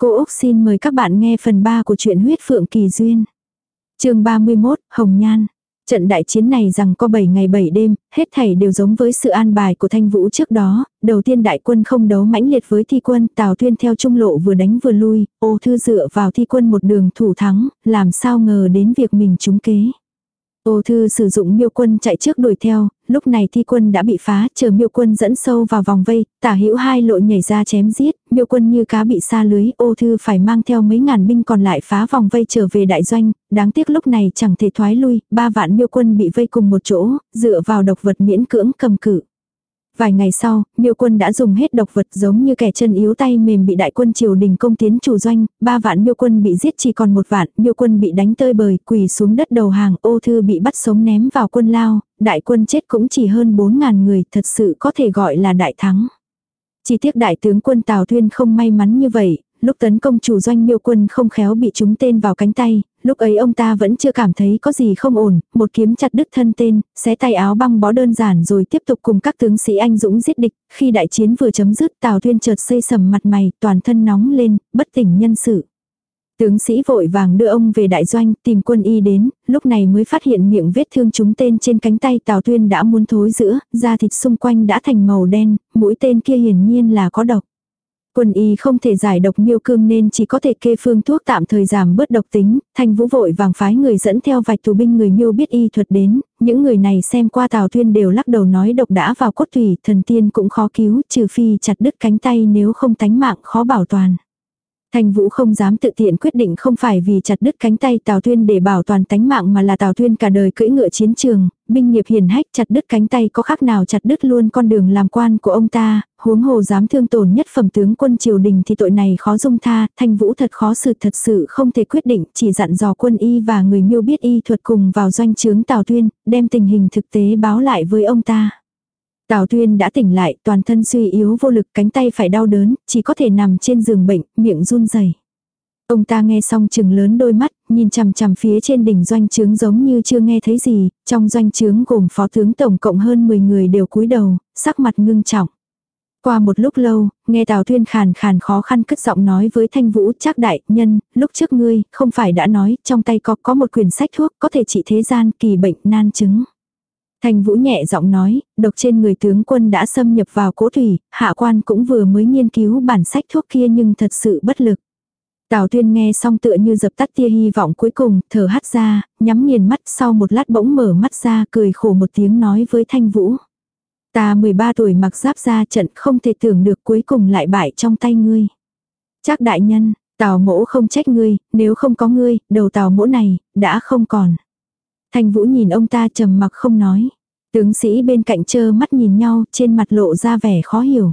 Cô Úc xin mời các bạn nghe phần 3 của truyện huyết phượng kỳ duyên. chương 31, Hồng Nhan. Trận đại chiến này rằng có 7 ngày 7 đêm, hết thảy đều giống với sự an bài của Thanh Vũ trước đó, đầu tiên đại quân không đấu mãnh liệt với thi quân, Tào Tuyên theo trung lộ vừa đánh vừa lui, ô thư dựa vào thi quân một đường thủ thắng, làm sao ngờ đến việc mình trúng kế. Ô thư sử dụng miêu quân chạy trước đuổi theo, lúc này thi quân đã bị phá, chờ miêu quân dẫn sâu vào vòng vây, tả hữu hai lộ nhảy ra chém giết, miêu quân như cá bị xa lưới, ô thư phải mang theo mấy ngàn binh còn lại phá vòng vây trở về đại doanh, đáng tiếc lúc này chẳng thể thoái lui, ba vạn miêu quân bị vây cùng một chỗ, dựa vào độc vật miễn cưỡng cầm cự. Vài ngày sau, miêu quân đã dùng hết độc vật giống như kẻ chân yếu tay mềm bị đại quân triều đình công tiến chủ doanh, ba vạn miêu quân bị giết chỉ còn một vạn, miêu quân bị đánh tơi bời, quỳ xuống đất đầu hàng, ô thư bị bắt sống ném vào quân lao, đại quân chết cũng chỉ hơn bốn ngàn người, thật sự có thể gọi là đại thắng. Chỉ tiếc đại tướng quân Tào Thuyên không may mắn như vậy, lúc tấn công chủ doanh miêu quân không khéo bị trúng tên vào cánh tay, lúc ấy ông ta vẫn chưa cảm thấy có gì không ổn, một kiếm chặt đứt thân tên, xé tay áo băng bó đơn giản rồi tiếp tục cùng các tướng sĩ anh dũng giết địch, khi đại chiến vừa chấm dứt Tào Thuyên chợt xây sầm mặt mày, toàn thân nóng lên, bất tỉnh nhân sự. Tướng sĩ vội vàng đưa ông về đại doanh, tìm quân y đến, lúc này mới phát hiện miệng vết thương trúng tên trên cánh tay Tào Tuyên đã muốn thối giữa, da thịt xung quanh đã thành màu đen, mũi tên kia hiển nhiên là có độc. Quân y không thể giải độc miêu cương nên chỉ có thể kê phương thuốc tạm thời giảm bớt độc tính, thanh vũ vội vàng phái người dẫn theo vài tù binh người miêu biết y thuật đến, những người này xem qua Tào Tuyên đều lắc đầu nói độc đã vào cốt thủy, thần tiên cũng khó cứu, trừ phi chặt đứt cánh tay nếu không tánh mạng khó bảo toàn. Thanh Vũ không dám tự tiện quyết định không phải vì chặt đứt cánh tay Tào Thuyên để bảo toàn tánh mạng mà là Tào Thuyên cả đời cưỡi ngựa chiến trường, binh nghiệp hiền hách chặt đứt cánh tay có khác nào chặt đứt luôn con đường làm quan của ông ta, huống hồ dám thương tổn nhất phẩm tướng quân triều đình thì tội này khó dung tha, Thanh Vũ thật khó xử thật sự không thể quyết định, chỉ dặn dò quân y và người miêu biết y thuật cùng vào doanh trướng Tào Thuyên, đem tình hình thực tế báo lại với ông ta. Tào Tuyên đã tỉnh lại, toàn thân suy yếu vô lực, cánh tay phải đau đớn, chỉ có thể nằm trên giường bệnh, miệng run rẩy. Ông ta nghe xong chừng lớn đôi mắt, nhìn chằm chằm phía trên đỉnh doanh trướng giống như chưa nghe thấy gì, trong doanh trướng gồm phó tướng tổng cộng hơn 10 người đều cúi đầu, sắc mặt ngưng trọng. Qua một lúc lâu, nghe Tào Thuyên khàn khàn khó khăn cất giọng nói với Thanh Vũ trác đại nhân, lúc trước ngươi, không phải đã nói, trong tay có có một quyển sách thuốc có thể trị thế gian kỳ bệnh nan chứng. Thanh Vũ nhẹ giọng nói, độc trên người tướng quân đã xâm nhập vào cố thủy, hạ quan cũng vừa mới nghiên cứu bản sách thuốc kia nhưng thật sự bất lực. Tào Tuyên nghe xong tựa như dập tắt tia hy vọng cuối cùng, thở hắt ra, nhắm nghiền mắt sau một lát bỗng mở mắt ra cười khổ một tiếng nói với Thanh Vũ. Ta 13 tuổi mặc giáp ra trận không thể tưởng được cuối cùng lại bại trong tay ngươi. Chắc đại nhân, Tào mỗ không trách ngươi, nếu không có ngươi, đầu Tào mỗ này, đã không còn. Thanh Vũ nhìn ông ta trầm mặc không nói. Tướng sĩ bên cạnh chơ mắt nhìn nhau, trên mặt lộ ra vẻ khó hiểu.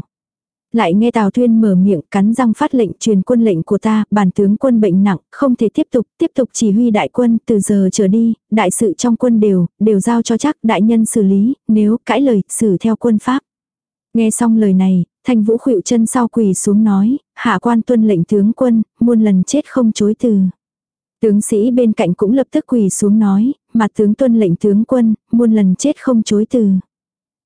Lại nghe Tào Thuyên mở miệng cắn răng phát lệnh truyền quân lệnh của ta, bản tướng quân bệnh nặng, không thể tiếp tục, tiếp tục chỉ huy đại quân, từ giờ trở đi, đại sự trong quân đều, đều giao cho chắc đại nhân xử lý, nếu cãi lời, xử theo quân pháp. Nghe xong lời này, thanh vũ khuỵu chân sau quỳ xuống nói, hạ quan tuân lệnh tướng quân, muôn lần chết không chối từ. Tướng sĩ bên cạnh cũng lập tức quỳ xuống nói, mặt tướng tuân lệnh tướng quân, muôn lần chết không chối từ.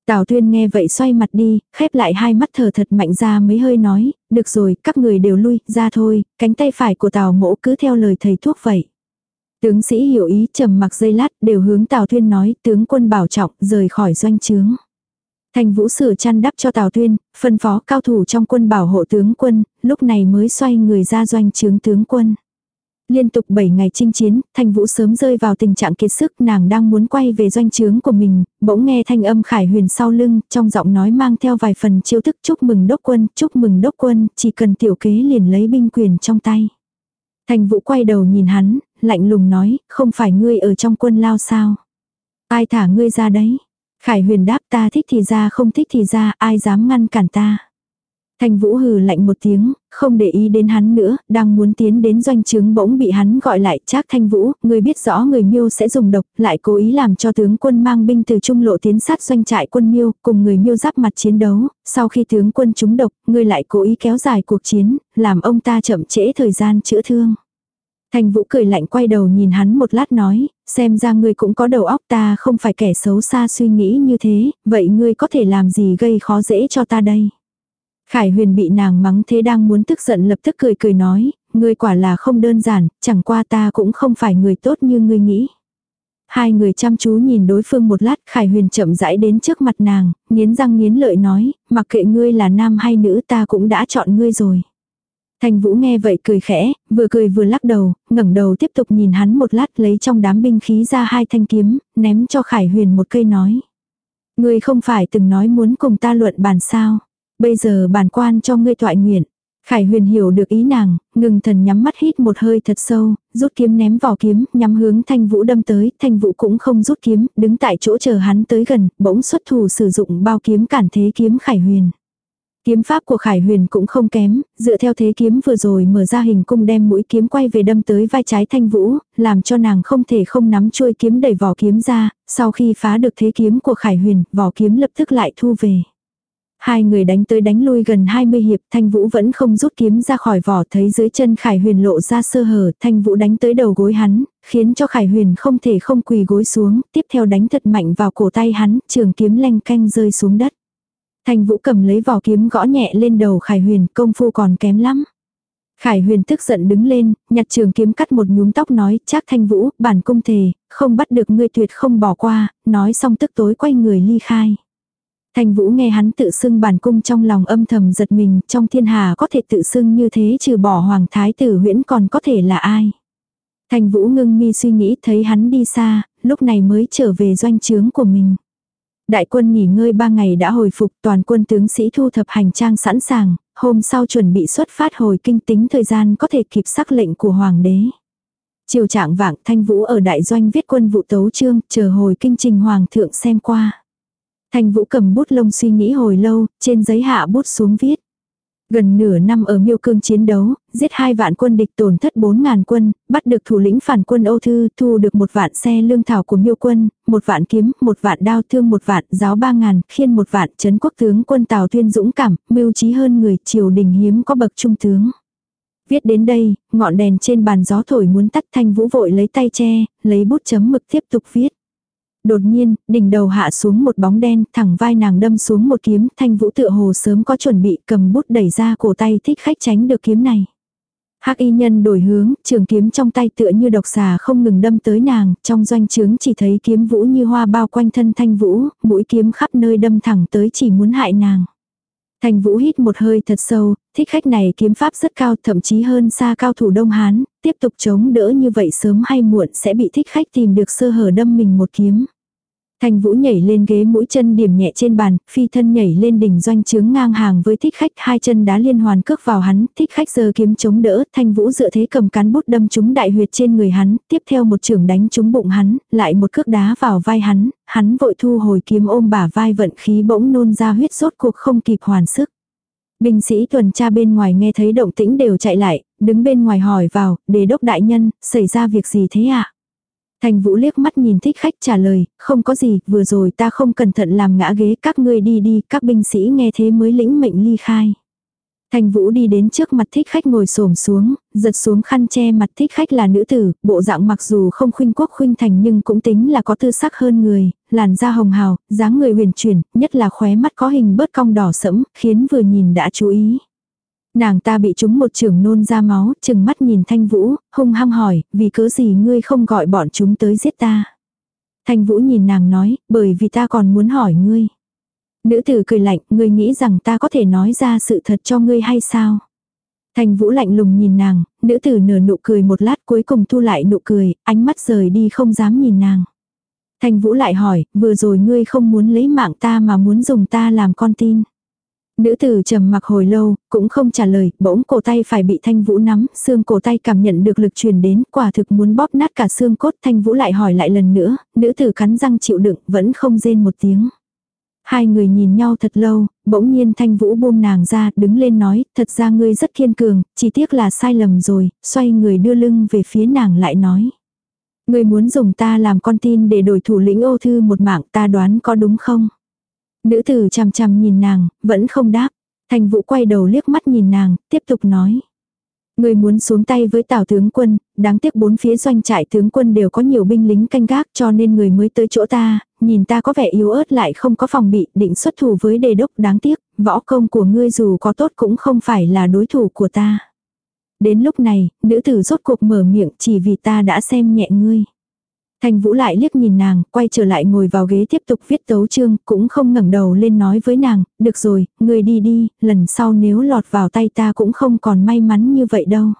Tào Tuyên nghe vậy xoay mặt đi, khép lại hai mắt thở thật mạnh ra mấy hơi nói, được rồi, các người đều lui, ra thôi, cánh tay phải của Tào mỗ cứ theo lời thầy thuốc vậy. Tướng sĩ hiểu ý trầm mặc dây lát đều hướng Tào Tuyên nói, tướng quân bảo trọng, rời khỏi doanh trướng. Thành vũ sửa chăn đắp cho Tào Tuyên, phân phó cao thủ trong quân bảo hộ tướng quân, lúc này mới xoay người ra doanh trướng tướng quân. Liên tục 7 ngày chinh chiến, Thanh Vũ sớm rơi vào tình trạng kiệt sức nàng đang muốn quay về doanh trướng của mình, bỗng nghe thanh âm khải huyền sau lưng, trong giọng nói mang theo vài phần chiêu thức chúc mừng đốc quân, chúc mừng đốc quân, chỉ cần tiểu kế liền lấy binh quyền trong tay. Thanh Vũ quay đầu nhìn hắn, lạnh lùng nói, không phải ngươi ở trong quân lao sao? Ai thả ngươi ra đấy? Khải huyền đáp ta thích thì ra không thích thì ra, ai dám ngăn cản ta? Thanh Vũ hừ lạnh một tiếng, không để ý đến hắn nữa, đang muốn tiến đến doanh trướng bỗng bị hắn gọi lại, "Trác Thanh Vũ, người biết rõ người Miêu sẽ dùng độc, lại cố ý làm cho tướng quân mang binh từ trung lộ tiến sát doanh trại quân Miêu, cùng người Miêu giáp mặt chiến đấu, sau khi tướng quân trúng độc, người lại cố ý kéo dài cuộc chiến, làm ông ta chậm trễ thời gian chữa thương." Thanh Vũ cười lạnh quay đầu nhìn hắn một lát nói, xem ra ngươi cũng có đầu óc ta không phải kẻ xấu xa suy nghĩ như thế, vậy ngươi có thể làm gì gây khó dễ cho ta đây? Khải huyền bị nàng mắng thế đang muốn tức giận lập tức cười cười nói, ngươi quả là không đơn giản, chẳng qua ta cũng không phải người tốt như ngươi nghĩ. Hai người chăm chú nhìn đối phương một lát, Khải Huyền chậm rãi đến trước mặt nàng, nghiến răng nghiến lợi nói, mặc kệ ngươi là nam hay nữ ta cũng đã chọn ngươi rồi. Thành Vũ nghe vậy cười khẽ, vừa cười vừa lắc đầu, ngẩng đầu tiếp tục nhìn hắn một lát lấy trong đám binh khí ra hai thanh kiếm, ném cho Khải Huyền một cây nói. Ngươi không phải từng nói muốn cùng ta luận bàn sao, bây giờ bản quan cho ngươi thoại nguyện. Khải huyền hiểu được ý nàng, ngừng thần nhắm mắt hít một hơi thật sâu, rút kiếm ném vào kiếm, nhắm hướng thanh vũ đâm tới, thanh vũ cũng không rút kiếm, đứng tại chỗ chờ hắn tới gần, bỗng xuất thủ sử dụng bao kiếm cản thế kiếm khải huyền. Kiếm pháp của Khải Huyền cũng không kém, dựa theo thế kiếm vừa rồi mở ra hình cung đem mũi kiếm quay về đâm tới vai trái Thanh Vũ, làm cho nàng không thể không nắm chuôi kiếm đẩy vỏ kiếm ra, sau khi phá được thế kiếm của Khải Huyền, vỏ kiếm lập tức lại thu về. Hai người đánh tới đánh lui gần 20 hiệp, Thanh Vũ vẫn không rút kiếm ra khỏi vỏ thấy dưới chân Khải Huyền lộ ra sơ hở, Thanh Vũ đánh tới đầu gối hắn, khiến cho Khải Huyền không thể không quỳ gối xuống, tiếp theo đánh thật mạnh vào cổ tay hắn, trường kiếm leng canh rơi xuống đất. Thanh Vũ cầm lấy vỏ kiếm gõ nhẹ lên đầu Khải Huyền, công phu còn kém lắm. Khải Huyền tức giận đứng lên, nhặt trường kiếm cắt một nhúm tóc nói, chắc Thanh Vũ, bản cung thề, không bắt được ngươi tuyệt không bỏ qua, nói xong tức tối quay người ly khai. Thanh Vũ nghe hắn tự xưng bản cung trong lòng âm thầm giật mình, trong thiên hà có thể tự xưng như thế trừ bỏ hoàng thái tử huyễn còn có thể là ai. Thanh Vũ ngưng mi suy nghĩ thấy hắn đi xa, lúc này mới trở về doanh trướng của mình. Đại quân nghỉ ngơi ba ngày đã hồi phục toàn quân tướng sĩ thu thập hành trang sẵn sàng, hôm sau chuẩn bị xuất phát hồi kinh tính thời gian có thể kịp sắc lệnh của hoàng đế. Chiều trạng vạng thanh vũ ở đại doanh viết quân vụ tấu chương chờ hồi kinh trình hoàng thượng xem qua. Thanh Vũ cầm bút lông suy nghĩ hồi lâu, trên giấy hạ bút xuống viết. Gần nửa năm ở miêu cương chiến đấu, giết hai vạn quân địch tổn thất bốn ngàn quân, bắt được thủ lĩnh phản quân Âu Thư, thu được một vạn xe lương thảo của miêu quân, một vạn kiếm, một vạn đao thương một vạn, giáo ba ngàn, khiên một vạn, chấn quốc tướng quân Tào Tuyên dũng cảm, mưu trí hơn người, triều đình hiếm có bậc trung tướng. Viết đến đây, ngọn đèn trên bàn gió thổi muốn tắt thanh vũ vội lấy tay che, lấy bút chấm mực tiếp tục viết. Đột nhiên, đỉnh đầu hạ xuống một bóng đen, thẳng vai nàng đâm xuống một kiếm, thanh vũ tựa hồ sớm có chuẩn bị cầm bút đẩy ra cổ tay thích khách tránh được kiếm này. Hắc y nhân đổi hướng, trường kiếm trong tay tựa như độc xà không ngừng đâm tới nàng, trong doanh trướng chỉ thấy kiếm vũ như hoa bao quanh thân thanh vũ, mũi kiếm khắp nơi đâm thẳng tới chỉ muốn hại nàng. Thanh vũ hít một hơi thật sâu, thích khách này kiếm pháp rất cao thậm chí hơn xa cao thủ Đông Hán, tiếp tục chống đỡ như vậy sớm hay muộn sẽ bị thích khách tìm được sơ hở đâm mình một kiếm. Thanh Vũ nhảy lên ghế mũi chân điểm nhẹ trên bàn, phi thân nhảy lên đỉnh doanh trướng ngang hàng với thích khách, hai chân đá liên hoàn cước vào hắn, thích khách giơ kiếm chống đỡ, Thanh Vũ dựa thế cầm cán bút đâm trúng đại huyệt trên người hắn, tiếp theo một trường đánh trúng bụng hắn, lại một cước đá vào vai hắn, hắn vội thu hồi kiếm ôm bả vai vận khí bỗng nôn ra huyết sốt cuộc không kịp hoàn sức. Binh sĩ tuần tra bên ngoài nghe thấy động tĩnh đều chạy lại, đứng bên ngoài hỏi vào, đề đốc đại nhân, xảy ra việc gì thế ạ? À? Thành Vũ liếc mắt nhìn thích khách trả lời, không có gì, vừa rồi ta không cẩn thận làm ngã ghế, các ngươi đi đi, các binh sĩ nghe thế mới lĩnh mệnh ly khai. Thành Vũ đi đến trước mặt thích khách ngồi xổm xuống, giật xuống khăn che mặt thích khách là nữ tử, bộ dạng mặc dù không khuynh quốc khuynh thành nhưng cũng tính là có tư sắc hơn người, làn da hồng hào, dáng người huyền chuyển, nhất là khóe mắt có hình bớt cong đỏ sẫm, khiến vừa nhìn đã chú ý. Nàng ta bị chúng một trường nôn ra máu, chừng mắt nhìn Thanh Vũ, hung hăng hỏi, vì cớ gì ngươi không gọi bọn chúng tới giết ta. Thanh Vũ nhìn nàng nói, bởi vì ta còn muốn hỏi ngươi. Nữ tử cười lạnh, ngươi nghĩ rằng ta có thể nói ra sự thật cho ngươi hay sao? Thanh Vũ lạnh lùng nhìn nàng, nữ tử nở nụ cười một lát cuối cùng thu lại nụ cười, ánh mắt rời đi không dám nhìn nàng. Thanh Vũ lại hỏi, vừa rồi ngươi không muốn lấy mạng ta mà muốn dùng ta làm con tin. Nữ tử trầm mặc hồi lâu, cũng không trả lời, bỗng cổ tay phải bị thanh vũ nắm, xương cổ tay cảm nhận được lực truyền đến, quả thực muốn bóp nát cả xương cốt, thanh vũ lại hỏi lại lần nữa, nữ tử cắn răng chịu đựng, vẫn không rên một tiếng. Hai người nhìn nhau thật lâu, bỗng nhiên thanh vũ buông nàng ra, đứng lên nói, thật ra ngươi rất kiên cường, chỉ tiếc là sai lầm rồi, xoay người đưa lưng về phía nàng lại nói. Ngươi muốn dùng ta làm con tin để đổi thủ lĩnh ô thư một mạng ta đoán có đúng không? Nữ tử chằm chằm nhìn nàng, vẫn không đáp. Thành vũ quay đầu liếc mắt nhìn nàng, tiếp tục nói. Người muốn xuống tay với tào tướng quân, đáng tiếc bốn phía doanh trại tướng quân đều có nhiều binh lính canh gác cho nên người mới tới chỗ ta, nhìn ta có vẻ yếu ớt lại không có phòng bị, định xuất thủ với đề đốc đáng tiếc, võ công của ngươi dù có tốt cũng không phải là đối thủ của ta. Đến lúc này, nữ tử rốt cuộc mở miệng chỉ vì ta đã xem nhẹ ngươi. Thanh Vũ lại liếc nhìn nàng, quay trở lại ngồi vào ghế tiếp tục viết tấu chương, cũng không ngẩng đầu lên nói với nàng, được rồi, người đi đi, lần sau nếu lọt vào tay ta cũng không còn may mắn như vậy đâu.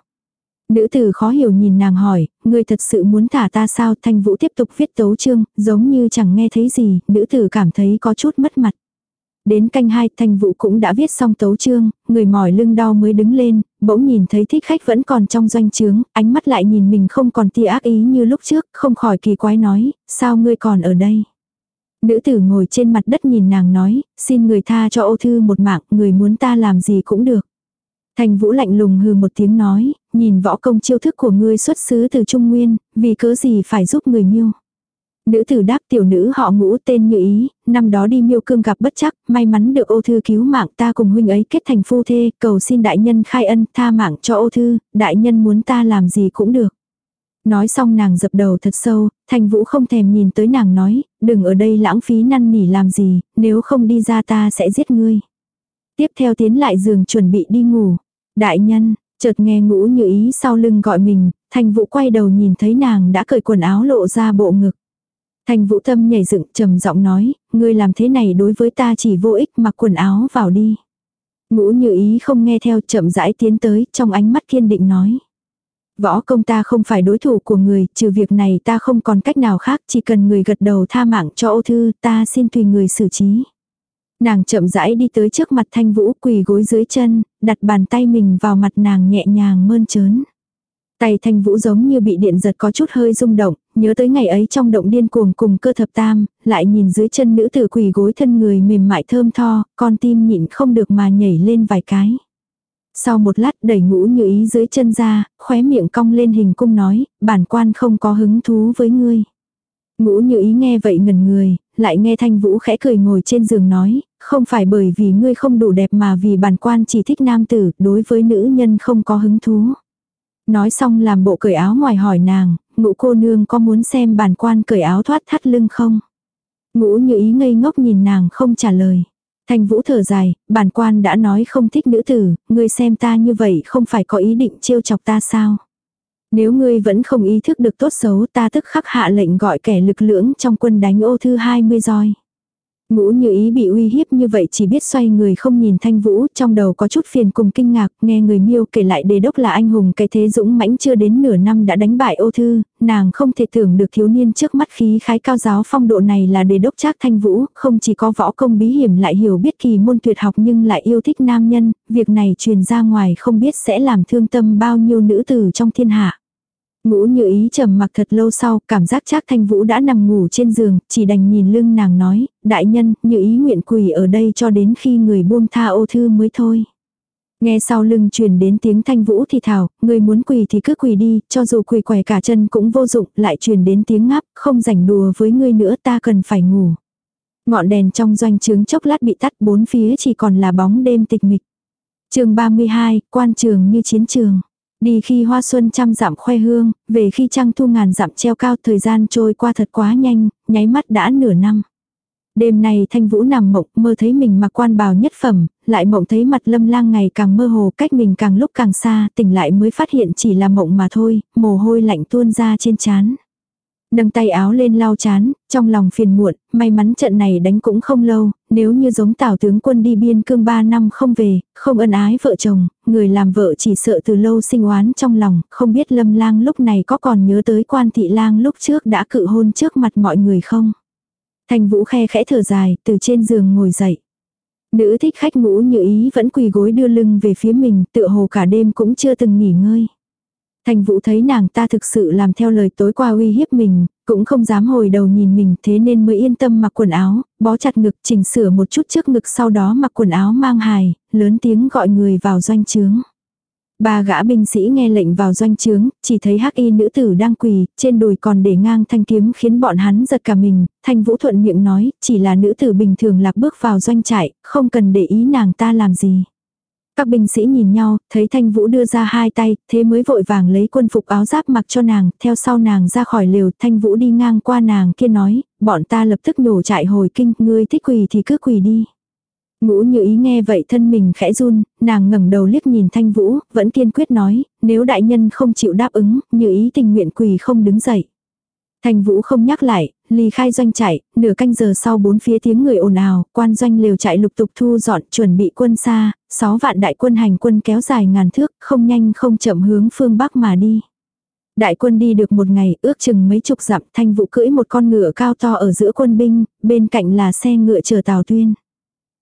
Nữ tử khó hiểu nhìn nàng hỏi, người thật sự muốn thả ta sao? Thanh Vũ tiếp tục viết tấu chương, giống như chẳng nghe thấy gì, nữ tử cảm thấy có chút mất mặt. Đến canh hai thanh vũ cũng đã viết xong tấu chương, người mỏi lưng đau mới đứng lên, bỗng nhìn thấy thích khách vẫn còn trong doanh trướng, ánh mắt lại nhìn mình không còn tia ác ý như lúc trước, không khỏi kỳ quái nói, sao ngươi còn ở đây. Nữ tử ngồi trên mặt đất nhìn nàng nói, xin người tha cho ô thư một mạng, người muốn ta làm gì cũng được. Thành vũ lạnh lùng hừ một tiếng nói, nhìn võ công chiêu thức của ngươi xuất xứ từ Trung Nguyên, vì cớ gì phải giúp người miêu. Nữ tử đáp tiểu nữ họ ngũ tên như ý, năm đó đi miêu cương gặp bất chắc, may mắn được ô thư cứu mạng ta cùng huynh ấy kết thành phu thê, cầu xin đại nhân khai ân tha mạng cho ô thư, đại nhân muốn ta làm gì cũng được. Nói xong nàng dập đầu thật sâu, thành vũ không thèm nhìn tới nàng nói, đừng ở đây lãng phí năn nỉ làm gì, nếu không đi ra ta sẽ giết ngươi. Tiếp theo tiến lại giường chuẩn bị đi ngủ. Đại nhân, chợt nghe ngũ như ý sau lưng gọi mình, thành vũ quay đầu nhìn thấy nàng đã cởi quần áo lộ ra bộ ngực. Thành vũ tâm nhảy dựng trầm giọng nói, ngươi làm thế này đối với ta chỉ vô ích mặc quần áo vào đi. Ngũ như ý không nghe theo chậm rãi tiến tới, trong ánh mắt kiên định nói. Võ công ta không phải đối thủ của người, trừ việc này ta không còn cách nào khác, chỉ cần người gật đầu tha mạng cho ô thư, ta xin tùy người xử trí. Nàng chậm rãi đi tới trước mặt thanh vũ quỳ gối dưới chân, đặt bàn tay mình vào mặt nàng nhẹ nhàng mơn trớn. Tay thanh vũ giống như bị điện giật có chút hơi rung động, nhớ tới ngày ấy trong động điên cuồng cùng cơ thập tam, lại nhìn dưới chân nữ tử quỳ gối thân người mềm mại thơm tho, con tim nhịn không được mà nhảy lên vài cái. Sau một lát đẩy ngũ như ý dưới chân ra, khóe miệng cong lên hình cung nói, bản quan không có hứng thú với ngươi. Ngũ như ý nghe vậy ngần người, lại nghe thanh vũ khẽ cười ngồi trên giường nói, không phải bởi vì ngươi không đủ đẹp mà vì bản quan chỉ thích nam tử, đối với nữ nhân không có hứng thú. Nói xong làm bộ cởi áo ngoài hỏi nàng, ngũ cô nương có muốn xem bản quan cởi áo thoát thắt lưng không? Ngũ như ý ngây ngốc nhìn nàng không trả lời. thành vũ thở dài, bản quan đã nói không thích nữ tử, ngươi xem ta như vậy không phải có ý định trêu chọc ta sao? Nếu ngươi vẫn không ý thức được tốt xấu ta tức khắc hạ lệnh gọi kẻ lực lưỡng trong quân đánh ô thư 20 roi. Ngũ như ý bị uy hiếp như vậy chỉ biết xoay người không nhìn thanh vũ, trong đầu có chút phiền cùng kinh ngạc, nghe người miêu kể lại đề đốc là anh hùng cái thế dũng mãnh chưa đến nửa năm đã đánh bại ô thư, nàng không thể tưởng được thiếu niên trước mắt khí khái cao giáo phong độ này là đề đốc trác thanh vũ, không chỉ có võ công bí hiểm lại hiểu biết kỳ môn tuyệt học nhưng lại yêu thích nam nhân, việc này truyền ra ngoài không biết sẽ làm thương tâm bao nhiêu nữ tử trong thiên hạ. Ngũ như ý trầm mặc thật lâu sau, cảm giác chắc thanh vũ đã nằm ngủ trên giường, chỉ đành nhìn lưng nàng nói, đại nhân, như ý nguyện quỳ ở đây cho đến khi người buông tha ô thư mới thôi. Nghe sau lưng truyền đến tiếng thanh vũ thì thảo, người muốn quỳ thì cứ quỳ đi, cho dù quỳ quẻ cả chân cũng vô dụng, lại truyền đến tiếng ngáp, không rảnh đùa với ngươi nữa ta cần phải ngủ. Ngọn đèn trong doanh trướng chốc lát bị tắt bốn phía chỉ còn là bóng đêm tịch mịch. chương 32, quan trường như chiến trường. Đi khi hoa xuân trăm dặm khoe hương, về khi trăng thu ngàn dặm treo cao thời gian trôi qua thật quá nhanh, nháy mắt đã nửa năm. Đêm này thanh vũ nằm mộng mơ thấy mình mặc quan bào nhất phẩm, lại mộng thấy mặt lâm lang ngày càng mơ hồ cách mình càng lúc càng xa, tỉnh lại mới phát hiện chỉ là mộng mà thôi, mồ hôi lạnh tuôn ra trên trán. Nâng tay áo lên lau chán, trong lòng phiền muộn, may mắn trận này đánh cũng không lâu, nếu như giống tào tướng quân đi biên cương 3 năm không về, không ân ái vợ chồng, người làm vợ chỉ sợ từ lâu sinh oán trong lòng, không biết lâm lang lúc này có còn nhớ tới quan thị lang lúc trước đã cự hôn trước mặt mọi người không. Thành vũ khe khẽ thở dài, từ trên giường ngồi dậy. Nữ thích khách ngũ như ý vẫn quỳ gối đưa lưng về phía mình, tựa hồ cả đêm cũng chưa từng nghỉ ngơi. Thành vũ thấy nàng ta thực sự làm theo lời tối qua uy hiếp mình, cũng không dám hồi đầu nhìn mình thế nên mới yên tâm mặc quần áo, bó chặt ngực chỉnh sửa một chút trước ngực sau đó mặc quần áo mang hài, lớn tiếng gọi người vào doanh trướng. Ba gã binh sĩ nghe lệnh vào doanh trướng, chỉ thấy hắc y nữ tử đang quỳ, trên đùi còn để ngang thanh kiếm khiến bọn hắn giật cả mình, thanh vũ thuận miệng nói, chỉ là nữ tử bình thường lạc bước vào doanh trại, không cần để ý nàng ta làm gì. Các binh sĩ nhìn nhau, thấy Thanh Vũ đưa ra hai tay, thế mới vội vàng lấy quân phục áo giáp mặc cho nàng, theo sau nàng ra khỏi lều, Thanh Vũ đi ngang qua nàng kia nói, bọn ta lập tức nhổ trại hồi kinh, ngươi thích quỳ thì cứ quỳ đi. Ngũ như ý nghe vậy thân mình khẽ run, nàng ngẩng đầu liếc nhìn thanh vũ, vẫn kiên quyết nói, nếu đại nhân không chịu đáp ứng, như ý tình nguyện quỳ không đứng dậy. Thanh vũ không nhắc lại, ly khai doanh chạy, nửa canh giờ sau bốn phía tiếng người ồn ào, quan doanh liều chạy lục tục thu dọn chuẩn bị quân xa, sáu vạn đại quân hành quân kéo dài ngàn thước, không nhanh không chậm hướng phương Bắc mà đi. Đại quân đi được một ngày, ước chừng mấy chục dặm, thanh vũ cưỡi một con ngựa cao to ở giữa quân binh, bên cạnh là xe ngựa chờ Tào Tuyên.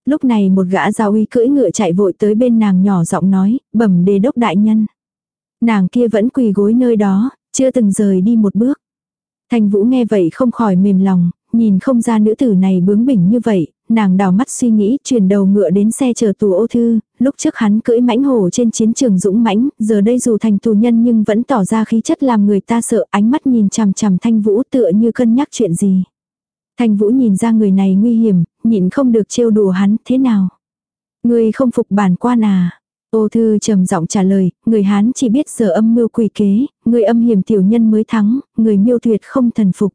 Lúc này một gã giáo uy cưỡi ngựa chạy vội tới bên nàng nhỏ giọng nói, bẩm đề đốc đại nhân. Nàng kia vẫn quỳ gối nơi đó, chưa từng rời đi một bước. Thanh Vũ nghe vậy không khỏi mềm lòng, nhìn không ra nữ tử này bướng bỉnh như vậy, nàng đào mắt suy nghĩ chuyển đầu ngựa đến xe chờ tù ô thư, lúc trước hắn cưỡi mãnh hổ trên chiến trường dũng mãnh, giờ đây dù thành tù nhân nhưng vẫn tỏ ra khí chất làm người ta sợ ánh mắt nhìn chằm chằm thanh vũ tựa như cân nhắc chuyện gì. Thanh vũ nhìn ra người này nguy hiểm, nhịn không được trêu đùa hắn thế nào. Người không phục bản quan à. Ô thư trầm giọng trả lời, người Hán chỉ biết giờ âm mưu quỷ kế, người âm hiểm tiểu nhân mới thắng, người miêu tuyệt không thần phục.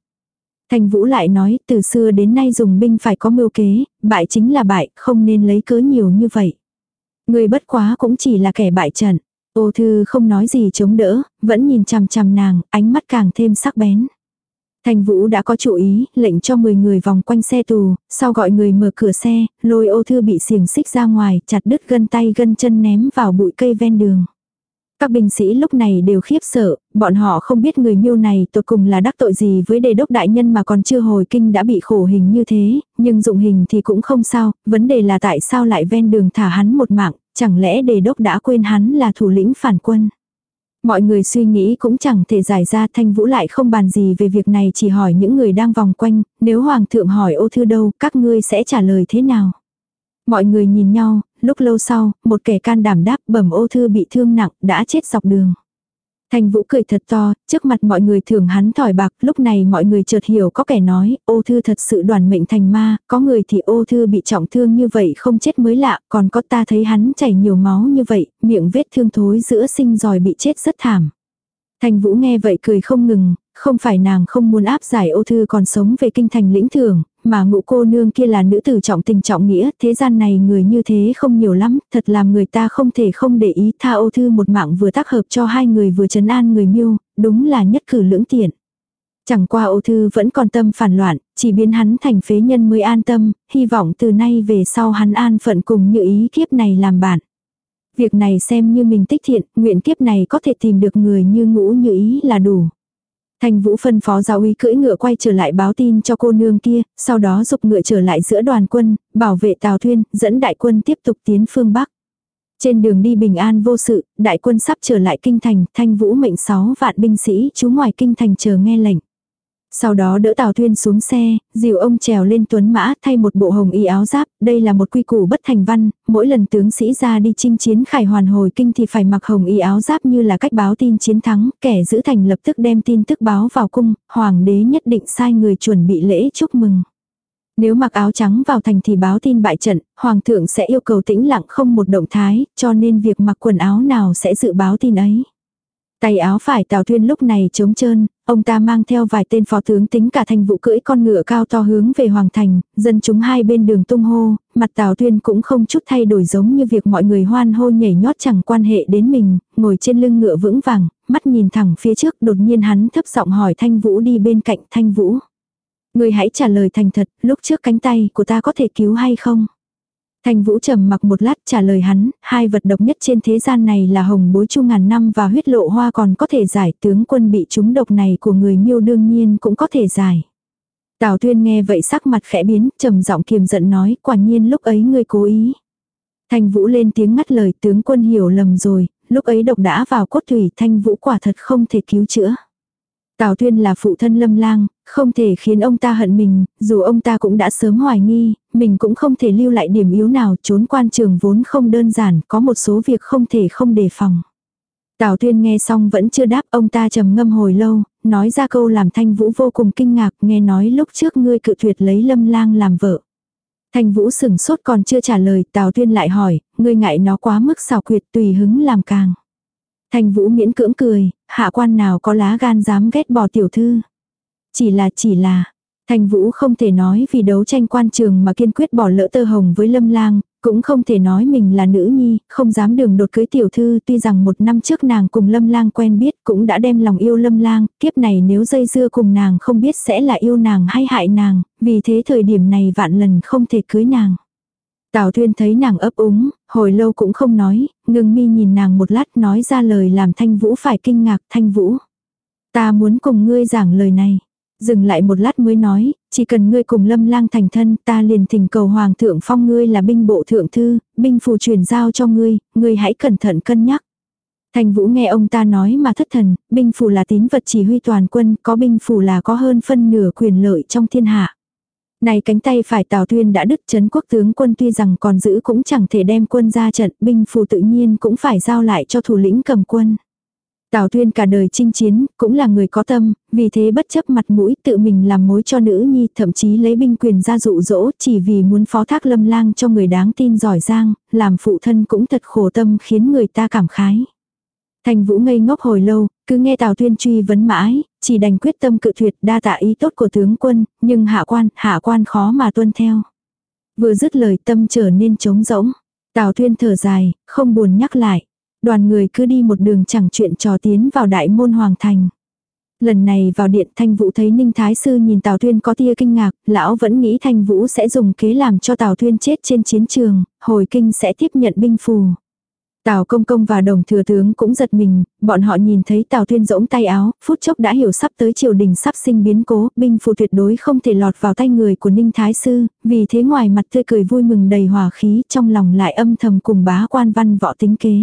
Thành Vũ lại nói, từ xưa đến nay dùng binh phải có mưu kế, bại chính là bại, không nên lấy cớ nhiều như vậy. Người bất quá cũng chỉ là kẻ bại trận. Ô thư không nói gì chống đỡ, vẫn nhìn chằm chằm nàng, ánh mắt càng thêm sắc bén. Thành Vũ đã có chủ ý, lệnh cho 10 người vòng quanh xe tù, sau gọi người mở cửa xe, lôi ô thư bị xiềng xích ra ngoài, chặt đứt gân tay gân chân ném vào bụi cây ven đường. Các binh sĩ lúc này đều khiếp sợ, bọn họ không biết người miêu này tột cùng là đắc tội gì với đề đốc đại nhân mà còn chưa hồi kinh đã bị khổ hình như thế, nhưng dụng hình thì cũng không sao, vấn đề là tại sao lại ven đường thả hắn một mạng, chẳng lẽ đề đốc đã quên hắn là thủ lĩnh phản quân. Mọi người suy nghĩ cũng chẳng thể giải ra thanh vũ lại không bàn gì về việc này chỉ hỏi những người đang vòng quanh, nếu hoàng thượng hỏi ô thư đâu, các ngươi sẽ trả lời thế nào. Mọi người nhìn nhau, lúc lâu sau, một kẻ can đảm đáp bẩm ô thư bị thương nặng, đã chết dọc đường. Thành Vũ cười thật to, trước mặt mọi người thường hắn thỏi bạc, lúc này mọi người chợt hiểu có kẻ nói, ô thư thật sự đoàn mệnh thành ma, có người thì ô thư bị trọng thương như vậy không chết mới lạ, còn có ta thấy hắn chảy nhiều máu như vậy, miệng vết thương thối giữa sinh giỏi bị chết rất thảm. Thành Vũ nghe vậy cười không ngừng, không phải nàng không muốn áp giải ô thư còn sống về kinh thành lĩnh thưởng, mà ngũ cô nương kia là nữ tử trọng tình trọng nghĩa, thế gian này người như thế không nhiều lắm, thật làm người ta không thể không để ý tha ô thư một mạng vừa tác hợp cho hai người vừa trấn an người miêu, đúng là nhất cử lưỡng tiện. Chẳng qua ô thư vẫn còn tâm phản loạn, chỉ biến hắn thành phế nhân mới an tâm, hy vọng từ nay về sau hắn an phận cùng như ý kiếp này làm bạn. Việc này xem như mình tích thiện, nguyện kiếp này có thể tìm được người như ngũ như ý là đủ. Thanh Vũ phân phó giáo uy cưỡi ngựa quay trở lại báo tin cho cô nương kia, sau đó dục ngựa trở lại giữa đoàn quân, bảo vệ Tào Thuyên, dẫn đại quân tiếp tục tiến phương Bắc. Trên đường đi bình an vô sự, đại quân sắp trở lại kinh thành, Thanh Vũ mệnh 6 vạn binh sĩ trú ngoài kinh thành chờ nghe lệnh. Sau đó đỡ Tào Thuyên xuống xe, dìu ông trèo lên tuấn mã thay một bộ hồng y áo giáp, đây là một quy củ bất thành văn, mỗi lần tướng sĩ ra đi chinh chiến khải hoàn hồi kinh thì phải mặc hồng y áo giáp như là cách báo tin chiến thắng, kẻ giữ thành lập tức đem tin tức báo vào cung, hoàng đế nhất định sai người chuẩn bị lễ chúc mừng. Nếu mặc áo trắng vào thành thì báo tin bại trận, hoàng thượng sẽ yêu cầu tĩnh lặng không một động thái, cho nên việc mặc quần áo nào sẽ dự báo tin ấy. Tay áo phải Tào Thuyên lúc này trống trơn, ông ta mang theo vài tên phó tướng tính cả thành vụ cưỡi con ngựa cao to hướng về Hoàng Thành, dân chúng hai bên đường tung hô, mặt Tào tuyên cũng không chút thay đổi giống như việc mọi người hoan hô nhảy nhót chẳng quan hệ đến mình, ngồi trên lưng ngựa vững vàng, mắt nhìn thẳng phía trước đột nhiên hắn thấp giọng hỏi Thanh Vũ đi bên cạnh Thanh Vũ. Người hãy trả lời thành thật, lúc trước cánh tay của ta có thể cứu hay không? Thanh Vũ trầm mặc một lát trả lời hắn, hai vật độc nhất trên thế gian này là hồng bối chu ngàn năm và huyết lộ hoa còn có thể giải tướng quân bị trúng độc này của người miêu đương nhiên cũng có thể giải. Tào Tuyên nghe vậy sắc mặt khẽ biến, trầm giọng kiềm giận nói, quả nhiên lúc ấy ngươi cố ý. Thanh Vũ lên tiếng ngắt lời tướng quân hiểu lầm rồi, lúc ấy độc đã vào cốt thủy Thanh Vũ quả thật không thể cứu chữa. Tào Thuyên là phụ thân lâm lang, không thể khiến ông ta hận mình, dù ông ta cũng đã sớm hoài nghi, mình cũng không thể lưu lại điểm yếu nào trốn quan trường vốn không đơn giản, có một số việc không thể không đề phòng. Tào Thuyên nghe xong vẫn chưa đáp ông ta trầm ngâm hồi lâu, nói ra câu làm Thanh Vũ vô cùng kinh ngạc nghe nói lúc trước ngươi cự tuyệt lấy lâm lang làm vợ. Thanh Vũ sừng sốt còn chưa trả lời Tào Thuyên lại hỏi, ngươi ngại nó quá mức xào quyệt tùy hứng làm càng. Thanh Vũ miễn cưỡng cười, hạ quan nào có lá gan dám ghét bỏ tiểu thư. Chỉ là chỉ là, Thanh Vũ không thể nói vì đấu tranh quan trường mà kiên quyết bỏ lỡ tơ hồng với Lâm Lang, Cũng không thể nói mình là nữ nhi, không dám đường đột cưới tiểu thư tuy rằng một năm trước nàng cùng lâm lang quen biết cũng đã đem lòng yêu lâm lang, kiếp này nếu dây dưa cùng nàng không biết sẽ là yêu nàng hay hại nàng, vì thế thời điểm này vạn lần không thể cưới nàng. Tào Thuyên thấy nàng ấp úng, hồi lâu cũng không nói, ngừng mi nhìn nàng một lát nói ra lời làm Thanh Vũ phải kinh ngạc Thanh Vũ. Ta muốn cùng ngươi giảng lời này. Dừng lại một lát mới nói, chỉ cần ngươi cùng lâm lang thành thân ta liền thỉnh cầu hoàng thượng phong ngươi là binh bộ thượng thư, binh phù truyền giao cho ngươi, ngươi hãy cẩn thận cân nhắc. Thành vũ nghe ông ta nói mà thất thần, binh phù là tín vật chỉ huy toàn quân, có binh phù là có hơn phân nửa quyền lợi trong thiên hạ. Này cánh tay phải Tào Tuyên đã đứt chấn quốc tướng quân tuy rằng còn giữ cũng chẳng thể đem quân ra trận, binh phù tự nhiên cũng phải giao lại cho thủ lĩnh cầm quân. Tào Tuyên cả đời chinh chiến, cũng là người có tâm, vì thế bất chấp mặt mũi tự mình làm mối cho nữ nhi, thậm chí lấy binh quyền ra dụ dỗ, chỉ vì muốn phó thác lâm lang cho người đáng tin giỏi giang, làm phụ thân cũng thật khổ tâm khiến người ta cảm khái. Thành Vũ ngây ngốc hồi lâu, cứ nghe Tào Tuyên truy vấn mãi, chỉ đành quyết tâm cự tuyệt đa tạ ý tốt của tướng quân, nhưng hạ quan, hạ quan khó mà tuân theo. Vừa dứt lời tâm trở nên trống rỗng. Tào Tuyên thở dài, không buồn nhắc lại. Đoàn người cứ đi một đường chẳng chuyện trò tiến vào đại môn hoàng thành. Lần này vào điện Thanh Vũ thấy Ninh Thái Sư nhìn Tào Tuyên có tia kinh ngạc, lão vẫn nghĩ Thanh Vũ sẽ dùng kế làm cho Tào Tuyên chết trên chiến trường, hồi kinh sẽ tiếp nhận binh phù. Tào công công và đồng thừa tướng cũng giật mình, bọn họ nhìn thấy Tào Tuyên rỗng tay áo, phút chốc đã hiểu sắp tới triều đình sắp sinh biến cố, binh phù tuyệt đối không thể lọt vào tay người của Ninh Thái Sư, vì thế ngoài mặt tươi cười vui mừng đầy hòa khí, trong lòng lại âm thầm cùng bá quan văn võ tính kế.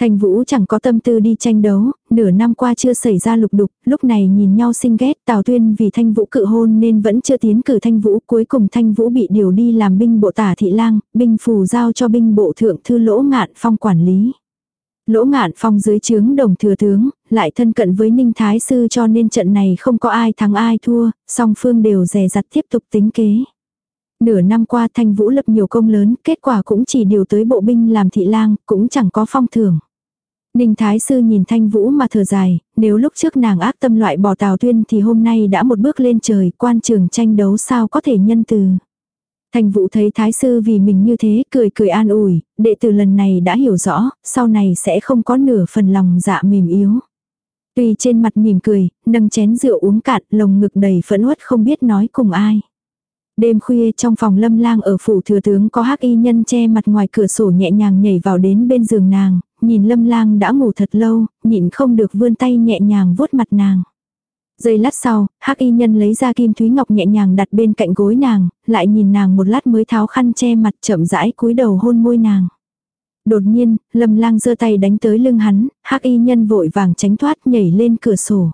Thành Vũ chẳng có tâm tư đi tranh đấu, nửa năm qua chưa xảy ra lục đục, lúc này nhìn nhau sinh ghét, Tào Tuyên vì Thanh Vũ cự hôn nên vẫn chưa tiến cử Thanh Vũ, cuối cùng Thanh Vũ bị điều đi làm binh bộ tả thị lang, binh phù giao cho binh bộ thượng thư Lỗ Ngạn Phong quản lý. Lỗ Ngạn Phong dưới trướng đồng thừa tướng, lại thân cận với Ninh Thái Sư cho nên trận này không có ai thắng ai thua, song phương đều dè dặt tiếp tục tính kế. Nửa năm qua Thanh Vũ lập nhiều công lớn, kết quả cũng chỉ điều tới bộ binh làm thị lang, cũng chẳng có phong thưởng. Ninh Thái Sư nhìn Thanh Vũ mà thở dài, nếu lúc trước nàng ác tâm loại bỏ Tào Tuyên thì hôm nay đã một bước lên trời, quan trường tranh đấu sao có thể nhân từ. Thanh Vũ thấy Thái Sư vì mình như thế, cười cười an ủi, đệ tử lần này đã hiểu rõ, sau này sẽ không có nửa phần lòng dạ mềm yếu. Tuy trên mặt mỉm cười, nâng chén rượu uống cạn, lồng ngực đầy phẫn uất không biết nói cùng ai. Đêm khuya trong phòng lâm lang ở phủ thừa tướng có hắc y nhân che mặt ngoài cửa sổ nhẹ nhàng nhảy vào đến bên giường nàng, nhìn lâm lang đã ngủ thật lâu, nhịn không được vươn tay nhẹ nhàng vuốt mặt nàng. Giây lát sau, hắc y nhân lấy ra kim thúy ngọc nhẹ nhàng đặt bên cạnh gối nàng, lại nhìn nàng một lát mới tháo khăn che mặt chậm rãi cúi đầu hôn môi nàng. Đột nhiên, lâm lang giơ tay đánh tới lưng hắn, hắc y nhân vội vàng tránh thoát nhảy lên cửa sổ.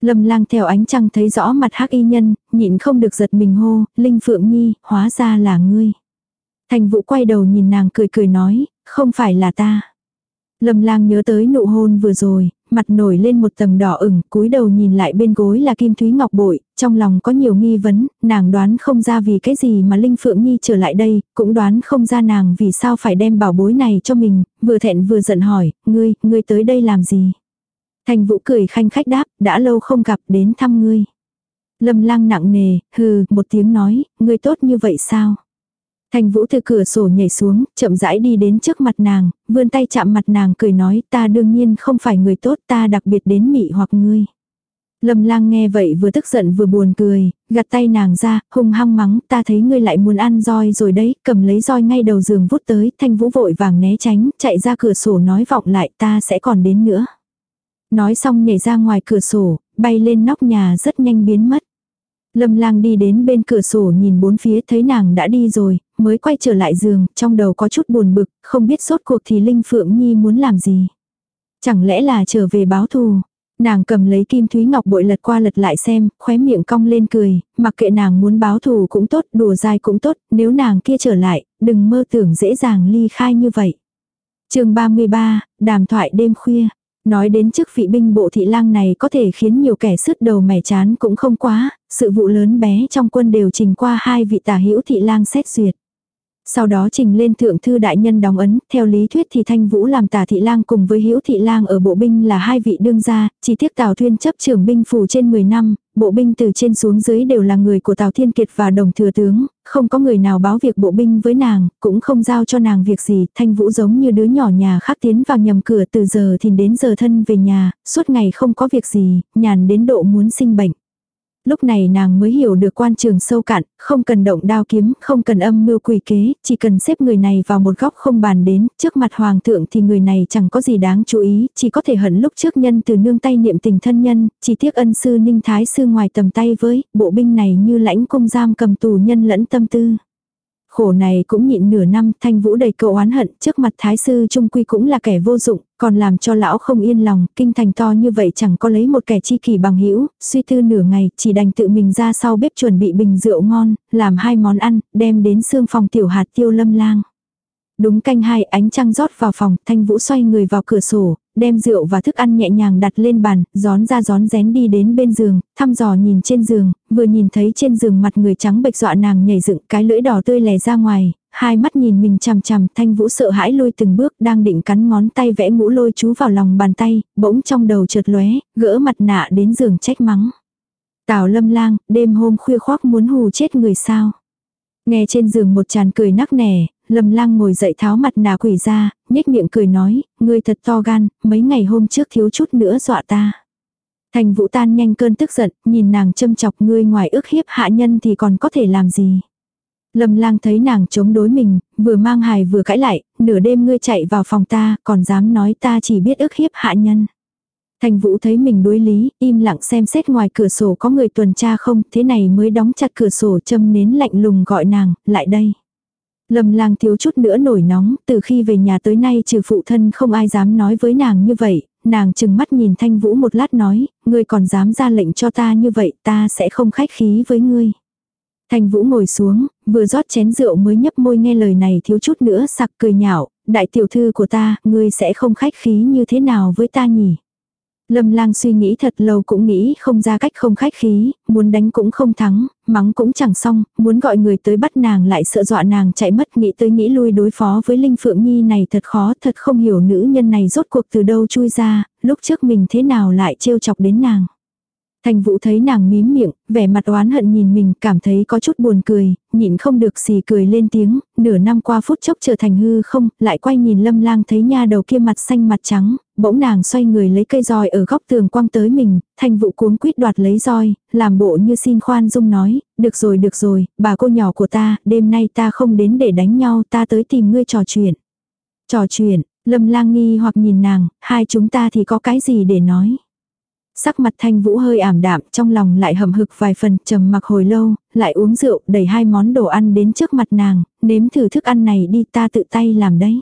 Lâm lang theo ánh trăng thấy rõ mặt hắc y nhân, nhịn không được giật mình hô, Linh Phượng Nhi, hóa ra là ngươi. Thành vũ quay đầu nhìn nàng cười cười nói, không phải là ta. Lâm lang nhớ tới nụ hôn vừa rồi, mặt nổi lên một tầng đỏ ửng, cúi đầu nhìn lại bên gối là kim thúy ngọc bội, trong lòng có nhiều nghi vấn, nàng đoán không ra vì cái gì mà Linh Phượng Nhi trở lại đây, cũng đoán không ra nàng vì sao phải đem bảo bối này cho mình, vừa thẹn vừa giận hỏi, ngươi, ngươi tới đây làm gì? Thành vũ cười khanh khách đáp, đã lâu không gặp đến thăm ngươi. Lâm lang nặng nề, hừ, một tiếng nói, ngươi tốt như vậy sao? Thành vũ từ cửa sổ nhảy xuống, chậm rãi đi đến trước mặt nàng, vươn tay chạm mặt nàng cười nói ta đương nhiên không phải người tốt ta đặc biệt đến mị hoặc ngươi. Lâm lang nghe vậy vừa tức giận vừa buồn cười, gặt tay nàng ra, hung hăng mắng, ta thấy ngươi lại muốn ăn roi rồi đấy, cầm lấy roi ngay đầu giường vút tới, thanh vũ vội vàng né tránh, chạy ra cửa sổ nói vọng lại ta sẽ còn đến nữa. Nói xong nhảy ra ngoài cửa sổ, bay lên nóc nhà rất nhanh biến mất. Lâm lang đi đến bên cửa sổ nhìn bốn phía thấy nàng đã đi rồi, mới quay trở lại giường, trong đầu có chút buồn bực, không biết sốt cuộc thì Linh Phượng Nhi muốn làm gì. Chẳng lẽ là trở về báo thù. Nàng cầm lấy kim thúy ngọc bội lật qua lật lại xem, khóe miệng cong lên cười, mặc kệ nàng muốn báo thù cũng tốt, đùa dai cũng tốt, nếu nàng kia trở lại, đừng mơ tưởng dễ dàng ly khai như vậy. chương 33, đàm thoại đêm khuya. Nói đến chức vị binh bộ thị lang này có thể khiến nhiều kẻ sứt đầu mẻ chán cũng không quá, sự vụ lớn bé trong quân đều trình qua hai vị tả hữu thị lang xét duyệt. Sau đó trình lên thượng thư đại nhân đóng ấn, theo lý thuyết thì Thanh Vũ làm tả thị lang cùng với Hữu thị lang ở bộ binh là hai vị đương gia, chỉ tiếc Tào Thuyên chấp trưởng binh phủ trên 10 năm, bộ binh từ trên xuống dưới đều là người của Tào Thiên Kiệt và đồng thừa tướng, không có người nào báo việc bộ binh với nàng, cũng không giao cho nàng việc gì, Thanh Vũ giống như đứa nhỏ nhà khác tiến vào nhầm cửa từ giờ thì đến giờ thân về nhà, suốt ngày không có việc gì, nhàn đến độ muốn sinh bệnh. Lúc này nàng mới hiểu được quan trường sâu cạn, không cần động đao kiếm, không cần âm mưu quỷ kế, chỉ cần xếp người này vào một góc không bàn đến, trước mặt hoàng thượng thì người này chẳng có gì đáng chú ý, chỉ có thể hận lúc trước nhân từ nương tay niệm tình thân nhân, chỉ tiếc ân sư ninh thái sư ngoài tầm tay với, bộ binh này như lãnh cung giam cầm tù nhân lẫn tâm tư. Khổ này cũng nhịn nửa năm, thanh vũ đầy cậu oán hận, trước mặt thái sư trung quy cũng là kẻ vô dụng, còn làm cho lão không yên lòng, kinh thành to như vậy chẳng có lấy một kẻ chi kỷ bằng hữu suy tư nửa ngày, chỉ đành tự mình ra sau bếp chuẩn bị bình rượu ngon, làm hai món ăn, đem đến xương phòng tiểu hạt tiêu lâm lang. Đúng canh hai ánh trăng rót vào phòng, thanh vũ xoay người vào cửa sổ, đem rượu và thức ăn nhẹ nhàng đặt lên bàn, gión ra gión rén đi đến bên giường, thăm dò nhìn trên giường, vừa nhìn thấy trên giường mặt người trắng bệch dọa nàng nhảy dựng cái lưỡi đỏ tươi lè ra ngoài, hai mắt nhìn mình chằm chằm, thanh vũ sợ hãi lôi từng bước đang định cắn ngón tay vẽ ngũ lôi chú vào lòng bàn tay, bỗng trong đầu chợt lóe, gỡ mặt nạ đến giường trách mắng. Tào lâm lang, đêm hôm khuya khoác muốn hù chết người sao. Nghe trên giường một tràn cười nắc nẻ, Lâm lang ngồi dậy tháo mặt nạ quỷ ra, nhếch miệng cười nói, ngươi thật to gan, mấy ngày hôm trước thiếu chút nữa dọa ta. Thành vũ tan nhanh cơn tức giận, nhìn nàng châm chọc ngươi ngoài ước hiếp hạ nhân thì còn có thể làm gì. Lâm lang thấy nàng chống đối mình, vừa mang hài vừa cãi lại, nửa đêm ngươi chạy vào phòng ta, còn dám nói ta chỉ biết ước hiếp hạ nhân. Thành vũ thấy mình đối lý, im lặng xem xét ngoài cửa sổ có người tuần tra không, thế này mới đóng chặt cửa sổ châm nến lạnh lùng gọi nàng, lại đây. Lâm lang thiếu chút nữa nổi nóng, từ khi về nhà tới nay trừ phụ thân không ai dám nói với nàng như vậy, nàng chừng mắt nhìn thanh vũ một lát nói, ngươi còn dám ra lệnh cho ta như vậy ta sẽ không khách khí với ngươi. Thanh vũ ngồi xuống, vừa rót chén rượu mới nhấp môi nghe lời này thiếu chút nữa sặc cười nhạo, đại tiểu thư của ta, ngươi sẽ không khách khí như thế nào với ta nhỉ? Lâm lang suy nghĩ thật lâu cũng nghĩ không ra cách không khách khí, muốn đánh cũng không thắng, mắng cũng chẳng xong, muốn gọi người tới bắt nàng lại sợ dọa nàng chạy mất nghĩ tới nghĩ lui đối phó với Linh Phượng Nhi này thật khó thật không hiểu nữ nhân này rốt cuộc từ đâu chui ra, lúc trước mình thế nào lại trêu chọc đến nàng. Thành vũ thấy nàng mím miệng, vẻ mặt oán hận nhìn mình, cảm thấy có chút buồn cười, nhịn không được xì cười lên tiếng, nửa năm qua phút chốc trở thành hư không, lại quay nhìn lâm lang thấy nha đầu kia mặt xanh mặt trắng, bỗng nàng xoay người lấy cây roi ở góc tường quăng tới mình, thành vũ cuống quýt đoạt lấy roi, làm bộ như xin khoan dung nói, được rồi được rồi, bà cô nhỏ của ta, đêm nay ta không đến để đánh nhau, ta tới tìm ngươi trò chuyện. Trò chuyện, lâm lang nghi hoặc nhìn nàng, hai chúng ta thì có cái gì để nói. Sắc mặt thanh vũ hơi ảm đạm, trong lòng lại hầm hực vài phần, trầm mặc hồi lâu, lại uống rượu, đẩy hai món đồ ăn đến trước mặt nàng, nếm thử thức ăn này đi ta tự tay làm đấy.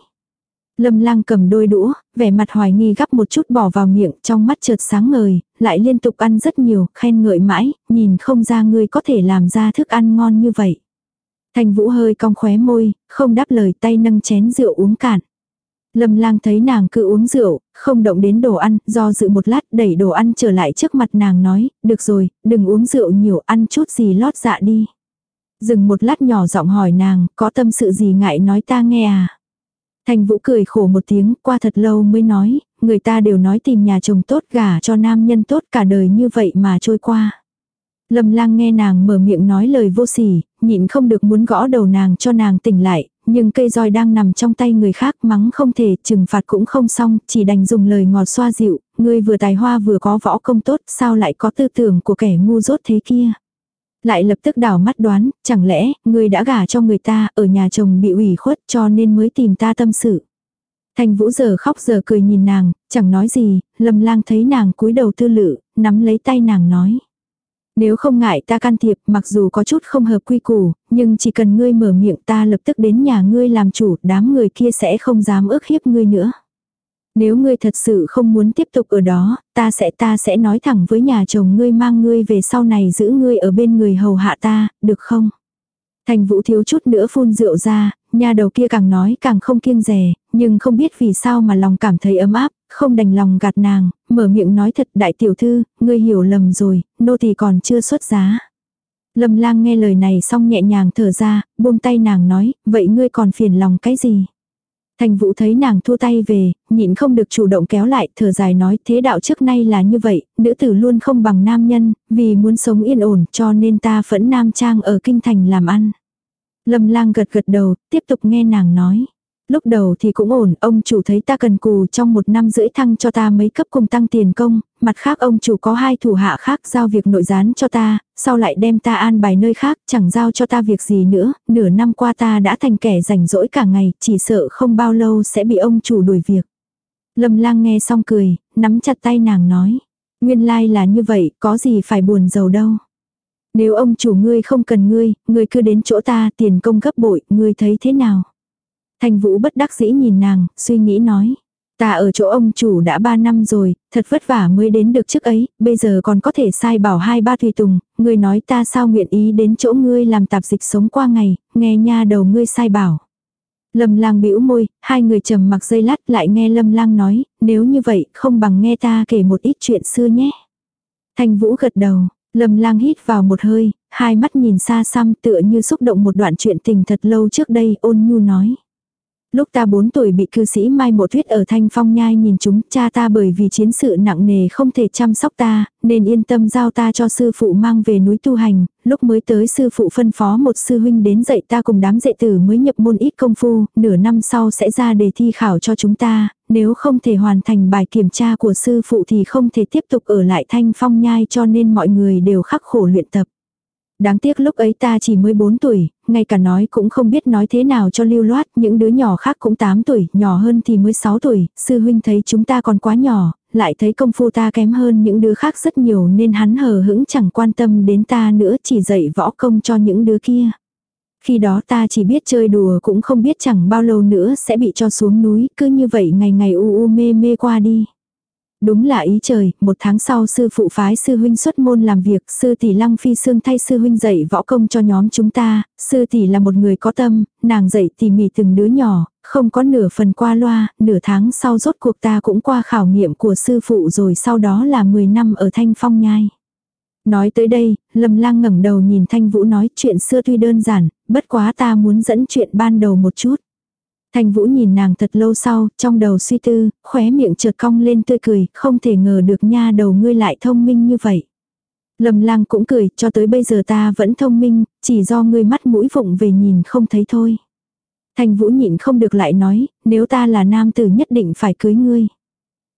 Lâm lang cầm đôi đũa, vẻ mặt hoài nghi gắp một chút bỏ vào miệng, trong mắt chợt sáng ngời, lại liên tục ăn rất nhiều, khen ngợi mãi, nhìn không ra ngươi có thể làm ra thức ăn ngon như vậy. Thanh vũ hơi cong khóe môi, không đáp lời tay nâng chén rượu uống cạn. Lâm lang thấy nàng cứ uống rượu, không động đến đồ ăn, do dự một lát đẩy đồ ăn trở lại trước mặt nàng nói, được rồi, đừng uống rượu nhiều, ăn chút gì lót dạ đi. Dừng một lát nhỏ giọng hỏi nàng, có tâm sự gì ngại nói ta nghe à? Thành vũ cười khổ một tiếng, qua thật lâu mới nói, người ta đều nói tìm nhà chồng tốt gả cho nam nhân tốt cả đời như vậy mà trôi qua. Lâm lang nghe nàng mở miệng nói lời vô sỉ, nhịn không được muốn gõ đầu nàng cho nàng tỉnh lại, nhưng cây roi đang nằm trong tay người khác mắng không thể, trừng phạt cũng không xong, chỉ đành dùng lời ngọt xoa dịu, ngươi vừa tài hoa vừa có võ công tốt, sao lại có tư tưởng của kẻ ngu dốt thế kia. Lại lập tức đảo mắt đoán, chẳng lẽ, ngươi đã gả cho người ta, ở nhà chồng bị ủy khuất cho nên mới tìm ta tâm sự. thành Vũ giờ khóc giờ cười nhìn nàng, chẳng nói gì, Lâm Lang thấy nàng cúi đầu tư lự, nắm lấy tay nàng nói. Nếu không ngại ta can thiệp, mặc dù có chút không hợp quy củ, nhưng chỉ cần ngươi mở miệng ta lập tức đến nhà ngươi làm chủ, đám người kia sẽ không dám ước hiếp ngươi nữa. Nếu ngươi thật sự không muốn tiếp tục ở đó, ta sẽ ta sẽ nói thẳng với nhà chồng ngươi mang ngươi về sau này giữ ngươi ở bên người hầu hạ ta, được không? Thành vũ thiếu chút nữa phun rượu ra, nhà đầu kia càng nói càng không kiêng rè, nhưng không biết vì sao mà lòng cảm thấy ấm áp, không đành lòng gạt nàng, mở miệng nói thật đại tiểu thư, ngươi hiểu lầm rồi, nô tỳ còn chưa xuất giá. Lâm lang nghe lời này xong nhẹ nhàng thở ra, buông tay nàng nói, vậy ngươi còn phiền lòng cái gì? Thành vũ thấy nàng thua tay về, nhịn không được chủ động kéo lại, thở dài nói thế đạo trước nay là như vậy, nữ tử luôn không bằng nam nhân, vì muốn sống yên ổn cho nên ta phẫn nam trang ở kinh thành làm ăn. Lâm lang gật gật đầu, tiếp tục nghe nàng nói. Lúc đầu thì cũng ổn, ông chủ thấy ta cần cù trong một năm rưỡi thăng cho ta mấy cấp cùng tăng tiền công, mặt khác ông chủ có hai thủ hạ khác giao việc nội gián cho ta, sau lại đem ta an bài nơi khác, chẳng giao cho ta việc gì nữa, nửa năm qua ta đã thành kẻ rảnh rỗi cả ngày, chỉ sợ không bao lâu sẽ bị ông chủ đuổi việc. Lâm lang nghe xong cười, nắm chặt tay nàng nói, nguyên lai là như vậy, có gì phải buồn giàu đâu. Nếu ông chủ ngươi không cần ngươi, ngươi cứ đến chỗ ta tiền công gấp bội, ngươi thấy thế nào? Thanh Vũ bất đắc dĩ nhìn nàng, suy nghĩ nói. Ta ở chỗ ông chủ đã 3 năm rồi, thật vất vả mới đến được trước ấy, bây giờ còn có thể sai bảo hai ba tùy tùng, ngươi nói ta sao nguyện ý đến chỗ ngươi làm tạp dịch sống qua ngày, nghe nha đầu ngươi sai bảo. Lâm lang bĩu môi, hai người trầm mặc dây lát lại nghe lâm lang nói, nếu như vậy không bằng nghe ta kể một ít chuyện xưa nhé. Thanh Vũ gật đầu, Lâm lang hít vào một hơi, hai mắt nhìn xa xăm tựa như xúc động một đoạn chuyện tình thật lâu trước đây ôn nhu nói. Lúc ta 4 tuổi bị cư sĩ Mai Một Thuyết ở Thanh Phong Nhai nhìn chúng, cha ta bởi vì chiến sự nặng nề không thể chăm sóc ta, nên yên tâm giao ta cho sư phụ mang về núi tu hành, lúc mới tới sư phụ phân phó một sư huynh đến dạy ta cùng đám dạy tử mới nhập môn ít công phu, nửa năm sau sẽ ra đề thi khảo cho chúng ta, nếu không thể hoàn thành bài kiểm tra của sư phụ thì không thể tiếp tục ở lại Thanh Phong Nhai cho nên mọi người đều khắc khổ luyện tập. Đáng tiếc lúc ấy ta chỉ mới 4 tuổi, ngay cả nói cũng không biết nói thế nào cho lưu loát, những đứa nhỏ khác cũng 8 tuổi, nhỏ hơn thì mới 6 tuổi, sư huynh thấy chúng ta còn quá nhỏ, lại thấy công phu ta kém hơn những đứa khác rất nhiều nên hắn hờ hững chẳng quan tâm đến ta nữa chỉ dạy võ công cho những đứa kia. Khi đó ta chỉ biết chơi đùa cũng không biết chẳng bao lâu nữa sẽ bị cho xuống núi, cứ như vậy ngày ngày u u mê mê qua đi. Đúng là ý trời, một tháng sau sư phụ phái sư huynh xuất môn làm việc, sư tỷ lăng phi xương thay sư huynh dạy võ công cho nhóm chúng ta, sư tỷ là một người có tâm, nàng dạy tỉ mỉ từng đứa nhỏ, không có nửa phần qua loa, nửa tháng sau rốt cuộc ta cũng qua khảo nghiệm của sư phụ rồi sau đó là 10 năm ở thanh phong nhai. Nói tới đây, Lâm Lang ngẩng đầu nhìn Thanh Vũ nói chuyện xưa tuy đơn giản, bất quá ta muốn dẫn chuyện ban đầu một chút. Thanh Vũ nhìn nàng thật lâu sau, trong đầu suy tư, khóe miệng chợt cong lên tươi cười, không thể ngờ được nha đầu ngươi lại thông minh như vậy. Lâm lang cũng cười, cho tới bây giờ ta vẫn thông minh, chỉ do ngươi mắt mũi vụng về nhìn không thấy thôi. Thanh Vũ nhịn không được lại nói, nếu ta là nam tử nhất định phải cưới ngươi.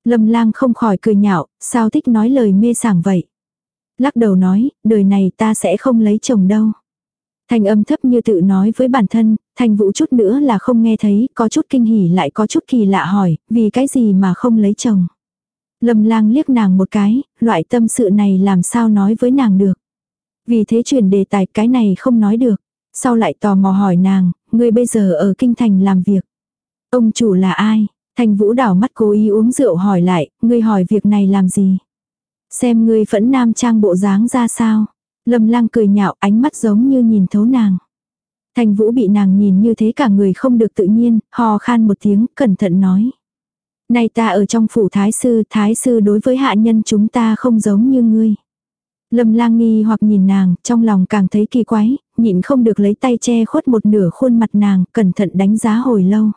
Lâm lang không khỏi cười nhạo, sao thích nói lời mê sảng vậy. Lắc đầu nói, đời này ta sẽ không lấy chồng đâu. Thanh âm thấp như tự nói với bản thân, thanh vũ chút nữa là không nghe thấy, có chút kinh hỉ lại có chút kỳ lạ hỏi, vì cái gì mà không lấy chồng. Lâm lang liếc nàng một cái, loại tâm sự này làm sao nói với nàng được. Vì thế chuyển đề tài cái này không nói được. Sau lại tò mò hỏi nàng, ngươi bây giờ ở kinh thành làm việc. Ông chủ là ai? Thanh vũ đảo mắt cố ý uống rượu hỏi lại, ngươi hỏi việc này làm gì? Xem ngươi phẫn nam trang bộ dáng ra sao? Lâm lang cười nhạo ánh mắt giống như nhìn thấu nàng. Thành vũ bị nàng nhìn như thế cả người không được tự nhiên, hò khan một tiếng, cẩn thận nói. Này ta ở trong phủ thái sư, thái sư đối với hạ nhân chúng ta không giống như ngươi. Lâm lang nghi hoặc nhìn nàng, trong lòng càng thấy kỳ quái, nhịn không được lấy tay che khuất một nửa khuôn mặt nàng, cẩn thận đánh giá hồi lâu.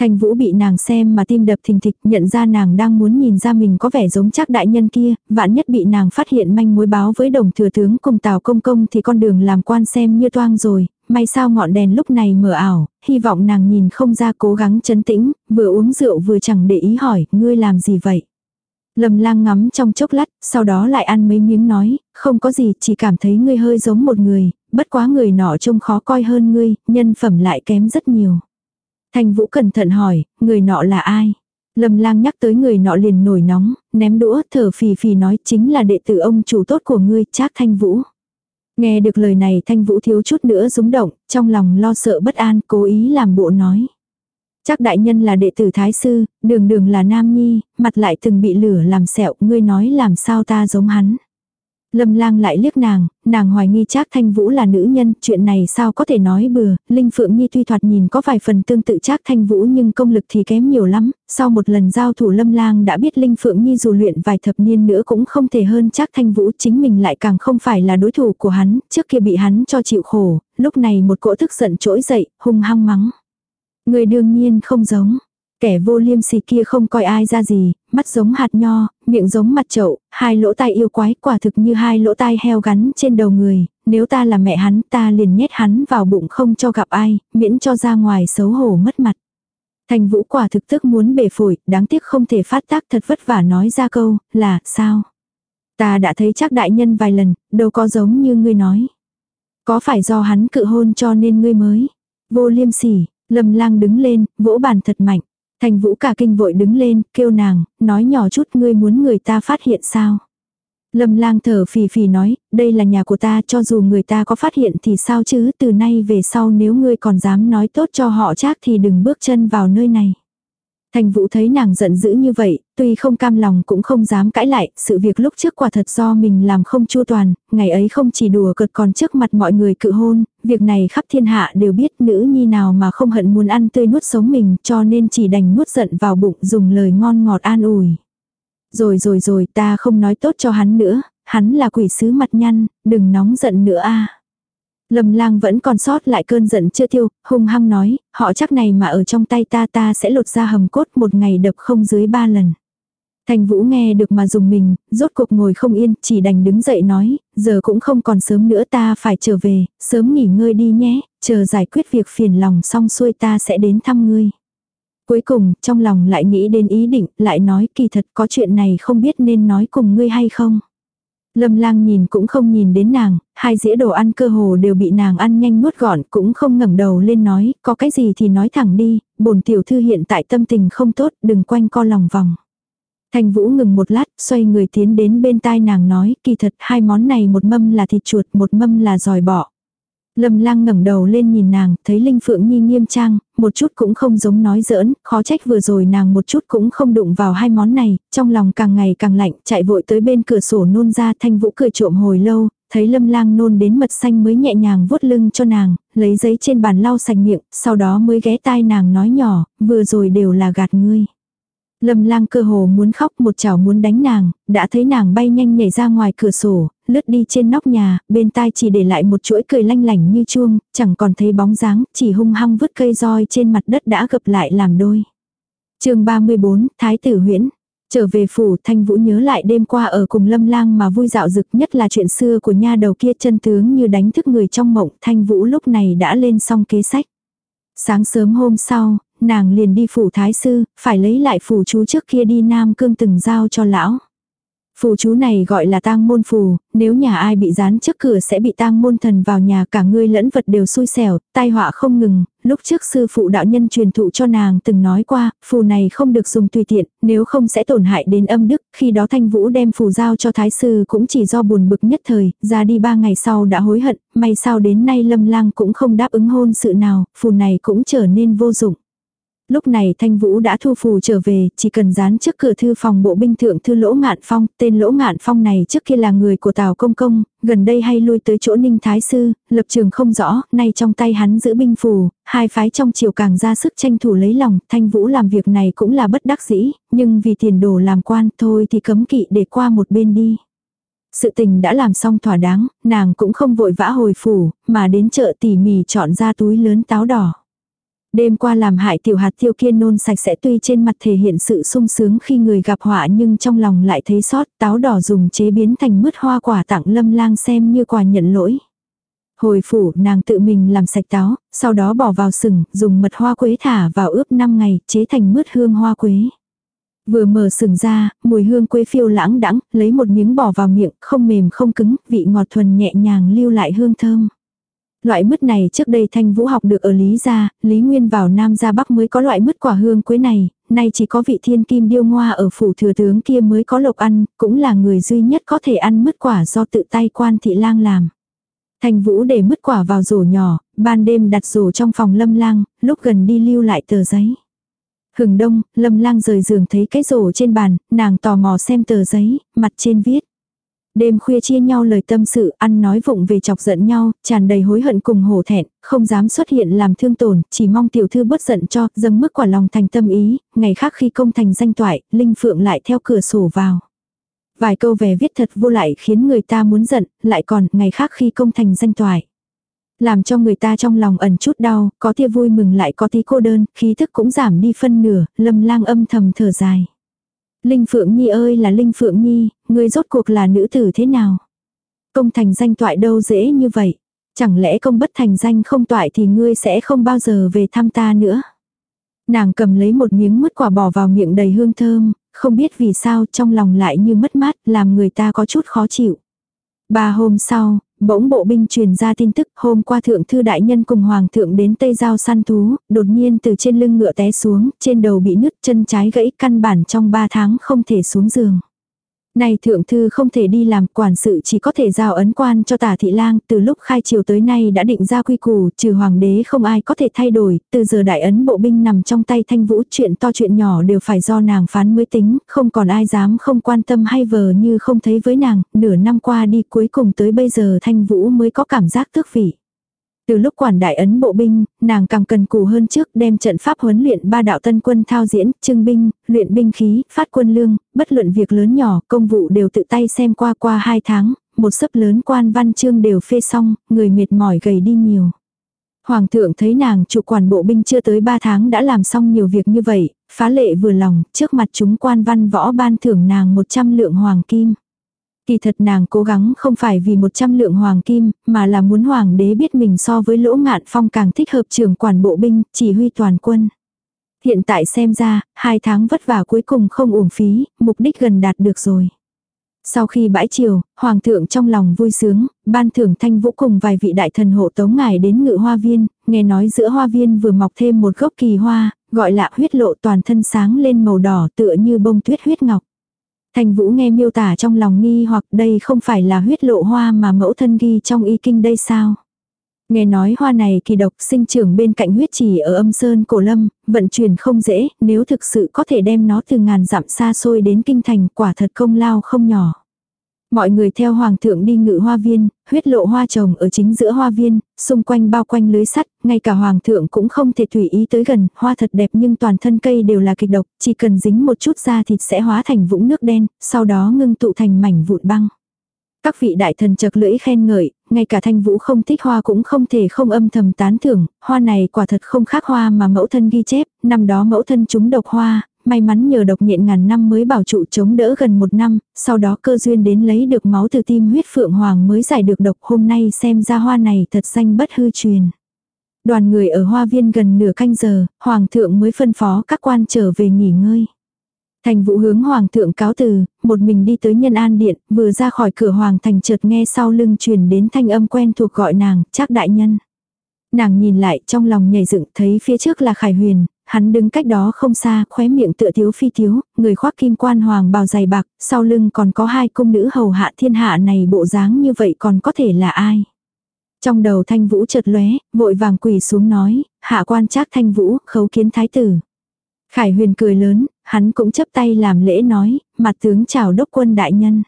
Thanh Vũ bị nàng xem mà tim đập thình thịch, nhận ra nàng đang muốn nhìn ra mình có vẻ giống chắc đại nhân kia, vạn nhất bị nàng phát hiện manh mối báo với đồng thừa tướng cùng Tào Công Công thì con đường làm quan xem như toang rồi, may sao ngọn đèn lúc này mở ảo, hy vọng nàng nhìn không ra cố gắng chấn tĩnh, vừa uống rượu vừa chẳng để ý hỏi, ngươi làm gì vậy? Lâm lang ngắm trong chốc lát, sau đó lại ăn mấy miếng nói, không có gì, chỉ cảm thấy ngươi hơi giống một người, bất quá người nọ trông khó coi hơn ngươi, nhân phẩm lại kém rất nhiều. Thanh Vũ cẩn thận hỏi, người nọ là ai? Lâm lang nhắc tới người nọ liền nổi nóng, ném đũa thở phì phì nói chính là đệ tử ông chủ tốt của ngươi, Trác Thanh Vũ. Nghe được lời này Thanh Vũ thiếu chút nữa rúng động, trong lòng lo sợ bất an, cố ý làm bộ nói. Chắc đại nhân là đệ tử thái sư, đường đường là nam nhi, mặt lại từng bị lửa làm sẹo, ngươi nói làm sao ta giống hắn. Lâm lang lại liếc nàng, nàng hoài nghi Trác Thanh Vũ là nữ nhân, chuyện này sao có thể nói bừa, Linh Phượng Nhi tuy thoạt nhìn có vài phần tương tự Trác Thanh Vũ nhưng công lực thì kém nhiều lắm, sau một lần giao thủ Lâm lang đã biết Linh Phượng Nhi dù luyện vài thập niên nữa cũng không thể hơn Trác Thanh Vũ, chính mình lại càng không phải là đối thủ của hắn, trước kia bị hắn cho chịu khổ, lúc này một cỗ tức giận trỗi dậy, hung hăng mắng. Người đương nhiên không giống, Kẻ vô liêm sỉ kia không coi ai ra gì, mắt giống hạt nho, miệng giống mặt trậu, hai lỗ tai yêu quái quả thực như hai lỗ tai heo gắn trên đầu người, nếu ta là mẹ hắn ta liền nhét hắn vào bụng không cho gặp ai, miễn cho ra ngoài xấu hổ mất mặt. Thành vũ quả thực tức muốn bể phổi, đáng tiếc không thể phát tác thật vất vả nói ra câu, là, sao? Ta đã thấy chắc đại nhân vài lần, đâu có giống như ngươi nói. Có phải do hắn cự hôn cho nên ngươi mới? Vô liêm sỉ, lâm lang đứng lên, vỗ bàn thật mạnh. Thành vũ cả kinh vội đứng lên, kêu nàng, nói nhỏ chút ngươi muốn người ta phát hiện sao. Lâm lang thở phì phì nói, đây là nhà của ta cho dù người ta có phát hiện thì sao chứ từ nay về sau nếu ngươi còn dám nói tốt cho họ chắc thì đừng bước chân vào nơi này. Thành Vũ thấy nàng giận dữ như vậy, tuy không cam lòng cũng không dám cãi lại, sự việc lúc trước quả thật do mình làm không chu toàn, ngày ấy không chỉ đùa cợt còn trước mặt mọi người cự hôn, việc này khắp thiên hạ đều biết nữ nhi nào mà không hận muốn ăn tươi nuốt sống mình cho nên chỉ đành nuốt giận vào bụng dùng lời ngon ngọt an ủi. Rồi rồi rồi ta không nói tốt cho hắn nữa, hắn là quỷ sứ mặt nhăn, đừng nóng giận nữa a Lâm lang vẫn còn sót lại cơn giận chưa tiêu, hung hăng nói, họ chắc này mà ở trong tay ta ta sẽ lột ra hầm cốt một ngày đập không dưới ba lần. Thành Vũ nghe được mà dùng mình, rốt cuộc ngồi không yên, chỉ đành đứng dậy nói, giờ cũng không còn sớm nữa ta phải trở về, sớm nghỉ ngơi đi nhé, chờ giải quyết việc phiền lòng xong xuôi ta sẽ đến thăm ngươi. Cuối cùng, trong lòng lại nghĩ đến ý định, lại nói kỳ thật có chuyện này không biết nên nói cùng ngươi hay không. Lâm lang nhìn cũng không nhìn đến nàng, hai dĩa đồ ăn cơ hồ đều bị nàng ăn nhanh nuốt gọn, cũng không ngẩng đầu lên nói, có cái gì thì nói thẳng đi, bổn tiểu thư hiện tại tâm tình không tốt, đừng quanh co lòng vòng. Thành Vũ ngừng một lát, xoay người tiến đến bên tai nàng nói, kỳ thật hai món này một mâm là thịt chuột, một mâm là giòi bọ. Lâm lang ngẩng đầu lên nhìn nàng, thấy Linh Phượng Nhi nghiêm trang, một chút cũng không giống nói giỡn, khó trách vừa rồi nàng một chút cũng không đụng vào hai món này, trong lòng càng ngày càng lạnh, chạy vội tới bên cửa sổ nôn ra thanh vũ cười trộm hồi lâu, thấy lâm lang nôn đến mật xanh mới nhẹ nhàng vuốt lưng cho nàng, lấy giấy trên bàn lau sạch miệng, sau đó mới ghé tai nàng nói nhỏ, vừa rồi đều là gạt ngươi. Lâm lang cơ hồ muốn khóc một chảo muốn đánh nàng, đã thấy nàng bay nhanh nhảy ra ngoài cửa sổ, lướt đi trên nóc nhà, bên tai chỉ để lại một chuỗi cười lanh lảnh như chuông, chẳng còn thấy bóng dáng, chỉ hung hăng vứt cây roi trên mặt đất đã gập lại làm đôi. chương 34, Thái tử huyễn. Trở về phủ, Thanh Vũ nhớ lại đêm qua ở cùng Lâm Lang mà vui dạo dực nhất là chuyện xưa của nha đầu kia chân tướng như đánh thức người trong mộng, Thanh Vũ lúc này đã lên xong kế sách. Sáng sớm hôm sau, nàng liền đi phủ thái sư, phải lấy lại phủ chú trước kia đi Nam Cương từng giao cho lão. Phù chú này gọi là tang môn phù, nếu nhà ai bị dán trước cửa sẽ bị tang môn thần vào nhà cả ngươi lẫn vật đều xui xẻo, tai họa không ngừng, lúc trước sư phụ đạo nhân truyền thụ cho nàng từng nói qua, phù này không được dùng tùy tiện, nếu không sẽ tổn hại đến âm đức, khi đó thanh vũ đem phù giao cho thái sư cũng chỉ do buồn bực nhất thời, ra đi ba ngày sau đã hối hận, may sao đến nay lâm lang cũng không đáp ứng hôn sự nào, phù này cũng trở nên vô dụng. Lúc này Thanh Vũ đã thu phù trở về, chỉ cần dán trước cửa thư phòng bộ binh thượng thư Lỗ Ngạn Phong, tên Lỗ Ngạn Phong này trước kia là người của Tào Công Công, gần đây hay lui tới chỗ Ninh Thái Sư, lập trường không rõ, nay trong tay hắn giữ binh phù, hai phái trong triều càng ra sức tranh thủ lấy lòng, Thanh Vũ làm việc này cũng là bất đắc dĩ, nhưng vì tiền đồ làm quan thôi thì cấm kỵ để qua một bên đi. Sự tình đã làm xong thỏa đáng, nàng cũng không vội vã hồi phủ, mà đến chợ tỉ mỉ chọn ra túi lớn táo đỏ. Đêm qua làm hại tiểu hạt tiêu kia nôn sạch sẽ tuy trên mặt thể hiện sự sung sướng khi người gặp họa nhưng trong lòng lại thấy sót táo đỏ dùng chế biến thành mứt hoa quả tặng lâm lang xem như quà nhận lỗi. Hồi phủ nàng tự mình làm sạch táo, sau đó bỏ vào sừng, dùng mật hoa quế thả vào ướp 5 ngày, chế thành mứt hương hoa quế. Vừa mở sừng ra, mùi hương quế phiêu lãng đãng, lấy một miếng bỏ vào miệng, không mềm không cứng, vị ngọt thuần nhẹ nhàng lưu lại hương thơm. Loại mứt này trước đây Thanh Vũ học được ở Lý Gia, Lý Nguyên vào Nam Gia Bắc mới có loại mứt quả hương quế này, nay chỉ có vị thiên kim điêu ngoa ở phủ thừa tướng kia mới có lộc ăn, cũng là người duy nhất có thể ăn mứt quả do tự tay quan thị lang làm. Thanh Vũ để mứt quả vào rổ nhỏ, ban đêm đặt rổ trong phòng lâm lang, lúc gần đi lưu lại tờ giấy. Hừng đông, lâm lang rời giường thấy cái rổ trên bàn, nàng tò mò xem tờ giấy, mặt trên viết. Đêm khuya chia nhau lời tâm sự, ăn nói vụng về chọc giận nhau, tràn đầy hối hận cùng hổ thẹn, không dám xuất hiện làm thương tổn, chỉ mong tiểu thư bớt giận cho, dâng mức quả lòng thành tâm ý, ngày khác khi công thành danh toại, Linh Phượng lại theo cửa sổ vào. Vài câu về viết thật vô lại khiến người ta muốn giận, lại còn ngày khác khi công thành danh toại. Làm cho người ta trong lòng ẩn chút đau, có tia vui mừng lại có tí cô đơn, khí thức cũng giảm đi phân nửa, lâm lang âm thầm thở dài. Linh Phượng Nhi ơi là Linh Phượng Nhi, ngươi rốt cuộc là nữ tử thế nào? Công thành danh toại đâu dễ như vậy? Chẳng lẽ công bất thành danh không toại thì ngươi sẽ không bao giờ về thăm ta nữa? Nàng cầm lấy một miếng mứt quả bỏ vào miệng đầy hương thơm, không biết vì sao trong lòng lại như mất mát, làm người ta có chút khó chịu. Ba hôm sau, bỗng bộ binh truyền ra tin tức hôm qua thượng thư đại nhân cùng hoàng thượng đến Tây Giao săn thú, đột nhiên từ trên lưng ngựa té xuống, trên đầu bị nứt chân trái gãy căn bản trong ba tháng không thể xuống giường nay thượng thư không thể đi làm quản sự chỉ có thể giao ấn quan cho tả thị lang, từ lúc khai triều tới nay đã định ra quy củ, trừ hoàng đế không ai có thể thay đổi, từ giờ đại ấn bộ binh nằm trong tay thanh vũ, chuyện to chuyện nhỏ đều phải do nàng phán mới tính, không còn ai dám không quan tâm hay vờ như không thấy với nàng, nửa năm qua đi cuối cùng tới bây giờ thanh vũ mới có cảm giác tước vị. Từ lúc quản đại ấn bộ binh, nàng càng cần cù hơn trước đem trận pháp huấn luyện ba đạo tân quân thao diễn, trưng binh, luyện binh khí, phát quân lương, bất luận việc lớn nhỏ, công vụ đều tự tay xem qua qua hai tháng, một sấp lớn quan văn chương đều phê xong, người mệt mỏi gầy đi nhiều. Hoàng thượng thấy nàng chủ quản bộ binh chưa tới ba tháng đã làm xong nhiều việc như vậy, phá lệ vừa lòng, trước mặt chúng quan văn võ ban thưởng nàng 100 lượng hoàng kim. Kỳ thật nàng cố gắng không phải vì 100 lượng hoàng kim, mà là muốn hoàng đế biết mình so với lỗ ngạn phong càng thích hợp trưởng quản bộ binh, chỉ huy toàn quân. Hiện tại xem ra, hai tháng vất vả cuối cùng không uổng phí, mục đích gần đạt được rồi. Sau khi bãi chiều, hoàng thượng trong lòng vui sướng, ban thưởng thanh vũ cùng vài vị đại thần hộ tống ngài đến ngự hoa viên, nghe nói giữa hoa viên vừa mọc thêm một gốc kỳ hoa, gọi là huyết lộ toàn thân sáng lên màu đỏ tựa như bông tuyết huyết ngọc. Thành Vũ nghe miêu tả trong lòng nghi hoặc đây không phải là huyết lộ hoa mà mẫu thân ghi trong y kinh đây sao. Nghe nói hoa này kỳ độc sinh trưởng bên cạnh huyết trì ở âm sơn cổ lâm, vận chuyển không dễ, nếu thực sự có thể đem nó từ ngàn dặm xa xôi đến kinh thành quả thật công lao không nhỏ. Mọi người theo hoàng thượng đi ngự hoa viên, huyết lộ hoa trồng ở chính giữa hoa viên, xung quanh bao quanh lưới sắt, ngay cả hoàng thượng cũng không thể tùy ý tới gần, hoa thật đẹp nhưng toàn thân cây đều là kịch độc, chỉ cần dính một chút da thịt sẽ hóa thành vũng nước đen, sau đó ngưng tụ thành mảnh vụn băng. Các vị đại thần chật lưỡi khen ngợi, ngay cả thanh vũ không thích hoa cũng không thể không âm thầm tán thưởng, hoa này quả thật không khác hoa mà mẫu thân ghi chép, năm đó mẫu thân chúng độc hoa, may mắn nhờ độc nhện ngàn năm mới bảo trụ chống đỡ gần một năm, sau đó cơ duyên đến lấy được máu từ tim huyết phượng hoàng mới giải được độc hôm nay xem ra hoa này thật xanh bất hư truyền. Đoàn người ở hoa viên gần nửa canh giờ, hoàng thượng mới phân phó các quan trở về nghỉ ngơi. Thành vũ hướng hoàng thượng cáo từ, một mình đi tới nhân an điện, vừa ra khỏi cửa hoàng thành chợt nghe sau lưng truyền đến thanh âm quen thuộc gọi nàng, chắc đại nhân. Nàng nhìn lại trong lòng nhảy dựng thấy phía trước là Khải Huyền, hắn đứng cách đó không xa, khóe miệng tựa thiếu phi thiếu, người khoác kim quan hoàng bào dày bạc, sau lưng còn có hai cung nữ hầu hạ thiên hạ này bộ dáng như vậy còn có thể là ai. Trong đầu thanh vũ chợt lóe, vội vàng quỳ xuống nói, hạ quan trác thanh vũ, khấu kiến thái tử. Khải huyền cười lớn, hắn cũng chấp tay làm lễ nói, mặt tướng chào đốc quân đại nhân.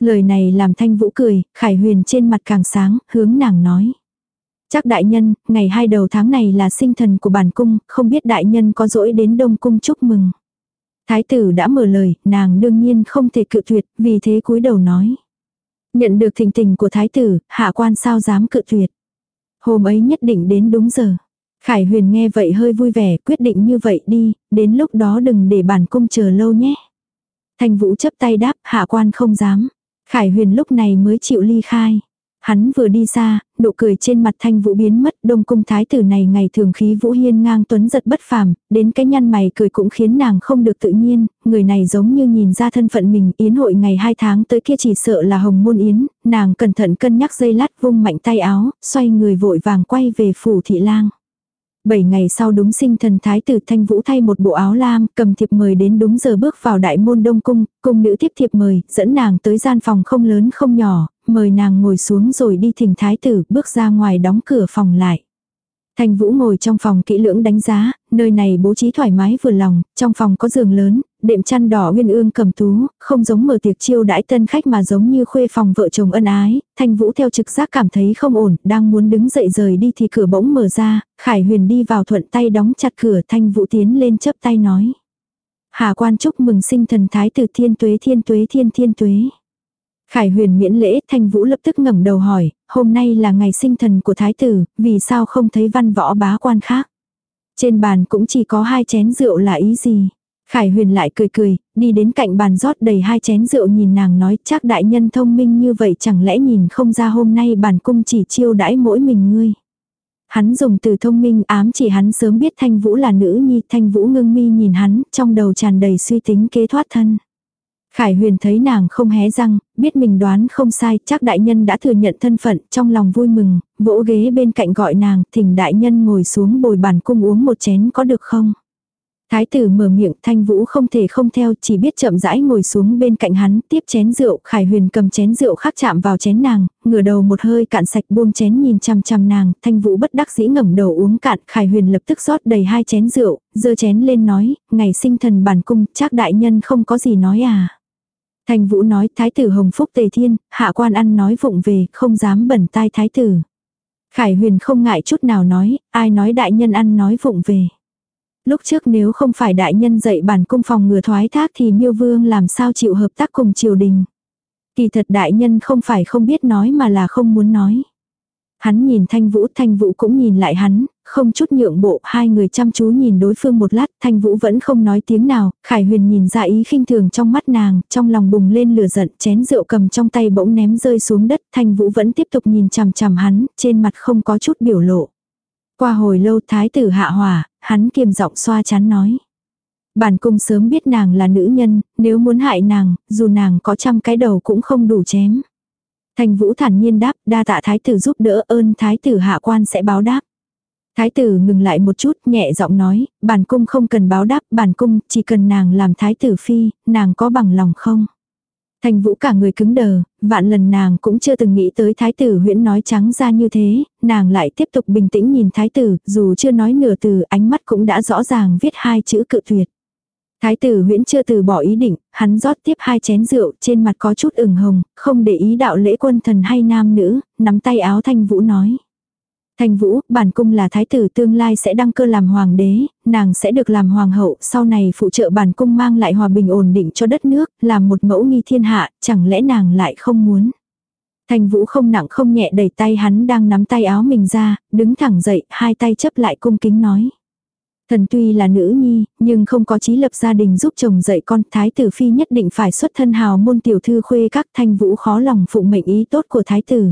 Lời này làm thanh vũ cười, khải huyền trên mặt càng sáng, hướng nàng nói. Chắc đại nhân, ngày hai đầu tháng này là sinh thần của bản cung, không biết đại nhân có dỗi đến đông cung chúc mừng. Thái tử đã mở lời, nàng đương nhiên không thể cự tuyệt, vì thế cúi đầu nói. Nhận được thình tình của thái tử, hạ quan sao dám cự tuyệt. Hôm ấy nhất định đến đúng giờ. Khải huyền nghe vậy hơi vui vẻ, quyết định như vậy đi, đến lúc đó đừng để bản cung chờ lâu nhé. thành vũ chấp tay đáp, hạ quan không dám. Khải huyền lúc này mới chịu ly khai. Hắn vừa đi xa, nụ cười trên mặt thanh vũ biến mất, đông cung thái tử này ngày thường khí vũ hiên ngang tuấn giật bất phàm, đến cái nhăn mày cười cũng khiến nàng không được tự nhiên, người này giống như nhìn ra thân phận mình, yến hội ngày hai tháng tới kia chỉ sợ là hồng môn yến, nàng cẩn thận cân nhắc dây lát vung mạnh tay áo, xoay người vội vàng quay về phủ thị lang. Bảy ngày sau đúng sinh thần thái tử Thanh Vũ thay một bộ áo lam, cầm thiệp mời đến đúng giờ bước vào đại môn đông cung, cung nữ tiếp thiệp mời, dẫn nàng tới gian phòng không lớn không nhỏ, mời nàng ngồi xuống rồi đi thỉnh thái tử, bước ra ngoài đóng cửa phòng lại. thành Vũ ngồi trong phòng kỹ lưỡng đánh giá, nơi này bố trí thoải mái vừa lòng, trong phòng có giường lớn, đệm chăn đỏ uyên ương cầm tú, không giống mở tiệc chiêu đãi tân khách mà giống như khuê phòng vợ chồng ân ái, thành Vũ theo trực giác cảm thấy không ổn, đang muốn đứng dậy rời đi thì cửa bỗng mở ra, Khải Huyền đi vào thuận tay đóng chặt cửa, Thanh Vũ tiến lên chấp tay nói: "Hà quan chúc mừng sinh thần thái tử thiên tuế thiên tuế thiên thiên tuế." Khải huyền miễn lễ, Thanh Vũ lập tức ngẩng đầu hỏi, hôm nay là ngày sinh thần của thái tử, vì sao không thấy văn võ bá quan khác? Trên bàn cũng chỉ có hai chén rượu là ý gì? Khải huyền lại cười cười, đi đến cạnh bàn rót đầy hai chén rượu nhìn nàng nói chắc đại nhân thông minh như vậy chẳng lẽ nhìn không ra hôm nay bản cung chỉ chiêu đãi mỗi mình ngươi. Hắn dùng từ thông minh ám chỉ hắn sớm biết thanh vũ là nữ nhi thanh vũ ngưng mi nhìn hắn trong đầu tràn đầy suy tính kế thoát thân. Khải huyền thấy nàng không hé răng, biết mình đoán không sai, chắc đại nhân đã thừa nhận thân phận, trong lòng vui mừng, vỗ ghế bên cạnh gọi nàng, thỉnh đại nhân ngồi xuống bồi bàn cung uống một chén có được không? Thái tử mở miệng thanh vũ không thể không theo chỉ biết chậm rãi ngồi xuống bên cạnh hắn tiếp chén rượu khải huyền cầm chén rượu khác chạm vào chén nàng ngửa đầu một hơi cạn sạch buông chén nhìn chăm chăm nàng thanh vũ bất đắc dĩ ngẩng đầu uống cạn khải huyền lập tức rót đầy hai chén rượu giơ chén lên nói ngày sinh thần bản cung chắc đại nhân không có gì nói à Thanh Vũ nói thái tử hồng phúc tề thiên, hạ quan ăn nói vụng về, không dám bẩn tai thái tử. Khải huyền không ngại chút nào nói, ai nói đại nhân ăn nói vụng về. Lúc trước nếu không phải đại nhân dạy bản cung phòng ngừa thoái thác thì miêu vương làm sao chịu hợp tác cùng triều đình. Kỳ thật đại nhân không phải không biết nói mà là không muốn nói. Hắn nhìn Thanh Vũ, Thanh Vũ cũng nhìn lại hắn, không chút nhượng bộ, hai người chăm chú nhìn đối phương một lát, Thanh Vũ vẫn không nói tiếng nào, Khải Huyền nhìn ra ý khinh thường trong mắt nàng, trong lòng bùng lên lửa giận, chén rượu cầm trong tay bỗng ném rơi xuống đất, Thanh Vũ vẫn tiếp tục nhìn chằm chằm hắn, trên mặt không có chút biểu lộ. Qua hồi lâu thái tử hạ hỏa, hắn kiềm giọng xoa chán nói. Bản cung sớm biết nàng là nữ nhân, nếu muốn hại nàng, dù nàng có trăm cái đầu cũng không đủ chém. Thành vũ thản nhiên đáp, đa tạ thái tử giúp đỡ ơn thái tử hạ quan sẽ báo đáp. Thái tử ngừng lại một chút, nhẹ giọng nói, bản cung không cần báo đáp, bản cung chỉ cần nàng làm thái tử phi, nàng có bằng lòng không? Thành vũ cả người cứng đờ, vạn lần nàng cũng chưa từng nghĩ tới thái tử huyễn nói trắng ra như thế, nàng lại tiếp tục bình tĩnh nhìn thái tử, dù chưa nói nửa từ ánh mắt cũng đã rõ ràng viết hai chữ cự tuyệt. Thái tử huyễn chưa từ bỏ ý định, hắn rót tiếp hai chén rượu, trên mặt có chút ửng hồng, không để ý đạo lễ quân thần hay nam nữ, nắm tay áo thanh vũ nói. Thanh vũ, bản cung là thái tử tương lai sẽ đăng cơ làm hoàng đế, nàng sẽ được làm hoàng hậu, sau này phụ trợ bản cung mang lại hòa bình ổn định cho đất nước, làm một mẫu nghi thiên hạ, chẳng lẽ nàng lại không muốn. Thanh vũ không nặng không nhẹ đẩy tay hắn đang nắm tay áo mình ra, đứng thẳng dậy, hai tay chấp lại cung kính nói. Thần tuy là nữ nhi, nhưng không có trí lập gia đình giúp chồng dạy con, thái tử phi nhất định phải xuất thân hào môn tiểu thư khuê các thanh vũ khó lòng phụng mệnh ý tốt của thái tử.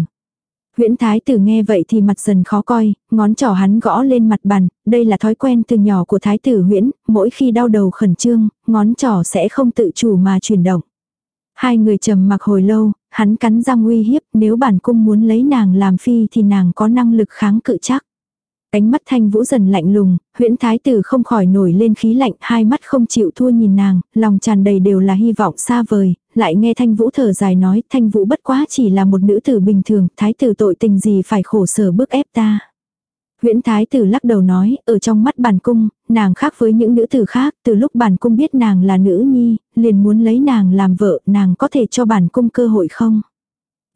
Huyễn thái tử nghe vậy thì mặt dần khó coi, ngón trỏ hắn gõ lên mặt bàn, đây là thói quen từ nhỏ của thái tử huyễn, mỗi khi đau đầu khẩn trương, ngón trỏ sẽ không tự chủ mà chuyển động. Hai người trầm mặc hồi lâu, hắn cắn răng uy hiếp, nếu bản cung muốn lấy nàng làm phi thì nàng có năng lực kháng cự chắc. Cánh mắt thanh vũ dần lạnh lùng, huyễn thái tử không khỏi nổi lên khí lạnh, hai mắt không chịu thua nhìn nàng, lòng tràn đầy đều là hy vọng xa vời, lại nghe thanh vũ thở dài nói, thanh vũ bất quá chỉ là một nữ tử bình thường, thái tử tội tình gì phải khổ sở bức ép ta. Huyễn thái tử lắc đầu nói, ở trong mắt bản cung, nàng khác với những nữ tử khác, từ lúc bản cung biết nàng là nữ nhi, liền muốn lấy nàng làm vợ, nàng có thể cho bản cung cơ hội không?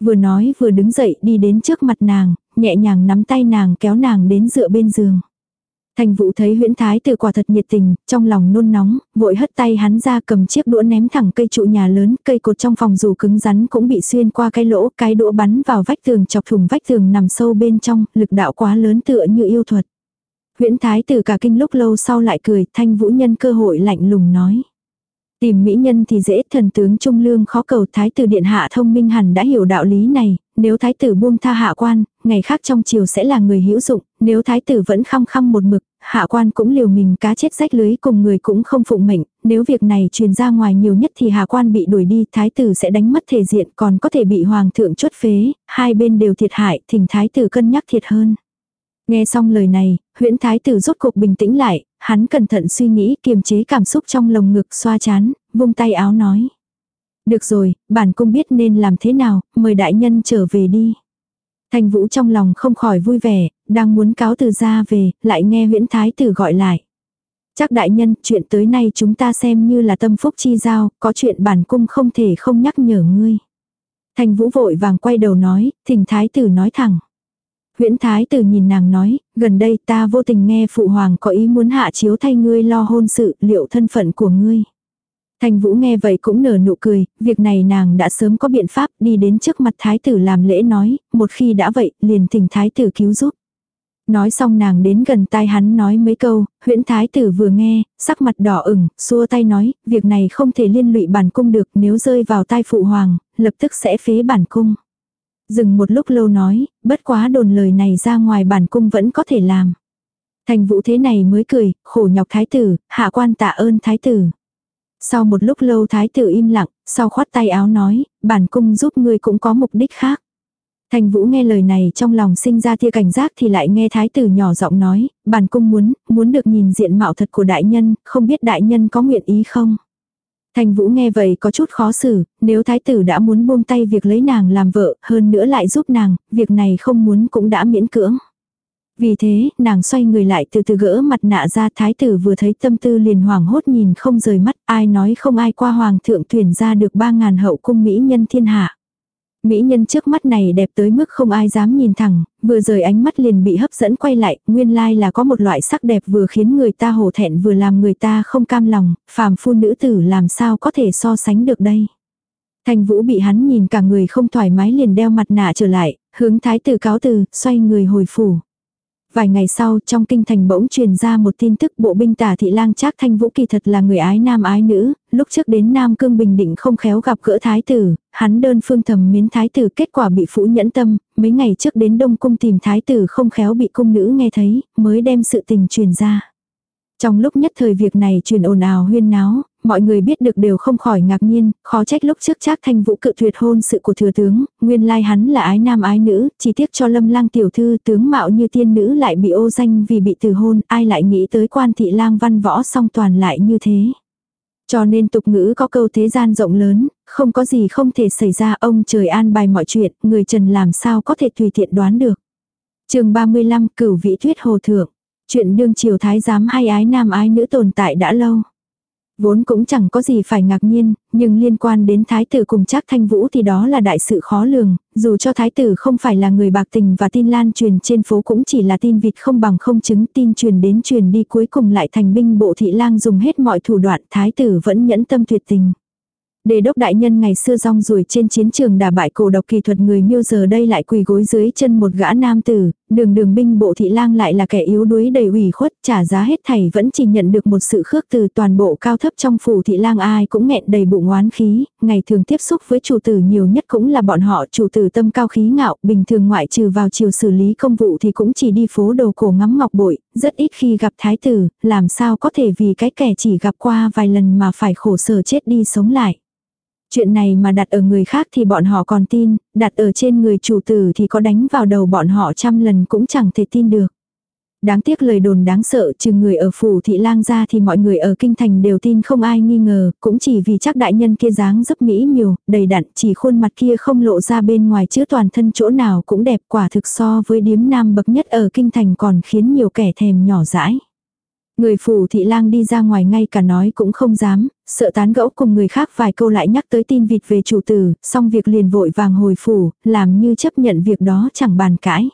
Vừa nói vừa đứng dậy đi đến trước mặt nàng, nhẹ nhàng nắm tay nàng kéo nàng đến dựa bên giường. Thành vũ thấy huyễn thái tử quả thật nhiệt tình, trong lòng nôn nóng, vội hất tay hắn ra cầm chiếc đũa ném thẳng cây trụ nhà lớn, cây cột trong phòng dù cứng rắn cũng bị xuyên qua cái lỗ, cái đũa bắn vào vách tường chọc thủng vách tường nằm sâu bên trong, lực đạo quá lớn tựa như yêu thuật. Huyễn thái tử cả kinh lúc lâu sau lại cười, thanh vũ nhân cơ hội lạnh lùng nói. Tìm mỹ nhân thì dễ, thần tướng trung lương khó cầu thái tử điện hạ thông minh hẳn đã hiểu đạo lý này, nếu thái tử buông tha hạ quan, ngày khác trong chiều sẽ là người hữu dụng, nếu thái tử vẫn khăng khăng một mực, hạ quan cũng liều mình cá chết rách lưới cùng người cũng không phụng mệnh, nếu việc này truyền ra ngoài nhiều nhất thì hạ quan bị đuổi đi, thái tử sẽ đánh mất thể diện còn có thể bị hoàng thượng chốt phế, hai bên đều thiệt hại, thỉnh thái tử cân nhắc thiệt hơn. Nghe xong lời này, huyễn thái tử rốt cuộc bình tĩnh lại, hắn cẩn thận suy nghĩ kiềm chế cảm xúc trong lồng ngực xoa chán, vung tay áo nói. Được rồi, bản cung biết nên làm thế nào, mời đại nhân trở về đi. Thanh vũ trong lòng không khỏi vui vẻ, đang muốn cáo từ ra về, lại nghe huyễn thái tử gọi lại. Chắc đại nhân, chuyện tới nay chúng ta xem như là tâm phúc chi giao, có chuyện bản cung không thể không nhắc nhở ngươi. Thành vũ vội vàng quay đầu nói, thỉnh thái tử nói thẳng. Huyễn thái tử nhìn nàng nói, gần đây ta vô tình nghe phụ hoàng có ý muốn hạ chiếu thay ngươi lo hôn sự, liệu thân phận của ngươi. Thành vũ nghe vậy cũng nở nụ cười, việc này nàng đã sớm có biện pháp đi đến trước mặt thái tử làm lễ nói, một khi đã vậy, liền thỉnh thái tử cứu giúp. Nói xong nàng đến gần tai hắn nói mấy câu, huyễn thái tử vừa nghe, sắc mặt đỏ ửng, xua tay nói, việc này không thể liên lụy bản cung được nếu rơi vào tai phụ hoàng, lập tức sẽ phế bản cung. Dừng một lúc lâu nói, bất quá đồn lời này ra ngoài bản cung vẫn có thể làm. Thành vũ thế này mới cười, khổ nhọc thái tử, hạ quan tạ ơn thái tử. Sau một lúc lâu thái tử im lặng, sau khoát tay áo nói, bản cung giúp ngươi cũng có mục đích khác. Thành Vũ nghe lời này trong lòng sinh ra tia cảnh giác thì lại nghe thái tử nhỏ giọng nói, bản cung muốn, muốn được nhìn diện mạo thật của đại nhân, không biết đại nhân có nguyện ý không. Thành Vũ nghe vậy có chút khó xử, nếu thái tử đã muốn buông tay việc lấy nàng làm vợ, hơn nữa lại giúp nàng, việc này không muốn cũng đã miễn cưỡng. Vì thế, nàng xoay người lại từ từ gỡ mặt nạ ra thái tử vừa thấy tâm tư liền hoảng hốt nhìn không rời mắt, ai nói không ai qua hoàng thượng tuyển ra được ba ngàn hậu cung mỹ nhân thiên hạ. Mỹ nhân trước mắt này đẹp tới mức không ai dám nhìn thẳng, vừa rời ánh mắt liền bị hấp dẫn quay lại, nguyên lai là có một loại sắc đẹp vừa khiến người ta hổ thẹn vừa làm người ta không cam lòng, phàm phu nữ tử làm sao có thể so sánh được đây. Thành vũ bị hắn nhìn cả người không thoải mái liền đeo mặt nạ trở lại, hướng thái tử cáo từ, xoay người hồi phủ. Vài ngày sau, trong kinh thành bỗng truyền ra một tin tức bộ binh tả thị lang trác thanh vũ kỳ thật là người ái nam ái nữ, lúc trước đến Nam Cương Bình Định không khéo gặp gỡ thái tử, hắn đơn phương thầm miến thái tử kết quả bị phũ nhẫn tâm, mấy ngày trước đến Đông Cung tìm thái tử không khéo bị cung nữ nghe thấy, mới đem sự tình truyền ra. Trong lúc nhất thời việc này truyền ồn ào huyên náo, mọi người biết được đều không khỏi ngạc nhiên, khó trách lúc trước Trác Thanh Vũ cự tuyệt hôn sự của thừa tướng, nguyên lai hắn là ái nam ái nữ, chỉ tiếc cho Lâm Lang tiểu thư tướng mạo như tiên nữ lại bị ô danh vì bị từ hôn, ai lại nghĩ tới quan thị lang văn võ song toàn lại như thế. Cho nên tục ngữ có câu thế gian rộng lớn, không có gì không thể xảy ra ông trời an bài mọi chuyện, người trần làm sao có thể tùy tiện đoán được. chương 35 Cửu vị Thuyết Hồ Thượng Chuyện đương triều thái giám hay ái nam ái nữ tồn tại đã lâu. Vốn cũng chẳng có gì phải ngạc nhiên, nhưng liên quan đến thái tử cùng chắc thanh vũ thì đó là đại sự khó lường, dù cho thái tử không phải là người bạc tình và tin lan truyền trên phố cũng chỉ là tin vịt không bằng không chứng tin truyền đến truyền đi cuối cùng lại thành binh bộ thị lang dùng hết mọi thủ đoạn thái tử vẫn nhẫn tâm tuyệt tình. Đề đốc đại nhân ngày xưa rong ruổi trên chiến trường đả bại cổ độc kỳ thuật người miêu giờ đây lại quỳ gối dưới chân một gã nam tử, đường đường binh bộ thị lang lại là kẻ yếu đuối đầy ủy khuất, trả giá hết thảy vẫn chỉ nhận được một sự khước từ toàn bộ cao thấp trong phủ thị lang ai cũng nghẹn đầy bụng oán khí, ngày thường tiếp xúc với chủ tử nhiều nhất cũng là bọn họ chủ tử tâm cao khí ngạo, bình thường ngoại trừ vào chiều xử lý công vụ thì cũng chỉ đi phố đầu cổ ngắm ngọc bội, rất ít khi gặp thái tử, làm sao có thể vì cái kẻ chỉ gặp qua vài lần mà phải khổ sở chết đi sống lại. Chuyện này mà đặt ở người khác thì bọn họ còn tin, đặt ở trên người chủ tử thì có đánh vào đầu bọn họ trăm lần cũng chẳng thể tin được. Đáng tiếc lời đồn đáng sợ trừ người ở phủ thị lang ra thì mọi người ở kinh thành đều tin không ai nghi ngờ, cũng chỉ vì chắc đại nhân kia dáng dấp mỹ miều, đầy đặn, chỉ khuôn mặt kia không lộ ra bên ngoài chứ toàn thân chỗ nào cũng đẹp quả thực so với điếm nam bậc nhất ở kinh thành còn khiến nhiều kẻ thèm nhỏ dãi. Người phủ thị lang đi ra ngoài ngay cả nói cũng không dám, sợ tán gẫu cùng người khác vài câu lại nhắc tới tin vịt về chủ tử, xong việc liền vội vàng hồi phủ, làm như chấp nhận việc đó chẳng bàn cãi.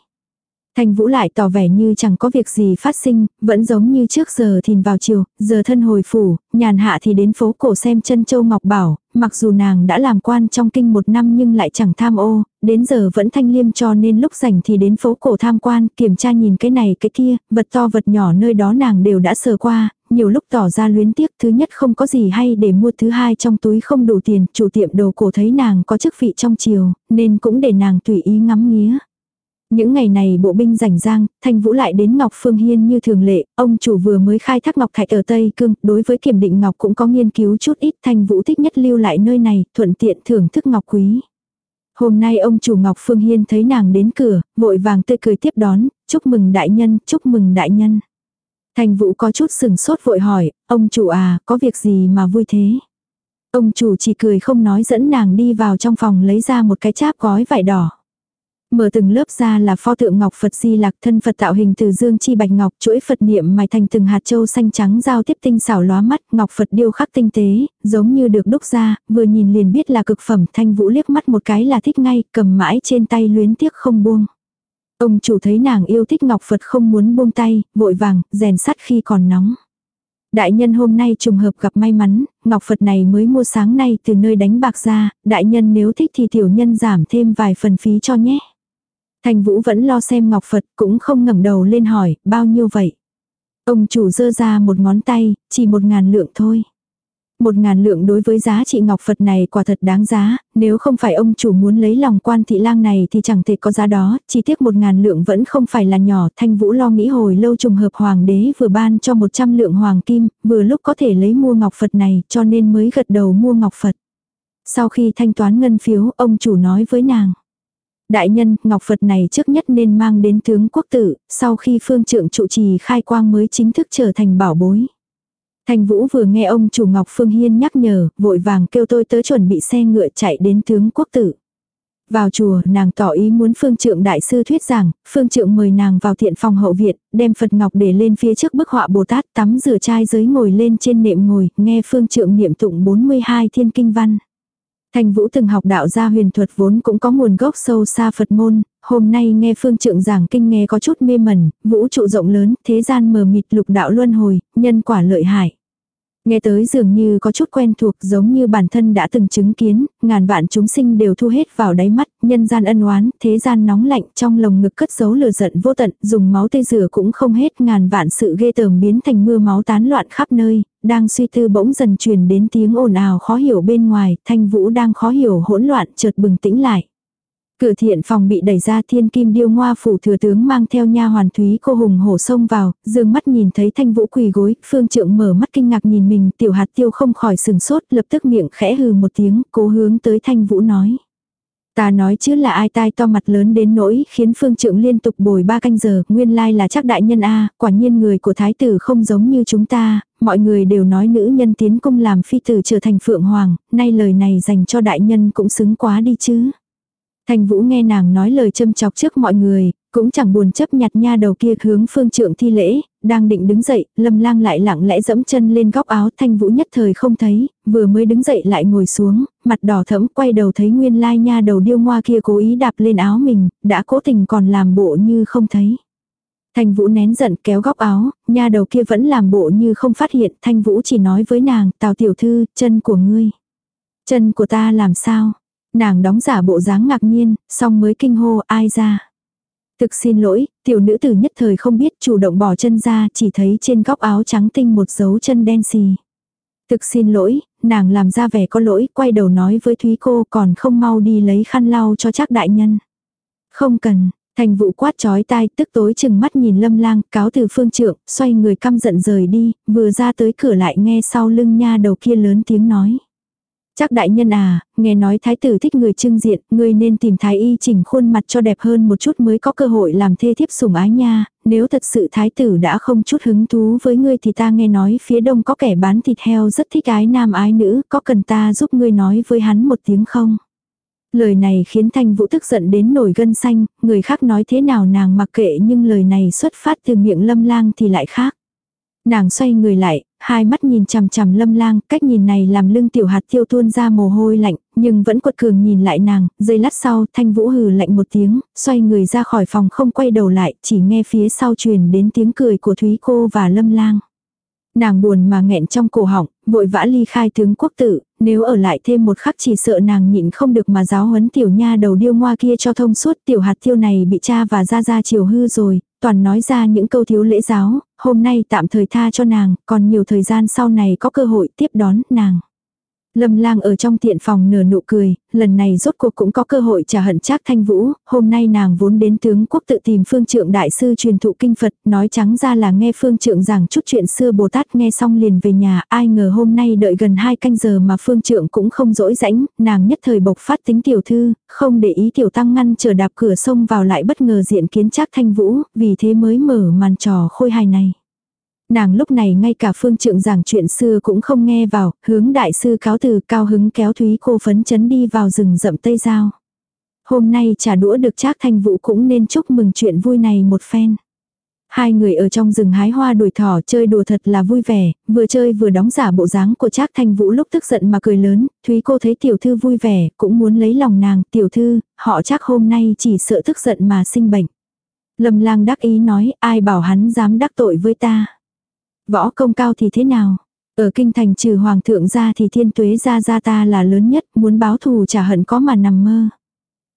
Thanh Vũ lại tỏ vẻ như chẳng có việc gì phát sinh, vẫn giống như trước giờ thìn vào chiều, giờ thân hồi phủ, nhàn hạ thì đến phố cổ xem chân châu Ngọc Bảo, mặc dù nàng đã làm quan trong kinh một năm nhưng lại chẳng tham ô, đến giờ vẫn thanh liêm cho nên lúc rảnh thì đến phố cổ tham quan, kiểm tra nhìn cái này cái kia, vật to vật nhỏ nơi đó nàng đều đã sờ qua, nhiều lúc tỏ ra luyến tiếc thứ nhất không có gì hay để mua thứ hai trong túi không đủ tiền, chủ tiệm đồ cổ thấy nàng có chức vị trong chiều, nên cũng để nàng tùy ý ngắm nghía. Những ngày này bộ binh rảnh rang, Thanh Vũ lại đến Ngọc Phương Hiên như thường lệ, ông chủ vừa mới khai thác Ngọc Thạch ở Tây Cương, đối với kiểm định Ngọc cũng có nghiên cứu chút ít, Thanh Vũ thích nhất lưu lại nơi này, thuận tiện thưởng thức Ngọc quý. Hôm nay ông chủ Ngọc Phương Hiên thấy nàng đến cửa, vội vàng tươi cười tiếp đón, chúc mừng đại nhân, chúc mừng đại nhân. Thanh Vũ có chút sừng sốt vội hỏi, ông chủ à, có việc gì mà vui thế? Ông chủ chỉ cười không nói dẫn nàng đi vào trong phòng lấy ra một cái cháp gói vải đỏ. Mở từng lớp ra là pho tượng ngọc Phật Di Lạc thân Phật tạo hình từ dương chi bạch ngọc, chuỗi Phật niệm mài thành từng hạt châu xanh trắng giao tiếp tinh xảo lóa mắt, ngọc Phật điêu khắc tinh tế, giống như được đúc ra, vừa nhìn liền biết là cực phẩm, Thanh Vũ liếc mắt một cái là thích ngay, cầm mãi trên tay luyến tiếc không buông. Ông chủ thấy nàng yêu thích ngọc Phật không muốn buông tay, vội vàng, rèn sắt khi còn nóng. Đại nhân hôm nay trùng hợp gặp may mắn, ngọc Phật này mới mua sáng nay từ nơi đánh bạc ra, đại nhân nếu thích thì tiểu nhân giảm thêm vài phần phí cho nhé. Thành Vũ vẫn lo xem ngọc Phật cũng không ngẩng đầu lên hỏi, bao nhiêu vậy? Ông chủ dơ ra một ngón tay, chỉ một ngàn lượng thôi. Một ngàn lượng đối với giá trị ngọc Phật này quả thật đáng giá, nếu không phải ông chủ muốn lấy lòng quan thị lang này thì chẳng thể có giá đó, chỉ tiếc một ngàn lượng vẫn không phải là nhỏ, thanh vũ lo nghĩ hồi lâu trùng hợp hoàng đế vừa ban cho một trăm lượng hoàng kim, vừa lúc có thể lấy mua ngọc Phật này cho nên mới gật đầu mua ngọc Phật. Sau khi thanh toán ngân phiếu, ông chủ nói với nàng. Đại nhân, ngọc Phật này trước nhất nên mang đến tướng quốc tử, sau khi phương trượng trụ trì khai quang mới chính thức trở thành bảo bối. Thành Vũ vừa nghe ông chủ Ngọc Phương Hiên nhắc nhở, vội vàng kêu tôi tới chuẩn bị xe ngựa chạy đến tướng quốc tử. Vào chùa, nàng tỏ ý muốn phương trượng đại sư thuyết giảng, phương trượng mời nàng vào thiện phòng hậu viện, đem Phật Ngọc để lên phía trước bức họa Bồ Tát tắm rửa chai giới ngồi lên trên nệm ngồi, nghe phương trượng niệm tụng 42 thiên kinh văn. Thành Vũ từng học đạo gia huyền thuật vốn cũng có nguồn gốc sâu xa Phật môn, hôm nay nghe phương trượng giảng kinh nghe có chút mê mẩn, vũ trụ rộng lớn, thế gian mờ mịt lục đạo luân hồi, nhân quả lợi hại. Nghe tới dường như có chút quen thuộc giống như bản thân đã từng chứng kiến, ngàn vạn chúng sinh đều thu hết vào đáy mắt, nhân gian ân oán, thế gian nóng lạnh trong lồng ngực cất giấu lửa giận vô tận, dùng máu tê rửa cũng không hết, ngàn vạn sự ghê tởm biến thành mưa máu tán loạn khắp nơi, đang suy tư bỗng dần truyền đến tiếng ồn ào khó hiểu bên ngoài, thanh vũ đang khó hiểu hỗn loạn chợt bừng tĩnh lại. Cửa thiện phòng bị đẩy ra thiên kim điêu ngoa phủ thừa tướng mang theo nha hoàn thúy cô hùng hổ xông vào, dương mắt nhìn thấy thanh vũ quỳ gối, phương trượng mở mắt kinh ngạc nhìn mình, tiểu hạt tiêu không khỏi sừng sốt, lập tức miệng khẽ hừ một tiếng, cố hướng tới thanh vũ nói. Ta nói chứ là ai tai to mặt lớn đến nỗi khiến phương trượng liên tục bồi ba canh giờ, nguyên lai là chắc đại nhân A, quả nhiên người của thái tử không giống như chúng ta, mọi người đều nói nữ nhân tiến cung làm phi tử trở thành phượng hoàng, nay lời này dành cho đại nhân cũng xứng quá đi chứ. Thanh Vũ nghe nàng nói lời châm chọc trước mọi người, cũng chẳng buồn chấp nhặt nha đầu kia hướng phương trượng thi lễ, đang định đứng dậy, lâm lang lại lặng lẽ dẫm chân lên góc áo thanh vũ nhất thời không thấy, vừa mới đứng dậy lại ngồi xuống, mặt đỏ thẫm quay đầu thấy nguyên lai nha đầu điêu ngoa kia cố ý đạp lên áo mình, đã cố tình còn làm bộ như không thấy. Thanh Vũ nén giận kéo góc áo, nha đầu kia vẫn làm bộ như không phát hiện, Thanh Vũ chỉ nói với nàng, tào tiểu thư, chân của ngươi. Chân của ta làm sao? Nàng đóng giả bộ dáng ngạc nhiên, xong mới kinh hô ai ra. Thực xin lỗi, tiểu nữ tử nhất thời không biết chủ động bỏ chân ra chỉ thấy trên góc áo trắng tinh một dấu chân đen xì. Thực xin lỗi, nàng làm ra vẻ có lỗi, quay đầu nói với Thúy cô còn không mau đi lấy khăn lau cho chắc đại nhân. Không cần, thành vụ quát chói tai tức tối chừng mắt nhìn lâm lang, cáo từ phương trượng, xoay người căm giận rời đi, vừa ra tới cửa lại nghe sau lưng nha đầu kia lớn tiếng nói. Chắc đại nhân à, nghe nói thái tử thích người trưng diện, người nên tìm thái y chỉnh khuôn mặt cho đẹp hơn một chút mới có cơ hội làm thê thiếp sủng ái nha, nếu thật sự thái tử đã không chút hứng thú với ngươi thì ta nghe nói phía đông có kẻ bán thịt heo rất thích ái nam ái nữ, có cần ta giúp ngươi nói với hắn một tiếng không? Lời này khiến Thanh Vũ tức giận đến nổi gân xanh, người khác nói thế nào nàng mặc kệ nhưng lời này xuất phát từ miệng lâm lang thì lại khác. Nàng xoay người lại, hai mắt nhìn chằm chằm lâm lang, cách nhìn này làm lưng tiểu hạt tiêu tuôn ra mồ hôi lạnh, nhưng vẫn quật cường nhìn lại nàng, giây lát sau, thanh vũ hừ lạnh một tiếng, xoay người ra khỏi phòng không quay đầu lại, chỉ nghe phía sau truyền đến tiếng cười của Thúy cô và lâm lang. Nàng buồn mà nghẹn trong cổ họng, vội vã ly khai tướng quốc tử, nếu ở lại thêm một khắc chỉ sợ nàng nhịn không được mà giáo huấn tiểu nha đầu điêu ngoa kia cho thông suốt tiểu hạt tiêu này bị cha và ra ra chiều hư rồi, toàn nói ra những câu thiếu lễ giáo, hôm nay tạm thời tha cho nàng, còn nhiều thời gian sau này có cơ hội tiếp đón nàng. Lâm lang ở trong tiện phòng nở nụ cười, lần này rốt cuộc cũng có cơ hội trả hận trác thanh vũ, hôm nay nàng vốn đến tướng quốc tự tìm phương trượng đại sư truyền thụ kinh Phật, nói trắng ra là nghe phương trượng giảng chút chuyện xưa Bồ Tát nghe xong liền về nhà, ai ngờ hôm nay đợi gần hai canh giờ mà phương trượng cũng không dỗi rãnh, nàng nhất thời bộc phát tính tiểu thư, không để ý tiểu tăng ngăn chờ đạp cửa sông vào lại bất ngờ diện kiến trác thanh vũ, vì thế mới mở màn trò khôi hài này. Nàng lúc này ngay cả phương trượng giảng chuyện xưa cũng không nghe vào, hướng đại sư cáo từ cao hứng kéo Thúy cô phấn chấn đi vào rừng rậm Tây Giao. Hôm nay trà đũa được Trác Thanh Vũ cũng nên chúc mừng chuyện vui này một phen. Hai người ở trong rừng hái hoa đuổi thỏ chơi đùa thật là vui vẻ, vừa chơi vừa đóng giả bộ dáng của Trác Thanh Vũ lúc tức giận mà cười lớn, Thúy cô thấy tiểu thư vui vẻ, cũng muốn lấy lòng nàng, tiểu thư, họ chắc hôm nay chỉ sợ tức giận mà sinh bệnh. Lâm lang đắc ý nói, ai bảo hắn dám đắc tội với ta. Võ công cao thì thế nào? Ở kinh thành trừ hoàng thượng ra thì thiên tuế ra ra ta là lớn nhất, muốn báo thù trả hận có mà nằm mơ.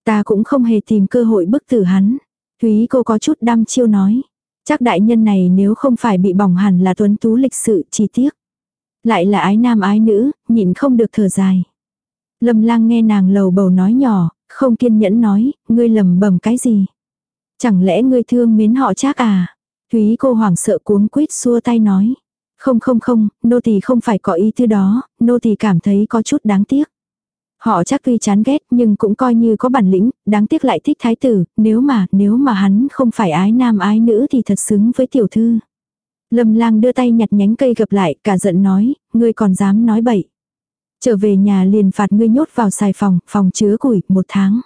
Ta cũng không hề tìm cơ hội bức tử hắn. Thúy cô có chút đăm chiêu nói. Chắc đại nhân này nếu không phải bị bỏng hẳn là tuấn tú lịch sự chi tiết. Lại là ái nam ái nữ, nhịn không được thở dài. Lâm lang nghe nàng lầu bầu nói nhỏ, không kiên nhẫn nói, ngươi lầm bầm cái gì. Chẳng lẽ ngươi thương mến họ chắc à? Thúy cô hoảng sợ cuống quýt xua tay nói. Không không không, nô tỳ không phải có ý thứ đó, nô tỳ cảm thấy có chút đáng tiếc. Họ chắc tuy chán ghét nhưng cũng coi như có bản lĩnh, đáng tiếc lại thích thái tử, nếu mà, nếu mà hắn không phải ái nam ái nữ thì thật xứng với tiểu thư. Lâm lang đưa tay nhặt nhánh cây gập lại, cả giận nói, ngươi còn dám nói bậy. Trở về nhà liền phạt ngươi nhốt vào xài phòng, phòng chứa củi, một tháng.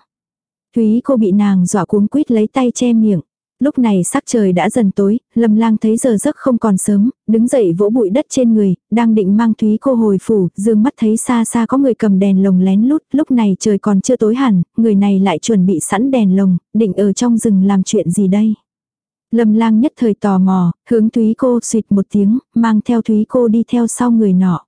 Thúy cô bị nàng dọa cuống quýt lấy tay che miệng. Lúc này sắc trời đã dần tối, lâm lang thấy giờ giấc không còn sớm, đứng dậy vỗ bụi đất trên người, đang định mang Thúy cô hồi phủ, dương mắt thấy xa xa có người cầm đèn lồng lén lút, lúc này trời còn chưa tối hẳn, người này lại chuẩn bị sẵn đèn lồng, định ở trong rừng làm chuyện gì đây. Lâm lang nhất thời tò mò, hướng Thúy cô suyệt một tiếng, mang theo Thúy cô đi theo sau người nọ.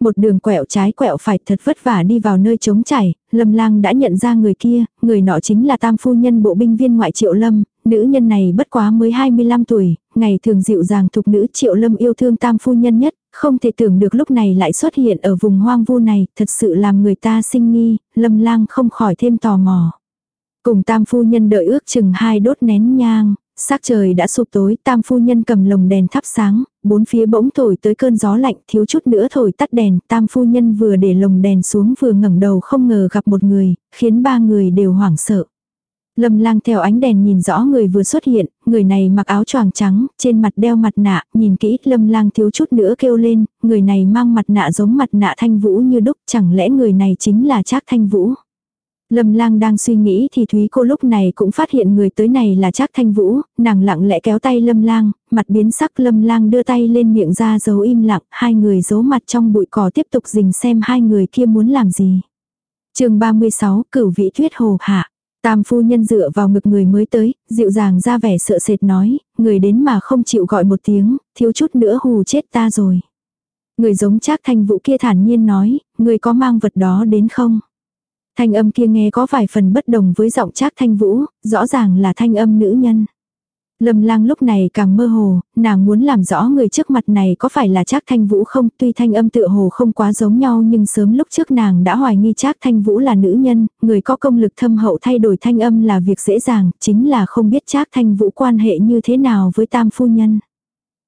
Một đường quẹo trái quẹo phải thật vất vả đi vào nơi trống chảy, Lâm lang đã nhận ra người kia, người nọ chính là tam phu nhân bộ binh viên ngoại triệu lâm, nữ nhân này bất quá mới 25 tuổi, ngày thường dịu dàng thục nữ triệu lâm yêu thương tam phu nhân nhất, không thể tưởng được lúc này lại xuất hiện ở vùng hoang vu này, thật sự làm người ta sinh nghi, lâm lang không khỏi thêm tò mò. Cùng tam phu nhân đợi ước chừng hai đốt nén nhang, sắc trời đã sụp tối, tam phu nhân cầm lồng đèn thắp sáng, bốn phía bỗng thổi tới cơn gió lạnh, thiếu chút nữa thổi tắt đèn, tam phu nhân vừa để lồng đèn xuống vừa ngẩng đầu không ngờ gặp một người, khiến ba người đều hoảng sợ. Lâm lang theo ánh đèn nhìn rõ người vừa xuất hiện, người này mặc áo choàng trắng, trên mặt đeo mặt nạ, nhìn kỹ, lâm lang thiếu chút nữa kêu lên, người này mang mặt nạ giống mặt nạ thanh vũ như đúc, chẳng lẽ người này chính là Trác thanh vũ. Lâm lang đang suy nghĩ thì Thúy cô lúc này cũng phát hiện người tới này là Trác thanh vũ, nàng lặng lẽ kéo tay lâm lang, mặt biến sắc lâm lang đưa tay lên miệng ra giấu im lặng, hai người giấu mặt trong bụi cỏ tiếp tục dình xem hai người kia muốn làm gì. chương 36, cửu vị tuyết hồ hạ. Tam phu nhân dựa vào ngực người mới tới, dịu dàng ra vẻ sợ sệt nói, người đến mà không chịu gọi một tiếng, thiếu chút nữa hù chết ta rồi. Người giống trác thanh vũ kia thản nhiên nói, người có mang vật đó đến không? Thanh âm kia nghe có vài phần bất đồng với giọng trác thanh vũ, rõ ràng là thanh âm nữ nhân. Lâm lang lúc này càng mơ hồ, nàng muốn làm rõ người trước mặt này có phải là Trác Thanh Vũ không, tuy thanh âm tựa hồ không quá giống nhau nhưng sớm lúc trước nàng đã hoài nghi Trác Thanh Vũ là nữ nhân, người có công lực thâm hậu thay đổi thanh âm là việc dễ dàng, chính là không biết Trác Thanh Vũ quan hệ như thế nào với tam phu nhân.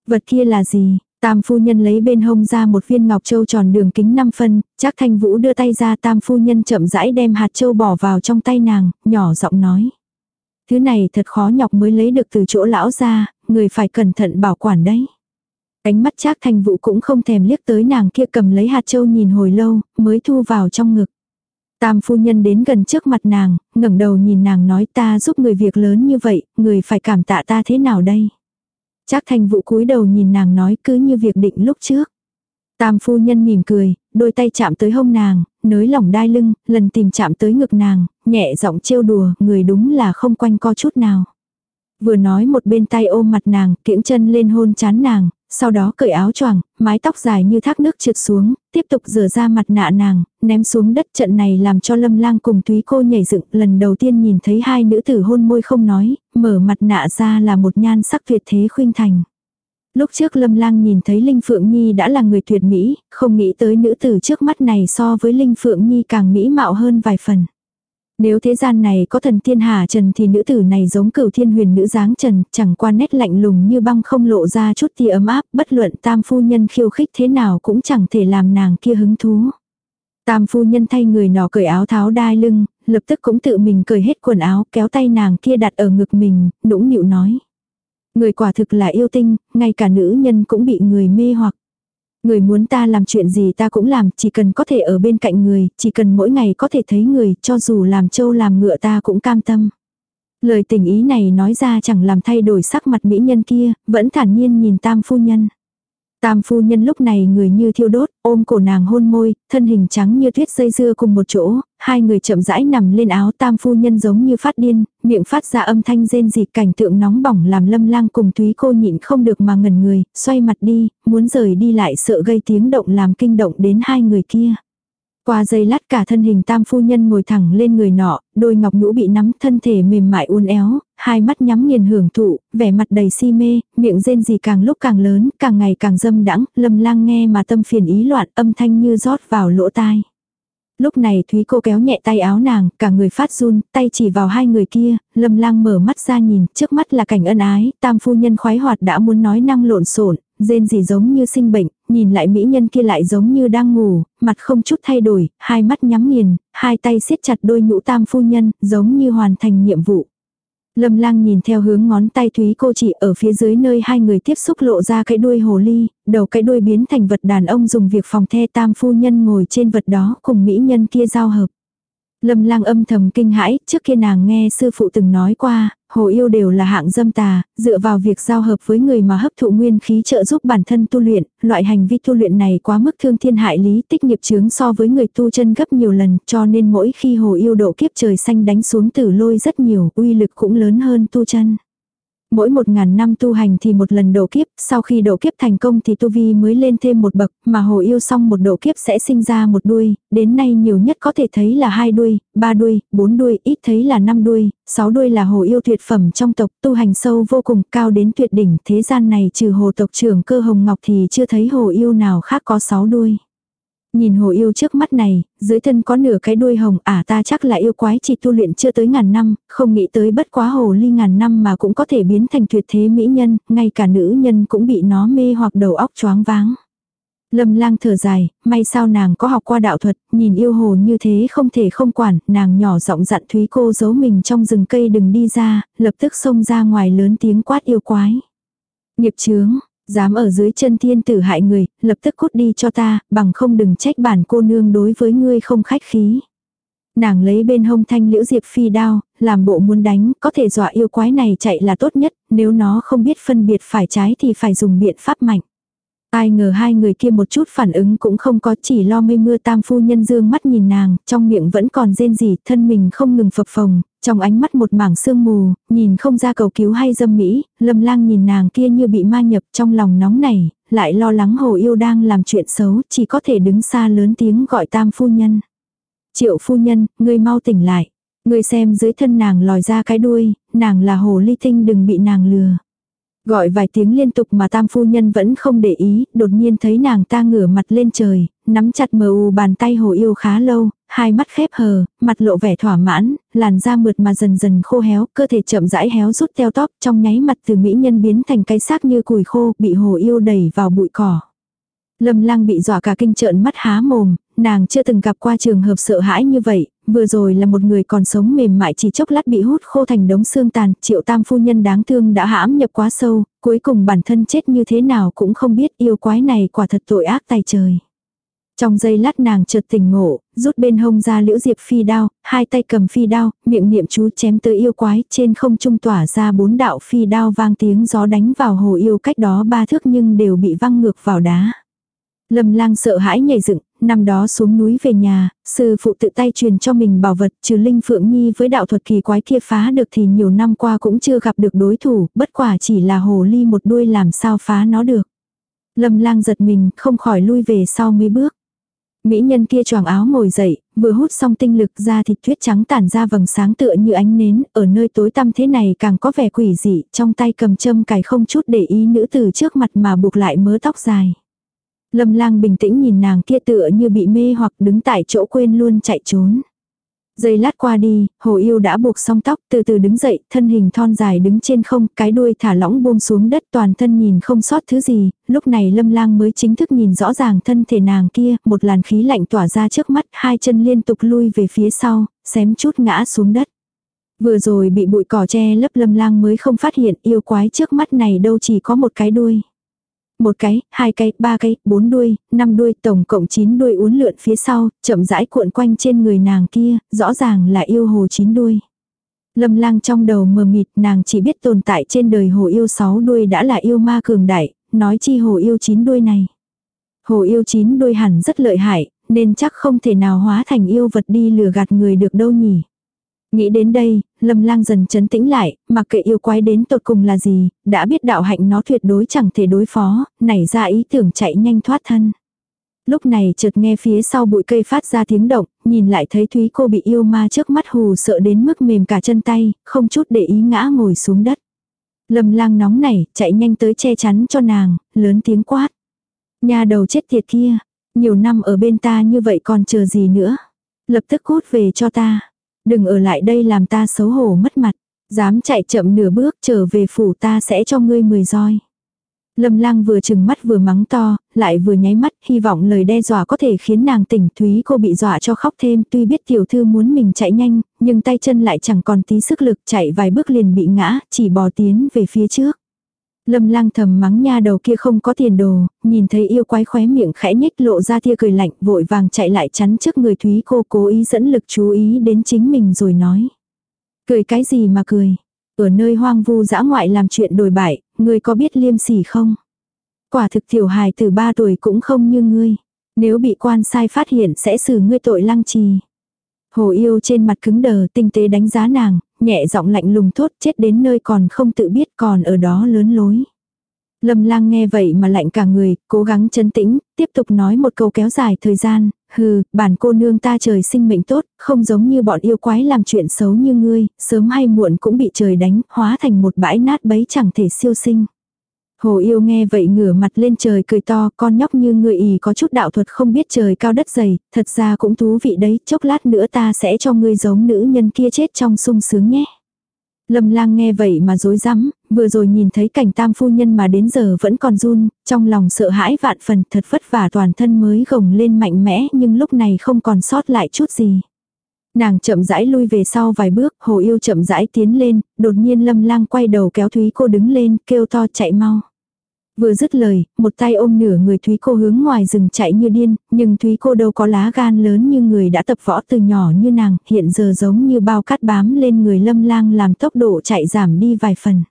Vật kia là gì? Tam phu nhân lấy bên hông ra một viên ngọc châu tròn đường kính 5 phân, Trác Thanh Vũ đưa tay ra tam phu nhân chậm rãi đem hạt châu bỏ vào trong tay nàng, nhỏ giọng nói. Thứ này thật khó nhọc mới lấy được từ chỗ lão ra, người phải cẩn thận bảo quản đấy. Ánh mắt Trác Thanh Vũ cũng không thèm liếc tới nàng kia cầm lấy hạt châu nhìn hồi lâu, mới thu vào trong ngực. Tam phu nhân đến gần trước mặt nàng, ngẩng đầu nhìn nàng nói ta giúp người việc lớn như vậy, người phải cảm tạ ta thế nào đây? Trác Thanh Vũ cúi đầu nhìn nàng nói cứ như việc định lúc trước. Tam phu nhân mỉm cười, đôi tay chạm tới hông nàng, nới lỏng đai lưng, lần tìm chạm tới ngực nàng, nhẹ giọng trêu đùa, người đúng là không quanh co chút nào. Vừa nói một bên tay ôm mặt nàng, kiễng chân lên hôn chán nàng, sau đó cởi áo choàng, mái tóc dài như thác nước trượt xuống, tiếp tục rửa ra mặt nạ nàng, ném xuống đất trận này làm cho lâm lang cùng túy cô nhảy dựng, lần đầu tiên nhìn thấy hai nữ tử hôn môi không nói, mở mặt nạ ra là một nhan sắc tuyệt thế khuynh thành. Lúc trước Lâm Lang nhìn thấy Linh Phượng Nhi đã là người tuyệt mỹ, không nghĩ tới nữ tử trước mắt này so với Linh Phượng Nhi càng mỹ mạo hơn vài phần. Nếu thế gian này có thần tiên hà trần thì nữ tử này giống cửu thiên huyền nữ dáng trần, chẳng qua nét lạnh lùng như băng không lộ ra chút tia ấm áp, bất luận tam phu nhân khiêu khích thế nào cũng chẳng thể làm nàng kia hứng thú. Tam phu nhân thay người nọ cởi áo tháo đai lưng, lập tức cũng tự mình cởi hết quần áo kéo tay nàng kia đặt ở ngực mình, nũng nịu nói. Người quả thực là yêu tinh, ngay cả nữ nhân cũng bị người mê hoặc. Người muốn ta làm chuyện gì ta cũng làm, chỉ cần có thể ở bên cạnh người, chỉ cần mỗi ngày có thể thấy người, cho dù làm trâu làm ngựa ta cũng cam tâm. Lời tình ý này nói ra chẳng làm thay đổi sắc mặt mỹ nhân kia, vẫn thản nhiên nhìn tam phu nhân. Tam phu nhân lúc này người như thiêu đốt, ôm cổ nàng hôn môi, thân hình trắng như tuyết dây dưa cùng một chỗ, hai người chậm rãi nằm lên áo tam phu nhân giống như phát điên, miệng phát ra âm thanh rên rỉ cảnh tượng nóng bỏng làm lâm lang cùng thúy cô nhịn không được mà ngẩn người, xoay mặt đi, muốn rời đi lại sợ gây tiếng động làm kinh động đến hai người kia. Qua giây lát cả thân hình tam phu nhân ngồi thẳng lên người nọ, đôi ngọc nhũ bị nắm thân thể mềm mại uốn éo, hai mắt nhắm nghiền hưởng thụ, vẻ mặt đầy si mê, miệng rên gì càng lúc càng lớn, càng ngày càng dâm đãng, lâm lang nghe mà tâm phiền ý loạn âm thanh như rót vào lỗ tai. Lúc này Thúy cô kéo nhẹ tay áo nàng, cả người phát run, tay chỉ vào hai người kia, lâm lang mở mắt ra nhìn, trước mắt là cảnh ân ái, tam phu nhân khoái hoạt đã muốn nói năng lộn xộn rên gì giống như sinh bệnh, nhìn lại mỹ nhân kia lại giống như đang ngủ, mặt không chút thay đổi, hai mắt nhắm nghiền, hai tay siết chặt đôi nhũ tam phu nhân, giống như hoàn thành nhiệm vụ. Lâm lang nhìn theo hướng ngón tay Thúy cô chỉ ở phía dưới nơi hai người tiếp xúc lộ ra cái đuôi hồ ly, đầu cái đuôi biến thành vật đàn ông dùng việc phòng the tam phu nhân ngồi trên vật đó cùng mỹ nhân kia giao hợp. Lâm lang âm thầm kinh hãi, trước kia nàng nghe sư phụ từng nói qua, hồ yêu đều là hạng dâm tà, dựa vào việc giao hợp với người mà hấp thụ nguyên khí trợ giúp bản thân tu luyện, loại hành vi tu luyện này quá mức thương thiên hại lý tích nghiệp chướng so với người tu chân gấp nhiều lần cho nên mỗi khi hồ yêu độ kiếp trời xanh đánh xuống tử lôi rất nhiều, uy lực cũng lớn hơn tu chân. Mỗi một ngàn năm tu hành thì một lần độ kiếp, sau khi độ kiếp thành công thì tu vi mới lên thêm một bậc, mà hồ yêu xong một độ kiếp sẽ sinh ra một đuôi, đến nay nhiều nhất có thể thấy là hai đuôi, ba đuôi, bốn đuôi, ít thấy là năm đuôi, sáu đuôi là hồ yêu tuyệt phẩm trong tộc tu hành sâu vô cùng cao đến tuyệt đỉnh, thế gian này trừ hồ tộc trưởng cơ hồng ngọc thì chưa thấy hồ yêu nào khác có sáu đuôi. Nhìn hồ yêu trước mắt này, dưới thân có nửa cái đuôi hồng ả à, ta chắc là yêu quái chỉ tu luyện chưa tới ngàn năm, không nghĩ tới bất quá hồ ly ngàn năm mà cũng có thể biến thành tuyệt thế mỹ nhân, ngay cả nữ nhân cũng bị nó mê hoặc đầu óc choáng váng. Lâm lang thở dài, may sao nàng có học qua đạo thuật, nhìn yêu hồ như thế không thể không quản, nàng nhỏ giọng dặn Thúy cô giấu mình trong rừng cây đừng đi ra, lập tức xông ra ngoài lớn tiếng quát yêu quái. Nghiệp chướng, Dám ở dưới chân thiên tử hại người, lập tức cút đi cho ta, bằng không đừng trách bản cô nương đối với ngươi không khách khí. Nàng lấy bên hông thanh liễu diệp phi đao, làm bộ muốn đánh, có thể dọa yêu quái này chạy là tốt nhất, nếu nó không biết phân biệt phải trái thì phải dùng biện pháp mạnh. Ai ngờ hai người kia một chút phản ứng cũng không có chỉ lo mây mưa tam phu nhân dương mắt nhìn nàng, trong miệng vẫn còn rên rỉ, thân mình không ngừng phập phồng, trong ánh mắt một mảng sương mù, nhìn không ra cầu cứu hay dâm mỹ, lâm lang nhìn nàng kia như bị ma nhập trong lòng nóng này, lại lo lắng hồ yêu đang làm chuyện xấu, chỉ có thể đứng xa lớn tiếng gọi tam phu nhân. Triệu phu nhân, ngươi mau tỉnh lại. Ngươi xem dưới thân nàng lòi ra cái đuôi, nàng là hồ ly tinh đừng bị nàng lừa. Gọi vài tiếng liên tục mà tam phu nhân vẫn không để ý, đột nhiên thấy nàng ta ngửa mặt lên trời, nắm chặt mờ u bàn tay hồ yêu khá lâu, hai mắt khép hờ, mặt lộ vẻ thỏa mãn, làn da mượt mà dần dần khô héo, cơ thể chậm rãi héo rút teo tóp, trong nháy mặt từ mỹ nhân biến thành cái xác như củi khô, bị hồ yêu đẩy vào bụi cỏ. Lâm lang bị dọa cả kinh trợn mắt há mồm, nàng chưa từng gặp qua trường hợp sợ hãi như vậy, vừa rồi là một người còn sống mềm mại chỉ chốc lát bị hút khô thành đống xương tàn, triệu tam phu nhân đáng thương đã hãm nhập quá sâu, cuối cùng bản thân chết như thế nào cũng không biết yêu quái này quả thật tội ác tay trời. Trong giây lát nàng chợt tỉnh ngộ, rút bên hông ra liễu diệp phi đao, hai tay cầm phi đao, miệng niệm chú chém tới yêu quái, trên không trung tỏa ra bốn đạo phi đao vang tiếng gió đánh vào hồ yêu cách đó ba thước nhưng đều bị văng ngược vào đá. Lâm lang sợ hãi nhảy dựng, năm đó xuống núi về nhà, sư phụ tự tay truyền cho mình bảo vật trừ Linh Phượng Nhi với đạo thuật kỳ quái kia phá được thì nhiều năm qua cũng chưa gặp được đối thủ, bất quả chỉ là hồ ly một đuôi làm sao phá nó được. Lâm lang giật mình, không khỏi lui về sau mấy bước. Mỹ nhân kia choàng áo ngồi dậy, vừa hút xong tinh lực ra thịt tuyết trắng tản ra vầng sáng tựa như ánh nến, ở nơi tối tăm thế này càng có vẻ quỷ dị, trong tay cầm châm cài không chút để ý nữ tử trước mặt mà buộc lại mớ tóc dài. Lâm lang bình tĩnh nhìn nàng kia tựa như bị mê hoặc đứng tại chỗ quên luôn chạy trốn. Giây lát qua đi, hồ yêu đã buộc xong tóc, từ từ đứng dậy, thân hình thon dài đứng trên không, cái đuôi thả lỏng buông xuống đất toàn thân nhìn không sót thứ gì, lúc này lâm lang mới chính thức nhìn rõ ràng thân thể nàng kia, một làn khí lạnh tỏa ra trước mắt, hai chân liên tục lui về phía sau, xém chút ngã xuống đất. Vừa rồi bị bụi cỏ che lấp lâm lang mới không phát hiện yêu quái trước mắt này đâu chỉ có một cái đuôi. Một cái, hai cái, ba cái, bốn đuôi, năm đuôi, tổng cộng chín đuôi uốn lượn phía sau, chậm rãi cuộn quanh trên người nàng kia, rõ ràng là yêu hồ chín đuôi. Lâm lang trong đầu mờ mịt nàng chỉ biết tồn tại trên đời hồ yêu sáu đuôi đã là yêu ma cường đại, nói chi hồ yêu chín đuôi này. Hồ yêu chín đuôi hẳn rất lợi hại, nên chắc không thể nào hóa thành yêu vật đi lừa gạt người được đâu nhỉ. Nghĩ đến đây, lâm lang dần chấn tĩnh lại, mặc kệ yêu quái đến tột cùng là gì, đã biết đạo hạnh nó tuyệt đối chẳng thể đối phó, nảy ra ý tưởng chạy nhanh thoát thân. Lúc này chợt nghe phía sau bụi cây phát ra tiếng động, nhìn lại thấy Thúy cô bị yêu ma trước mắt hù sợ đến mức mềm cả chân tay, không chút để ý ngã ngồi xuống đất. Lâm lang nóng nảy, chạy nhanh tới che chắn cho nàng, lớn tiếng quát. Nhà đầu chết tiệt kia, nhiều năm ở bên ta như vậy còn chờ gì nữa. Lập tức cút về cho ta. Đừng ở lại đây làm ta xấu hổ mất mặt. Dám chạy chậm nửa bước trở về phủ ta sẽ cho ngươi mười roi. Lâm lang vừa chừng mắt vừa mắng to, lại vừa nháy mắt, hy vọng lời đe dọa có thể khiến nàng tỉnh Thúy cô bị dọa cho khóc thêm, tuy biết tiểu thư muốn mình chạy nhanh, nhưng tay chân lại chẳng còn tí sức lực chạy vài bước liền bị ngã, chỉ bò tiến về phía trước. Lâm lang thầm mắng nha đầu kia không có tiền đồ, nhìn thấy yêu quái khóe miệng khẽ nhếch lộ ra tia cười lạnh vội vàng chạy lại chắn trước người Thúy cô cố ý dẫn lực chú ý đến chính mình rồi nói. Cười cái gì mà cười, ở nơi hoang vu dã ngoại làm chuyện đồi bại, ngươi có biết liêm sỉ không? Quả thực tiểu hài từ ba tuổi cũng không như ngươi. Nếu bị quan sai phát hiện sẽ xử ngươi tội lăng trì. Hồ yêu trên mặt cứng đờ tinh tế đánh giá nàng, nhẹ giọng lạnh lùng thốt chết đến nơi còn không tự biết còn ở đó lớn lối. Lâm lang nghe vậy mà lạnh cả người, cố gắng chấn tĩnh, tiếp tục nói một câu kéo dài thời gian, hừ, bản cô nương ta trời sinh mệnh tốt, không giống như bọn yêu quái làm chuyện xấu như ngươi, sớm hay muộn cũng bị trời đánh, hóa thành một bãi nát bấy chẳng thể siêu sinh. Hồ yêu nghe vậy ngửa mặt lên trời cười to, con nhóc như người ý có chút đạo thuật không biết trời cao đất dày, thật ra cũng thú vị đấy, chốc lát nữa ta sẽ cho ngươi giống nữ nhân kia chết trong sung sướng nhé. Lâm lang nghe vậy mà dối rắm vừa rồi nhìn thấy cảnh tam phu nhân mà đến giờ vẫn còn run, trong lòng sợ hãi vạn phần thật vất vả toàn thân mới gồng lên mạnh mẽ nhưng lúc này không còn sót lại chút gì. Nàng chậm rãi lui về sau vài bước, hồ yêu chậm rãi tiến lên, đột nhiên lâm lang quay đầu kéo Thúy cô đứng lên, kêu to chạy mau. Vừa dứt lời, một tay ôm nửa người Thúy cô hướng ngoài rừng chạy như điên, nhưng Thúy cô đâu có lá gan lớn như người đã tập võ từ nhỏ như nàng, hiện giờ giống như bao cát bám lên người lâm lang làm tốc độ chạy giảm đi vài phần.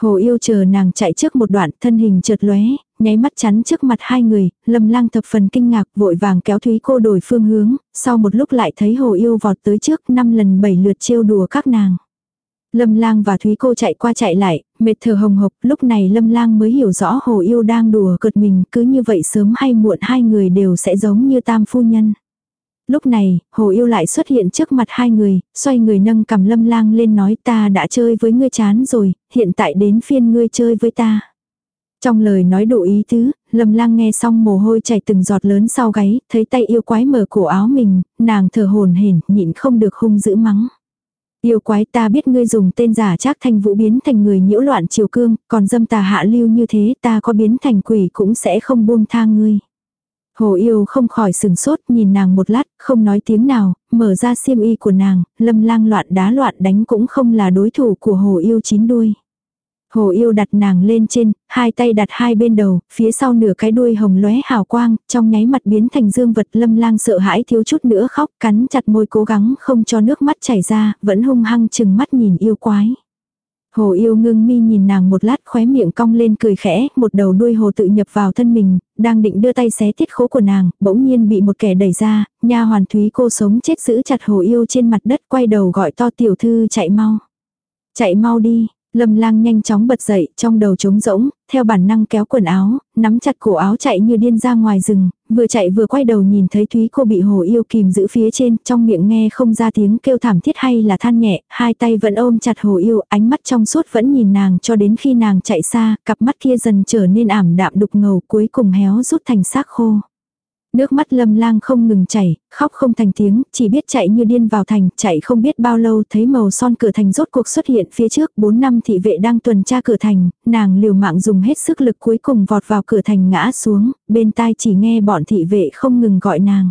Hồ yêu chờ nàng chạy trước một đoạn, thân hình chợt lóe, nháy mắt chắn trước mặt hai người, lâm lang thập phần kinh ngạc vội vàng kéo Thúy cô đổi phương hướng, sau một lúc lại thấy hồ yêu vọt tới trước năm lần bảy lượt trêu đùa các nàng. Lâm lang và Thúy cô chạy qua chạy lại, mệt thở hồng hộc, lúc này Lâm lang mới hiểu rõ hồ yêu đang đùa cợt mình, cứ như vậy sớm hay muộn hai người đều sẽ giống như tam phu nhân. Lúc này, hồ yêu lại xuất hiện trước mặt hai người, xoay người nâng cầm lâm lang lên nói ta đã chơi với ngươi chán rồi, hiện tại đến phiên ngươi chơi với ta. Trong lời nói đủ ý tứ, lâm lang nghe xong mồ hôi chảy từng giọt lớn sau gáy, thấy tay yêu quái mở cổ áo mình, nàng thở hồn hển nhịn không được hung dữ mắng. Yêu quái ta biết ngươi dùng tên giả trác thanh vũ biến thành người nhiễu loạn triều cương, còn dâm tà hạ lưu như thế ta có biến thành quỷ cũng sẽ không buông tha ngươi. Hồ yêu không khỏi sừng sốt nhìn nàng một lát, không nói tiếng nào, mở ra xiêm y của nàng, lâm lang loạn đá loạn đánh cũng không là đối thủ của hồ yêu chín đuôi. Hồ yêu đặt nàng lên trên, hai tay đặt hai bên đầu, phía sau nửa cái đuôi hồng lóe hào quang, trong nháy mặt biến thành dương vật lâm lang sợ hãi thiếu chút nữa khóc, cắn chặt môi cố gắng không cho nước mắt chảy ra, vẫn hung hăng chừng mắt nhìn yêu quái. Hồ yêu ngưng mi nhìn nàng một lát khóe miệng cong lên cười khẽ, một đầu đuôi hồ tự nhập vào thân mình, đang định đưa tay xé tiết khố của nàng, bỗng nhiên bị một kẻ đẩy ra, nha hoàn thúy cô sống chết giữ chặt hồ yêu trên mặt đất quay đầu gọi to tiểu thư chạy mau. Chạy mau đi, Lâm lang nhanh chóng bật dậy, trong đầu trống rỗng, theo bản năng kéo quần áo, nắm chặt cổ áo chạy như điên ra ngoài rừng, vừa chạy vừa quay đầu nhìn thấy Thúy cô bị hồ yêu kìm giữ phía trên, trong miệng nghe không ra tiếng kêu thảm thiết hay là than nhẹ, hai tay vẫn ôm chặt hồ yêu, ánh mắt trong suốt vẫn nhìn nàng cho đến khi nàng chạy xa, cặp mắt kia dần trở nên ảm đạm đục ngầu cuối cùng héo rút thành xác khô. Nước mắt lâm lang không ngừng chảy, khóc không thành tiếng, chỉ biết chạy như điên vào thành, chạy không biết bao lâu thấy màu son cửa thành rốt cuộc xuất hiện phía trước, bốn năm thị vệ đang tuần tra cửa thành, nàng liều mạng dùng hết sức lực cuối cùng vọt vào cửa thành ngã xuống, bên tai chỉ nghe bọn thị vệ không ngừng gọi nàng.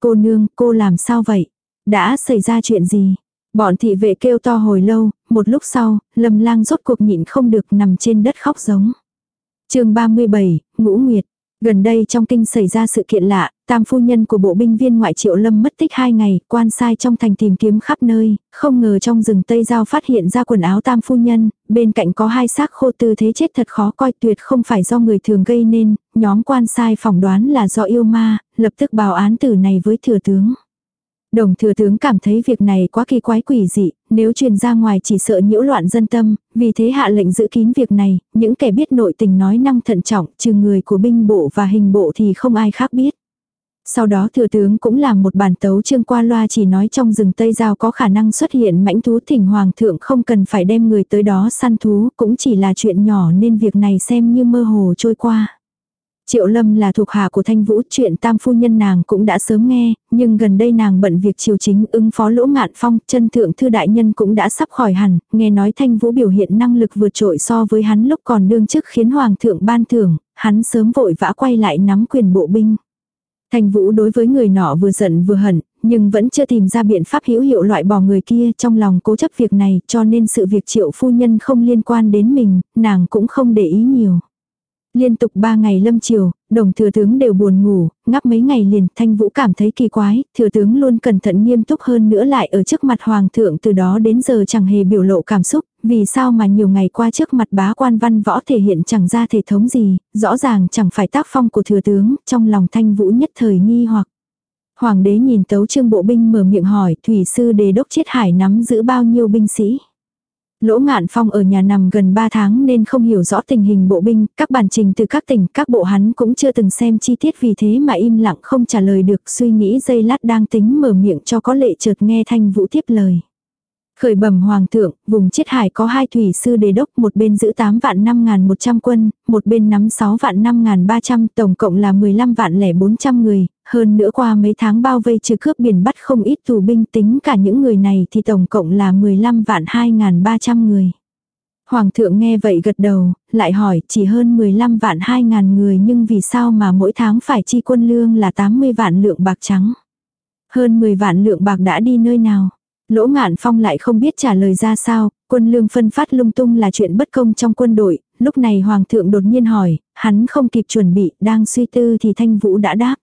Cô nương, cô làm sao vậy? Đã xảy ra chuyện gì? Bọn thị vệ kêu to hồi lâu, một lúc sau, lâm lang rốt cuộc nhịn không được nằm trên đất khóc giống. chương 37, Ngũ Nguyệt. Gần đây trong kinh xảy ra sự kiện lạ, tam phu nhân của bộ binh viên ngoại triệu lâm mất tích hai ngày, quan sai trong thành tìm kiếm khắp nơi, không ngờ trong rừng Tây Giao phát hiện ra quần áo tam phu nhân, bên cạnh có hai xác khô tư thế chết thật khó coi tuyệt không phải do người thường gây nên, nhóm quan sai phỏng đoán là do yêu ma, lập tức báo án tử này với thừa tướng. Đồng thừa tướng cảm thấy việc này quá kỳ quái quỷ dị, nếu truyền ra ngoài chỉ sợ nhiễu loạn dân tâm, vì thế hạ lệnh giữ kín việc này, những kẻ biết nội tình nói năng thận trọng, trừ người của binh bộ và hình bộ thì không ai khác biết. Sau đó thừa tướng cũng làm một bản tấu chương qua loa chỉ nói trong rừng Tây Giao có khả năng xuất hiện mãnh thú thỉnh hoàng thượng không cần phải đem người tới đó săn thú, cũng chỉ là chuyện nhỏ nên việc này xem như mơ hồ trôi qua. Triệu Lâm là thuộc hạ của Thanh Vũ, chuyện tam phu nhân nàng cũng đã sớm nghe, nhưng gần đây nàng bận việc triều chính ứng phó lỗ ngạn phong, chân thượng thư đại nhân cũng đã sắp khỏi hẳn, nghe nói Thanh Vũ biểu hiện năng lực vượt trội so với hắn lúc còn đương chức khiến Hoàng thượng ban thưởng, hắn sớm vội vã quay lại nắm quyền bộ binh. Thanh Vũ đối với người nọ vừa giận vừa hận, nhưng vẫn chưa tìm ra biện pháp hữu hiệu loại bỏ người kia trong lòng cố chấp việc này cho nên sự việc triệu phu nhân không liên quan đến mình, nàng cũng không để ý nhiều. Liên tục ba ngày lâm chiều, đồng thừa tướng đều buồn ngủ, ngắp mấy ngày liền thanh vũ cảm thấy kỳ quái, thừa tướng luôn cẩn thận nghiêm túc hơn nữa lại ở trước mặt hoàng thượng từ đó đến giờ chẳng hề biểu lộ cảm xúc, vì sao mà nhiều ngày qua trước mặt bá quan văn võ thể hiện chẳng ra thể thống gì, rõ ràng chẳng phải tác phong của thừa tướng, trong lòng thanh vũ nhất thời nghi hoặc. Hoàng đế nhìn tấu trương bộ binh mở miệng hỏi thủy sư đề đốc chết hải nắm giữ bao nhiêu binh sĩ. Lỗ ngạn phong ở nhà nằm gần 3 tháng nên không hiểu rõ tình hình bộ binh, các bản trình từ các tỉnh, các bộ hắn cũng chưa từng xem chi tiết vì thế mà im lặng không trả lời được suy nghĩ dây lát đang tính mở miệng cho có lệ chợt nghe thanh vũ tiếp lời. Khởi bẩm hoàng thượng, vùng chết hải có hai thủy sư đề đốc, một bên giữ 8 vạn 5.100 quân, một bên nắm 6 vạn 5.300, tổng cộng là 15 vạn lẻ 400 người, hơn nữa qua mấy tháng bao vây trừ cướp biển bắt không ít tù binh tính cả những người này thì tổng cộng là 15 vạn 2.300 người. Hoàng thượng nghe vậy gật đầu, lại hỏi chỉ hơn 15 vạn 2 ngàn người nhưng vì sao mà mỗi tháng phải chi quân lương là 80 vạn lượng bạc trắng. Hơn 10 vạn lượng bạc đã đi nơi nào. Lỗ ngạn phong lại không biết trả lời ra sao, quân lương phân phát lung tung là chuyện bất công trong quân đội, lúc này hoàng thượng đột nhiên hỏi, hắn không kịp chuẩn bị, đang suy tư thì thanh vũ đã đáp.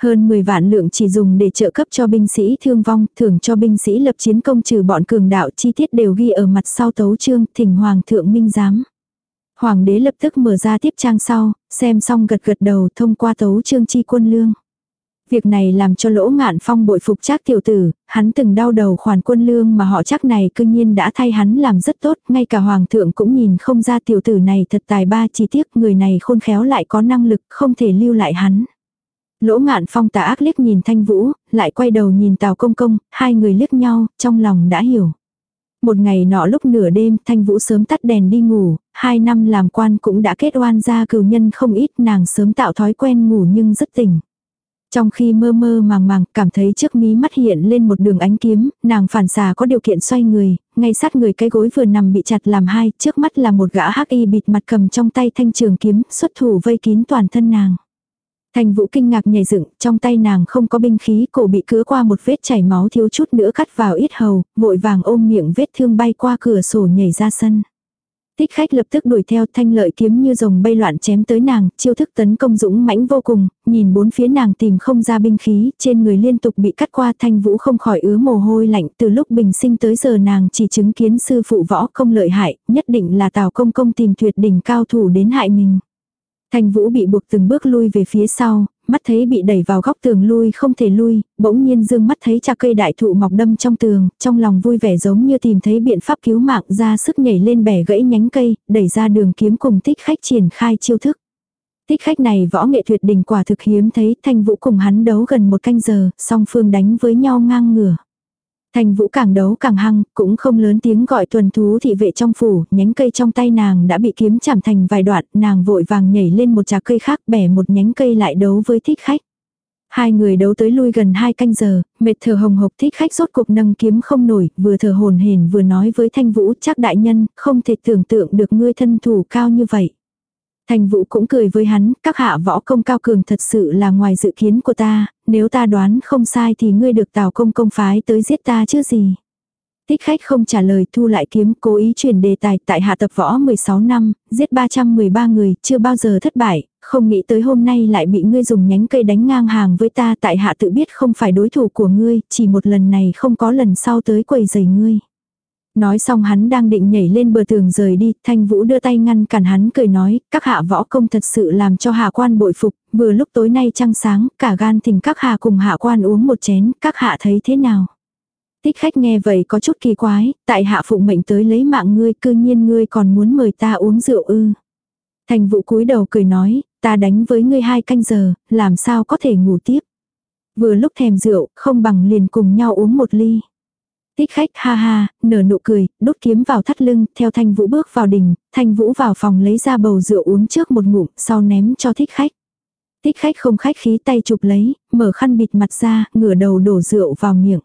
Hơn 10 vạn lượng chỉ dùng để trợ cấp cho binh sĩ thương vong, thưởng cho binh sĩ lập chiến công trừ bọn cường đạo chi tiết đều ghi ở mặt sau tấu chương, thỉnh hoàng thượng minh giám. Hoàng đế lập tức mở ra tiếp trang sau, xem xong gật gật đầu thông qua tấu chương chi quân lương. Việc này làm cho lỗ ngạn phong bội phục chắc tiểu tử, hắn từng đau đầu khoản quân lương mà họ chắc này cương nhiên đã thay hắn làm rất tốt, ngay cả hoàng thượng cũng nhìn không ra tiểu tử này thật tài ba chi tiết người này khôn khéo lại có năng lực không thể lưu lại hắn. Lỗ ngạn phong tà ác liếc nhìn thanh vũ, lại quay đầu nhìn tào công công, hai người liếc nhau, trong lòng đã hiểu. Một ngày nọ lúc nửa đêm, Thanh Vũ sớm tắt đèn đi ngủ, hai năm làm quan cũng đã kết oan ra cừu nhân không ít nàng sớm tạo thói quen ngủ nhưng rất tỉnh. Trong khi mơ mơ màng màng, cảm thấy trước mí mắt hiện lên một đường ánh kiếm, nàng phản xà có điều kiện xoay người, ngay sát người cái gối vừa nằm bị chặt làm hai, trước mắt là một gã hắc y bịt mặt cầm trong tay thanh trường kiếm, xuất thủ vây kín toàn thân nàng. Thành vũ kinh ngạc nhảy dựng, trong tay nàng không có binh khí, cổ bị cứa qua một vết chảy máu thiếu chút nữa cắt vào ít hầu, vội vàng ôm miệng vết thương bay qua cửa sổ nhảy ra sân. Thích khách lập tức đuổi theo thanh lợi kiếm như rồng bay loạn chém tới nàng, chiêu thức tấn công dũng mãnh vô cùng, nhìn bốn phía nàng tìm không ra binh khí, trên người liên tục bị cắt qua thanh vũ không khỏi ứa mồ hôi lạnh, từ lúc bình sinh tới giờ nàng chỉ chứng kiến sư phụ võ công lợi hại, nhất định là tào công công tìm tuyệt đỉnh cao thủ đến hại mình. Thanh Vũ bị buộc từng bước lui về phía sau, mắt thấy bị đẩy vào góc tường lui không thể lui, bỗng nhiên dương mắt thấy cha cây đại thụ mọc đâm trong tường, trong lòng vui vẻ giống như tìm thấy biện pháp cứu mạng ra sức nhảy lên bẻ gãy nhánh cây, đẩy ra đường kiếm cùng thích khách triển khai chiêu thức. Thích khách này võ nghệ tuyệt đỉnh quả thực hiếm thấy thanh vũ cùng hắn đấu gần một canh giờ, song phương đánh với nhau ngang ngửa. Thành vũ càng đấu càng hăng, cũng không lớn tiếng gọi tuần thú thị vệ trong phủ, nhánh cây trong tay nàng đã bị kiếm chảm thành vài đoạn, nàng vội vàng nhảy lên một trà cây khác bẻ một nhánh cây lại đấu với thích khách. Hai người đấu tới lui gần hai canh giờ, mệt thở hồng hộc thích khách rốt cuộc nâng kiếm không nổi, vừa thở hồn hển vừa nói với thanh vũ chắc đại nhân, không thể tưởng tượng được ngươi thân thủ cao như vậy. Thành vũ cũng cười với hắn, các hạ võ công cao cường thật sự là ngoài dự kiến của ta, nếu ta đoán không sai thì ngươi được tào công công phái tới giết ta chứ gì. Thích khách không trả lời thu lại kiếm cố ý chuyển đề tài tại hạ tập võ 16 năm, giết 313 người, chưa bao giờ thất bại, không nghĩ tới hôm nay lại bị ngươi dùng nhánh cây đánh ngang hàng với ta tại hạ tự biết không phải đối thủ của ngươi, chỉ một lần này không có lần sau tới quầy giày ngươi. Nói xong hắn đang định nhảy lên bờ tường rời đi, thanh vũ đưa tay ngăn cản hắn cười nói, các hạ võ công thật sự làm cho hạ quan bội phục, vừa lúc tối nay trăng sáng, cả gan thỉnh các hạ cùng hạ quan uống một chén, các hạ thấy thế nào. Tích khách nghe vậy có chút kỳ quái, tại hạ phụng mệnh tới lấy mạng ngươi, cư nhiên ngươi còn muốn mời ta uống rượu ư. Thành vũ cúi đầu cười nói, ta đánh với ngươi hai canh giờ, làm sao có thể ngủ tiếp. Vừa lúc thèm rượu, không bằng liền cùng nhau uống một ly. Tích khách ha ha, nở nụ cười, đốt kiếm vào thắt lưng, theo thanh vũ bước vào đỉnh, thanh vũ vào phòng lấy ra bầu rượu uống trước một ngụm, sau ném cho thích khách. Tích khách không khách khí tay chụp lấy, mở khăn bịt mặt ra, ngửa đầu đổ rượu vào miệng.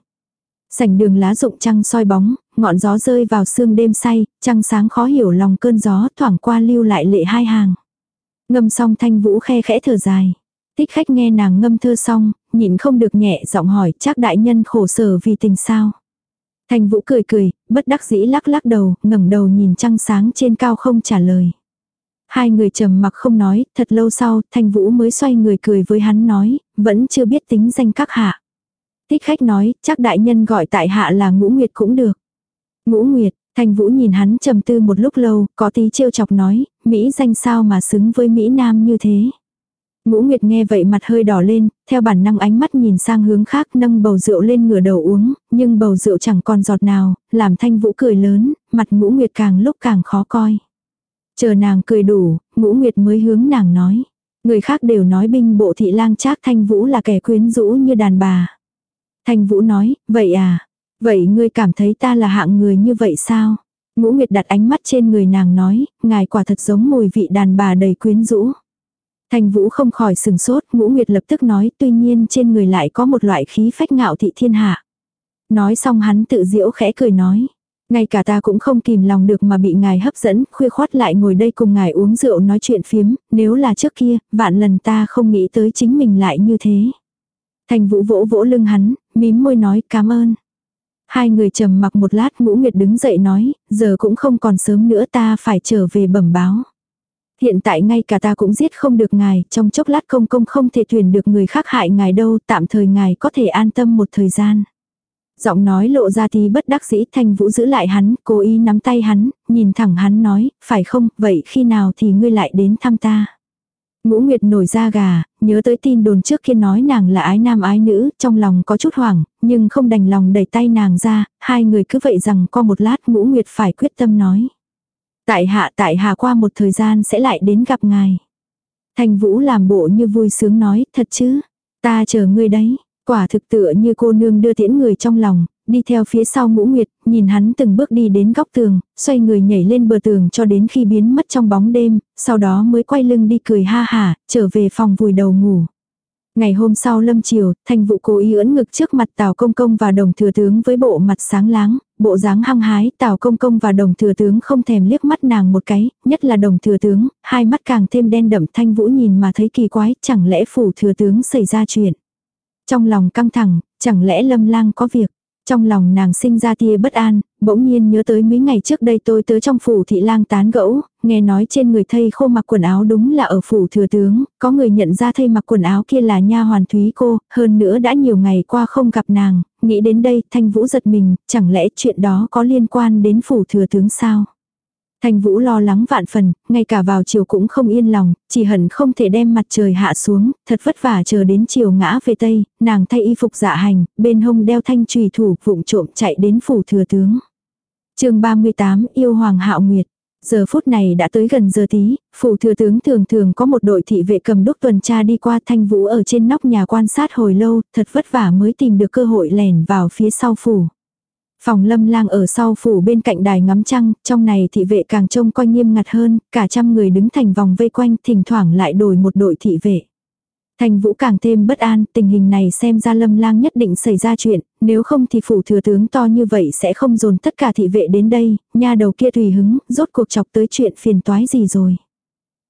Sảnh đường lá rụng trăng soi bóng, ngọn gió rơi vào sương đêm say, trăng sáng khó hiểu lòng cơn gió thoảng qua lưu lại lệ hai hàng. Ngâm xong thanh vũ khe khẽ thở dài. Tích khách nghe nàng ngâm thơ xong, nhịn không được nhẹ giọng hỏi chắc đại nhân khổ sở vì tình sao. Thanh vũ cười cười, bất đắc dĩ lắc lắc đầu, ngẩng đầu nhìn trăng sáng trên cao không trả lời. Hai người trầm mặc không nói, thật lâu sau, thanh vũ mới xoay người cười với hắn nói, vẫn chưa biết tính danh các hạ. Tích khách nói, chắc đại nhân gọi tại hạ là ngũ nguyệt cũng được. Ngũ nguyệt, thanh vũ nhìn hắn trầm tư một lúc lâu, có tí trêu chọc nói, Mỹ danh sao mà xứng với Mỹ Nam như thế. Ngũ Nguyệt nghe vậy mặt hơi đỏ lên, theo bản năng ánh mắt nhìn sang hướng khác nâng bầu rượu lên ngửa đầu uống, nhưng bầu rượu chẳng còn giọt nào, làm thanh vũ cười lớn, mặt Ngũ Nguyệt càng lúc càng khó coi. Chờ nàng cười đủ, Ngũ Nguyệt mới hướng nàng nói. Người khác đều nói binh bộ thị lang trác thanh vũ là kẻ quyến rũ như đàn bà. Thanh vũ nói, vậy à, vậy ngươi cảm thấy ta là hạng người như vậy sao? Ngũ Nguyệt đặt ánh mắt trên người nàng nói, ngài quả thật giống mùi vị đàn bà đầy quyến rũ. Thanh Vũ không khỏi sừng sốt, Ngũ Nguyệt lập tức nói, tuy nhiên trên người lại có một loại khí phách ngạo thị thiên hạ. Nói xong hắn tự diễu khẽ cười nói, ngay cả ta cũng không kìm lòng được mà bị ngài hấp dẫn, khuya khoát lại ngồi đây cùng ngài uống rượu nói chuyện phiếm, nếu là trước kia, vạn lần ta không nghĩ tới chính mình lại như thế. Thanh Vũ vỗ vỗ lưng hắn, mím môi nói cảm ơn. Hai người trầm mặc một lát ngũ nguyệt đứng dậy nói, giờ cũng không còn sớm nữa ta phải trở về bẩm báo. Hiện tại ngay cả ta cũng giết không được ngài, trong chốc lát công công không thể tuyển được người khác hại ngài đâu, tạm thời ngài có thể an tâm một thời gian. Giọng nói lộ ra tí bất đắc dĩ thanh vũ giữ lại hắn, cố ý nắm tay hắn, nhìn thẳng hắn nói, phải không, vậy khi nào thì ngươi lại đến thăm ta. Ngũ Nguyệt nổi da gà, nhớ tới tin đồn trước kia nói nàng là ái nam ái nữ, trong lòng có chút hoảng, nhưng không đành lòng đẩy tay nàng ra, hai người cứ vậy rằng có một lát Ngũ Nguyệt phải quyết tâm nói. Tại hạ tại hạ qua một thời gian sẽ lại đến gặp ngài. Thành Vũ làm bộ như vui sướng nói, thật chứ, ta chờ ngươi đấy. Quả thực tựa như cô nương đưa tiễn người trong lòng, đi theo phía sau ngũ nguyệt, nhìn hắn từng bước đi đến góc tường, xoay người nhảy lên bờ tường cho đến khi biến mất trong bóng đêm, sau đó mới quay lưng đi cười ha hả, trở về phòng vùi đầu ngủ. Ngày hôm sau lâm chiều, thành vụ cố ý ưỡn ngực trước mặt Tào Công Công và đồng thừa tướng với bộ mặt sáng láng, bộ dáng hăng hái, Tào Công Công và đồng thừa tướng không thèm liếc mắt nàng một cái, nhất là đồng thừa tướng, hai mắt càng thêm đen đậm thanh vũ nhìn mà thấy kỳ quái, chẳng lẽ phủ thừa tướng xảy ra chuyện. Trong lòng căng thẳng, chẳng lẽ lâm lang có việc. Trong lòng nàng sinh ra tia bất an, bỗng nhiên nhớ tới mấy ngày trước đây tôi tới trong phủ thị lang tán gẫu, nghe nói trên người thây khô mặc quần áo đúng là ở phủ thừa tướng, có người nhận ra thây mặc quần áo kia là nha hoàn thúy cô, hơn nữa đã nhiều ngày qua không gặp nàng, nghĩ đến đây thanh vũ giật mình, chẳng lẽ chuyện đó có liên quan đến phủ thừa tướng sao? Thanh Vũ lo lắng vạn phần, ngay cả vào chiều cũng không yên lòng, chỉ hận không thể đem mặt trời hạ xuống, thật vất vả chờ đến chiều ngã về Tây, nàng thay y phục dạ hành, bên hông đeo thanh trùy thủ vụng trộm chạy đến phủ thừa tướng chương 38 yêu Hoàng Hạo Nguyệt. Giờ phút này đã tới gần giờ tí, phủ thừa tướng thường thường có một đội thị vệ cầm đúc tuần tra đi qua thanh vũ ở trên nóc nhà quan sát hồi lâu, thật vất vả mới tìm được cơ hội lẻn vào phía sau phủ. Phòng lâm lang ở sau phủ bên cạnh đài ngắm trăng, trong này thị vệ càng trông coi nghiêm ngặt hơn, cả trăm người đứng thành vòng vây quanh, thỉnh thoảng lại đổi một đội thị vệ. Thành vũ càng thêm bất an, tình hình này xem ra lâm lang nhất định xảy ra chuyện, nếu không thì phủ thừa tướng to như vậy sẽ không dồn tất cả thị vệ đến đây, nha đầu kia tùy hứng, rốt cuộc chọc tới chuyện phiền toái gì rồi.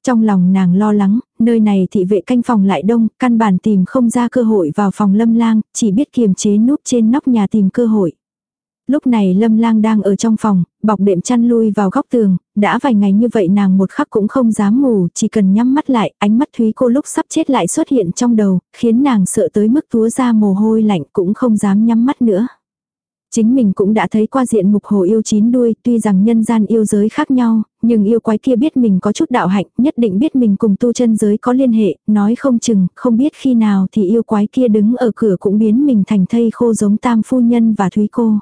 Trong lòng nàng lo lắng, nơi này thị vệ canh phòng lại đông, căn bản tìm không ra cơ hội vào phòng lâm lang, chỉ biết kiềm chế núp trên nóc nhà tìm cơ hội. Lúc này Lâm Lang đang ở trong phòng, bọc đệm chăn lui vào góc tường, đã vài ngày như vậy nàng một khắc cũng không dám ngủ, chỉ cần nhắm mắt lại, ánh mắt Thúy cô lúc sắp chết lại xuất hiện trong đầu, khiến nàng sợ tới mức túa ra mồ hôi lạnh cũng không dám nhắm mắt nữa. Chính mình cũng đã thấy qua diện mục hồ yêu chín đuôi, tuy rằng nhân gian yêu giới khác nhau, nhưng yêu quái kia biết mình có chút đạo hạnh, nhất định biết mình cùng tu chân giới có liên hệ, nói không chừng, không biết khi nào thì yêu quái kia đứng ở cửa cũng biến mình thành thây khô giống tam phu nhân và thúy cô.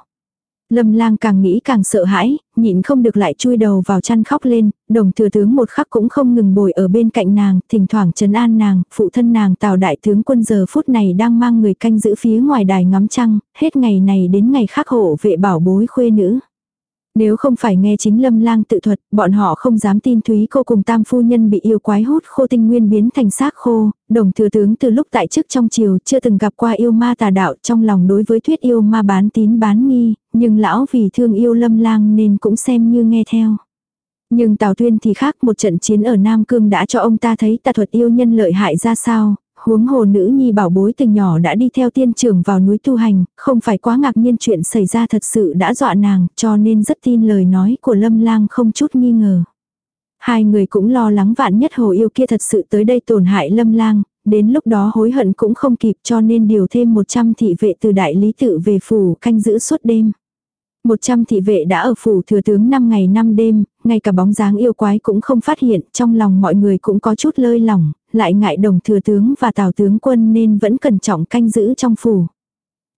Lâm lang càng nghĩ càng sợ hãi, nhịn không được lại chui đầu vào chăn khóc lên, đồng thừa tướng một khắc cũng không ngừng bồi ở bên cạnh nàng, thỉnh thoảng trấn an nàng, phụ thân nàng tào đại tướng quân giờ phút này đang mang người canh giữ phía ngoài đài ngắm trăng, hết ngày này đến ngày khác hộ vệ bảo bối khuê nữ. Nếu không phải nghe chính lâm lang tự thuật, bọn họ không dám tin Thúy cô cùng tam phu nhân bị yêu quái hút khô tinh nguyên biến thành xác khô, đồng thừa tướng từ lúc tại chức trong triều chưa từng gặp qua yêu ma tà đạo trong lòng đối với thuyết yêu ma bán tín bán nghi, nhưng lão vì thương yêu lâm lang nên cũng xem như nghe theo. Nhưng Tào Tuyên thì khác một trận chiến ở Nam Cương đã cho ông ta thấy tà thuật yêu nhân lợi hại ra sao, huống hồ nữ nhi bảo bối từ nhỏ đã đi theo tiên trưởng vào núi tu hành, không phải quá ngạc nhiên chuyện xảy ra thật sự đã dọa nàng, cho nên rất tin lời nói của lâm lang không chút nghi ngờ. Hai người cũng lo lắng vạn nhất hồ yêu kia thật sự tới đây tổn hại lâm lang, đến lúc đó hối hận cũng không kịp cho nên điều thêm 100 thị vệ từ đại lý tự về phủ canh giữ suốt đêm. 100 thị vệ đã ở phủ thừa tướng 5 ngày 5 đêm, ngay cả bóng dáng yêu quái cũng không phát hiện, trong lòng mọi người cũng có chút lơi lỏng, lại ngại đồng thừa tướng và tào tướng quân nên vẫn cẩn trọng canh giữ trong phủ.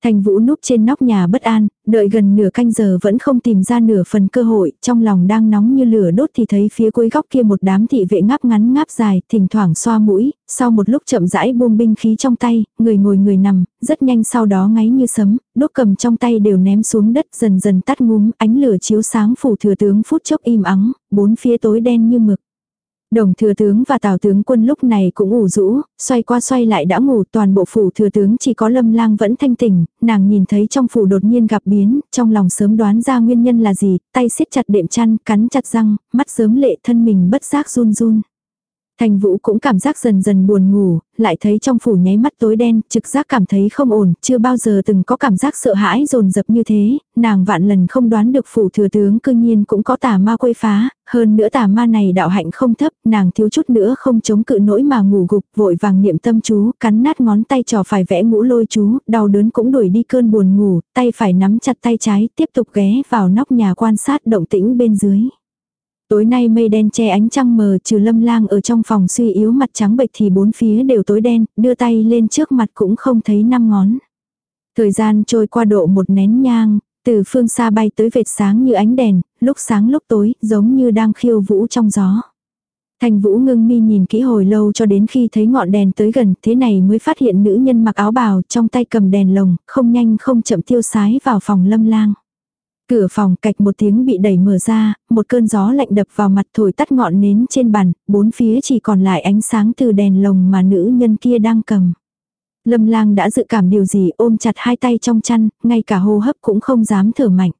Thành Vũ núp trên nóc nhà bất an, đợi gần nửa canh giờ vẫn không tìm ra nửa phần cơ hội, trong lòng đang nóng như lửa đốt thì thấy phía cuối góc kia một đám thị vệ ngáp ngắn ngáp dài, thỉnh thoảng xoa mũi, sau một lúc chậm rãi buông binh khí trong tay, người ngồi người nằm, rất nhanh sau đó ngáy như sấm, đốt cầm trong tay đều ném xuống đất dần dần tắt ngúm, ánh lửa chiếu sáng phủ thừa tướng phút chốc im ắng, bốn phía tối đen như mực. Đồng thừa tướng và tào tướng quân lúc này cũng ủ rũ, xoay qua xoay lại đã ngủ toàn bộ phủ thừa tướng chỉ có lâm lang vẫn thanh tỉnh, nàng nhìn thấy trong phủ đột nhiên gặp biến, trong lòng sớm đoán ra nguyên nhân là gì, tay siết chặt đệm chăn, cắn chặt răng, mắt sớm lệ thân mình bất giác run run. Thành Vũ cũng cảm giác dần dần buồn ngủ, lại thấy trong phủ nháy mắt tối đen, trực giác cảm thấy không ổn, chưa bao giờ từng có cảm giác sợ hãi dồn dập như thế, nàng vạn lần không đoán được phủ thừa tướng cư nhiên cũng có tà ma quấy phá, hơn nữa tà ma này đạo hạnh không thấp, nàng thiếu chút nữa không chống cự nỗi mà ngủ gục, vội vàng niệm tâm chú, cắn nát ngón tay trò phải vẽ ngũ lôi chú, đau đớn cũng đuổi đi cơn buồn ngủ, tay phải nắm chặt tay trái, tiếp tục ghé vào nóc nhà quan sát động tĩnh bên dưới. Tối nay mây đen che ánh trăng mờ trừ lâm lang ở trong phòng suy yếu mặt trắng bệch thì bốn phía đều tối đen, đưa tay lên trước mặt cũng không thấy năm ngón. Thời gian trôi qua độ một nén nhang, từ phương xa bay tới vệt sáng như ánh đèn, lúc sáng lúc tối, giống như đang khiêu vũ trong gió. Thành vũ ngưng mi nhìn kỹ hồi lâu cho đến khi thấy ngọn đèn tới gần, thế này mới phát hiện nữ nhân mặc áo bào, trong tay cầm đèn lồng, không nhanh không chậm tiêu sái vào phòng lâm lang. Cửa phòng cạch một tiếng bị đẩy mở ra, một cơn gió lạnh đập vào mặt thổi tắt ngọn nến trên bàn, bốn phía chỉ còn lại ánh sáng từ đèn lồng mà nữ nhân kia đang cầm. Lâm lang đã dự cảm điều gì ôm chặt hai tay trong chăn, ngay cả hô hấp cũng không dám thở mạnh.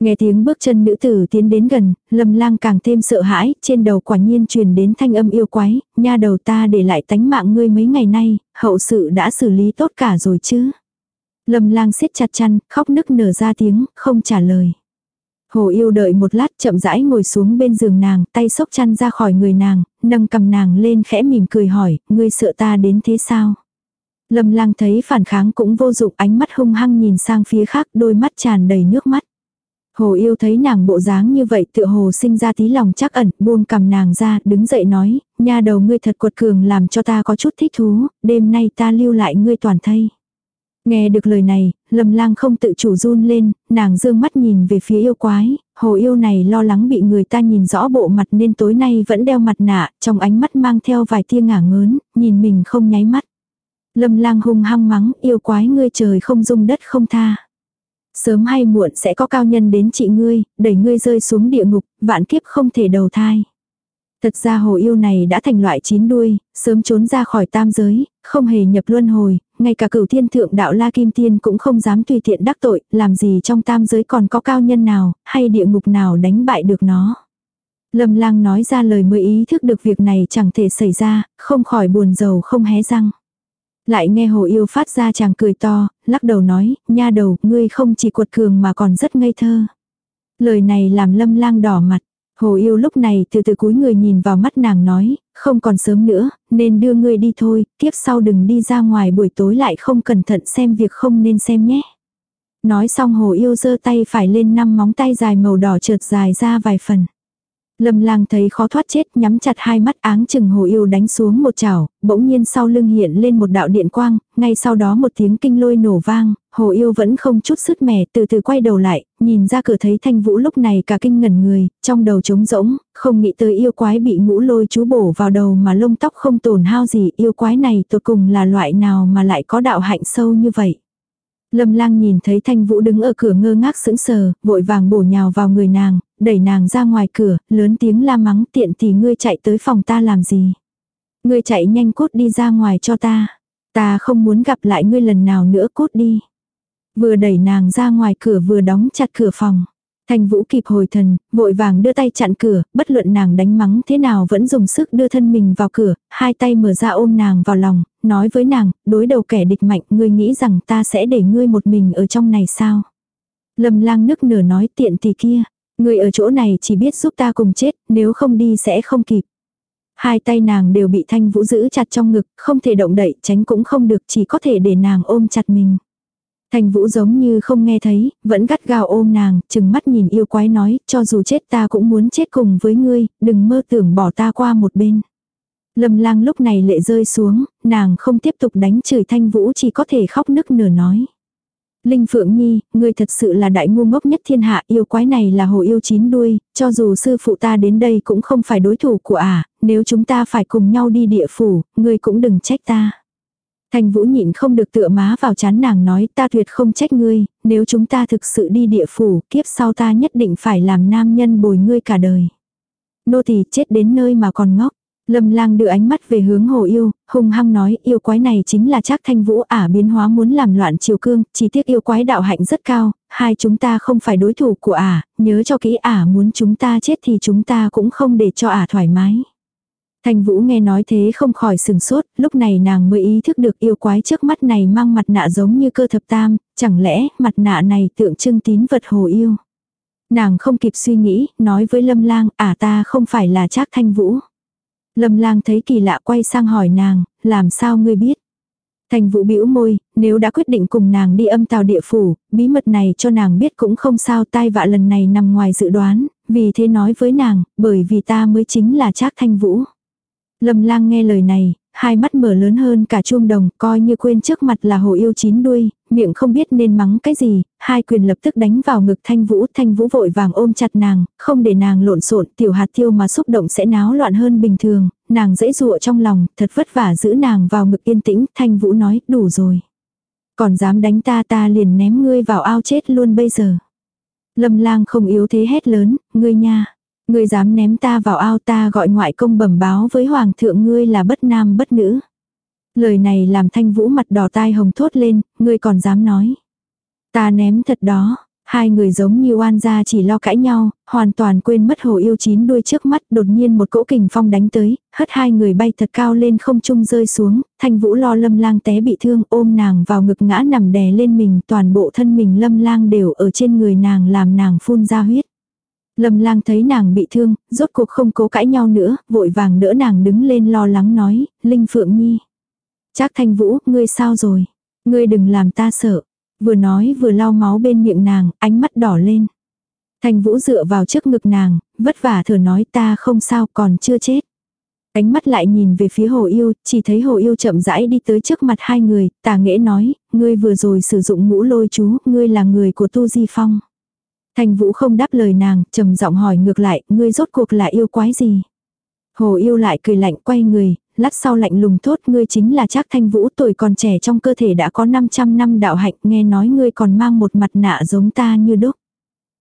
Nghe tiếng bước chân nữ tử tiến đến gần, lâm lang càng thêm sợ hãi, trên đầu quả nhiên truyền đến thanh âm yêu quái, nha đầu ta để lại tánh mạng ngươi mấy ngày nay, hậu sự đã xử lý tốt cả rồi chứ. Lâm lang siết chặt chăn, khóc nức nở ra tiếng, không trả lời. Hồ yêu đợi một lát chậm rãi ngồi xuống bên giường nàng, tay xốc chăn ra khỏi người nàng, nâng cầm nàng lên khẽ mỉm cười hỏi, ngươi sợ ta đến thế sao? Lâm lang thấy phản kháng cũng vô dụng ánh mắt hung hăng nhìn sang phía khác đôi mắt tràn đầy nước mắt. Hồ yêu thấy nàng bộ dáng như vậy tựa hồ sinh ra tí lòng chắc ẩn, buông cầm nàng ra, đứng dậy nói, nha đầu ngươi thật cuột cường làm cho ta có chút thích thú, đêm nay ta lưu lại ngươi toàn thây. Nghe được lời này, lâm lang không tự chủ run lên, nàng dương mắt nhìn về phía yêu quái, hồ yêu này lo lắng bị người ta nhìn rõ bộ mặt nên tối nay vẫn đeo mặt nạ, trong ánh mắt mang theo vài tia ngả ngớn, nhìn mình không nháy mắt. Lâm lang hung hăng mắng, yêu quái ngươi trời không dung đất không tha. Sớm hay muộn sẽ có cao nhân đến trị ngươi, đẩy ngươi rơi xuống địa ngục, vạn kiếp không thể đầu thai. Thật ra hồ yêu này đã thành loại chín đuôi, sớm trốn ra khỏi tam giới, không hề nhập luân hồi, ngay cả cửu thiên thượng đạo La Kim Tiên cũng không dám tùy tiện đắc tội, làm gì trong tam giới còn có cao nhân nào, hay địa ngục nào đánh bại được nó. Lâm lang nói ra lời mới ý thức được việc này chẳng thể xảy ra, không khỏi buồn giàu không hé răng. Lại nghe hồ yêu phát ra chàng cười to, lắc đầu nói, nha đầu, ngươi không chỉ cuột cường mà còn rất ngây thơ. Lời này làm lâm lang đỏ mặt. Hồ yêu lúc này từ từ cúi người nhìn vào mắt nàng nói, không còn sớm nữa, nên đưa ngươi đi thôi, Tiếp sau đừng đi ra ngoài buổi tối lại không cẩn thận xem việc không nên xem nhé. Nói xong hồ yêu giơ tay phải lên năm móng tay dài màu đỏ trượt dài ra vài phần. Lâm lang thấy khó thoát chết nhắm chặt hai mắt áng chừng hồ yêu đánh xuống một chảo, bỗng nhiên sau lưng hiện lên một đạo điện quang, ngay sau đó một tiếng kinh lôi nổ vang, hồ yêu vẫn không chút sức mẻ từ từ quay đầu lại, nhìn ra cửa thấy thanh vũ lúc này cả kinh ngẩn người, trong đầu trống rỗng, không nghĩ tới yêu quái bị ngũ lôi chú bổ vào đầu mà lông tóc không tổn hao gì, yêu quái này tột cùng là loại nào mà lại có đạo hạnh sâu như vậy. Lâm lang nhìn thấy thanh vũ đứng ở cửa ngơ ngác sững sờ, vội vàng bổ nhào vào người nàng, đẩy nàng ra ngoài cửa, lớn tiếng la mắng tiện thì ngươi chạy tới phòng ta làm gì. Ngươi chạy nhanh cút đi ra ngoài cho ta. Ta không muốn gặp lại ngươi lần nào nữa cút đi. Vừa đẩy nàng ra ngoài cửa vừa đóng chặt cửa phòng. Thanh Vũ kịp hồi thần, vội vàng đưa tay chặn cửa, bất luận nàng đánh mắng thế nào vẫn dùng sức đưa thân mình vào cửa, hai tay mở ra ôm nàng vào lòng, nói với nàng, đối đầu kẻ địch mạnh, ngươi nghĩ rằng ta sẽ để ngươi một mình ở trong này sao? Lâm lang nức nở nói tiện thì kia, ngươi ở chỗ này chỉ biết giúp ta cùng chết, nếu không đi sẽ không kịp. Hai tay nàng đều bị thanh vũ giữ chặt trong ngực, không thể động đậy, tránh cũng không được, chỉ có thể để nàng ôm chặt mình. Thanh vũ giống như không nghe thấy, vẫn gắt gao ôm nàng, chừng mắt nhìn yêu quái nói, cho dù chết ta cũng muốn chết cùng với ngươi, đừng mơ tưởng bỏ ta qua một bên. Lâm lang lúc này lệ rơi xuống, nàng không tiếp tục đánh chửi thanh vũ chỉ có thể khóc nức nở nói. Linh Phượng Nhi, ngươi thật sự là đại ngu ngốc nhất thiên hạ, yêu quái này là hồ yêu chín đuôi, cho dù sư phụ ta đến đây cũng không phải đối thủ của ả, à, nếu chúng ta phải cùng nhau đi địa phủ, ngươi cũng đừng trách ta. Thanh Vũ nhịn không được tựa má vào chán nàng nói ta tuyệt không trách ngươi, nếu chúng ta thực sự đi địa phủ, kiếp sau ta nhất định phải làm nam nhân bồi ngươi cả đời. Nô tỳ chết đến nơi mà còn ngốc. Lâm lang đưa ánh mắt về hướng hồ yêu, hung hăng nói yêu quái này chính là chắc thanh vũ ả biến hóa muốn làm loạn triều cương, chỉ tiếc yêu quái đạo hạnh rất cao, hai chúng ta không phải đối thủ của ả, nhớ cho kỹ ả muốn chúng ta chết thì chúng ta cũng không để cho ả thoải mái. Thanh Vũ nghe nói thế không khỏi sừng sốt, lúc này nàng mới ý thức được yêu quái trước mắt này mang mặt nạ giống như cơ thập tam, chẳng lẽ mặt nạ này tượng trưng tín vật hồ yêu. Nàng không kịp suy nghĩ, nói với Lâm Lang, ả ta không phải là Trác Thanh Vũ. Lâm Lang thấy kỳ lạ quay sang hỏi nàng, làm sao ngươi biết? Thanh Vũ bĩu môi, nếu đã quyết định cùng nàng đi âm tào địa phủ, bí mật này cho nàng biết cũng không sao tai vạ lần này nằm ngoài dự đoán, vì thế nói với nàng, bởi vì ta mới chính là Trác Thanh Vũ. Lâm lang nghe lời này, hai mắt mở lớn hơn cả chuông đồng, coi như quên trước mặt là hồ yêu chín đuôi, miệng không biết nên mắng cái gì, hai quyền lập tức đánh vào ngực thanh vũ, thanh vũ vội vàng ôm chặt nàng, không để nàng lộn xộn, tiểu hạt tiêu mà xúc động sẽ náo loạn hơn bình thường, nàng dễ dụa trong lòng, thật vất vả giữ nàng vào ngực yên tĩnh, thanh vũ nói, đủ rồi. Còn dám đánh ta ta liền ném ngươi vào ao chết luôn bây giờ. Lâm lang không yếu thế hét lớn, ngươi nha. Ngươi dám ném ta vào ao ta gọi ngoại công bẩm báo với hoàng thượng ngươi là bất nam bất nữ. Lời này làm thanh vũ mặt đỏ tai hồng thốt lên, ngươi còn dám nói. Ta ném thật đó, hai người giống như oan gia chỉ lo cãi nhau, hoàn toàn quên mất hồ yêu chín đuôi trước mắt, đột nhiên một cỗ kình phong đánh tới, hất hai người bay thật cao lên không trung rơi xuống, thanh vũ lo lâm lang té bị thương ôm nàng vào ngực ngã nằm đè lên mình, toàn bộ thân mình lâm lang đều ở trên người nàng làm nàng phun ra huyết. Lâm lang thấy nàng bị thương, rốt cuộc không cố cãi nhau nữa, vội vàng đỡ nàng đứng lên lo lắng nói, Linh Phượng Nhi. Chắc thanh vũ, ngươi sao rồi? Ngươi đừng làm ta sợ. Vừa nói vừa lau máu bên miệng nàng, ánh mắt đỏ lên. Thanh vũ dựa vào trước ngực nàng, vất vả thở nói ta không sao còn chưa chết. Ánh mắt lại nhìn về phía hồ yêu, chỉ thấy hồ yêu chậm rãi đi tới trước mặt hai người, tà nghễ nói, ngươi vừa rồi sử dụng ngũ lôi chú, ngươi là người của Tu Di Phong. Thanh Vũ không đáp lời nàng, trầm giọng hỏi ngược lại, ngươi rốt cuộc là yêu quái gì? Hồ yêu lại cười lạnh quay người, lát sau lạnh lùng thốt ngươi chính là Trác Thanh Vũ tuổi còn trẻ trong cơ thể đã có 500 năm đạo hạnh, nghe nói ngươi còn mang một mặt nạ giống ta như đúc.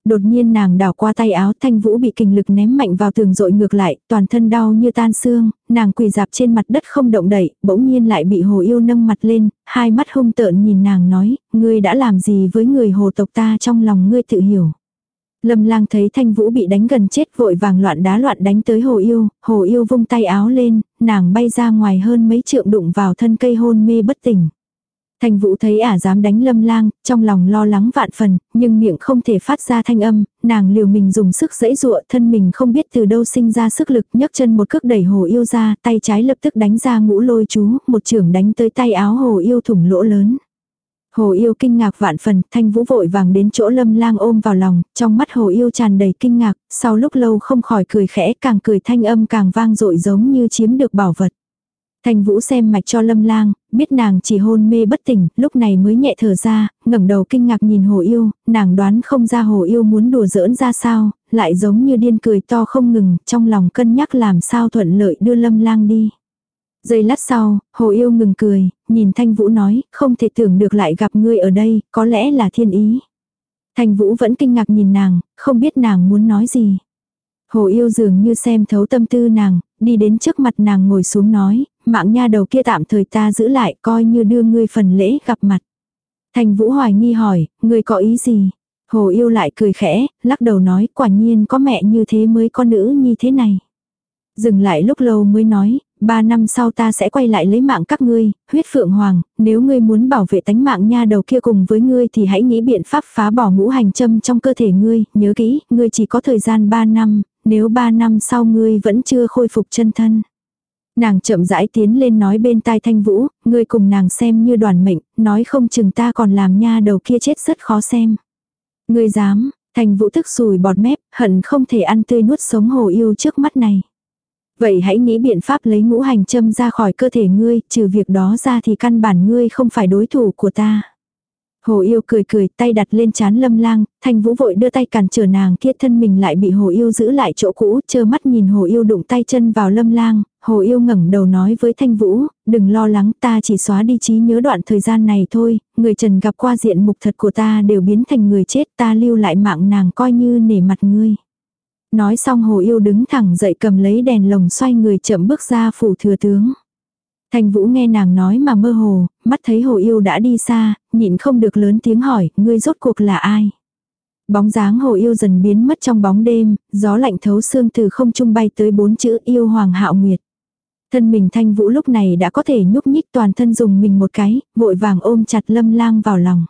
Đột nhiên nàng đảo qua tay áo Thanh Vũ bị kình lực ném mạnh vào tường rội ngược lại, toàn thân đau như tan xương, nàng quỳ dạp trên mặt đất không động đậy, bỗng nhiên lại bị hồ yêu nâng mặt lên, hai mắt hung tợn nhìn nàng nói, ngươi đã làm gì với người hồ tộc ta trong lòng ngươi tự hiểu. Lâm lang thấy thanh vũ bị đánh gần chết vội vàng loạn đá loạn đánh tới hồ yêu, hồ yêu vung tay áo lên, nàng bay ra ngoài hơn mấy trượng đụng vào thân cây hôn mê bất tỉnh. Thanh vũ thấy ả dám đánh lâm lang, trong lòng lo lắng vạn phần, nhưng miệng không thể phát ra thanh âm, nàng liều mình dùng sức dẫy dụa thân mình không biết từ đâu sinh ra sức lực nhấc chân một cước đẩy hồ yêu ra, tay trái lập tức đánh ra ngũ lôi chú, một trưởng đánh tới tay áo hồ yêu thủng lỗ lớn. Hồ yêu kinh ngạc vạn phần, thanh vũ vội vàng đến chỗ lâm lang ôm vào lòng, trong mắt hồ yêu tràn đầy kinh ngạc, sau lúc lâu không khỏi cười khẽ càng cười thanh âm càng vang dội giống như chiếm được bảo vật. Thanh Vũ xem mạch cho Lâm Lang, biết nàng chỉ hôn mê bất tỉnh, lúc này mới nhẹ thở ra, ngẩng đầu kinh ngạc nhìn Hồ Yêu, nàng đoán không ra Hồ Yêu muốn đùa giỡn ra sao, lại giống như điên cười to không ngừng, trong lòng cân nhắc làm sao thuận lợi đưa Lâm Lang đi. Giây lát sau, Hồ Yêu ngừng cười, nhìn Thanh Vũ nói, không thể tưởng được lại gặp ngươi ở đây, có lẽ là thiên ý. Thanh Vũ vẫn kinh ngạc nhìn nàng, không biết nàng muốn nói gì. Hồ Yêu dường như xem thấu tâm tư nàng, đi đến trước mặt nàng ngồi xuống nói, mạng nha đầu kia tạm thời ta giữ lại coi như đưa ngươi phần lễ gặp mặt. thanh Vũ hoài nghi hỏi, ngươi có ý gì? Hồ yêu lại cười khẽ, lắc đầu nói quả nhiên có mẹ như thế mới có nữ như thế này. Dừng lại lúc lâu mới nói, ba năm sau ta sẽ quay lại lấy mạng các ngươi, huyết phượng hoàng, nếu ngươi muốn bảo vệ tánh mạng nha đầu kia cùng với ngươi thì hãy nghĩ biện pháp phá bỏ ngũ hành châm trong cơ thể ngươi, nhớ kỹ, ngươi chỉ có thời gian ba năm, nếu ba năm sau ngươi vẫn chưa khôi phục chân thân. Nàng chậm rãi tiến lên nói bên tai thanh vũ, ngươi cùng nàng xem như đoàn mệnh, nói không chừng ta còn làm nha đầu kia chết rất khó xem. Ngươi dám, thanh vũ tức sùi bọt mép, hận không thể ăn tươi nuốt sống hồ yêu trước mắt này. Vậy hãy nghĩ biện pháp lấy ngũ hành châm ra khỏi cơ thể ngươi, trừ việc đó ra thì căn bản ngươi không phải đối thủ của ta. Hồ yêu cười cười, tay đặt lên chán lâm lang, thanh vũ vội đưa tay cản trở nàng kia thân mình lại bị hồ yêu giữ lại chỗ cũ, chơ mắt nhìn hồ yêu đụng tay chân vào lâm lang, hồ yêu ngẩng đầu nói với thanh vũ, đừng lo lắng ta chỉ xóa đi trí nhớ đoạn thời gian này thôi, người trần gặp qua diện mục thật của ta đều biến thành người chết ta lưu lại mạng nàng coi như nể mặt ngươi. Nói xong hồ yêu đứng thẳng dậy cầm lấy đèn lồng xoay người chậm bước ra phủ thừa tướng. thành Vũ nghe nàng nói mà mơ hồ, mắt thấy hồ yêu đã đi xa, nhịn không được lớn tiếng hỏi, ngươi rốt cuộc là ai? Bóng dáng hồ yêu dần biến mất trong bóng đêm, gió lạnh thấu xương từ không trung bay tới bốn chữ yêu hoàng hạo nguyệt. Thân mình thanh vũ lúc này đã có thể nhúc nhích toàn thân dùng mình một cái, vội vàng ôm chặt lâm lang vào lòng.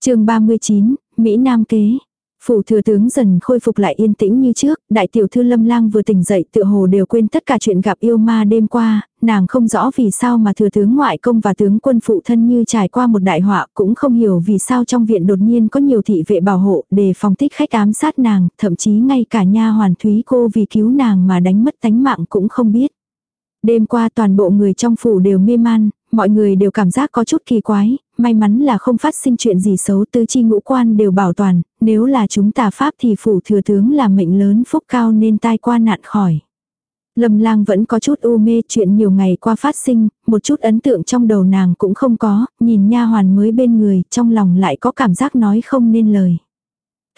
chương 39, Mỹ Nam Kế. Phủ thừa tướng dần khôi phục lại yên tĩnh như trước, đại tiểu thư lâm lang vừa tỉnh dậy tựa hồ đều quên tất cả chuyện gặp yêu ma đêm qua, nàng không rõ vì sao mà thừa tướng ngoại công và tướng quân phụ thân như trải qua một đại họa, cũng không hiểu vì sao trong viện đột nhiên có nhiều thị vệ bảo hộ để phòng thích khách ám sát nàng, thậm chí ngay cả nha hoàn thúy cô vì cứu nàng mà đánh mất tánh mạng cũng không biết. Đêm qua toàn bộ người trong phủ đều mê man, mọi người đều cảm giác có chút kỳ quái, may mắn là không phát sinh chuyện gì xấu tứ chi ngũ quan đều bảo toàn, nếu là chúng tà pháp thì phủ thừa tướng là mệnh lớn phúc cao nên tai qua nạn khỏi. Lâm lang vẫn có chút u mê chuyện nhiều ngày qua phát sinh, một chút ấn tượng trong đầu nàng cũng không có, nhìn nha hoàn mới bên người, trong lòng lại có cảm giác nói không nên lời.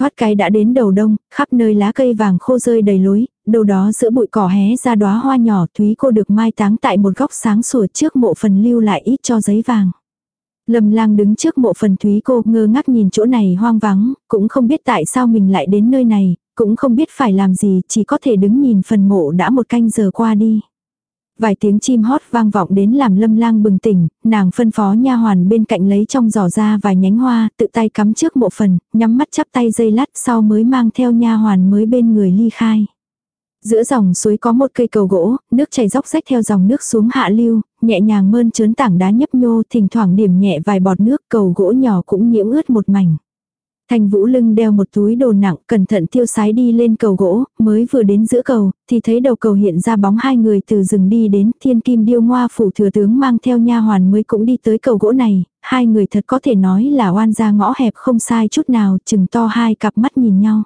Thoát cái đã đến đầu đông, khắp nơi lá cây vàng khô rơi đầy lối, đâu đó giữa bụi cỏ hé ra đóa hoa nhỏ Thúy cô được mai táng tại một góc sáng sủa trước mộ phần lưu lại ít cho giấy vàng. Lâm lang đứng trước mộ phần Thúy cô ngơ ngác nhìn chỗ này hoang vắng, cũng không biết tại sao mình lại đến nơi này, cũng không biết phải làm gì, chỉ có thể đứng nhìn phần mộ đã một canh giờ qua đi. Vài tiếng chim hót vang vọng đến làm lâm lang bừng tỉnh, nàng phân phó nha hoàn bên cạnh lấy trong giỏ ra vài nhánh hoa, tự tay cắm trước mộ phần, nhắm mắt chắp tay dây lát sau mới mang theo nha hoàn mới bên người ly khai. Giữa dòng suối có một cây cầu gỗ, nước chảy róc rách theo dòng nước xuống hạ lưu, nhẹ nhàng mơn trớn tảng đá nhấp nhô thỉnh thoảng điểm nhẹ vài bọt nước cầu gỗ nhỏ cũng nhiễm ướt một mảnh. thành Vũ lưng đeo một túi đồ nặng, cẩn thận tiêu sái đi lên cầu gỗ, mới vừa đến giữa cầu, thì thấy đầu cầu hiện ra bóng hai người từ rừng đi đến, Thiên Kim Điêu Ngoa phủ thừa tướng mang theo nha hoàn mới cũng đi tới cầu gỗ này, hai người thật có thể nói là oan ra ngõ hẹp không sai chút nào, chừng to hai cặp mắt nhìn nhau.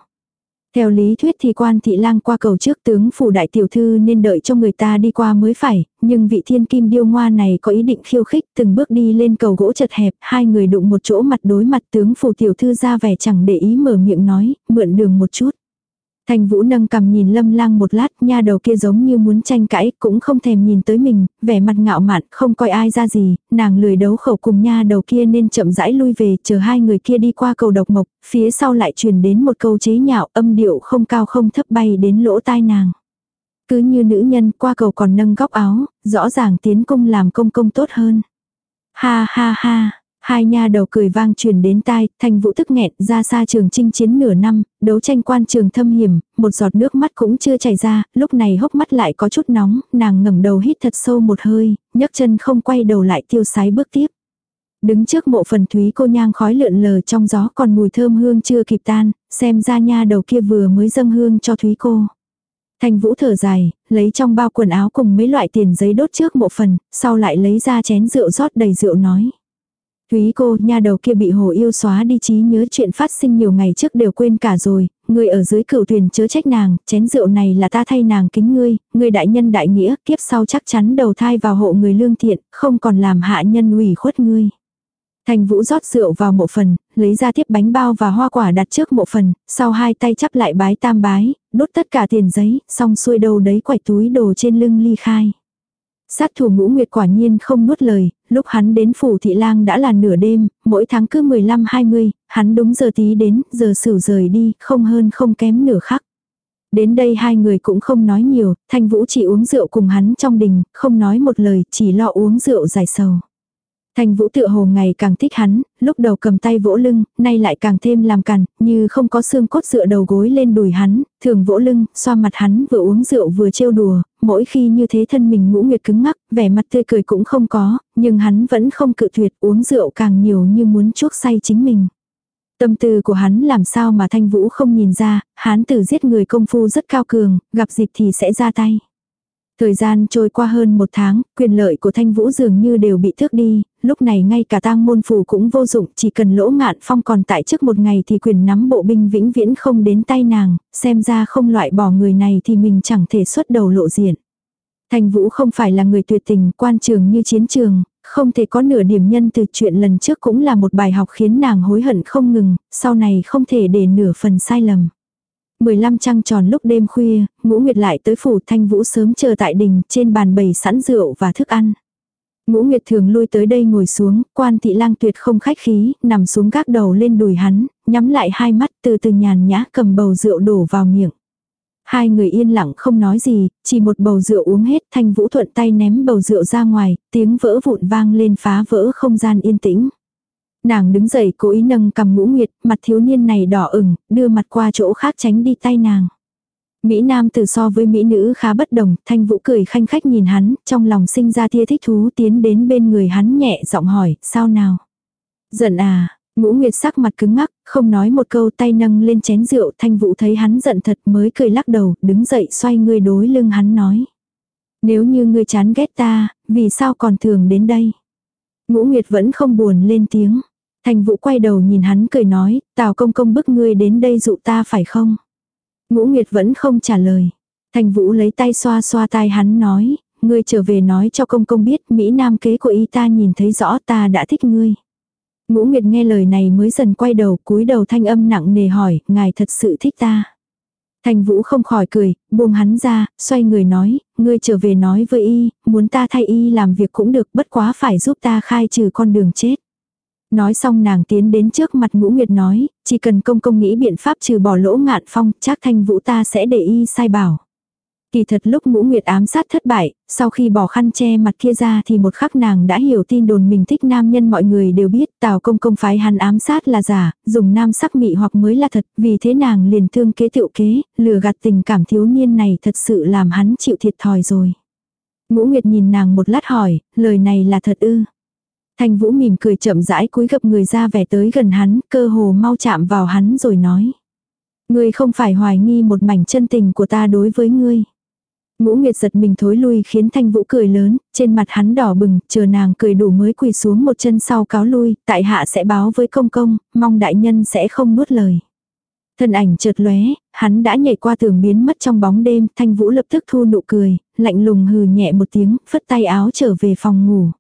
Theo lý thuyết thì quan thị lang qua cầu trước tướng phủ đại tiểu thư nên đợi cho người ta đi qua mới phải, nhưng vị thiên kim điêu ngoa này có ý định khiêu khích từng bước đi lên cầu gỗ chật hẹp, hai người đụng một chỗ mặt đối mặt tướng phủ tiểu thư ra vẻ chẳng để ý mở miệng nói, mượn đường một chút. Thanh Vũ nâng cầm nhìn Lâm Lang một lát, nha đầu kia giống như muốn tranh cãi, cũng không thèm nhìn tới mình, vẻ mặt ngạo mạn, không coi ai ra gì, nàng lười đấu khẩu cùng nha đầu kia nên chậm rãi lui về, chờ hai người kia đi qua cầu độc mộc, phía sau lại truyền đến một câu chế nhạo, âm điệu không cao không thấp bay đến lỗ tai nàng. Cứ như nữ nhân qua cầu còn nâng góc áo, rõ ràng tiến cung làm công công tốt hơn. Ha ha ha, Hai nha đầu cười vang truyền đến tai, thanh vũ tức nghẹn ra xa trường chinh chiến nửa năm, đấu tranh quan trường thâm hiểm, một giọt nước mắt cũng chưa chảy ra, lúc này hốc mắt lại có chút nóng, nàng ngẩng đầu hít thật sâu một hơi, nhấc chân không quay đầu lại tiêu sái bước tiếp. Đứng trước mộ phần thúy cô nhang khói lượn lờ trong gió còn mùi thơm hương chưa kịp tan, xem ra nha đầu kia vừa mới dâng hương cho thúy cô. Thanh vũ thở dài, lấy trong bao quần áo cùng mấy loại tiền giấy đốt trước mộ phần, sau lại lấy ra chén rượu rót đầy rượu nói. Thúy cô, nha đầu kia bị hồ yêu xóa đi trí nhớ chuyện phát sinh nhiều ngày trước đều quên cả rồi, người ở dưới cửu thuyền chớ trách nàng, chén rượu này là ta thay nàng kính ngươi, ngươi đại nhân đại nghĩa, kiếp sau chắc chắn đầu thai vào hộ người lương thiện, không còn làm hạ nhân ủy khuất ngươi. Thành Vũ rót rượu vào mộ phần, lấy ra tiếp bánh bao và hoa quả đặt trước mộ phần, sau hai tay chắp lại bái tam bái, đốt tất cả tiền giấy, xong xuôi đầu đấy quạch túi đồ trên lưng ly khai. Sát thủ ngũ nguyệt quả nhiên không nuốt lời, lúc hắn đến phủ thị lang đã là nửa đêm, mỗi tháng cứ 15-20, hắn đúng giờ tí đến, giờ sửu rời đi, không hơn không kém nửa khắc. Đến đây hai người cũng không nói nhiều, thanh vũ chỉ uống rượu cùng hắn trong đình, không nói một lời, chỉ lo uống rượu giải sầu. Thành vũ tựa hồ ngày càng thích hắn, lúc đầu cầm tay vỗ lưng, nay lại càng thêm làm cằn, như không có xương cốt dựa đầu gối lên đùi hắn, thường vỗ lưng, xoa mặt hắn vừa uống rượu vừa trêu đùa, mỗi khi như thế thân mình ngũ nguyệt cứng ngắc, vẻ mặt tươi cười cũng không có, nhưng hắn vẫn không cự tuyệt uống rượu càng nhiều như muốn chuốc say chính mình. Tâm tư của hắn làm sao mà thanh vũ không nhìn ra, hắn tử giết người công phu rất cao cường, gặp dịp thì sẽ ra tay. Thời gian trôi qua hơn một tháng, quyền lợi của Thanh Vũ dường như đều bị thước đi, lúc này ngay cả tang môn phù cũng vô dụng, chỉ cần lỗ ngạn phong còn tại trước một ngày thì quyền nắm bộ binh vĩnh viễn không đến tay nàng, xem ra không loại bỏ người này thì mình chẳng thể xuất đầu lộ diện. Thanh Vũ không phải là người tuyệt tình, quan trường như chiến trường, không thể có nửa điểm nhân từ chuyện lần trước cũng là một bài học khiến nàng hối hận không ngừng, sau này không thể để nửa phần sai lầm. 15 trăng tròn lúc đêm khuya, ngũ nguyệt lại tới phủ thanh vũ sớm chờ tại đình, trên bàn bày sẵn rượu và thức ăn. Ngũ Nguyệt thường lui tới đây ngồi xuống, quan thị lang tuyệt không khách khí, nằm xuống gác đầu lên đùi hắn, nhắm lại hai mắt từ từ nhàn nhã cầm bầu rượu đổ vào miệng. Hai người yên lặng không nói gì, chỉ một bầu rượu uống hết thanh vũ thuận tay ném bầu rượu ra ngoài, tiếng vỡ vụn vang lên phá vỡ không gian yên tĩnh. Nàng đứng dậy cố ý nâng cầm ngũ nguyệt, mặt thiếu niên này đỏ ửng, đưa mặt qua chỗ khác tránh đi tay nàng. Mỹ Nam từ so với Mỹ nữ khá bất đồng, thanh vũ cười khanh khách nhìn hắn, trong lòng sinh ra tia thích thú tiến đến bên người hắn nhẹ giọng hỏi, sao nào? Giận à, ngũ nguyệt sắc mặt cứng ngắc, không nói một câu tay nâng lên chén rượu, thanh vũ thấy hắn giận thật mới cười lắc đầu, đứng dậy xoay người đối lưng hắn nói. Nếu như ngươi chán ghét ta, vì sao còn thường đến đây? Ngũ nguyệt vẫn không buồn lên tiếng. Thành vũ quay đầu nhìn hắn cười nói, tào công công bức ngươi đến đây dụ ta phải không? Ngũ Nguyệt vẫn không trả lời. Thành vũ lấy tay xoa xoa tai hắn nói, ngươi trở về nói cho công công biết Mỹ Nam kế của y ta nhìn thấy rõ ta đã thích ngươi. Ngũ Nguyệt nghe lời này mới dần quay đầu cúi đầu thanh âm nặng nề hỏi, ngài thật sự thích ta. Thành Vũ không khỏi cười, buông hắn ra, xoay người nói, ngươi trở về nói với y, muốn ta thay y làm việc cũng được bất quá phải giúp ta khai trừ con đường chết. Nói xong nàng tiến đến trước mặt ngũ nguyệt nói, chỉ cần công công nghĩ biện pháp trừ bỏ lỗ ngạn phong, chắc thanh vũ ta sẽ để y sai bảo. Kỳ thật lúc ngũ nguyệt ám sát thất bại, sau khi bỏ khăn che mặt kia ra thì một khắc nàng đã hiểu tin đồn mình thích nam nhân mọi người đều biết tào công công phái hắn ám sát là giả, dùng nam sắc mị hoặc mới là thật, vì thế nàng liền thương kế tiệu kế, lừa gạt tình cảm thiếu niên này thật sự làm hắn chịu thiệt thòi rồi. Ngũ Nguyệt nhìn nàng một lát hỏi, lời này là thật ư. Thanh Vũ mỉm cười chậm rãi cúi gập người ra vẻ tới gần hắn, cơ hồ mau chạm vào hắn rồi nói. Ngươi không phải hoài nghi một mảnh chân tình của ta đối với ngươi. Ngũ Nguyệt giật mình thối lui khiến Thanh Vũ cười lớn, trên mặt hắn đỏ bừng, chờ nàng cười đủ mới quỳ xuống một chân sau cáo lui, tại hạ sẽ báo với công công, mong đại nhân sẽ không nuốt lời. Thân ảnh chợt lóe, hắn đã nhảy qua tường biến mất trong bóng đêm, Thanh Vũ lập tức thu nụ cười, lạnh lùng hừ nhẹ một tiếng, phất tay áo trở về phòng ngủ.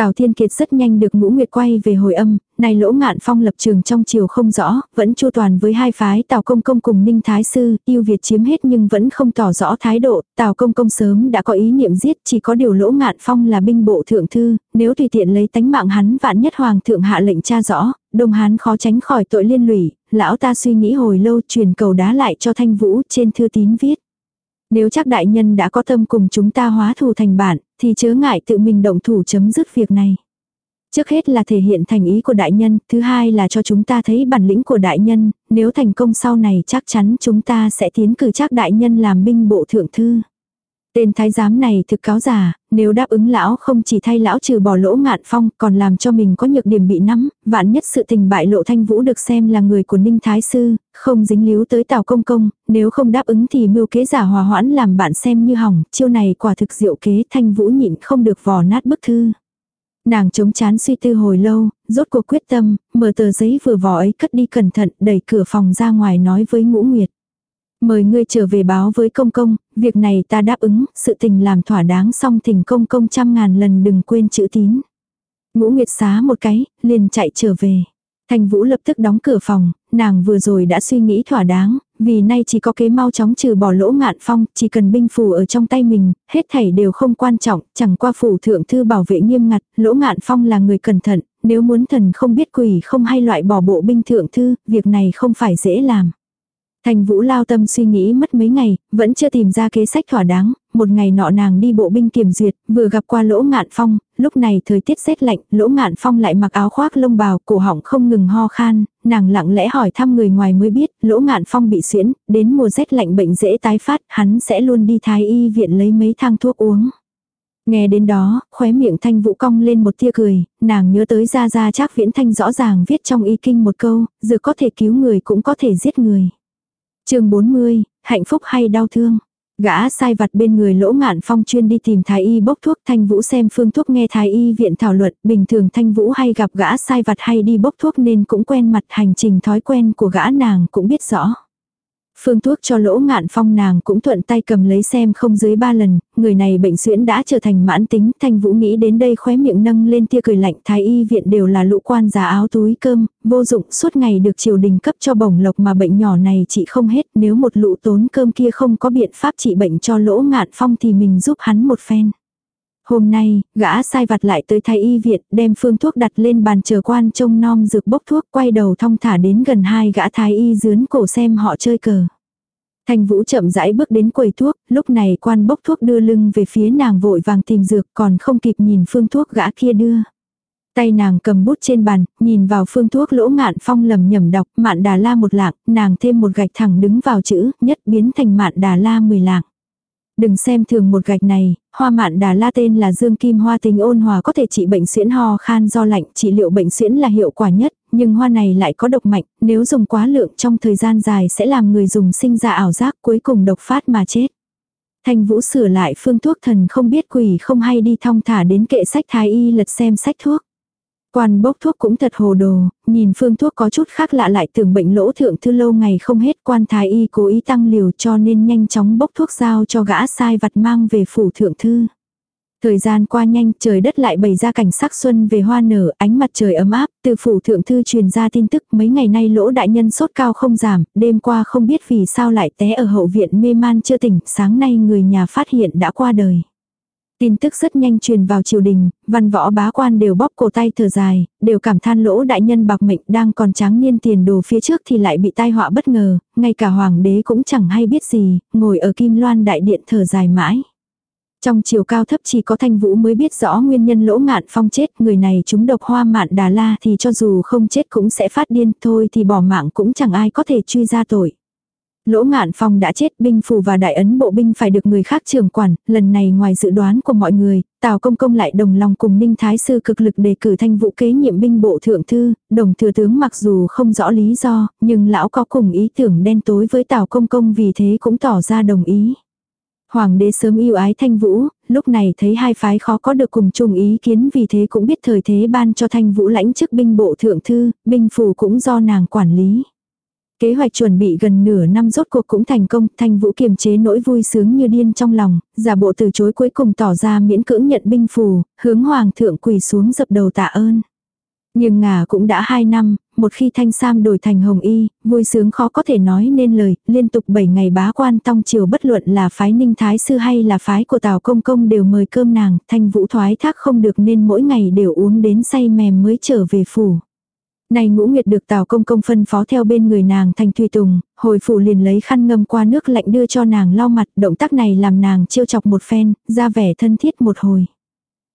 Tào Thiên Kiệt rất nhanh được Ngũ Nguyệt quay về hồi âm, này Lỗ Ngạn Phong lập trường trong chiều không rõ, vẫn chu toàn với hai phái Tào Công Công cùng Ninh Thái Sư, yêu Việt chiếm hết nhưng vẫn không tỏ rõ thái độ, Tào Công Công sớm đã có ý niệm giết, chỉ có điều Lỗ Ngạn Phong là binh bộ thượng thư, nếu tùy tiện lấy tánh mạng hắn vạn nhất hoàng thượng hạ lệnh tra rõ, Đông Hán khó tránh khỏi tội liên lụy, lão ta suy nghĩ hồi lâu truyền cầu đá lại cho Thanh Vũ trên thư tín viết. Nếu chắc đại nhân đã có tâm cùng chúng ta hóa thù thành bạn, thì chớ ngại tự mình động thủ chấm dứt việc này. Trước hết là thể hiện thành ý của đại nhân, thứ hai là cho chúng ta thấy bản lĩnh của đại nhân, nếu thành công sau này chắc chắn chúng ta sẽ tiến cử chắc đại nhân làm binh bộ thượng thư. Tên thái giám này thực cáo giả, nếu đáp ứng lão không chỉ thay lão trừ bỏ lỗ ngạn phong còn làm cho mình có nhược điểm bị nắm, vạn nhất sự tình bại lộ thanh vũ được xem là người của ninh thái sư, không dính líu tới tào công công, nếu không đáp ứng thì mưu kế giả hòa hoãn làm bạn xem như hỏng, chiêu này quả thực diệu kế thanh vũ nhịn không được vò nát bức thư. Nàng chống chán suy tư hồi lâu, rốt cuộc quyết tâm, mở tờ giấy vừa vò ấy cất đi cẩn thận, đẩy cửa phòng ra ngoài nói với ngũ nguyệt. Mời ngươi trở về báo với công công, việc này ta đáp ứng, sự tình làm thỏa đáng xong thỉnh công công trăm ngàn lần đừng quên chữ tín. Ngũ Nguyệt xá một cái, liền chạy trở về. Thành Vũ lập tức đóng cửa phòng, nàng vừa rồi đã suy nghĩ thỏa đáng, vì nay chỉ có kế mau chóng trừ bỏ lỗ ngạn phong, chỉ cần binh phù ở trong tay mình, hết thảy đều không quan trọng, chẳng qua phủ thượng thư bảo vệ nghiêm ngặt, lỗ ngạn phong là người cẩn thận, nếu muốn thần không biết quỷ không hay loại bỏ bộ binh thượng thư, việc này không phải dễ làm. Thành Vũ lao tâm suy nghĩ mất mấy ngày, vẫn chưa tìm ra kế sách thỏa đáng, một ngày nọ nàng đi bộ binh kiểm duyệt, vừa gặp qua lỗ ngạn phong, lúc này thời tiết rét lạnh, lỗ ngạn phong lại mặc áo khoác lông bào, cổ họng không ngừng ho khan, nàng lặng lẽ hỏi thăm người ngoài mới biết, lỗ ngạn phong bị xuyễn, đến mùa rét lạnh bệnh dễ tái phát, hắn sẽ luôn đi thái y viện lấy mấy thang thuốc uống. Nghe đến đó, khóe miệng thanh vũ cong lên một tia cười, nàng nhớ tới ra ra chắc viễn thanh rõ ràng viết trong y kinh một câu, dược có thể cứu người cũng có thể giết người chương 40, hạnh phúc hay đau thương. Gã sai vặt bên người lỗ ngạn phong chuyên đi tìm thái y bốc thuốc thanh vũ xem phương thuốc nghe thái y viện thảo luận bình thường thanh vũ hay gặp gã sai vặt hay đi bốc thuốc nên cũng quen mặt hành trình thói quen của gã nàng cũng biết rõ. Phương thuốc cho lỗ ngạn phong nàng cũng thuận tay cầm lấy xem không dưới ba lần, người này bệnh xuyễn đã trở thành mãn tính, thanh vũ nghĩ đến đây khóe miệng nâng lên tia cười lạnh thái y viện đều là lũ quan giả áo túi cơm, vô dụng suốt ngày được triều đình cấp cho bổng lộc mà bệnh nhỏ này chị không hết nếu một lũ tốn cơm kia không có biện pháp trị bệnh cho lỗ ngạn phong thì mình giúp hắn một phen. Hôm nay, gã sai vặt lại tới thái y viện, đem phương thuốc đặt lên bàn chờ quan trông nom dược bốc thuốc, quay đầu thong thả đến gần hai gã thái y dướn cổ xem họ chơi cờ. thành Vũ chậm rãi bước đến quầy thuốc, lúc này quan bốc thuốc đưa lưng về phía nàng vội vàng tìm dược còn không kịp nhìn phương thuốc gã kia đưa. Tay nàng cầm bút trên bàn, nhìn vào phương thuốc lỗ ngạn phong lầm nhầm đọc mạn đà la một lạng, nàng thêm một gạch thẳng đứng vào chữ, nhất biến thành mạn đà la mười lạng. Đừng xem thường một gạch này, hoa mạn đà la tên là dương kim hoa tình ôn hòa có thể trị bệnh xuyễn ho khan do lạnh, trị liệu bệnh xuyễn là hiệu quả nhất, nhưng hoa này lại có độc mạnh, nếu dùng quá lượng trong thời gian dài sẽ làm người dùng sinh ra ảo giác cuối cùng độc phát mà chết. Thanh Vũ sửa lại phương thuốc thần không biết quỷ không hay đi thong thả đến kệ sách thái y lật xem sách thuốc. Quan bốc thuốc cũng thật hồ đồ, nhìn phương thuốc có chút khác lạ lại tưởng bệnh lỗ thượng thư lâu ngày không hết quan thái y cố ý tăng liều cho nên nhanh chóng bốc thuốc giao cho gã sai vặt mang về phủ thượng thư. Thời gian qua nhanh, trời đất lại bày ra cảnh sắc xuân về hoa nở, ánh mặt trời ấm áp, từ phủ thượng thư truyền ra tin tức mấy ngày nay lỗ đại nhân sốt cao không giảm, đêm qua không biết vì sao lại té ở hậu viện mê man chưa tỉnh, sáng nay người nhà phát hiện đã qua đời. Tin tức rất nhanh truyền vào triều đình, văn võ bá quan đều bóp cổ tay thở dài, đều cảm than lỗ đại nhân bạc mệnh đang còn tráng niên tiền đồ phía trước thì lại bị tai họa bất ngờ, ngay cả hoàng đế cũng chẳng hay biết gì, ngồi ở kim loan đại điện thở dài mãi. Trong chiều cao thấp chỉ có thanh vũ mới biết rõ nguyên nhân lỗ ngạn phong chết, người này chúng độc hoa mạn đà la thì cho dù không chết cũng sẽ phát điên thôi thì bỏ mạng cũng chẳng ai có thể truy ra tội. Lỗ ngạn phong đã chết, binh phù và đại ấn bộ binh phải được người khác trưởng quản, lần này ngoài dự đoán của mọi người, Tào Công Công lại đồng lòng cùng Ninh Thái Sư cực lực đề cử thanh vũ kế nhiệm binh bộ thượng thư, đồng thừa tướng mặc dù không rõ lý do, nhưng lão có cùng ý tưởng đen tối với Tào Công Công vì thế cũng tỏ ra đồng ý. Hoàng đế sớm yêu ái thanh vũ, lúc này thấy hai phái khó có được cùng chung ý kiến vì thế cũng biết thời thế ban cho thanh vũ lãnh chức binh bộ thượng thư, binh phù cũng do nàng quản lý. Kế hoạch chuẩn bị gần nửa năm rốt cuộc cũng thành công, Thanh Vũ kiềm chế nỗi vui sướng như điên trong lòng, giả bộ từ chối cuối cùng tỏ ra miễn cưỡng nhận binh phù, hướng hoàng thượng quỳ xuống dập đầu tạ ơn. Nhưng ngà cũng đã hai năm, một khi thanh sam đổi thành hồng y, vui sướng khó có thể nói nên lời, liên tục 7 ngày bá quan tông triều bất luận là phái ninh thái sư hay là phái của tào công công đều mời cơm nàng, thanh vũ thoái thác không được nên mỗi ngày đều uống đến say mềm mới trở về phủ. Này ngũ nguyệt được tào công công phân phó theo bên người nàng thành tùy tùng, hồi phủ liền lấy khăn ngâm qua nước lạnh đưa cho nàng lau mặt, động tác này làm nàng chiêu chọc một phen, ra vẻ thân thiết một hồi.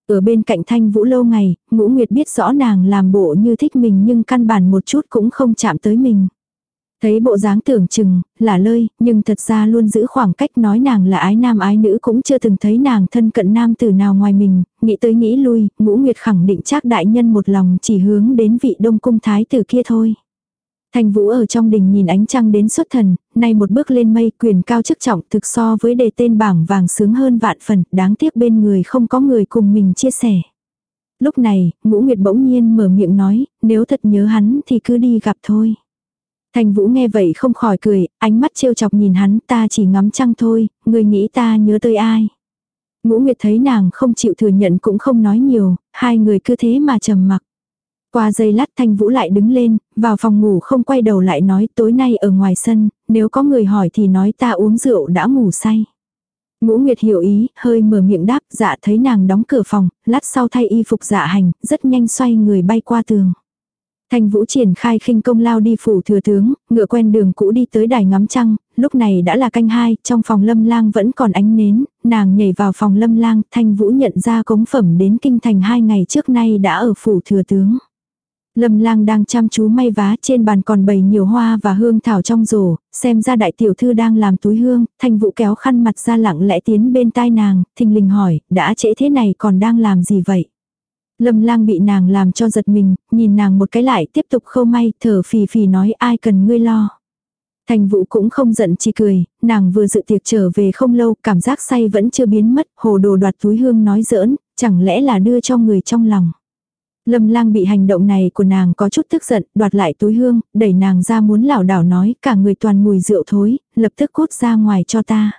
Ở bên cạnh thanh vũ lâu ngày, ngũ nguyệt biết rõ nàng làm bộ như thích mình nhưng căn bản một chút cũng không chạm tới mình. Thấy bộ dáng tưởng chừng, là lơi, nhưng thật ra luôn giữ khoảng cách nói nàng là ái nam ái nữ cũng chưa từng thấy nàng thân cận nam tử nào ngoài mình, nghĩ tới nghĩ lui, ngũ nguyệt khẳng định chắc đại nhân một lòng chỉ hướng đến vị đông cung thái tử kia thôi. Thành vũ ở trong đình nhìn ánh trăng đến xuất thần, nay một bước lên mây quyền cao chức trọng thực so với đề tên bảng vàng sướng hơn vạn phần, đáng tiếc bên người không có người cùng mình chia sẻ. Lúc này, ngũ nguyệt bỗng nhiên mở miệng nói, nếu thật nhớ hắn thì cứ đi gặp thôi. Thành vũ nghe vậy không khỏi cười, ánh mắt trêu chọc nhìn hắn ta chỉ ngắm trăng thôi, người nghĩ ta nhớ tới ai. Ngũ Nguyệt thấy nàng không chịu thừa nhận cũng không nói nhiều, hai người cứ thế mà trầm mặc. Qua giây lát Thanh Vũ lại đứng lên, vào phòng ngủ không quay đầu lại nói tối nay ở ngoài sân, nếu có người hỏi thì nói ta uống rượu đã ngủ say. Ngũ Nguyệt hiểu ý, hơi mở miệng đáp, dạ thấy nàng đóng cửa phòng, lát sau thay y phục dạ hành, rất nhanh xoay người bay qua tường. Thanh Vũ triển khai khinh công lao đi phủ thừa tướng, ngựa quen đường cũ đi tới đài ngắm trăng, lúc này đã là canh hai, trong phòng lâm lang vẫn còn ánh nến, nàng nhảy vào phòng lâm lang, Thanh Vũ nhận ra cống phẩm đến kinh thành hai ngày trước nay đã ở phủ thừa tướng. Lâm lang đang chăm chú may vá trên bàn còn bày nhiều hoa và hương thảo trong rổ, xem ra đại tiểu thư đang làm túi hương, thanh vũ kéo khăn mặt ra lặng lẽ tiến bên tai nàng, thình lình hỏi, đã trễ thế này còn đang làm gì vậy? Lâm lang bị nàng làm cho giật mình, nhìn nàng một cái lại tiếp tục khâu may, thở phì phì nói ai cần ngươi lo. Thành vũ cũng không giận chỉ cười, nàng vừa dự tiệc trở về không lâu, cảm giác say vẫn chưa biến mất, hồ đồ đoạt túi hương nói giỡn, chẳng lẽ là đưa cho người trong lòng. Lâm lang bị hành động này của nàng có chút tức giận, đoạt lại túi hương, đẩy nàng ra muốn lảo đảo nói cả người toàn mùi rượu thối, lập tức cút ra ngoài cho ta.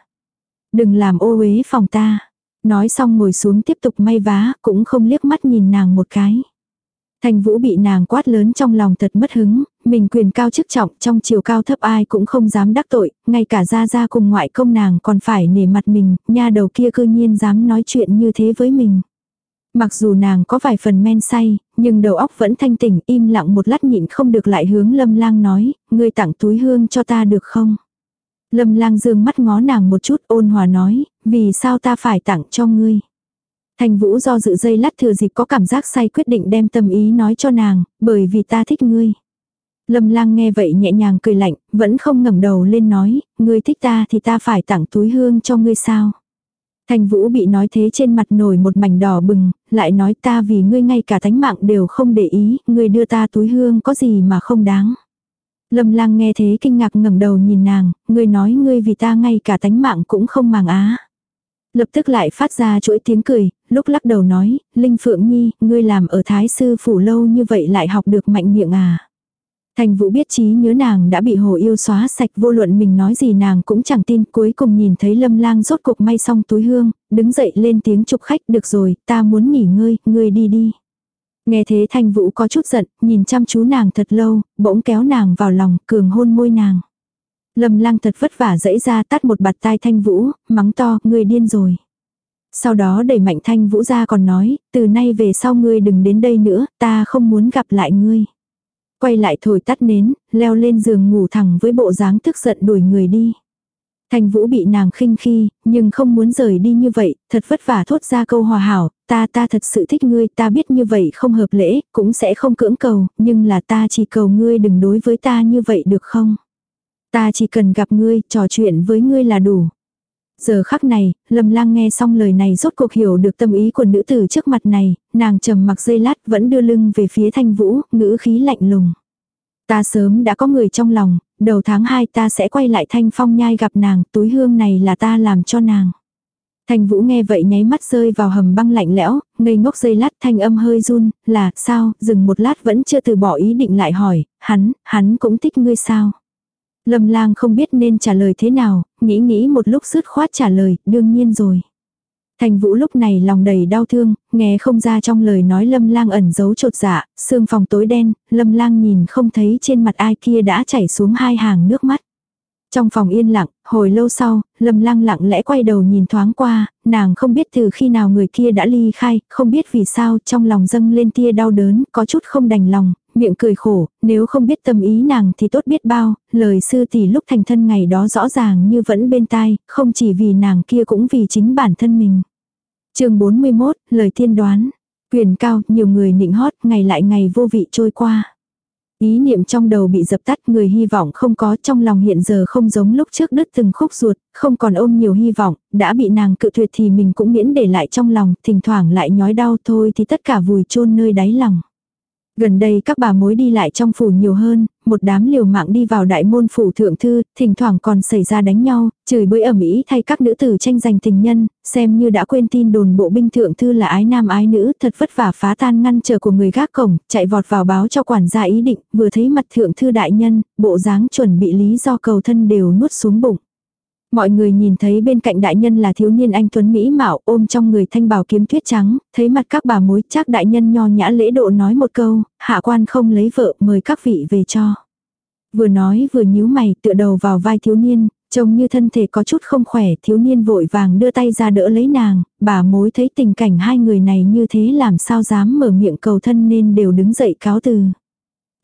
Đừng làm ô uế phòng ta. Nói xong ngồi xuống tiếp tục may vá, cũng không liếc mắt nhìn nàng một cái. Thành vũ bị nàng quát lớn trong lòng thật mất hứng, mình quyền cao chức trọng trong chiều cao thấp ai cũng không dám đắc tội, ngay cả ra ra cùng ngoại công nàng còn phải nể mặt mình, nha đầu kia cư nhiên dám nói chuyện như thế với mình. Mặc dù nàng có vài phần men say, nhưng đầu óc vẫn thanh tỉnh im lặng một lát nhịn không được lại hướng lâm lang nói, ngươi tặng túi hương cho ta được không? Lâm lang dương mắt ngó nàng một chút ôn hòa nói, vì sao ta phải tặng cho ngươi? Thành vũ do dự dây lát thừa dịp có cảm giác say quyết định đem tâm ý nói cho nàng, bởi vì ta thích ngươi. Lâm lang nghe vậy nhẹ nhàng cười lạnh, vẫn không ngẩng đầu lên nói, ngươi thích ta thì ta phải tặng túi hương cho ngươi sao? Thành Vũ bị nói thế trên mặt nổi một mảnh đỏ bừng, lại nói ta vì ngươi ngay cả thánh mạng đều không để ý, ngươi đưa ta túi hương có gì mà không đáng. Lâm lang nghe thế kinh ngạc ngẩng đầu nhìn nàng, ngươi nói ngươi vì ta ngay cả tánh mạng cũng không màng á. Lập tức lại phát ra chuỗi tiếng cười, lúc lắc đầu nói, Linh Phượng Nhi, ngươi làm ở Thái Sư Phủ lâu như vậy lại học được mạnh miệng à. Thành Vũ biết trí nhớ nàng đã bị hồ yêu xóa sạch vô luận mình nói gì nàng cũng chẳng tin cuối cùng nhìn thấy lâm lang rốt cục may xong túi hương, đứng dậy lên tiếng chụp khách được rồi, ta muốn nghỉ ngơi, ngươi đi đi. Nghe thế Thanh Vũ có chút giận, nhìn chăm chú nàng thật lâu, bỗng kéo nàng vào lòng, cường hôn môi nàng. Lâm lang thật vất vả dẫy ra tắt một bạt tai Thanh Vũ, mắng to, ngươi điên rồi. Sau đó đẩy mạnh Thanh Vũ ra còn nói, từ nay về sau ngươi đừng đến đây nữa, ta không muốn gặp lại ngươi. Quay lại thổi tắt nến, leo lên giường ngủ thẳng với bộ dáng tức giận đuổi người đi. Thành Vũ bị nàng khinh khi, nhưng không muốn rời đi như vậy, thật vất vả thốt ra câu hòa hảo, ta ta thật sự thích ngươi, ta biết như vậy không hợp lễ, cũng sẽ không cưỡng cầu, nhưng là ta chỉ cầu ngươi đừng đối với ta như vậy được không? Ta chỉ cần gặp ngươi, trò chuyện với ngươi là đủ. Giờ khắc này, Lâm Lang nghe xong lời này rốt cuộc hiểu được tâm ý của nữ tử trước mặt này, nàng trầm mặc dây lát vẫn đưa lưng về phía Thanh Vũ, ngữ khí lạnh lùng. Ta sớm đã có người trong lòng, đầu tháng 2 ta sẽ quay lại Thanh Phong nhai gặp nàng, túi hương này là ta làm cho nàng. Thanh Vũ nghe vậy nháy mắt rơi vào hầm băng lạnh lẽo, ngây ngốc dây lát thanh âm hơi run, là sao, dừng một lát vẫn chưa từ bỏ ý định lại hỏi, hắn, hắn cũng thích ngươi sao. Lâm lang không biết nên trả lời thế nào, nghĩ nghĩ một lúc sứt khoát trả lời, đương nhiên rồi. Thành Vũ lúc này lòng đầy đau thương, nghe không ra trong lời nói Lâm Lang ẩn giấu trột dạ, xương phòng tối đen, Lâm Lang nhìn không thấy trên mặt ai kia đã chảy xuống hai hàng nước mắt. Trong phòng yên lặng, hồi lâu sau, Lâm Lang lặng lẽ quay đầu nhìn thoáng qua, nàng không biết từ khi nào người kia đã ly khai, không biết vì sao trong lòng dâng lên tia đau đớn, có chút không đành lòng, miệng cười khổ, nếu không biết tâm ý nàng thì tốt biết bao, lời sư tỷ lúc thành thân ngày đó rõ ràng như vẫn bên tai, không chỉ vì nàng kia cũng vì chính bản thân mình. chương 41, lời tiên đoán. Quyền cao, nhiều người nịnh hót, ngày lại ngày vô vị trôi qua. Ý niệm trong đầu bị dập tắt người hy vọng không có trong lòng hiện giờ không giống lúc trước đứt từng khúc ruột, không còn ôm nhiều hy vọng, đã bị nàng cự tuyệt thì mình cũng miễn để lại trong lòng, thỉnh thoảng lại nhói đau thôi thì tất cả vùi chôn nơi đáy lòng. Gần đây các bà mối đi lại trong phủ nhiều hơn, một đám liều mạng đi vào đại môn phủ thượng thư, thỉnh thoảng còn xảy ra đánh nhau, chửi bới ẩm ý thay các nữ tử tranh giành tình nhân, xem như đã quên tin đồn bộ binh thượng thư là ái nam ái nữ, thật vất vả phá tan ngăn trở của người gác cổng, chạy vọt vào báo cho quản gia ý định, vừa thấy mặt thượng thư đại nhân, bộ dáng chuẩn bị lý do cầu thân đều nuốt xuống bụng. Mọi người nhìn thấy bên cạnh đại nhân là thiếu niên anh Tuấn Mỹ mạo ôm trong người thanh bảo kiếm tuyết trắng, thấy mặt các bà mối chắc đại nhân nho nhã lễ độ nói một câu, hạ quan không lấy vợ mời các vị về cho. Vừa nói vừa nhíu mày tựa đầu vào vai thiếu niên, trông như thân thể có chút không khỏe thiếu niên vội vàng đưa tay ra đỡ lấy nàng, bà mối thấy tình cảnh hai người này như thế làm sao dám mở miệng cầu thân nên đều đứng dậy cáo từ.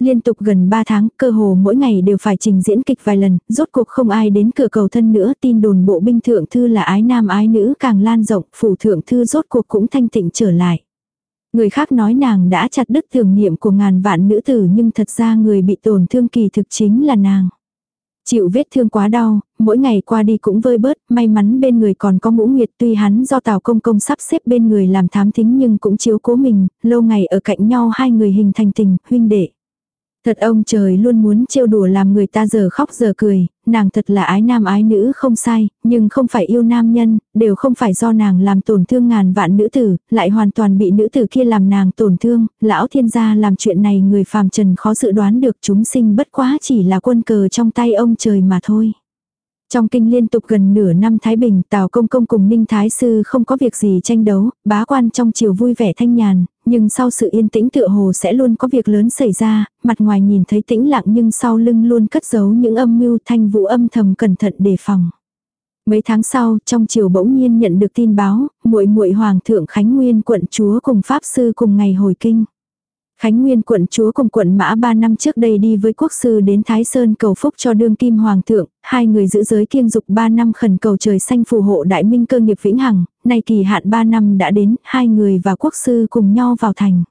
Liên tục gần 3 tháng, cơ hồ mỗi ngày đều phải trình diễn kịch vài lần, rốt cuộc không ai đến cửa cầu thân nữa, tin đồn bộ binh thượng thư là ái nam ái nữ càng lan rộng, phủ thượng thư rốt cuộc cũng thanh tịnh trở lại. Người khác nói nàng đã chặt đứt thường niệm của ngàn vạn nữ tử nhưng thật ra người bị tổn thương kỳ thực chính là nàng. Chịu vết thương quá đau, mỗi ngày qua đi cũng vơi bớt, may mắn bên người còn có ngũ nguyệt tuy hắn do tào công công sắp xếp bên người làm thám thính nhưng cũng chiếu cố mình, lâu ngày ở cạnh nhau hai người hình thành tình, huynh đệ. Thật ông trời luôn muốn trêu đùa làm người ta giờ khóc giờ cười, nàng thật là ái nam ái nữ không sai, nhưng không phải yêu nam nhân, đều không phải do nàng làm tổn thương ngàn vạn nữ tử, lại hoàn toàn bị nữ tử kia làm nàng tổn thương, lão thiên gia làm chuyện này người phàm trần khó dự đoán được chúng sinh bất quá chỉ là quân cờ trong tay ông trời mà thôi. Trong kinh liên tục gần nửa năm Thái Bình, Tào Công Công cùng Ninh Thái Sư không có việc gì tranh đấu, bá quan trong chiều vui vẻ thanh nhàn, nhưng sau sự yên tĩnh tựa hồ sẽ luôn có việc lớn xảy ra, mặt ngoài nhìn thấy tĩnh lặng nhưng sau lưng luôn cất giấu những âm mưu thanh vũ âm thầm cẩn thận đề phòng. Mấy tháng sau, trong chiều bỗng nhiên nhận được tin báo, muội muội hoàng thượng Khánh Nguyên quận chúa cùng pháp sư cùng ngày hồi kinh. Khánh Nguyên quận chúa cùng quận mã ba năm trước đây đi với quốc sư đến Thái Sơn cầu phúc cho đương kim hoàng thượng, hai người giữ giới kiêng dục ba năm khẩn cầu trời xanh phù hộ đại minh cơ nghiệp vĩnh hằng, nay kỳ hạn ba năm đã đến, hai người và quốc sư cùng nhau vào thành.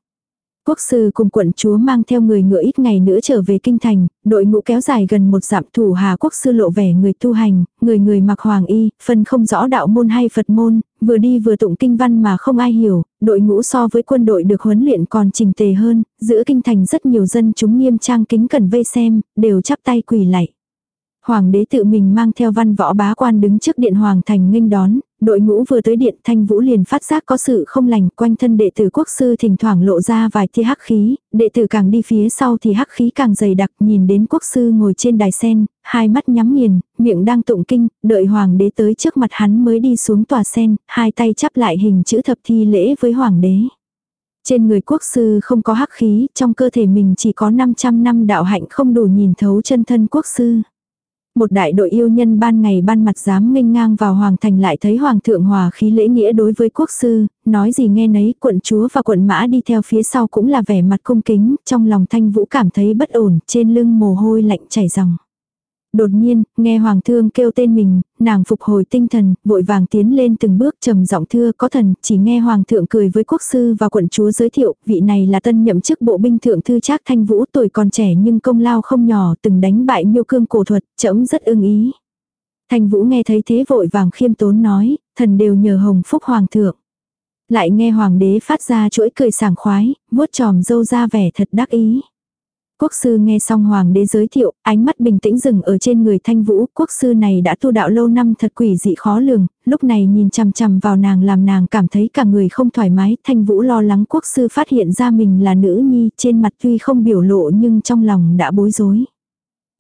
Quốc sư cùng quận chúa mang theo người ngựa ít ngày nữa trở về kinh thành, đội ngũ kéo dài gần một dặm thủ hà quốc sư lộ vẻ người tu hành, người người mặc hoàng y, phân không rõ đạo môn hay Phật môn, vừa đi vừa tụng kinh văn mà không ai hiểu, đội ngũ so với quân đội được huấn luyện còn trình tề hơn, giữa kinh thành rất nhiều dân chúng nghiêm trang kính cẩn vây xem, đều chắp tay quỳ lạy. Hoàng đế tự mình mang theo văn võ bá quan đứng trước điện hoàng thành nghênh đón, đội ngũ vừa tới điện thanh vũ liền phát giác có sự không lành quanh thân đệ tử quốc sư thỉnh thoảng lộ ra vài tia hắc khí, đệ tử càng đi phía sau thì hắc khí càng dày đặc nhìn đến quốc sư ngồi trên đài sen, hai mắt nhắm nghiền, miệng đang tụng kinh, đợi hoàng đế tới trước mặt hắn mới đi xuống tòa sen, hai tay chắp lại hình chữ thập thi lễ với hoàng đế. Trên người quốc sư không có hắc khí, trong cơ thể mình chỉ có 500 năm đạo hạnh không đủ nhìn thấu chân thân quốc sư. Một đại đội yêu nhân ban ngày ban mặt dám nghênh ngang vào hoàng thành lại thấy hoàng thượng hòa khí lễ nghĩa đối với quốc sư, nói gì nghe nấy, quận chúa và quận mã đi theo phía sau cũng là vẻ mặt cung kính, trong lòng thanh vũ cảm thấy bất ổn, trên lưng mồ hôi lạnh chảy ròng. Đột nhiên, nghe hoàng thương kêu tên mình, nàng phục hồi tinh thần, vội vàng tiến lên từng bước trầm giọng thưa có thần, chỉ nghe hoàng thượng cười với quốc sư và quận chúa giới thiệu, vị này là tân nhậm chức bộ binh thượng thư trác thanh vũ tuổi còn trẻ nhưng công lao không nhỏ, từng đánh bại miêu cương cổ thuật, trẫm rất ưng ý. Thanh vũ nghe thấy thế vội vàng khiêm tốn nói, thần đều nhờ hồng phúc hoàng thượng. Lại nghe hoàng đế phát ra chuỗi cười sảng khoái, vuốt tròm dâu ra vẻ thật đắc ý. Quốc sư nghe xong hoàng đế giới thiệu, ánh mắt bình tĩnh dừng ở trên người thanh vũ, quốc sư này đã tu đạo lâu năm thật quỷ dị khó lường, lúc này nhìn chằm chằm vào nàng làm nàng cảm thấy cả người không thoải mái, thanh vũ lo lắng quốc sư phát hiện ra mình là nữ nhi, trên mặt tuy không biểu lộ nhưng trong lòng đã bối rối.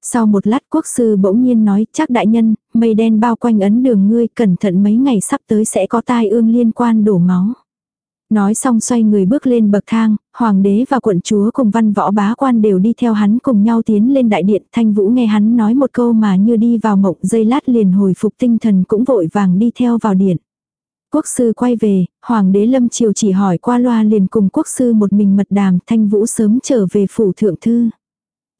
Sau một lát quốc sư bỗng nhiên nói chắc đại nhân, mây đen bao quanh ấn đường ngươi cẩn thận mấy ngày sắp tới sẽ có tai ương liên quan đổ máu. Nói xong xoay người bước lên bậc thang, hoàng đế và quận chúa cùng văn võ bá quan đều đi theo hắn cùng nhau tiến lên đại điện. Thanh vũ nghe hắn nói một câu mà như đi vào mộng dây lát liền hồi phục tinh thần cũng vội vàng đi theo vào điện. Quốc sư quay về, hoàng đế lâm triều chỉ hỏi qua loa liền cùng quốc sư một mình mật đàm thanh vũ sớm trở về phủ thượng thư.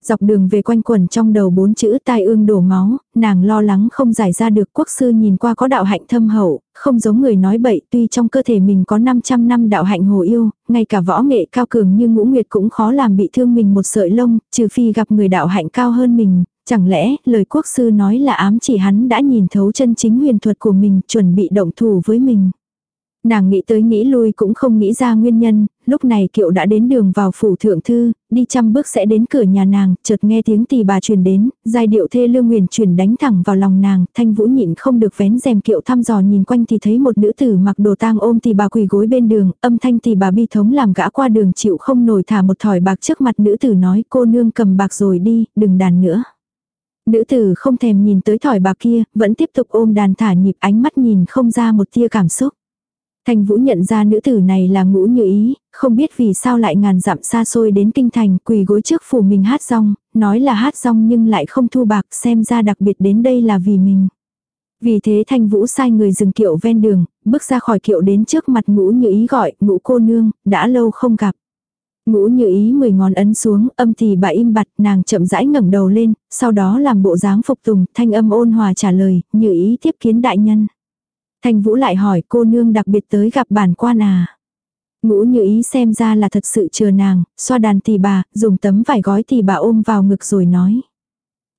Dọc đường về quanh quần trong đầu bốn chữ tai ương đổ máu, nàng lo lắng không giải ra được quốc sư nhìn qua có đạo hạnh thâm hậu, không giống người nói bậy tuy trong cơ thể mình có 500 năm đạo hạnh hồ yêu, ngay cả võ nghệ cao cường như ngũ nguyệt cũng khó làm bị thương mình một sợi lông, trừ phi gặp người đạo hạnh cao hơn mình, chẳng lẽ lời quốc sư nói là ám chỉ hắn đã nhìn thấu chân chính huyền thuật của mình chuẩn bị động thủ với mình. Nàng nghĩ tới nghĩ lui cũng không nghĩ ra nguyên nhân, lúc này kiệu đã đến đường vào phủ thượng thư, đi trăm bước sẽ đến cửa nhà nàng, chợt nghe tiếng tỳ bà truyền đến, giai điệu thê lương nguyền truyền đánh thẳng vào lòng nàng, thanh vũ nhịn không được vén rèm kiệu thăm dò nhìn quanh thì thấy một nữ tử mặc đồ tang ôm tỳ bà quỳ gối bên đường, âm thanh tỳ bà bi thống làm gã qua đường chịu không nổi thả một thỏi bạc trước mặt nữ tử nói cô nương cầm bạc rồi đi, đừng đàn nữa. Nữ tử không thèm nhìn tới thỏi bạc kia, vẫn tiếp tục ôm đàn thả nhịp ánh mắt nhìn không ra một tia cảm xúc. Thanh Vũ nhận ra nữ tử này là ngũ như ý, không biết vì sao lại ngàn dặm xa xôi đến kinh thành quỳ gối trước phủ mình hát rong, nói là hát rong nhưng lại không thu bạc xem ra đặc biệt đến đây là vì mình. Vì thế Thanh Vũ sai người dừng kiệu ven đường, bước ra khỏi kiệu đến trước mặt ngũ như ý gọi, ngũ cô nương, đã lâu không gặp. Ngũ như ý mười ngón ấn xuống, âm thì bà im bặt, nàng chậm rãi ngẩng đầu lên, sau đó làm bộ dáng phục tùng, thanh âm ôn hòa trả lời, như ý tiếp kiến đại nhân. Thanh Vũ lại hỏi cô nương đặc biệt tới gặp bản quan à. Ngũ như ý xem ra là thật sự chờ nàng, xoa đàn tỷ bà, dùng tấm vải gói tỷ bà ôm vào ngực rồi nói.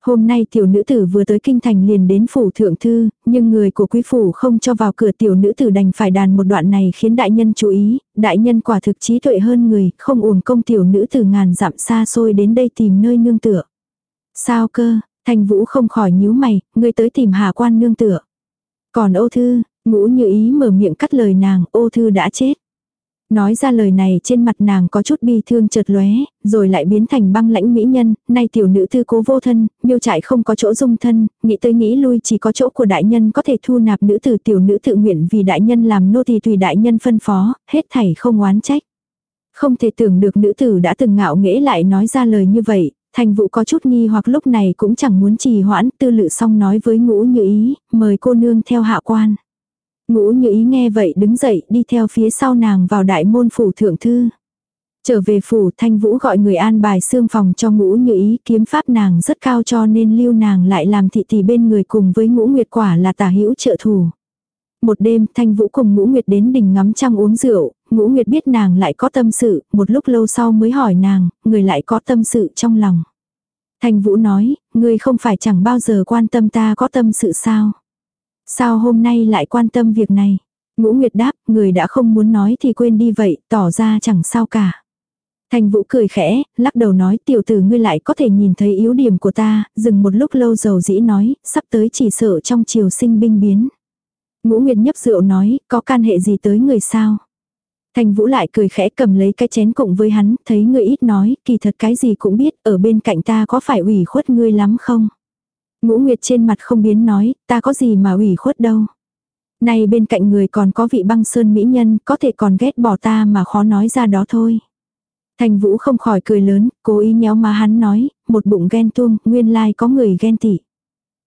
Hôm nay tiểu nữ tử vừa tới kinh thành liền đến phủ thượng thư, nhưng người của quý phủ không cho vào cửa tiểu nữ tử đành phải đàn một đoạn này khiến đại nhân chú ý, đại nhân quả thực trí tuệ hơn người, không uổng công tiểu nữ tử ngàn dặm xa xôi đến đây tìm nơi nương tựa. Sao cơ, thanh vũ không khỏi nhíu mày, người tới tìm hà quan nương tựa. Còn ô thư, Ngũ như ý mở miệng cắt lời nàng, ô thư đã chết. Nói ra lời này trên mặt nàng có chút bi thương chợt lóe, rồi lại biến thành băng lãnh mỹ nhân, nay tiểu nữ thư cố vô thân, miêu trại không có chỗ dung thân, nghĩ tới nghĩ lui chỉ có chỗ của đại nhân có thể thu nạp nữ tử tiểu nữ tự nguyện vì đại nhân làm nô thì tùy đại nhân phân phó, hết thảy không oán trách. Không thể tưởng được nữ tử đã từng ngạo nghễ lại nói ra lời như vậy, thành vụ có chút nghi hoặc lúc này cũng chẳng muốn trì hoãn, tư lự xong nói với ngũ như ý, mời cô nương theo hạ quan. Ngũ như ý nghe vậy đứng dậy đi theo phía sau nàng vào đại môn phủ thượng thư. Trở về phủ thanh vũ gọi người an bài xương phòng cho ngũ như ý kiếm pháp nàng rất cao cho nên lưu nàng lại làm thị tỷ bên người cùng với ngũ nguyệt quả là tả hữu trợ thủ. Một đêm thanh vũ cùng ngũ nguyệt đến đình ngắm trăng uống rượu, ngũ nguyệt biết nàng lại có tâm sự, một lúc lâu sau mới hỏi nàng, người lại có tâm sự trong lòng. Thanh vũ nói, người không phải chẳng bao giờ quan tâm ta có tâm sự sao. Sao hôm nay lại quan tâm việc này? Ngũ Nguyệt đáp, người đã không muốn nói thì quên đi vậy, tỏ ra chẳng sao cả. Thành Vũ cười khẽ, lắc đầu nói tiểu tử ngươi lại có thể nhìn thấy yếu điểm của ta, dừng một lúc lâu dầu dĩ nói, sắp tới chỉ sợ trong chiều sinh binh biến. Ngũ Nguyệt nhấp rượu nói, có can hệ gì tới người sao? Thành Vũ lại cười khẽ cầm lấy cái chén cộng với hắn, thấy người ít nói, kỳ thật cái gì cũng biết, ở bên cạnh ta có phải ủy khuất ngươi lắm không? Ngũ Nguyệt trên mặt không biến nói, ta có gì mà ủy khuất đâu. Này bên cạnh người còn có vị băng sơn mỹ nhân, có thể còn ghét bỏ ta mà khó nói ra đó thôi. Thành Vũ không khỏi cười lớn, cố ý nhéo má hắn nói, một bụng ghen tuông, nguyên lai có người ghen tị.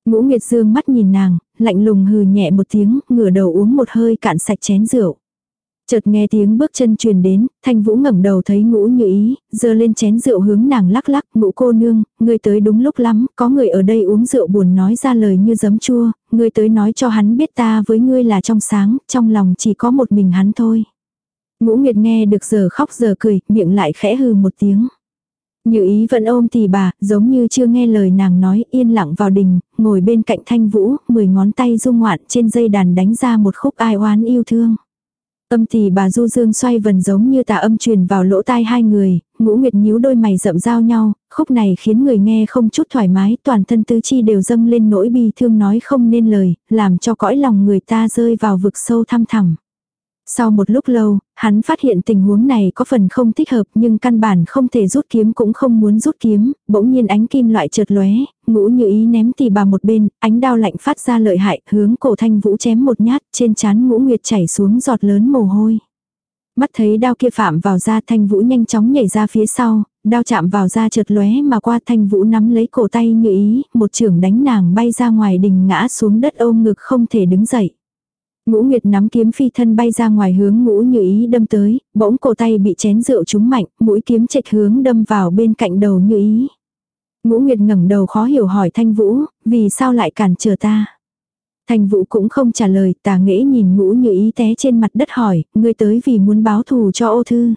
Ngũ Nguyệt dương mắt nhìn nàng, lạnh lùng hừ nhẹ một tiếng, ngửa đầu uống một hơi cạn sạch chén rượu. Chợt nghe tiếng bước chân truyền đến, Thanh Vũ ngẩng đầu thấy ngũ như ý, giơ lên chén rượu hướng nàng lắc lắc, ngũ cô nương, người tới đúng lúc lắm, có người ở đây uống rượu buồn nói ra lời như giấm chua, người tới nói cho hắn biết ta với ngươi là trong sáng, trong lòng chỉ có một mình hắn thôi. Ngũ Nguyệt nghe được giờ khóc giờ cười, miệng lại khẽ hừ một tiếng. Như ý vẫn ôm tì bà, giống như chưa nghe lời nàng nói, yên lặng vào đình, ngồi bên cạnh thanh vũ, mười ngón tay rung ngoạn trên dây đàn đánh ra một khúc ai oán yêu thương. Âm thì bà Du Dương xoay vần giống như tà âm truyền vào lỗ tai hai người, ngũ nguyệt nhíu đôi mày rậm giao nhau, khúc này khiến người nghe không chút thoải mái, toàn thân tứ chi đều dâng lên nỗi bi thương nói không nên lời, làm cho cõi lòng người ta rơi vào vực sâu thăm thẳm. Sau một lúc lâu, Hắn phát hiện tình huống này có phần không thích hợp nhưng căn bản không thể rút kiếm cũng không muốn rút kiếm, bỗng nhiên ánh kim loại chợt lóe, ngũ như ý ném tì bà một bên, ánh đao lạnh phát ra lợi hại, hướng cổ thanh vũ chém một nhát, trên trán ngũ nguyệt chảy xuống giọt lớn mồ hôi. Mắt thấy đao kia phạm vào da thanh vũ nhanh chóng nhảy ra phía sau, đao chạm vào da chợt lóe mà qua thanh vũ nắm lấy cổ tay như ý, một trưởng đánh nàng bay ra ngoài đình ngã xuống đất ôm ngực không thể đứng dậy. Ngũ Nguyệt nắm kiếm phi thân bay ra ngoài hướng ngũ như ý đâm tới, bỗng cổ tay bị chén rượu trúng mạnh, mũi kiếm chệch hướng đâm vào bên cạnh đầu như ý. Ngũ Nguyệt ngẩng đầu khó hiểu hỏi Thanh Vũ, vì sao lại cản trở ta? Thanh Vũ cũng không trả lời, tà nghễ nhìn ngũ như ý té trên mặt đất hỏi, ngươi tới vì muốn báo thù cho ô thư.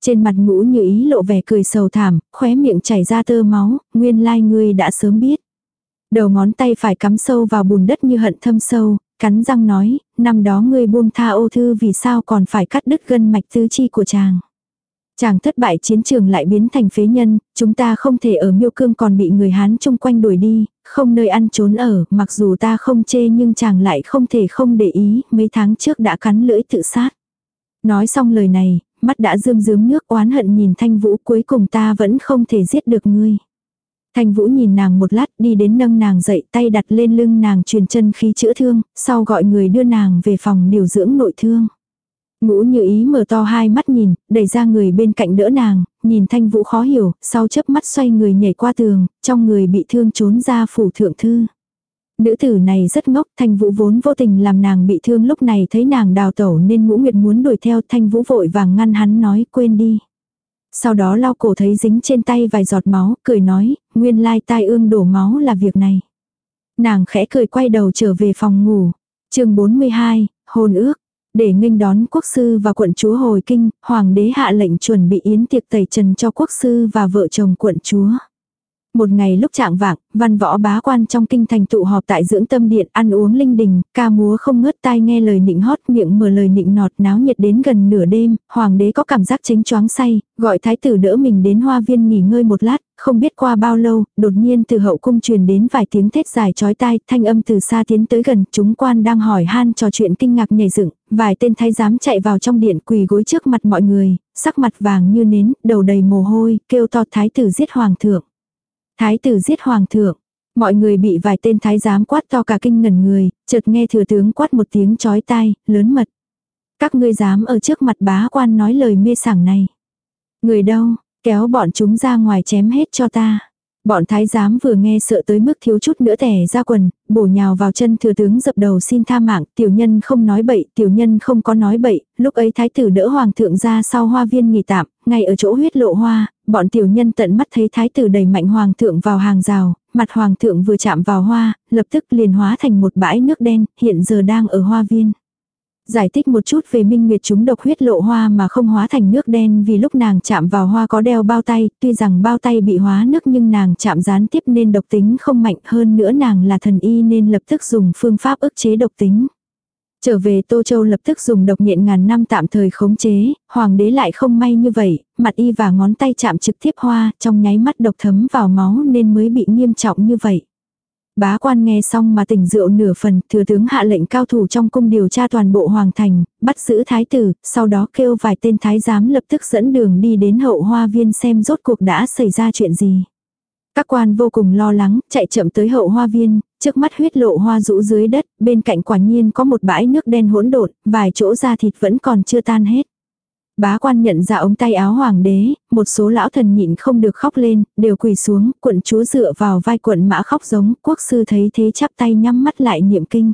Trên mặt ngũ như ý lộ vẻ cười sầu thảm, khóe miệng chảy ra tơ máu, nguyên lai ngươi đã sớm biết. Đầu ngón tay phải cắm sâu vào bùn đất như hận thâm sâu, cắn răng nói, năm đó ngươi buông tha ô thư vì sao còn phải cắt đứt gân mạch tứ chi của chàng. Chàng thất bại chiến trường lại biến thành phế nhân, chúng ta không thể ở miêu cương còn bị người Hán chung quanh đuổi đi, không nơi ăn trốn ở, mặc dù ta không chê nhưng chàng lại không thể không để ý, mấy tháng trước đã cắn lưỡi tự sát. Nói xong lời này, mắt đã rơm rớm nước oán hận nhìn thanh vũ cuối cùng ta vẫn không thể giết được ngươi. Thanh Vũ nhìn nàng một lát đi đến nâng nàng dậy tay đặt lên lưng nàng truyền chân khí chữa thương, sau gọi người đưa nàng về phòng điều dưỡng nội thương. Ngũ như ý mở to hai mắt nhìn, đẩy ra người bên cạnh đỡ nàng, nhìn thanh vũ khó hiểu, sau chớp mắt xoay người nhảy qua tường, trong người bị thương trốn ra phủ thượng thư. Nữ tử này rất ngốc, thanh vũ vốn vô tình làm nàng bị thương lúc này thấy nàng đào tẩu nên ngũ nguyệt muốn đuổi theo thanh vũ vội vàng ngăn hắn nói quên đi. Sau đó lau cổ thấy dính trên tay vài giọt máu, cười nói, nguyên lai tai ương đổ máu là việc này. Nàng khẽ cười quay đầu trở về phòng ngủ. chương 42, hôn ước. Để nghênh đón quốc sư và quận chúa hồi kinh, hoàng đế hạ lệnh chuẩn bị yến tiệc tẩy trần cho quốc sư và vợ chồng quận chúa. Một ngày lúc trạng vạng, văn võ bá quan trong kinh thành tụ họp tại dưỡng tâm điện ăn uống linh đình, ca múa không ngớt tai nghe lời nịnh hót miệng mở lời nịnh nọt náo nhiệt đến gần nửa đêm, hoàng đế có cảm giác chính choáng say, gọi thái tử đỡ mình đến hoa viên nghỉ ngơi một lát, không biết qua bao lâu, đột nhiên từ hậu cung truyền đến vài tiếng thét dài chói tai, thanh âm từ xa tiến tới gần, chúng quan đang hỏi han trò chuyện kinh ngạc nhảy dựng, vài tên thái giám chạy vào trong điện quỳ gối trước mặt mọi người, sắc mặt vàng như nến, đầu đầy mồ hôi, kêu to thái tử giết hoàng thượng. Thái tử giết hoàng thượng. Mọi người bị vài tên thái giám quát to cả kinh ngẩn người, chợt nghe thừa tướng quát một tiếng chói tai, lớn mật. Các ngươi dám ở trước mặt bá quan nói lời mê sảng này. Người đâu, kéo bọn chúng ra ngoài chém hết cho ta. Bọn thái giám vừa nghe sợ tới mức thiếu chút nữa tẻ ra quần, bổ nhào vào chân thừa tướng dập đầu xin tha mạng, tiểu nhân không nói bậy, tiểu nhân không có nói bậy, lúc ấy thái tử đỡ hoàng thượng ra sau hoa viên nghỉ tạm, ngay ở chỗ huyết lộ hoa, bọn tiểu nhân tận mắt thấy thái tử đẩy mạnh hoàng thượng vào hàng rào, mặt hoàng thượng vừa chạm vào hoa, lập tức liền hóa thành một bãi nước đen, hiện giờ đang ở hoa viên. Giải thích một chút về minh nguyệt chúng độc huyết lộ hoa mà không hóa thành nước đen vì lúc nàng chạm vào hoa có đeo bao tay, tuy rằng bao tay bị hóa nước nhưng nàng chạm gián tiếp nên độc tính không mạnh hơn nữa nàng là thần y nên lập tức dùng phương pháp ức chế độc tính. Trở về Tô Châu lập tức dùng độc nhện ngàn năm tạm thời khống chế, hoàng đế lại không may như vậy, mặt y và ngón tay chạm trực tiếp hoa, trong nháy mắt độc thấm vào máu nên mới bị nghiêm trọng như vậy. Bá quan nghe xong mà tỉnh rượu nửa phần, thừa tướng hạ lệnh cao thủ trong cung điều tra toàn bộ hoàng thành, bắt giữ thái tử, sau đó kêu vài tên thái giám lập tức dẫn đường đi đến hậu hoa viên xem rốt cuộc đã xảy ra chuyện gì. Các quan vô cùng lo lắng, chạy chậm tới hậu hoa viên, trước mắt huyết lộ hoa rũ dưới đất, bên cạnh quả nhiên có một bãi nước đen hỗn độn, vài chỗ da thịt vẫn còn chưa tan hết. Bá quan nhận ra ống tay áo hoàng đế, một số lão thần nhịn không được khóc lên, đều quỳ xuống, quận chúa dựa vào vai quận mã khóc giống, quốc sư thấy thế chắp tay nhắm mắt lại niệm kinh.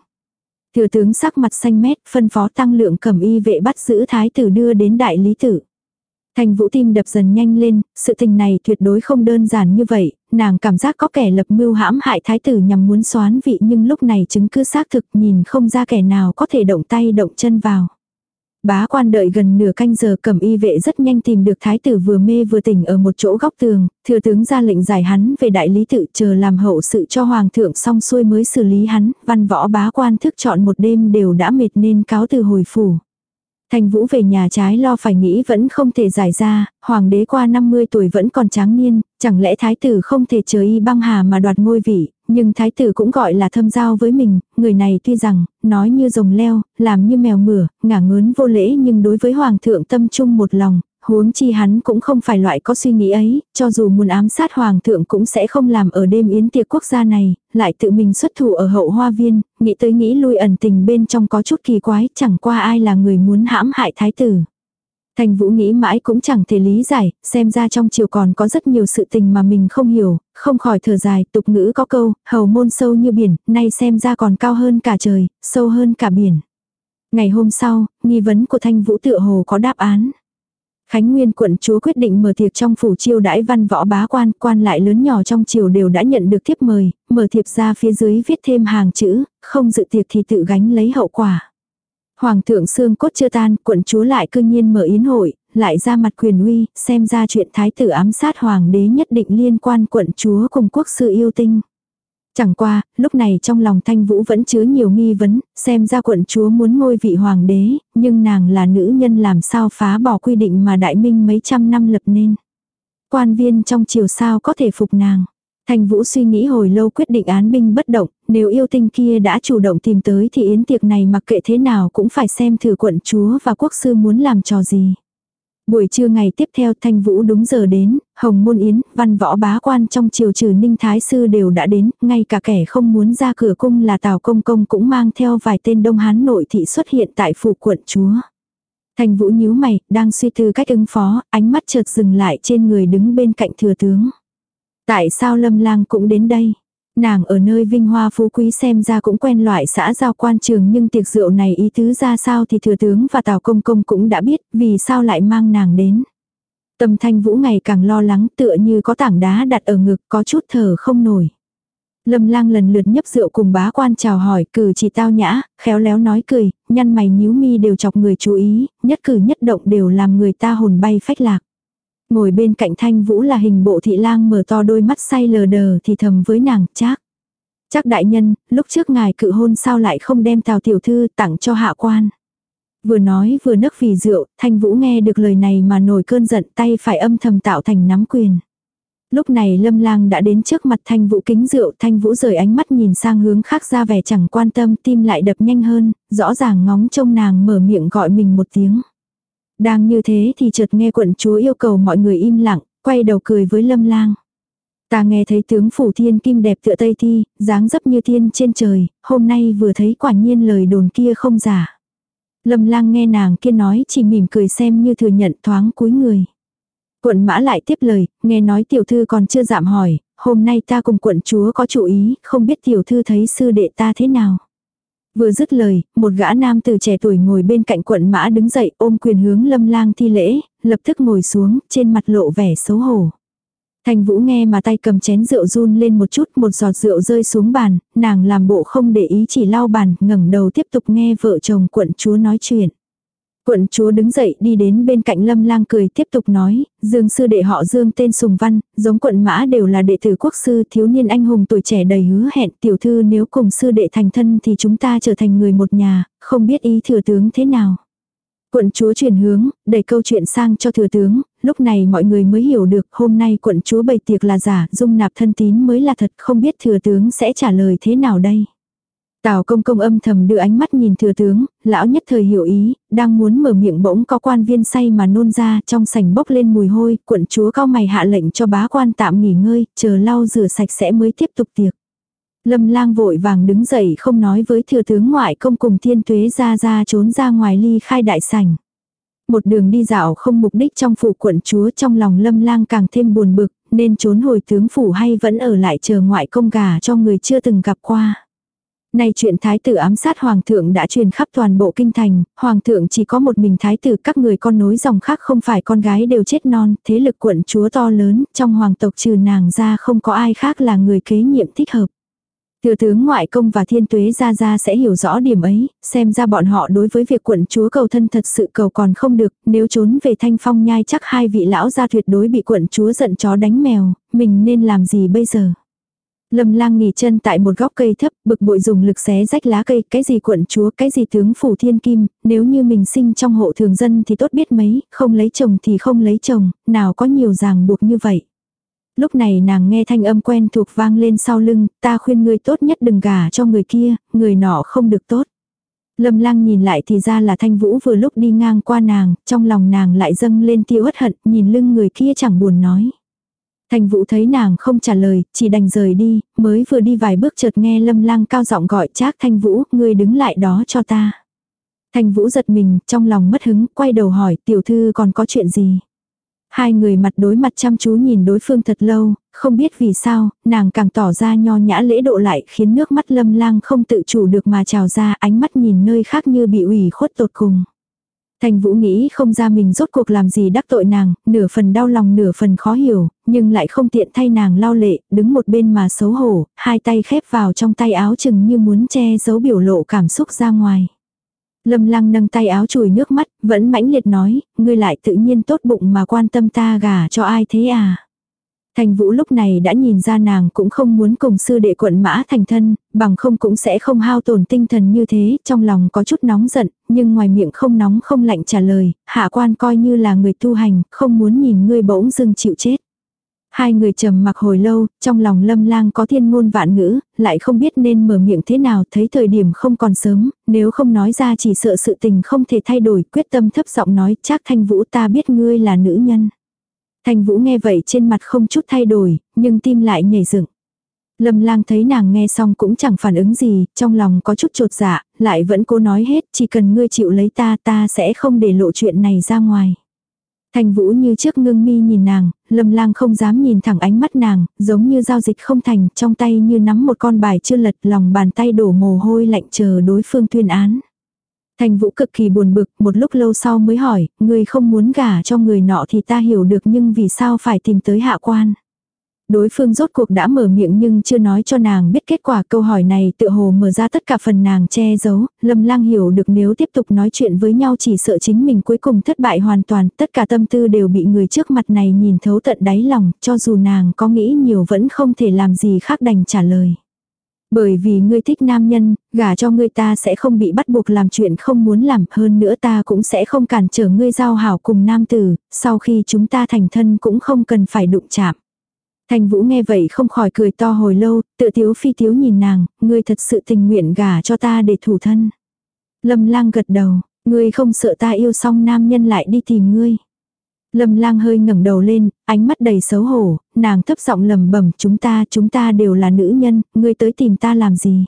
Thừa tướng sắc mặt xanh mét, phân phó tăng lượng cầm y vệ bắt giữ thái tử đưa đến đại lý tử. Thành vũ tim đập dần nhanh lên, sự tình này tuyệt đối không đơn giản như vậy, nàng cảm giác có kẻ lập mưu hãm hại thái tử nhằm muốn xoán vị nhưng lúc này chứng cứ xác thực nhìn không ra kẻ nào có thể động tay động chân vào. Bá quan đợi gần nửa canh giờ cầm y vệ rất nhanh tìm được thái tử vừa mê vừa tỉnh ở một chỗ góc tường, thừa tướng ra lệnh giải hắn về đại lý tự chờ làm hậu sự cho hoàng thượng xong xuôi mới xử lý hắn, văn võ bá quan thức chọn một đêm đều đã mệt nên cáo từ hồi phủ. Thanh Vũ về nhà trái lo phải nghĩ vẫn không thể giải ra, hoàng đế qua 50 tuổi vẫn còn tráng niên, chẳng lẽ thái tử không thể chờ y băng hà mà đoạt ngôi vị, nhưng thái tử cũng gọi là thâm giao với mình, người này tuy rằng, nói như rồng leo, làm như mèo mửa, ngả ngớn vô lễ nhưng đối với hoàng thượng tâm trung một lòng, huống chi hắn cũng không phải loại có suy nghĩ ấy, cho dù muốn ám sát hoàng thượng cũng sẽ không làm ở đêm yến tiệc quốc gia này, lại tự mình xuất thủ ở hậu hoa viên, nghĩ tới nghĩ lui ẩn tình bên trong có chút kỳ quái, chẳng qua ai là người muốn hãm hại thái tử. Thành Vũ nghĩ mãi cũng chẳng thể lý giải, xem ra trong triều còn có rất nhiều sự tình mà mình không hiểu, không khỏi thở dài, tục ngữ có câu, hầu môn sâu như biển, nay xem ra còn cao hơn cả trời, sâu hơn cả biển. Ngày hôm sau, nghi vấn của Thanh Vũ tựa hồ có đáp án. Khánh Nguyên quận chúa quyết định mở tiệc trong phủ chiêu đãi văn võ bá quan, quan lại lớn nhỏ trong triều đều đã nhận được thiếp mời, mở thiệp ra phía dưới viết thêm hàng chữ, không dự tiệc thì tự gánh lấy hậu quả. Hoàng thượng xương cốt chưa tan, quận chúa lại cương nhiên mở yến hội, lại ra mặt quyền uy, xem ra chuyện thái tử ám sát hoàng đế nhất định liên quan quận chúa cùng quốc sư yêu tinh. Chẳng qua, lúc này trong lòng thanh vũ vẫn chứa nhiều nghi vấn, xem ra quận chúa muốn ngôi vị hoàng đế, nhưng nàng là nữ nhân làm sao phá bỏ quy định mà đại minh mấy trăm năm lập nên. Quan viên trong triều sao có thể phục nàng. Thanh Vũ suy nghĩ hồi lâu quyết định án binh bất động, nếu yêu tinh kia đã chủ động tìm tới thì yến tiệc này mặc kệ thế nào cũng phải xem thử quận chúa và quốc sư muốn làm trò gì. Buổi trưa ngày tiếp theo Thanh Vũ đúng giờ đến, Hồng Môn Yến, văn võ bá quan trong triều trừ Ninh Thái Sư đều đã đến, ngay cả kẻ không muốn ra cửa cung là Tào Công Công cũng mang theo vài tên Đông Hán nội thị xuất hiện tại phủ quận chúa. Thanh Vũ nhíu mày, đang suy tư cách ứng phó, ánh mắt chợt dừng lại trên người đứng bên cạnh thừa tướng. Tại sao Lâm Lang cũng đến đây? Nàng ở nơi vinh hoa phú quý xem ra cũng quen loại xã giao quan trường nhưng tiệc rượu này ý tứ ra sao thì thừa tướng và tào công công cũng đã biết vì sao lại mang nàng đến. Tâm thanh vũ ngày càng lo lắng tựa như có tảng đá đặt ở ngực có chút thở không nổi. Lâm lang lần lượt nhấp rượu cùng bá quan chào hỏi cử chỉ tao nhã, khéo léo nói cười, nhăn mày nhíu mi đều chọc người chú ý, nhất cử nhất động đều làm người ta hồn bay phách lạc. Ngồi bên cạnh thanh vũ là hình bộ thị lang mở to đôi mắt say lờ đờ thì thầm với nàng, chắc. Chắc đại nhân, lúc trước ngài cự hôn sao lại không đem tào tiểu thư tặng cho hạ quan. Vừa nói vừa nấc vì rượu, thanh vũ nghe được lời này mà nổi cơn giận tay phải âm thầm tạo thành nắm quyền. Lúc này lâm lang đã đến trước mặt thanh vũ kính rượu, thanh vũ rời ánh mắt nhìn sang hướng khác ra vẻ chẳng quan tâm tim lại đập nhanh hơn, rõ ràng ngóng trông nàng mở miệng gọi mình một tiếng. Đang như thế thì chợt nghe quận chúa yêu cầu mọi người im lặng, quay đầu cười với lâm lang. Ta nghe thấy tướng phủ thiên kim đẹp tựa tây thi, dáng dấp như thiên trên trời, hôm nay vừa thấy quả nhiên lời đồn kia không giả. Lâm lang nghe nàng kia nói chỉ mỉm cười xem như thừa nhận thoáng cúi người. Quận mã lại tiếp lời, nghe nói tiểu thư còn chưa giảm hỏi, hôm nay ta cùng quận chúa có chủ ý, không biết tiểu thư thấy sư đệ ta thế nào. Vừa dứt lời, một gã nam từ trẻ tuổi ngồi bên cạnh quận mã đứng dậy ôm quyền hướng lâm lang thi lễ, lập tức ngồi xuống, trên mặt lộ vẻ xấu hổ. Thành Vũ nghe mà tay cầm chén rượu run lên một chút, một giọt rượu rơi xuống bàn, nàng làm bộ không để ý chỉ lau bàn, ngẩng đầu tiếp tục nghe vợ chồng quận chúa nói chuyện. Quận chúa đứng dậy đi đến bên cạnh lâm lang cười tiếp tục nói, dương sư đệ họ dương tên Sùng Văn, giống quận mã đều là đệ tử quốc sư thiếu niên anh hùng tuổi trẻ đầy hứa hẹn tiểu thư nếu cùng sư đệ thành thân thì chúng ta trở thành người một nhà, không biết ý thừa tướng thế nào. Quận chúa chuyển hướng, đẩy câu chuyện sang cho thừa tướng, lúc này mọi người mới hiểu được hôm nay quận chúa bày tiệc là giả, dung nạp thân tín mới là thật, không biết thừa tướng sẽ trả lời thế nào đây. Tào công công âm thầm đưa ánh mắt nhìn thừa tướng, lão nhất thời hiểu ý, đang muốn mở miệng bỗng có quan viên say mà nôn ra trong sảnh bốc lên mùi hôi, quận chúa cao mày hạ lệnh cho bá quan tạm nghỉ ngơi, chờ lau rửa sạch sẽ mới tiếp tục tiệc. Lâm lang vội vàng đứng dậy không nói với thừa tướng ngoại công cùng thiên tuế ra ra trốn ra ngoài ly khai đại sảnh. Một đường đi dạo không mục đích trong phủ quận chúa trong lòng lâm lang càng thêm buồn bực, nên trốn hồi tướng phủ hay vẫn ở lại chờ ngoại công gà cho người chưa từng gặp qua. Nay chuyện thái tử ám sát hoàng thượng đã truyền khắp toàn bộ kinh thành, hoàng thượng chỉ có một mình thái tử các người con nối dòng khác không phải con gái đều chết non, thế lực quận chúa to lớn, trong hoàng tộc trừ nàng ra không có ai khác là người kế nhiệm thích hợp. Thừa tướng ngoại công và thiên tuế ra ra sẽ hiểu rõ điểm ấy, xem ra bọn họ đối với việc quận chúa cầu thân thật sự cầu còn không được, nếu trốn về thanh phong nhai chắc hai vị lão gia tuyệt đối bị quận chúa giận chó đánh mèo, mình nên làm gì bây giờ. Lâm lang nghỉ chân tại một góc cây thấp, bực bội dùng lực xé rách lá cây, cái gì quận chúa, cái gì tướng phủ thiên kim, nếu như mình sinh trong hộ thường dân thì tốt biết mấy, không lấy chồng thì không lấy chồng, nào có nhiều ràng buộc như vậy. Lúc này nàng nghe thanh âm quen thuộc vang lên sau lưng, ta khuyên ngươi tốt nhất đừng gả cho người kia, người nọ không được tốt. Lâm lang nhìn lại thì ra là thanh vũ vừa lúc đi ngang qua nàng, trong lòng nàng lại dâng lên tiêu hất hận, nhìn lưng người kia chẳng buồn nói. Thanh vũ thấy nàng không trả lời, chỉ đành rời đi, mới vừa đi vài bước chợt nghe lâm lang cao giọng gọi trác thanh vũ, ngươi đứng lại đó cho ta. Thanh vũ giật mình, trong lòng mất hứng, quay đầu hỏi tiểu thư còn có chuyện gì. Hai người mặt đối mặt chăm chú nhìn đối phương thật lâu, không biết vì sao, nàng càng tỏ ra nho nhã lễ độ lại khiến nước mắt lâm lang không tự chủ được mà trào ra ánh mắt nhìn nơi khác như bị ủy khuất tột cùng. Thành Vũ nghĩ không ra mình rốt cuộc làm gì đắc tội nàng, nửa phần đau lòng nửa phần khó hiểu, nhưng lại không tiện thay nàng lao lệ, đứng một bên mà xấu hổ, hai tay khép vào trong tay áo chừng như muốn che giấu biểu lộ cảm xúc ra ngoài. Lâm lăng nâng tay áo chùi nước mắt, vẫn mãnh liệt nói, ngươi lại tự nhiên tốt bụng mà quan tâm ta gả cho ai thế à. Thành Vũ lúc này đã nhìn ra nàng cũng không muốn cùng sư đệ quận mã thành thân, bằng không cũng sẽ không hao tổn tinh thần như thế, trong lòng có chút nóng giận, nhưng ngoài miệng không nóng không lạnh trả lời, hạ quan coi như là người tu hành, không muốn nhìn ngươi bỗng dưng chịu chết. Hai người trầm mặc hồi lâu, trong lòng lâm lang có thiên ngôn vạn ngữ, lại không biết nên mở miệng thế nào, thấy thời điểm không còn sớm, nếu không nói ra chỉ sợ sự tình không thể thay đổi, quyết tâm thấp giọng nói, chắc thanh vũ ta biết ngươi là nữ nhân. Thanh vũ nghe vậy trên mặt không chút thay đổi, nhưng tim lại nhảy dựng. Lâm lang thấy nàng nghe xong cũng chẳng phản ứng gì, trong lòng có chút trột dạ, lại vẫn cố nói hết, chỉ cần ngươi chịu lấy ta ta sẽ không để lộ chuyện này ra ngoài. Thanh Vũ như trước ngưng mi nhìn nàng, Lâm Lang không dám nhìn thẳng ánh mắt nàng, giống như giao dịch không thành, trong tay như nắm một con bài chưa lật, lòng bàn tay đổ mồ hôi lạnh chờ đối phương tuyên án thành Vũ cực kỳ buồn bực, một lúc lâu sau mới hỏi, người không muốn gả cho người nọ thì ta hiểu được nhưng vì sao phải tìm tới hạ quan. Đối phương rốt cuộc đã mở miệng nhưng chưa nói cho nàng biết kết quả câu hỏi này tự hồ mở ra tất cả phần nàng che giấu, lâm lang hiểu được nếu tiếp tục nói chuyện với nhau chỉ sợ chính mình cuối cùng thất bại hoàn toàn, tất cả tâm tư đều bị người trước mặt này nhìn thấu tận đáy lòng, cho dù nàng có nghĩ nhiều vẫn không thể làm gì khác đành trả lời. Bởi vì ngươi thích nam nhân, gả cho ngươi ta sẽ không bị bắt buộc làm chuyện không muốn làm, hơn nữa ta cũng sẽ không cản trở ngươi giao hảo cùng nam tử, sau khi chúng ta thành thân cũng không cần phải đụng chạm. Thành Vũ nghe vậy không khỏi cười to hồi lâu, tự tiếu phi tiếu nhìn nàng, ngươi thật sự tình nguyện gả cho ta để thủ thân. Lâm lang gật đầu, ngươi không sợ ta yêu xong nam nhân lại đi tìm ngươi. Lâm lang hơi ngẩng đầu lên, ánh mắt đầy xấu hổ, nàng thấp giọng lầm bẩm chúng ta, chúng ta đều là nữ nhân, ngươi tới tìm ta làm gì?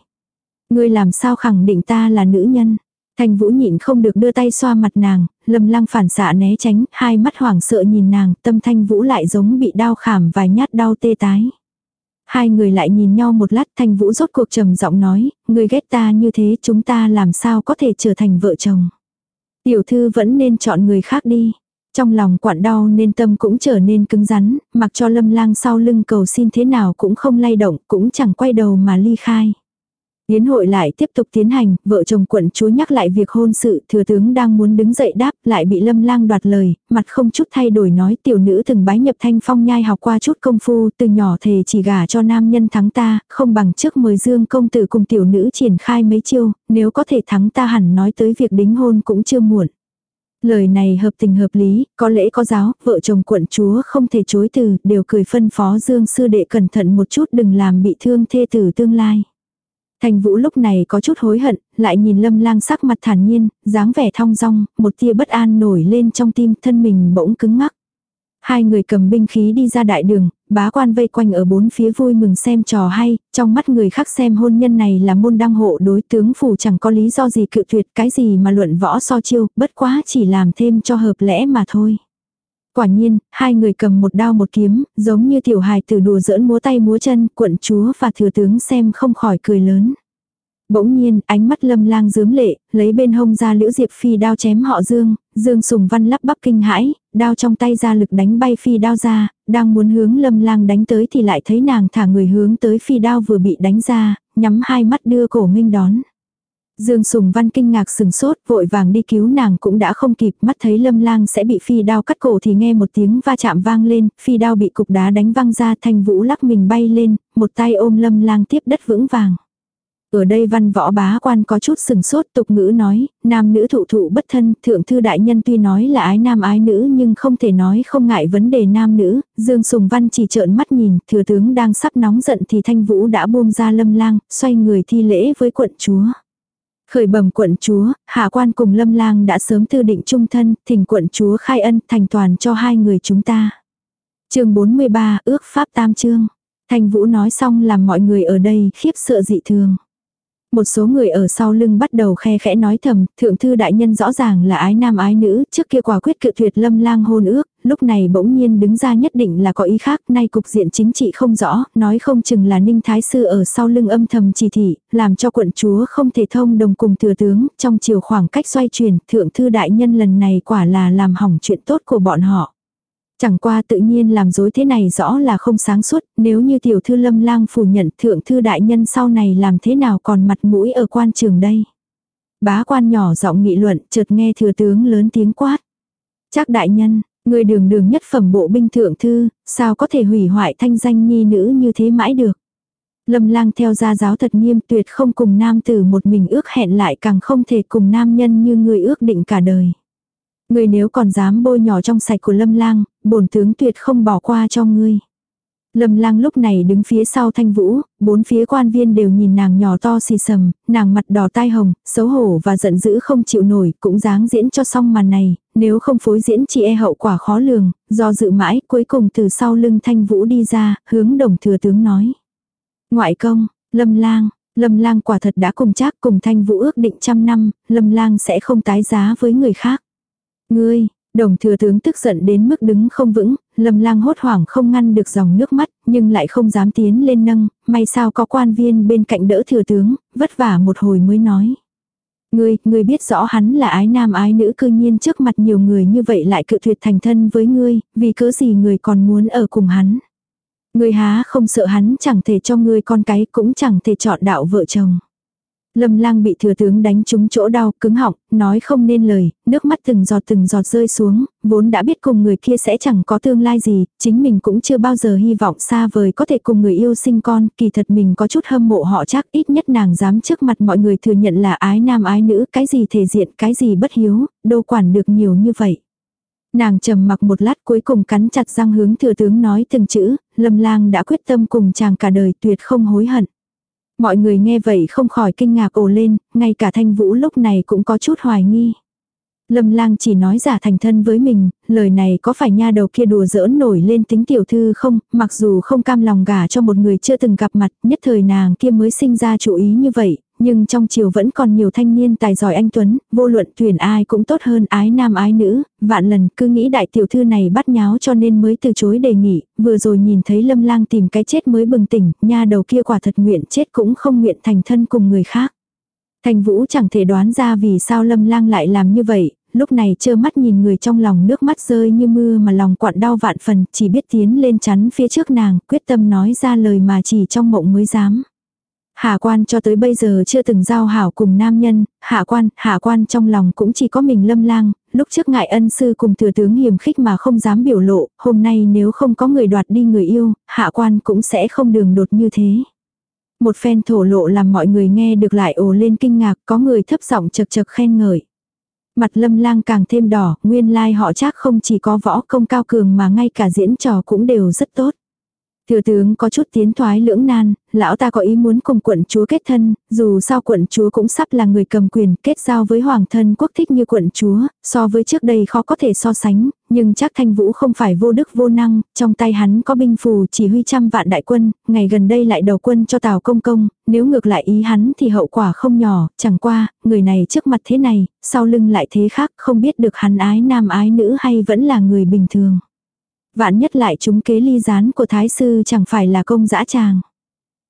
Ngươi làm sao khẳng định ta là nữ nhân? Thanh Vũ nhịn không được đưa tay xoa mặt nàng, Lâm lang phản xạ né tránh, hai mắt hoảng sợ nhìn nàng, tâm Thanh Vũ lại giống bị đau khảm vài nhát đau tê tái. Hai người lại nhìn nhau một lát Thanh Vũ rốt cuộc trầm giọng nói, người ghét ta như thế chúng ta làm sao có thể trở thành vợ chồng. Tiểu thư vẫn nên chọn người khác đi. Trong lòng quặn đau nên tâm cũng trở nên cứng rắn, mặc cho lâm lang sau lưng cầu xin thế nào cũng không lay động, cũng chẳng quay đầu mà ly khai. Yến hội lại tiếp tục tiến hành, vợ chồng quận chúa nhắc lại việc hôn sự, thừa tướng đang muốn đứng dậy đáp, lại bị lâm lang đoạt lời, mặt không chút thay đổi nói tiểu nữ từng bái nhập thanh phong nhai học qua chút công phu, từ nhỏ thề chỉ gả cho nam nhân thắng ta, không bằng trước mời dương công tử cùng tiểu nữ triển khai mấy chiêu, nếu có thể thắng ta hẳn nói tới việc đính hôn cũng chưa muộn. Lời này hợp tình hợp lý, có lẽ có giáo, vợ chồng quận chúa không thể chối từ, đều cười phân phó dương sư đệ cẩn thận một chút đừng làm bị thương thê tử tương lai. Thành Vũ lúc này có chút hối hận, lại nhìn Lâm Lang sắc mặt thản nhiên, dáng vẻ thong dong, một tia bất an nổi lên trong tim, thân mình bỗng cứng ngắc. Hai người cầm binh khí đi ra đại đường, bá quan vây quanh ở bốn phía vui mừng xem trò hay, trong mắt người khác xem hôn nhân này là môn đăng hộ đối tướng phủ chẳng có lý do gì cự tuyệt cái gì mà luận võ so chiêu, bất quá chỉ làm thêm cho hợp lẽ mà thôi. Quả nhiên, hai người cầm một đao một kiếm, giống như tiểu hài tử đùa giỡn múa tay múa chân, quận chúa và thừa tướng xem không khỏi cười lớn. Bỗng nhiên, ánh mắt lâm lang dướm lệ, lấy bên hông ra liễu diệp phi đao chém họ Dương, Dương sùng văn lắp bắp kinh hãi, đao trong tay ra lực đánh bay phi đao ra, đang muốn hướng lâm lang đánh tới thì lại thấy nàng thả người hướng tới phi đao vừa bị đánh ra, nhắm hai mắt đưa cổ nghênh đón. Dương Sùng Văn kinh ngạc sừng sốt, vội vàng đi cứu nàng cũng đã không kịp, mắt thấy Lâm Lang sẽ bị phi đao cắt cổ thì nghe một tiếng va chạm vang lên, phi đao bị cục đá đánh văng ra, Thanh Vũ lắc mình bay lên, một tay ôm Lâm Lang tiếp đất vững vàng. Ở đây văn võ bá quan có chút sừng sốt tục ngữ nói, nam nữ thụ thụ bất thân, thượng thư đại nhân tuy nói là ái nam ái nữ nhưng không thể nói không ngại vấn đề nam nữ, Dương Sùng Văn chỉ trợn mắt nhìn, thừa tướng đang sắp nóng giận thì thanh vũ đã buông ra lâm lang, xoay người thi lễ với quận chúa. Khởi bẩm quận chúa, hạ quan cùng lâm lang đã sớm tư định trung thân, thỉnh quận chúa khai ân thành toàn cho hai người chúng ta. chương 43 ước pháp tam chương. Thanh vũ nói xong làm mọi người ở đây khiếp sợ dị thường. Một số người ở sau lưng bắt đầu khe khẽ nói thầm, thượng thư đại nhân rõ ràng là ái nam ái nữ, trước kia quả quyết cự tuyệt lâm lang hôn ước, lúc này bỗng nhiên đứng ra nhất định là có ý khác, nay cục diện chính trị không rõ, nói không chừng là ninh thái sư ở sau lưng âm thầm chỉ thị, làm cho quận chúa không thể thông đồng cùng thừa tướng, trong chiều khoảng cách xoay chuyển, thượng thư đại nhân lần này quả là làm hỏng chuyện tốt của bọn họ. Chẳng qua tự nhiên làm dối thế này rõ là không sáng suốt, nếu như tiểu thư lâm lang phủ nhận thượng thư đại nhân sau này làm thế nào còn mặt mũi ở quan trường đây. Bá quan nhỏ giọng nghị luận chợt nghe thừa tướng lớn tiếng quát. Chắc đại nhân, người đường đường nhất phẩm bộ binh thượng thư, sao có thể hủy hoại thanh danh nhi nữ như thế mãi được. Lâm lang theo gia giáo thật nghiêm tuyệt không cùng nam tử một mình ước hẹn lại càng không thể cùng nam nhân như người ước định cả đời. người nếu còn dám bôi nhỏ trong sạch của Lâm Lang, bổn tướng tuyệt không bỏ qua cho ngươi. Lâm lang lúc này đứng phía sau thanh vũ, bốn phía quan viên đều nhìn nàng nhỏ to xì sầm, nàng mặt đỏ tai hồng, xấu hổ và giận dữ không chịu nổi, cũng dáng diễn cho xong màn này, nếu không phối diễn chỉ e hậu quả khó lường, do dự mãi, cuối cùng từ sau lưng thanh vũ đi ra, hướng đồng thừa tướng nói. Ngoại công, lâm lang, lâm lang quả thật đã cùng chắc cùng thanh vũ ước định trăm năm, lâm lang sẽ không tái giá với người khác. Ngươi, đồng thừa tướng tức giận đến mức đứng không vững, lâm lang hốt hoảng không ngăn được dòng nước mắt, nhưng lại không dám tiến lên nâng, may sao có quan viên bên cạnh đỡ thừa tướng, vất vả một hồi mới nói. Ngươi, ngươi biết rõ hắn là ái nam ái nữ cư nhiên trước mặt nhiều người như vậy lại cự tuyệt thành thân với ngươi, vì cớ gì người còn muốn ở cùng hắn. Ngươi há không sợ hắn chẳng thể cho ngươi con cái cũng chẳng thể chọn đạo vợ chồng. Lâm lang bị thừa tướng đánh trúng chỗ đau, cứng họng, nói không nên lời, nước mắt từng giọt từng giọt rơi xuống, vốn đã biết cùng người kia sẽ chẳng có tương lai gì, chính mình cũng chưa bao giờ hy vọng xa vời có thể cùng người yêu sinh con, kỳ thật mình có chút hâm mộ họ chắc ít nhất nàng dám trước mặt mọi người thừa nhận là ái nam ái nữ, cái gì thể diện, cái gì bất hiếu, đâu quản được nhiều như vậy. Nàng trầm mặc một lát cuối cùng cắn chặt răng hướng thừa tướng nói từng chữ, lâm lang đã quyết tâm cùng chàng cả đời tuyệt không hối hận. Mọi người nghe vậy không khỏi kinh ngạc ồ lên, ngay cả thanh vũ lúc này cũng có chút hoài nghi. Lâm lang chỉ nói giả thành thân với mình, lời này có phải nha đầu kia đùa giỡn nổi lên tính tiểu thư không, mặc dù không cam lòng gả cho một người chưa từng gặp mặt, nhất thời nàng kia mới sinh ra chủ ý như vậy, nhưng trong triều vẫn còn nhiều thanh niên tài giỏi anh Tuấn, vô luận tuyển ai cũng tốt hơn ái nam ái nữ, vạn lần cứ nghĩ đại tiểu thư này bắt nháo cho nên mới từ chối đề nghị, vừa rồi nhìn thấy lâm lang tìm cái chết mới bừng tỉnh, nha đầu kia quả thật nguyện chết cũng không nguyện thành thân cùng người khác. Thành vũ chẳng thể đoán ra vì sao lâm lang lại làm như vậy, lúc này trơ mắt nhìn người trong lòng nước mắt rơi như mưa mà lòng quặn đau vạn phần, chỉ biết tiến lên chắn phía trước nàng, quyết tâm nói ra lời mà chỉ trong mộng mới dám. Hạ quan cho tới bây giờ chưa từng giao hảo cùng nam nhân, hạ quan, hạ quan trong lòng cũng chỉ có mình lâm lang, lúc trước ngại ân sư cùng thừa tướng hiểm khích mà không dám biểu lộ, hôm nay nếu không có người đoạt đi người yêu, hạ quan cũng sẽ không đường đột như thế. Một phen thổ lộ làm mọi người nghe được lại ồ lên kinh ngạc, có người thấp giọng chật chật khen ngợi. Mặt lâm lang càng thêm đỏ, nguyên lai họ chắc không chỉ có võ công cao cường mà ngay cả diễn trò cũng đều rất tốt. Thừa tướng có chút tiến thoái lưỡng nan, lão ta có ý muốn cùng quận chúa kết thân, dù sao quận chúa cũng sắp là người cầm quyền kết giao với hoàng thân quốc thích như quận chúa, so với trước đây khó có thể so sánh, nhưng chắc thanh vũ không phải vô đức vô năng, trong tay hắn có binh phù chỉ huy trăm vạn đại quân, ngày gần đây lại đầu quân cho tào công công, nếu ngược lại ý hắn thì hậu quả không nhỏ, chẳng qua, người này trước mặt thế này, sau lưng lại thế khác, không biết được hắn ái nam ái nữ hay vẫn là người bình thường. Vạn nhất lại chúng kế ly gián của thái sư chẳng phải là công dã tràng.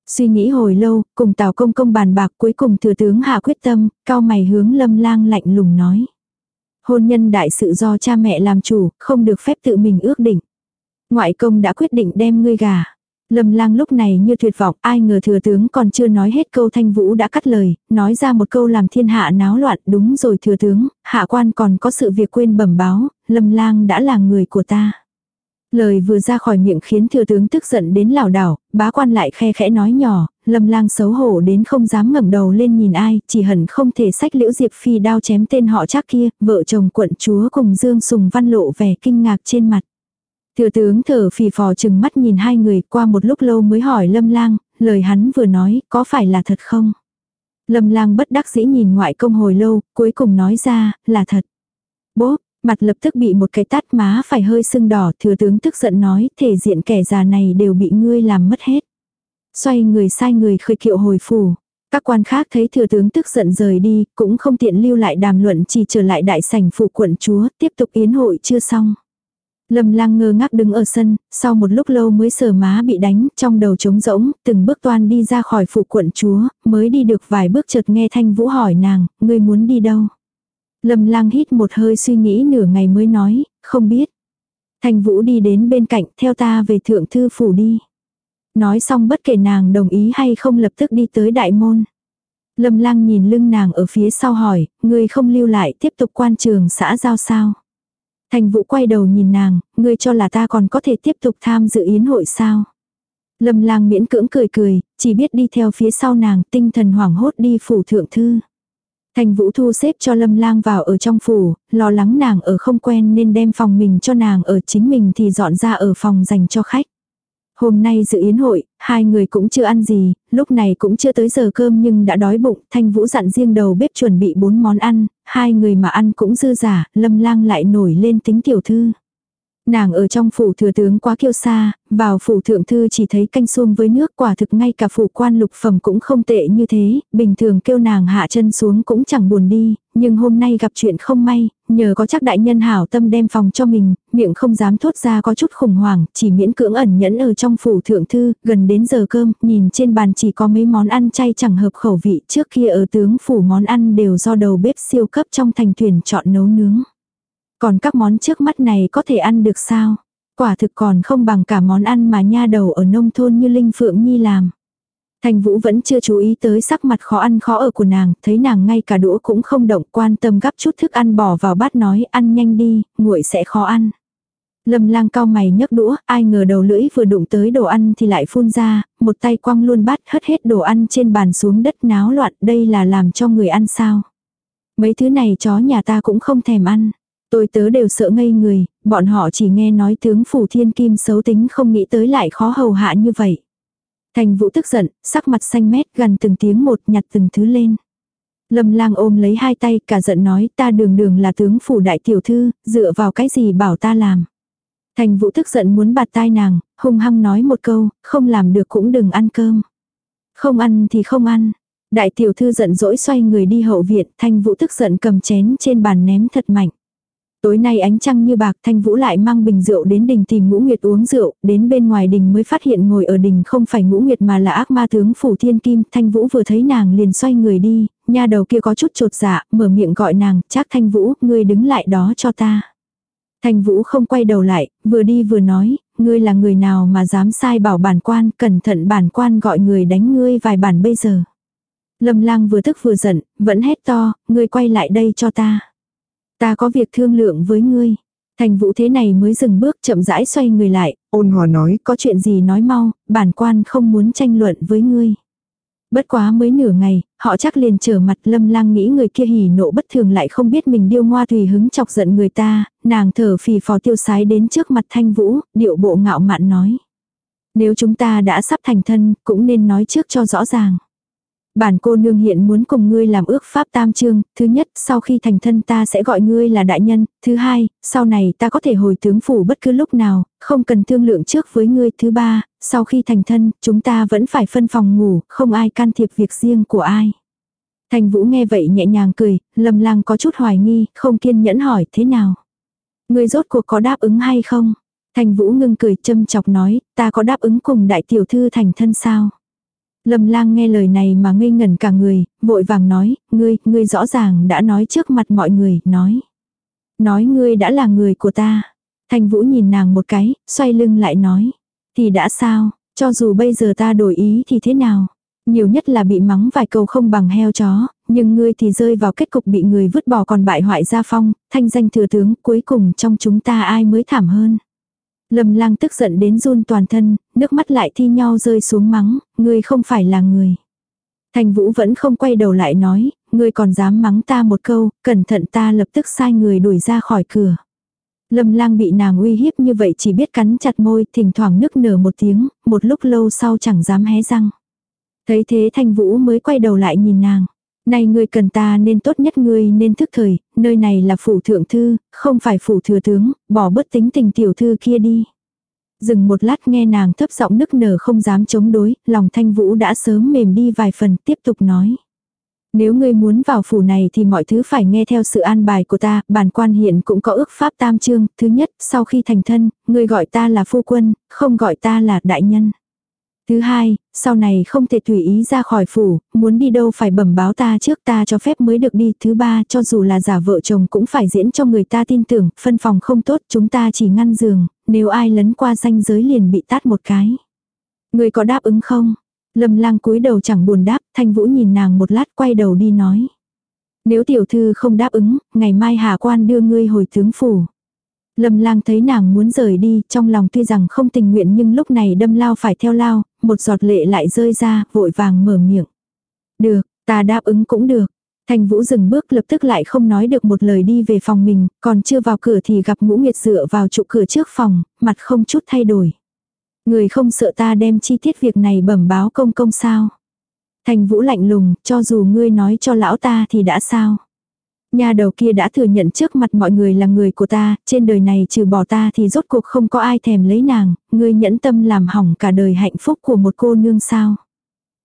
Suy nghĩ hồi lâu, cùng tào công công bàn bạc cuối cùng thừa tướng hạ quyết tâm, cao mày hướng lâm lang lạnh lùng nói. Hôn nhân đại sự do cha mẹ làm chủ, không được phép tự mình ước định. Ngoại công đã quyết định đem ngươi gà. Lâm lang lúc này như tuyệt vọng, ai ngờ thừa tướng còn chưa nói hết câu thanh vũ đã cắt lời, nói ra một câu làm thiên hạ náo loạn, đúng rồi thừa tướng, hạ quan còn có sự việc quên bẩm báo, lâm lang đã là người của ta. Lời vừa ra khỏi miệng khiến thừa tướng tức giận đến lảo đảo, bá quan lại khe khẽ nói nhỏ, lâm lang xấu hổ đến không dám ngẩng đầu lên nhìn ai, chỉ hận không thể sách liễu diệp phi đao chém tên họ chắc kia, vợ chồng quận chúa cùng Dương Sùng Văn lộ vẻ kinh ngạc trên mặt. Thừa tướng thở phì phò chừng mắt nhìn hai người qua một lúc lâu mới hỏi lâm lang, lời hắn vừa nói có phải là thật không? Lâm lang bất đắc dĩ nhìn ngoại công hồi lâu, cuối cùng nói ra, là thật. Bố, mặt lập tức bị một cái tát má phải hơi sưng đỏ, thừa tướng tức giận nói, thể diện kẻ già này đều bị ngươi làm mất hết. Xoay người sai người khơi kiệu hồi phủ. Các quan khác thấy thừa tướng tức giận rời đi, cũng không tiện lưu lại đàm luận chỉ trở lại đại sảnh phủ quận chúa, tiếp tục yến hội chưa xong. Lâm lang ngơ ngác đứng ở sân, sau một lúc lâu mới sờ má bị đánh, trong đầu trống rỗng, từng bước toan đi ra khỏi phủ quận chúa, mới đi được vài bước chợt nghe thanh vũ hỏi nàng, ngươi muốn đi đâu? Lâm lang hít một hơi suy nghĩ nửa ngày mới nói, không biết. Thành vũ đi đến bên cạnh, theo ta về thượng thư phủ đi. Nói xong bất kể nàng đồng ý hay không lập tức đi tới đại môn. Lâm lang nhìn lưng nàng ở phía sau hỏi, ngươi không lưu lại tiếp tục quan trường xã giao sao? Thành vũ quay đầu nhìn nàng, ngươi cho là ta còn có thể tiếp tục tham dự yến hội sao? Lâm lang miễn cưỡng cười cười, chỉ biết đi theo phía sau nàng, tinh thần hoảng hốt đi phủ thượng thư. Thành vũ thu xếp cho lâm lang vào ở trong phủ, lo lắng nàng ở không quen nên đem phòng mình cho nàng ở chính mình thì dọn ra ở phòng dành cho khách. Hôm nay dự yến hội, hai người cũng chưa ăn gì, lúc này cũng chưa tới giờ cơm nhưng đã đói bụng, Thanh Vũ dặn riêng đầu bếp chuẩn bị bốn món ăn, hai người mà ăn cũng dư giả, lâm lang lại nổi lên tính tiểu thư. Nàng ở trong phủ thừa tướng quá kiêu xa, vào phủ thượng thư chỉ thấy canh xuông với nước quả thực ngay cả phủ quan lục phẩm cũng không tệ như thế, bình thường kêu nàng hạ chân xuống cũng chẳng buồn đi, nhưng hôm nay gặp chuyện không may, nhờ có chắc đại nhân hảo tâm đem phòng cho mình, miệng không dám thốt ra có chút khủng hoảng, chỉ miễn cưỡng ẩn nhẫn ở trong phủ thượng thư, gần đến giờ cơm, nhìn trên bàn chỉ có mấy món ăn chay chẳng hợp khẩu vị, trước kia ở tướng phủ món ăn đều do đầu bếp siêu cấp trong thành thuyền chọn nấu nướng. Còn các món trước mắt này có thể ăn được sao? Quả thực còn không bằng cả món ăn mà nha đầu ở nông thôn như Linh Phượng Nhi làm. Thành Vũ vẫn chưa chú ý tới sắc mặt khó ăn khó ở của nàng, thấy nàng ngay cả đũa cũng không động quan tâm gắp chút thức ăn bỏ vào bát nói ăn nhanh đi, nguội sẽ khó ăn. Lâm lang cao mày nhấc đũa, ai ngờ đầu lưỡi vừa đụng tới đồ ăn thì lại phun ra, một tay quăng luôn bát hất hết đồ ăn trên bàn xuống đất náo loạn, đây là làm cho người ăn sao. Mấy thứ này chó nhà ta cũng không thèm ăn. Tôi tớ đều sợ ngây người, bọn họ chỉ nghe nói tướng phủ thiên kim xấu tính không nghĩ tới lại khó hầu hạ như vậy. Thành vũ tức giận, sắc mặt xanh mét gần từng tiếng một nhặt từng thứ lên. Lâm lang ôm lấy hai tay cả giận nói ta đường đường là tướng phủ đại tiểu thư, dựa vào cái gì bảo ta làm. Thành vũ tức giận muốn bạt tai nàng, hung hăng nói một câu, không làm được cũng đừng ăn cơm. Không ăn thì không ăn. Đại tiểu thư giận dỗi xoay người đi hậu viện, thanh vũ tức giận cầm chén trên bàn ném thật mạnh. Tối nay ánh trăng như bạc Thanh Vũ lại mang bình rượu đến đình tìm Ngũ Nguyệt uống rượu, đến bên ngoài đình mới phát hiện ngồi ở đình không phải Ngũ Nguyệt mà là ác ma tướng phủ thiên kim, Thanh Vũ vừa thấy nàng liền xoay người đi, nha đầu kia có chút trột dạ, mở miệng gọi nàng, chắc Thanh Vũ, ngươi đứng lại đó cho ta. Thanh Vũ không quay đầu lại, vừa đi vừa nói, ngươi là người nào mà dám sai bảo bản quan, cẩn thận bản quan gọi người đánh ngươi vài bản bây giờ. Lâm lang vừa tức vừa giận, vẫn hét to, ngươi quay lại đây cho ta. Ta có việc thương lượng với ngươi. Thành vũ thế này mới dừng bước chậm rãi xoay người lại, ôn hòa nói có chuyện gì nói mau, bản quan không muốn tranh luận với ngươi. Bất quá mới nửa ngày, họ chắc liền trở mặt lâm lang nghĩ người kia hỉ nộ bất thường lại không biết mình điêu ngoa tùy hứng chọc giận người ta, nàng thở phì phò tiêu sái đến trước mặt thanh vũ, điệu bộ ngạo mạn nói. Nếu chúng ta đã sắp thành thân, cũng nên nói trước cho rõ ràng. Bản cô nương hiện muốn cùng ngươi làm ước pháp tam chương, thứ nhất, sau khi thành thân ta sẽ gọi ngươi là đại nhân, thứ hai, sau này ta có thể hồi tướng phủ bất cứ lúc nào, không cần thương lượng trước với ngươi, thứ ba, sau khi thành thân, chúng ta vẫn phải phân phòng ngủ, không ai can thiệp việc riêng của ai. Thành Vũ nghe vậy nhẹ nhàng cười, Lâm Lang có chút hoài nghi, không kiên nhẫn hỏi thế nào. Ngươi rốt cuộc có đáp ứng hay không? Thành Vũ ngưng cười châm chọc nói, ta có đáp ứng cùng đại tiểu thư thành thân sao? Lâm lang nghe lời này mà ngây ngẩn cả người, vội vàng nói, ngươi, ngươi rõ ràng đã nói trước mặt mọi người, nói. Nói ngươi đã là người của ta. Thanh Vũ nhìn nàng một cái, xoay lưng lại nói. Thì đã sao, Cho dù bây giờ ta đổi ý thì thế nào? Nhiều nhất là bị mắng vài câu không bằng heo chó, nhưng ngươi thì rơi vào kết cục bị người vứt bỏ còn bại hoại gia phong, thanh danh thừa tướng, cuối cùng trong chúng ta ai mới thảm hơn. Lâm lang tức giận đến run toàn thân, nước mắt lại thi nhau rơi xuống mắng, ngươi không phải là người. Thanh Vũ vẫn không quay đầu lại nói, ngươi còn dám mắng ta một câu, cẩn thận ta lập tức sai người đuổi ra khỏi cửa. Lâm lang bị nàng uy hiếp như vậy chỉ biết cắn chặt môi, thỉnh thoảng nức nở một tiếng, một lúc lâu sau chẳng dám hé răng. Thấy thế Thanh Vũ mới quay đầu lại nhìn nàng. Này ngươi cần ta nên tốt nhất ngươi nên thức thời, nơi này là phủ thượng thư, không phải phủ thừa tướng, bỏ bớt tính tình tiểu thư kia đi. Dừng một lát nghe nàng thấp giọng nức nở không dám chống đối, lòng thanh vũ đã sớm mềm đi vài phần tiếp tục nói. Nếu ngươi muốn vào phủ này thì mọi thứ phải nghe theo sự an bài của ta, bản quan hiện cũng có ước pháp tam chương, thứ nhất, sau khi thành thân, ngươi gọi ta là phu quân, không gọi ta là đại nhân. Thứ hai, sau này không thể tùy ý ra khỏi phủ, muốn đi đâu phải bẩm báo ta trước ta cho phép mới được đi. Thứ ba, cho dù là giả vợ chồng cũng phải diễn cho người ta tin tưởng, phân phòng không tốt, chúng ta chỉ ngăn giường, nếu ai lấn qua ranh giới liền bị tát một cái. Người có đáp ứng không? Lâm lang cúi đầu chẳng buồn đáp, thanh vũ nhìn nàng một lát quay đầu đi nói. Nếu tiểu thư không đáp ứng, ngày mai hạ quan đưa ngươi hồi tướng phủ. Lâm lang thấy nàng muốn rời đi, trong lòng tuy rằng không tình nguyện nhưng lúc này đâm lao phải theo lao, một giọt lệ lại rơi ra, vội vàng mở miệng. Được, ta đáp ứng cũng được. Thành Vũ dừng bước lập tức lại không nói được một lời đi về phòng mình, còn chưa vào cửa thì gặp ngũ nguyệt dựa vào trụ cửa trước phòng, mặt không chút thay đổi. Người không sợ ta đem chi tiết việc này bẩm báo công công sao. Thành Vũ lạnh lùng, cho dù ngươi nói cho lão ta thì đã sao. Nhà đầu kia đã thừa nhận trước mặt mọi người là người của ta, trên đời này trừ bỏ ta thì rốt cuộc không có ai thèm lấy nàng, ngươi nhẫn tâm làm hỏng cả đời hạnh phúc của một cô nương sao.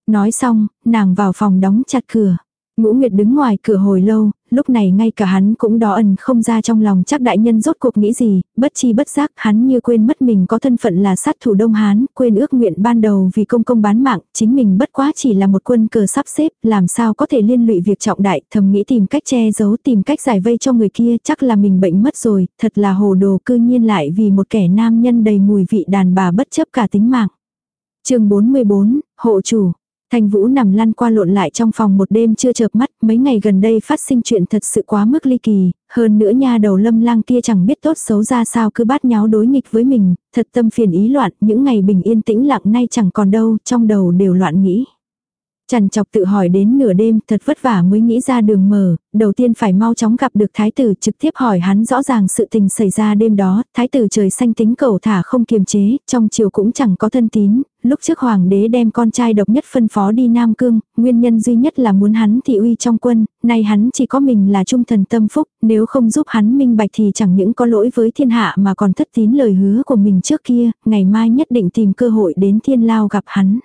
Nói xong, nàng vào phòng đóng chặt cửa. Ngũ Nguyệt đứng ngoài cửa hồi lâu, lúc này ngay cả hắn cũng đó ẩn không ra trong lòng chắc đại nhân rốt cuộc nghĩ gì, bất chi bất giác hắn như quên mất mình có thân phận là sát thủ Đông Hán, quên ước nguyện ban đầu vì công công bán mạng, chính mình bất quá chỉ là một quân cờ sắp xếp, làm sao có thể liên lụy việc trọng đại, thầm nghĩ tìm cách che giấu, tìm cách giải vây cho người kia, chắc là mình bệnh mất rồi, thật là hồ đồ cư nhiên lại vì một kẻ nam nhân đầy mùi vị đàn bà bất chấp cả tính mạng. chương 44, hộ chủ, Thanh Vũ nằm lăn qua lộn lại trong phòng một đêm chưa chợp mắt, mấy ngày gần đây phát sinh chuyện thật sự quá mức ly kỳ, hơn nữa nha đầu lâm lang kia chẳng biết tốt xấu ra sao cứ bát nháo đối nghịch với mình, thật tâm phiền ý loạn, những ngày bình yên tĩnh lặng nay chẳng còn đâu, trong đầu đều loạn nghĩ. Chằn chọc tự hỏi đến nửa đêm thật vất vả mới nghĩ ra đường mở, đầu tiên phải mau chóng gặp được thái tử trực tiếp hỏi hắn rõ ràng sự tình xảy ra đêm đó, thái tử trời xanh tính cầu thả không kiềm chế, trong chiều cũng chẳng có thân tín, lúc trước hoàng đế đem con trai độc nhất phân phó đi Nam Cương, nguyên nhân duy nhất là muốn hắn thị uy trong quân, nay hắn chỉ có mình là trung thần tâm phúc, nếu không giúp hắn minh bạch thì chẳng những có lỗi với thiên hạ mà còn thất tín lời hứa của mình trước kia, ngày mai nhất định tìm cơ hội đến thiên lao gặp hắn.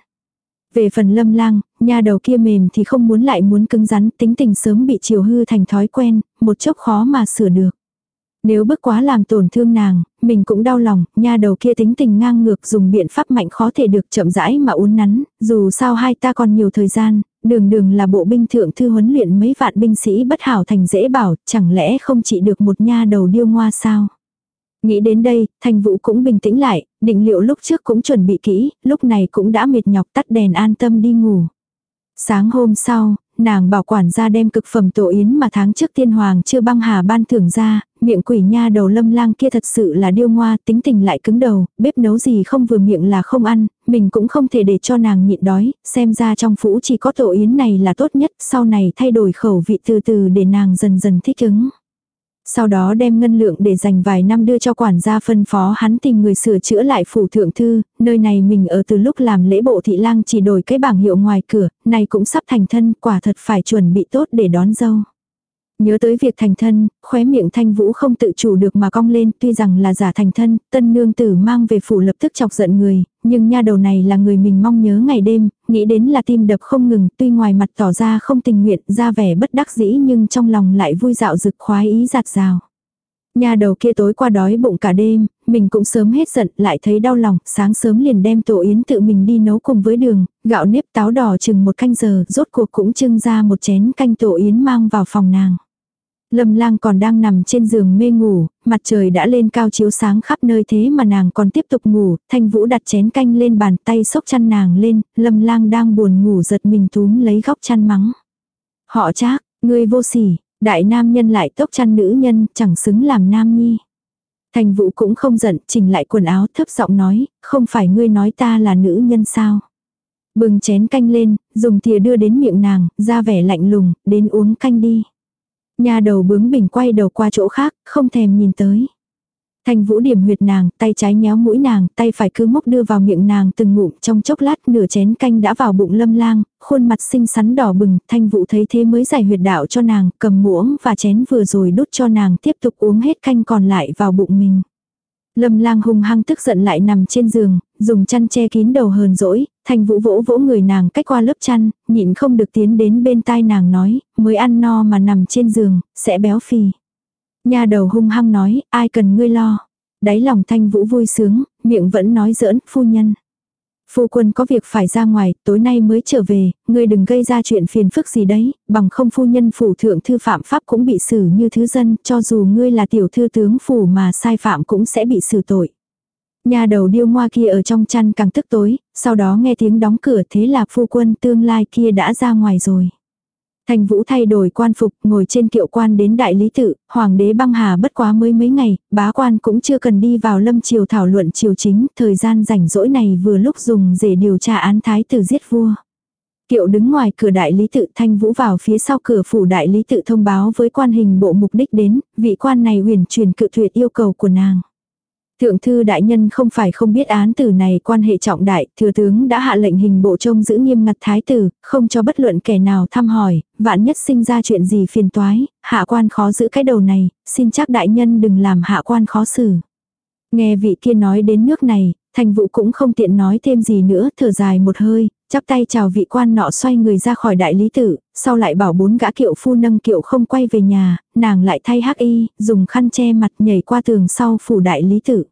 Về phần lâm lang, nha đầu kia mềm thì không muốn lại muốn cứng rắn, tính tình sớm bị chiều hư thành thói quen, một chốc khó mà sửa được. Nếu bức quá làm tổn thương nàng, mình cũng đau lòng, nha đầu kia tính tình ngang ngược dùng biện pháp mạnh khó thể được chậm rãi mà uốn nắn, dù sao hai ta còn nhiều thời gian, đường đường là bộ binh thượng thư huấn luyện mấy vạn binh sĩ bất hảo thành dễ bảo, chẳng lẽ không chỉ được một nha đầu điêu ngoa sao. Nghĩ đến đây, Thanh Vũ cũng bình tĩnh lại, định liệu lúc trước cũng chuẩn bị kỹ, lúc này cũng đã mệt nhọc tắt đèn an tâm đi ngủ. Sáng hôm sau, nàng bảo quản ra đem cực phẩm tổ yến mà tháng trước tiên hoàng chưa băng hà ban thưởng ra, miệng quỷ nha đầu lâm lang kia thật sự là điêu ngoa, tính tình lại cứng đầu, bếp nấu gì không vừa miệng là không ăn, mình cũng không thể để cho nàng nhịn đói, xem ra trong phủ chỉ có tổ yến này là tốt nhất, sau này thay đổi khẩu vị từ từ để nàng dần dần thích ứng. Sau đó đem ngân lượng để dành vài năm đưa cho quản gia phân phó hắn tìm người sửa chữa lại phủ thượng thư, nơi này mình ở từ lúc làm lễ bộ thị lang chỉ đổi cái bảng hiệu ngoài cửa, này cũng sắp thành thân, quả thật phải chuẩn bị tốt để đón dâu. Nhớ tới việc thành thân, khóe miệng thanh vũ không tự chủ được mà cong lên, tuy rằng là giả thành thân, tân nương tử mang về phủ lập tức chọc giận người, nhưng nha đầu này là người mình mong nhớ ngày đêm, nghĩ đến là tim đập không ngừng, tuy ngoài mặt tỏ ra không tình nguyện, ra vẻ bất đắc dĩ nhưng trong lòng lại vui dạo rực khoái ý giạt rào. Nhà đầu kia tối qua đói bụng cả đêm, mình cũng sớm hết giận, lại thấy đau lòng, sáng sớm liền đem tổ yến tự mình đi nấu cùng với đường, gạo nếp táo đỏ chừng một canh giờ, rốt cuộc cũng trưng ra một chén canh tổ yến mang vào phòng nàng. Lâm lang còn đang nằm trên giường mê ngủ, mặt trời đã lên cao chiếu sáng khắp nơi thế mà nàng còn tiếp tục ngủ, thanh vũ đặt chén canh lên bàn tay xốc chăn nàng lên, lâm lang đang buồn ngủ giật mình túm lấy góc chăn mắng. Họ chắc, ngươi vô sỉ, đại nam nhân lại tốc chăn nữ nhân, chẳng xứng làm nam nhi. Thanh vũ cũng không giận, chỉnh lại quần áo thấp giọng nói, không phải ngươi nói ta là nữ nhân sao. Bừng chén canh lên, dùng thìa đưa đến miệng nàng, ra vẻ lạnh lùng, đến uống canh đi. Nhà đầu bướng bỉnh quay đầu qua chỗ khác, không thèm nhìn tới. Thanh vũ điểm huyệt nàng, tay trái nhéo mũi nàng, tay phải cứ mốc đưa vào miệng nàng từng ngụm trong chốc lát nửa chén canh đã vào bụng lâm lang, khuôn mặt xinh xắn đỏ bừng, thanh vũ thấy thế mới giải huyệt đạo cho nàng, cầm muỗng và chén vừa rồi đút cho nàng tiếp tục uống hết canh còn lại vào bụng mình. Lâm lang hung hăng tức giận lại nằm trên giường, dùng chăn che kín đầu hờn dỗi, thanh vũ vỗ vỗ người nàng cách qua lớp chăn, nhịn không được tiến đến bên tai nàng nói, mới ăn no mà nằm trên giường, sẽ béo phì. Nhà đầu hung hăng nói, ai cần ngươi lo. Đáy lòng thanh vũ vui sướng, miệng vẫn nói giỡn, phu nhân. Phu quân có việc phải ra ngoài, tối nay mới trở về, ngươi đừng gây ra chuyện phiền phức gì đấy, bằng không phu nhân phủ thượng thư phạm pháp cũng bị xử như thứ dân, cho dù ngươi là tiểu thư tướng phủ mà sai phạm cũng sẽ bị xử tội. Nhà đầu điêu ngoa kia ở trong chăn càng tức tối, sau đó nghe tiếng đóng cửa thế là phu quân tương lai kia đã ra ngoài rồi. Thành Vũ thay đổi quan phục, ngồi trên kiệu quan đến đại lý tự, hoàng đế băng hà bất quá mới mấy ngày, bá quan cũng chưa cần đi vào lâm triều thảo luận triều chính, thời gian rảnh rỗi này vừa lúc dùng để điều tra án thái tử giết vua. Kiệu đứng ngoài cửa đại lý tự thanh vũ vào phía sau cửa phủ đại lý tự thông báo với quan hình bộ mục đích đến, vị quan này huyền truyền cự tuyệt yêu cầu của nàng. Thượng thư đại nhân không phải không biết án tử này quan hệ trọng đại, thừa tướng đã hạ lệnh hình bộ trông giữ nghiêm ngặt thái tử, không cho bất luận kẻ nào thăm hỏi, vạn nhất sinh ra chuyện gì phiền toái, hạ quan khó giữ cái đầu này, xin chắc đại nhân đừng làm hạ quan khó xử. Nghe vị kia nói đến nước này, thành vụ cũng không tiện nói thêm gì nữa, thở dài một hơi, chắp tay chào vị quan nọ xoay người ra khỏi đại lý tử, sau lại bảo bốn gã kiệu phu nâng kiệu không quay về nhà, nàng lại thay hắc y, dùng khăn che mặt nhảy qua tường sau phủ đại lý tử.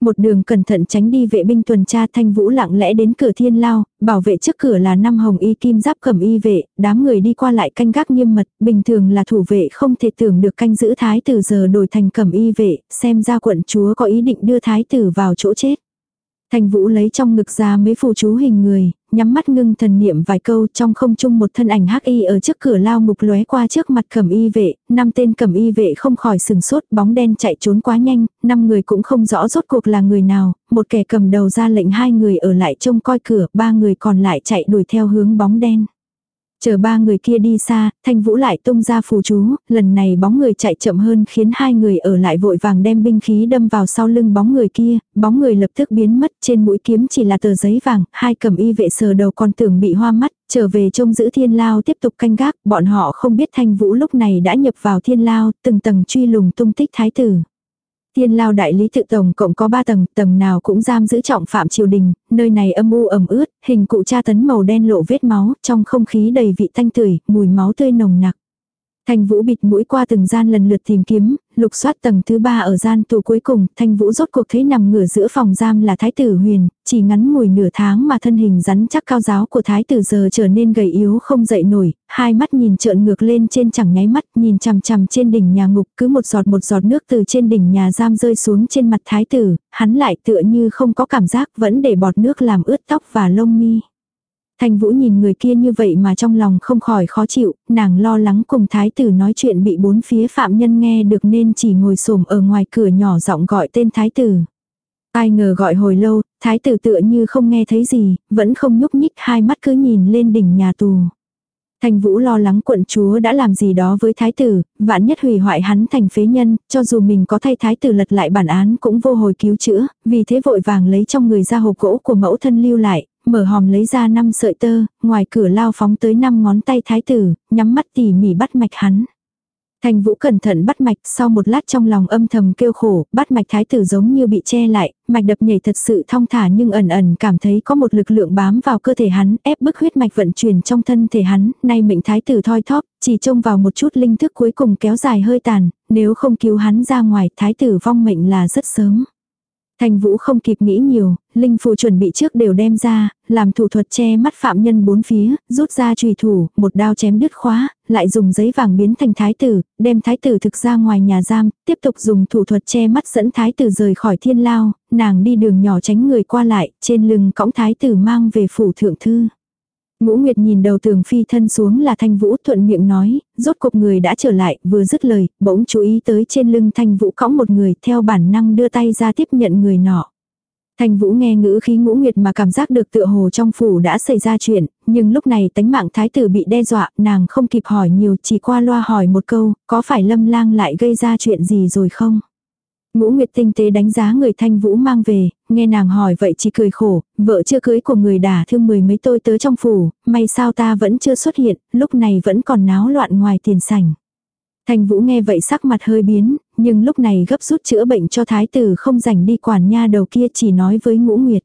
Một đường cẩn thận tránh đi vệ binh tuần tra thanh vũ lặng lẽ đến cửa thiên lao, bảo vệ trước cửa là năm hồng y kim giáp cẩm y vệ, đám người đi qua lại canh gác nghiêm mật, bình thường là thủ vệ không thể tưởng được canh giữ thái tử giờ đổi thành cẩm y vệ, xem ra quận chúa có ý định đưa thái tử vào chỗ chết. Thanh Vũ lấy trong ngực ra mấy phù chú hình người, nhắm mắt ngưng thần niệm vài câu trong không trung một thân ảnh hắc y ở trước cửa lao mục lóe qua trước mặt cẩm y vệ, năm tên cẩm y vệ không khỏi sừng sốt bóng đen chạy trốn quá nhanh, năm người cũng không rõ rốt cuộc là người nào, một kẻ cầm đầu ra lệnh hai người ở lại trông coi cửa, ba người còn lại chạy đuổi theo hướng bóng đen. Chờ ba người kia đi xa, thanh vũ lại tung ra phù chú, lần này bóng người chạy chậm hơn khiến hai người ở lại vội vàng đem binh khí đâm vào sau lưng bóng người kia, bóng người lập tức biến mất trên mũi kiếm chỉ là tờ giấy vàng, hai cầm y vệ sờ đầu còn tưởng bị hoa mắt, trở về trông giữ thiên lao tiếp tục canh gác, bọn họ không biết thanh vũ lúc này đã nhập vào thiên lao, từng tầng truy lùng tung tích thái tử. Tiên lao đại lý tự tổng cộng có 3 tầng, tầng nào cũng giam giữ trọng phạm triều đình, nơi này âm u ẩm ướt, hình cụ tra tấn màu đen lộ vết máu, trong không khí đầy vị thanh tưởi, mùi máu tươi nồng nặc. Thanh Vũ bịt mũi qua từng gian lần lượt tìm kiếm, lục soát tầng thứ ba ở gian tù cuối cùng, Thanh Vũ rốt cuộc thấy nằm ngửa giữa phòng giam là Thái tử Huyền, chỉ ngắn ngủi nửa tháng mà thân hình rắn chắc cao giáo của Thái tử giờ trở nên gầy yếu không dậy nổi, hai mắt nhìn trợn ngược lên trên chẳng nháy mắt, nhìn chằm chằm trên đỉnh nhà ngục, cứ một giọt một giọt nước từ trên đỉnh nhà giam rơi xuống trên mặt Thái tử, hắn lại tựa như không có cảm giác vẫn để bọt nước làm ướt tóc và lông mi. Thanh Vũ nhìn người kia như vậy mà trong lòng không khỏi khó chịu, nàng lo lắng cùng thái tử nói chuyện bị bốn phía phạm nhân nghe được nên chỉ ngồi xổm ở ngoài cửa nhỏ giọng gọi tên thái tử. Ai ngờ gọi hồi lâu, thái tử tựa như không nghe thấy gì, vẫn không nhúc nhích hai mắt cứ nhìn lên đỉnh nhà tù. Thanh Vũ lo lắng quận chúa đã làm gì đó với thái tử, vạn nhất hủy hoại hắn thành phế nhân, cho dù mình có thay thái tử lật lại bản án cũng vô hồi cứu chữa, vì thế vội vàng lấy trong người ra hộp gỗ của mẫu thân lưu lại, mở hòm lấy ra năm sợi tơ, ngoài cửa lao phóng tới năm ngón tay thái tử, nhắm mắt tỉ mỉ bắt mạch hắn. Thành vũ cẩn thận bắt mạch, sau một lát trong lòng âm thầm kêu khổ, bắt mạch thái tử giống như bị che lại, mạch đập nhảy thật sự thong thả nhưng ẩn ẩn cảm thấy có một lực lượng bám vào cơ thể hắn, ép bức huyết mạch vận chuyển trong thân thể hắn, nay mệnh thái tử thoi thóp, chỉ trông vào một chút linh thức cuối cùng kéo dài hơi tàn, nếu không cứu hắn ra ngoài thái tử vong mệnh là rất sớm. Thành Vũ không kịp nghĩ nhiều, linh phù chuẩn bị trước đều đem ra, làm thủ thuật che mắt phạm nhân bốn phía, rút ra trùy thủ, một đao chém đứt khóa, lại dùng giấy vàng biến thành thái tử, đem thái tử thực ra ngoài nhà giam, tiếp tục dùng thủ thuật che mắt dẫn thái tử rời khỏi thiên lao, nàng đi đường nhỏ tránh người qua lại, trên lưng cõng thái tử mang về phủ thượng thư. Ngũ Nguyệt nhìn đầu tường phi thân xuống là Thanh Vũ thuận miệng nói, rốt cục người đã trở lại, vừa dứt lời, bỗng chú ý tới trên lưng Thanh Vũ cõng một người theo bản năng đưa tay ra tiếp nhận người nọ. Thanh Vũ nghe ngữ khí ngũ nguyệt mà cảm giác được tựa hồ trong phủ đã xảy ra chuyện, nhưng lúc này tánh mạng thái tử bị đe dọa, nàng không kịp hỏi nhiều chỉ qua loa hỏi một câu, có phải lâm lang lại gây ra chuyện gì rồi không? Ngũ Nguyệt tinh tế đánh giá người Thanh Vũ mang về, nghe nàng hỏi vậy chỉ cười khổ, vợ chưa cưới của người đả thương mười mấy tôi tới trong phủ, may sao ta vẫn chưa xuất hiện, lúc này vẫn còn náo loạn ngoài tiền sảnh. Thanh Vũ nghe vậy sắc mặt hơi biến, nhưng lúc này gấp rút chữa bệnh cho thái tử không rảnh đi quản nha đầu kia chỉ nói với Ngũ Nguyệt.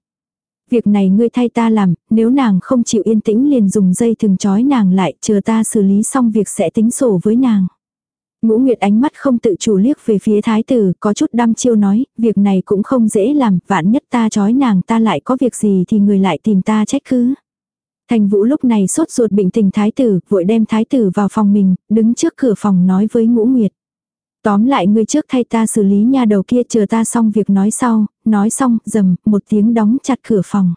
Việc này ngươi thay ta làm, nếu nàng không chịu yên tĩnh liền dùng dây thừng trói nàng lại, chờ ta xử lý xong việc sẽ tính sổ với nàng. Ngũ Nguyệt ánh mắt không tự chủ liếc về phía thái tử, có chút đăm chiêu nói, việc này cũng không dễ làm, vạn nhất ta trói nàng ta lại có việc gì thì người lại tìm ta trách cứ. Thành Vũ lúc này sốt ruột bệnh tình thái tử, vội đem thái tử vào phòng mình, đứng trước cửa phòng nói với Ngũ Nguyệt. Tóm lại ngươi trước thay ta xử lý nha đầu kia chờ ta xong việc nói sau, nói xong, dầm, một tiếng đóng chặt cửa phòng.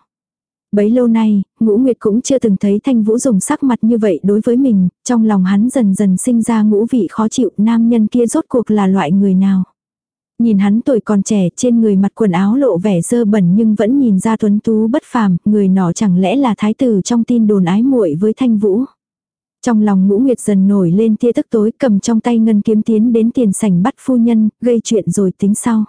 Bấy lâu nay, ngũ nguyệt cũng chưa từng thấy thanh vũ dùng sắc mặt như vậy đối với mình, trong lòng hắn dần dần sinh ra ngũ vị khó chịu nam nhân kia rốt cuộc là loại người nào. Nhìn hắn tuổi còn trẻ trên người mặt quần áo lộ vẻ dơ bẩn nhưng vẫn nhìn ra tuấn tú bất phàm, người nọ chẳng lẽ là thái tử trong tin đồn ái muội với thanh vũ. Trong lòng ngũ nguyệt dần nổi lên tia tức tối cầm trong tay ngân kiếm tiến đến tiền sảnh bắt phu nhân, gây chuyện rồi tính sau.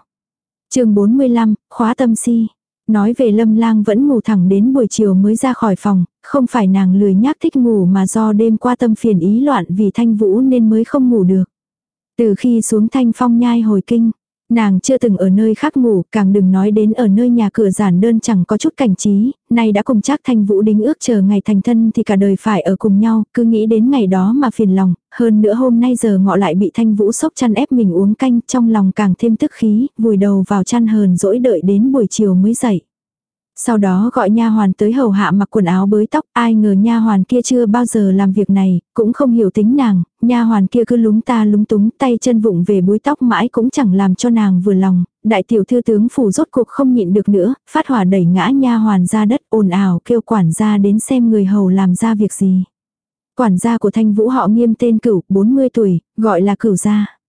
chương 45, khóa tâm si. Nói về lâm lang vẫn ngủ thẳng đến buổi chiều mới ra khỏi phòng, không phải nàng lười nhác thích ngủ mà do đêm qua tâm phiền ý loạn vì thanh vũ nên mới không ngủ được. Từ khi xuống thanh phong nhai hồi kinh, Nàng chưa từng ở nơi khác ngủ, càng đừng nói đến ở nơi nhà cửa giản đơn chẳng có chút cảnh trí, nay đã cùng chắc thanh vũ đính ước chờ ngày thành thân thì cả đời phải ở cùng nhau, cứ nghĩ đến ngày đó mà phiền lòng, hơn nữa hôm nay giờ ngọ lại bị thanh vũ sốc chăn ép mình uống canh, trong lòng càng thêm tức khí, vùi đầu vào chăn hờn dỗi đợi đến buổi chiều mới dậy. Sau đó gọi nha hoàn tới hầu hạ mặc quần áo bới tóc, ai ngờ nha hoàn kia chưa bao giờ làm việc này, cũng không hiểu tính nàng, nha hoàn kia cứ lúng ta lúng túng, tay chân vụng về búi tóc mãi cũng chẳng làm cho nàng vừa lòng, đại tiểu thư tướng phủ rốt cuộc không nhịn được nữa, phát hỏa đẩy ngã nha hoàn ra đất ồn ào kêu quản gia đến xem người hầu làm ra việc gì. Quản gia của thanh vũ họ nghiêm tên cửu, 40 tuổi, gọi là cửu gia.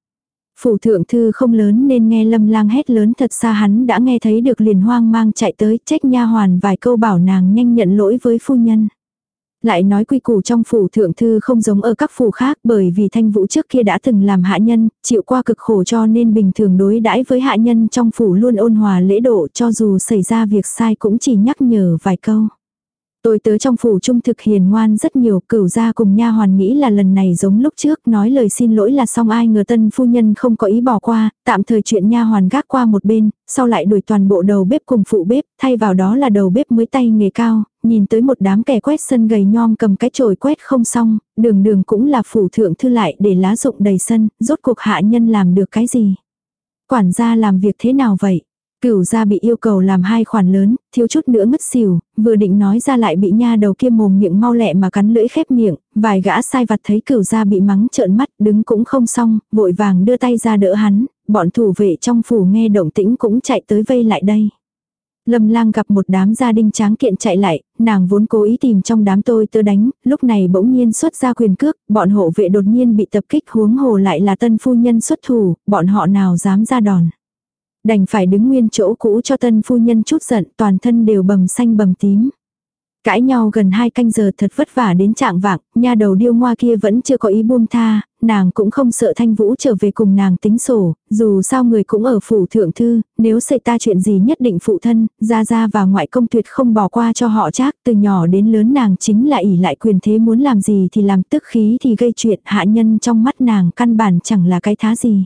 Phủ thượng thư không lớn nên nghe lâm lang hét lớn thật xa hắn đã nghe thấy được liền hoang mang chạy tới trách nha hoàn vài câu bảo nàng nhanh nhận lỗi với phu nhân. Lại nói quy củ trong phủ thượng thư không giống ở các phủ khác bởi vì thanh vũ trước kia đã từng làm hạ nhân, chịu qua cực khổ cho nên bình thường đối đãi với hạ nhân trong phủ luôn ôn hòa lễ độ cho dù xảy ra việc sai cũng chỉ nhắc nhở vài câu. Tôi tớ trong phủ trung thực hiền ngoan rất nhiều, cửu gia cùng nha hoàn nghĩ là lần này giống lúc trước, nói lời xin lỗi là xong ai ngờ tân phu nhân không có ý bỏ qua, tạm thời chuyện nha hoàn gác qua một bên, sau lại đuổi toàn bộ đầu bếp cùng phụ bếp, thay vào đó là đầu bếp mới tay nghề cao, nhìn tới một đám kẻ quét sân gầy nhom cầm cái chổi quét không xong, đường đường cũng là phủ thượng thư lại để lá rụng đầy sân, rốt cuộc hạ nhân làm được cái gì. Quản gia làm việc thế nào vậy? Cửu gia bị yêu cầu làm hai khoản lớn, thiếu chút nữa ngất xỉu, vừa định nói ra lại bị nha đầu kia mồm miệng mau lẹ mà cắn lưỡi khép miệng, vài gã sai vặt thấy cửu gia bị mắng trợn mắt, đứng cũng không xong, vội vàng đưa tay ra đỡ hắn, bọn thủ vệ trong phủ nghe động tĩnh cũng chạy tới vây lại đây. Lâm lang gặp một đám gia đình tráng kiện chạy lại, nàng vốn cố ý tìm trong đám tôi tớ đánh, lúc này bỗng nhiên xuất ra quyền cước, bọn hộ vệ đột nhiên bị tập kích huống hồ lại là tân phu nhân xuất thủ, bọn họ nào dám ra đòn. Đành phải đứng nguyên chỗ cũ cho tân phu nhân chút giận toàn thân đều bầm xanh bầm tím. Cãi nhau gần hai canh giờ thật vất vả đến trạng vạng, nha đầu điêu ngoa kia vẫn chưa có ý buông tha, nàng cũng không sợ thanh vũ trở về cùng nàng tính sổ, dù sao người cũng ở phủ thượng thư, nếu xảy ta chuyện gì nhất định phụ thân, ra ra và ngoại công tuyệt không bỏ qua cho họ chắc, từ nhỏ đến lớn nàng chính là ỷ lại quyền thế muốn làm gì thì làm tức khí thì gây chuyện hạ nhân trong mắt nàng căn bản chẳng là cái thá gì.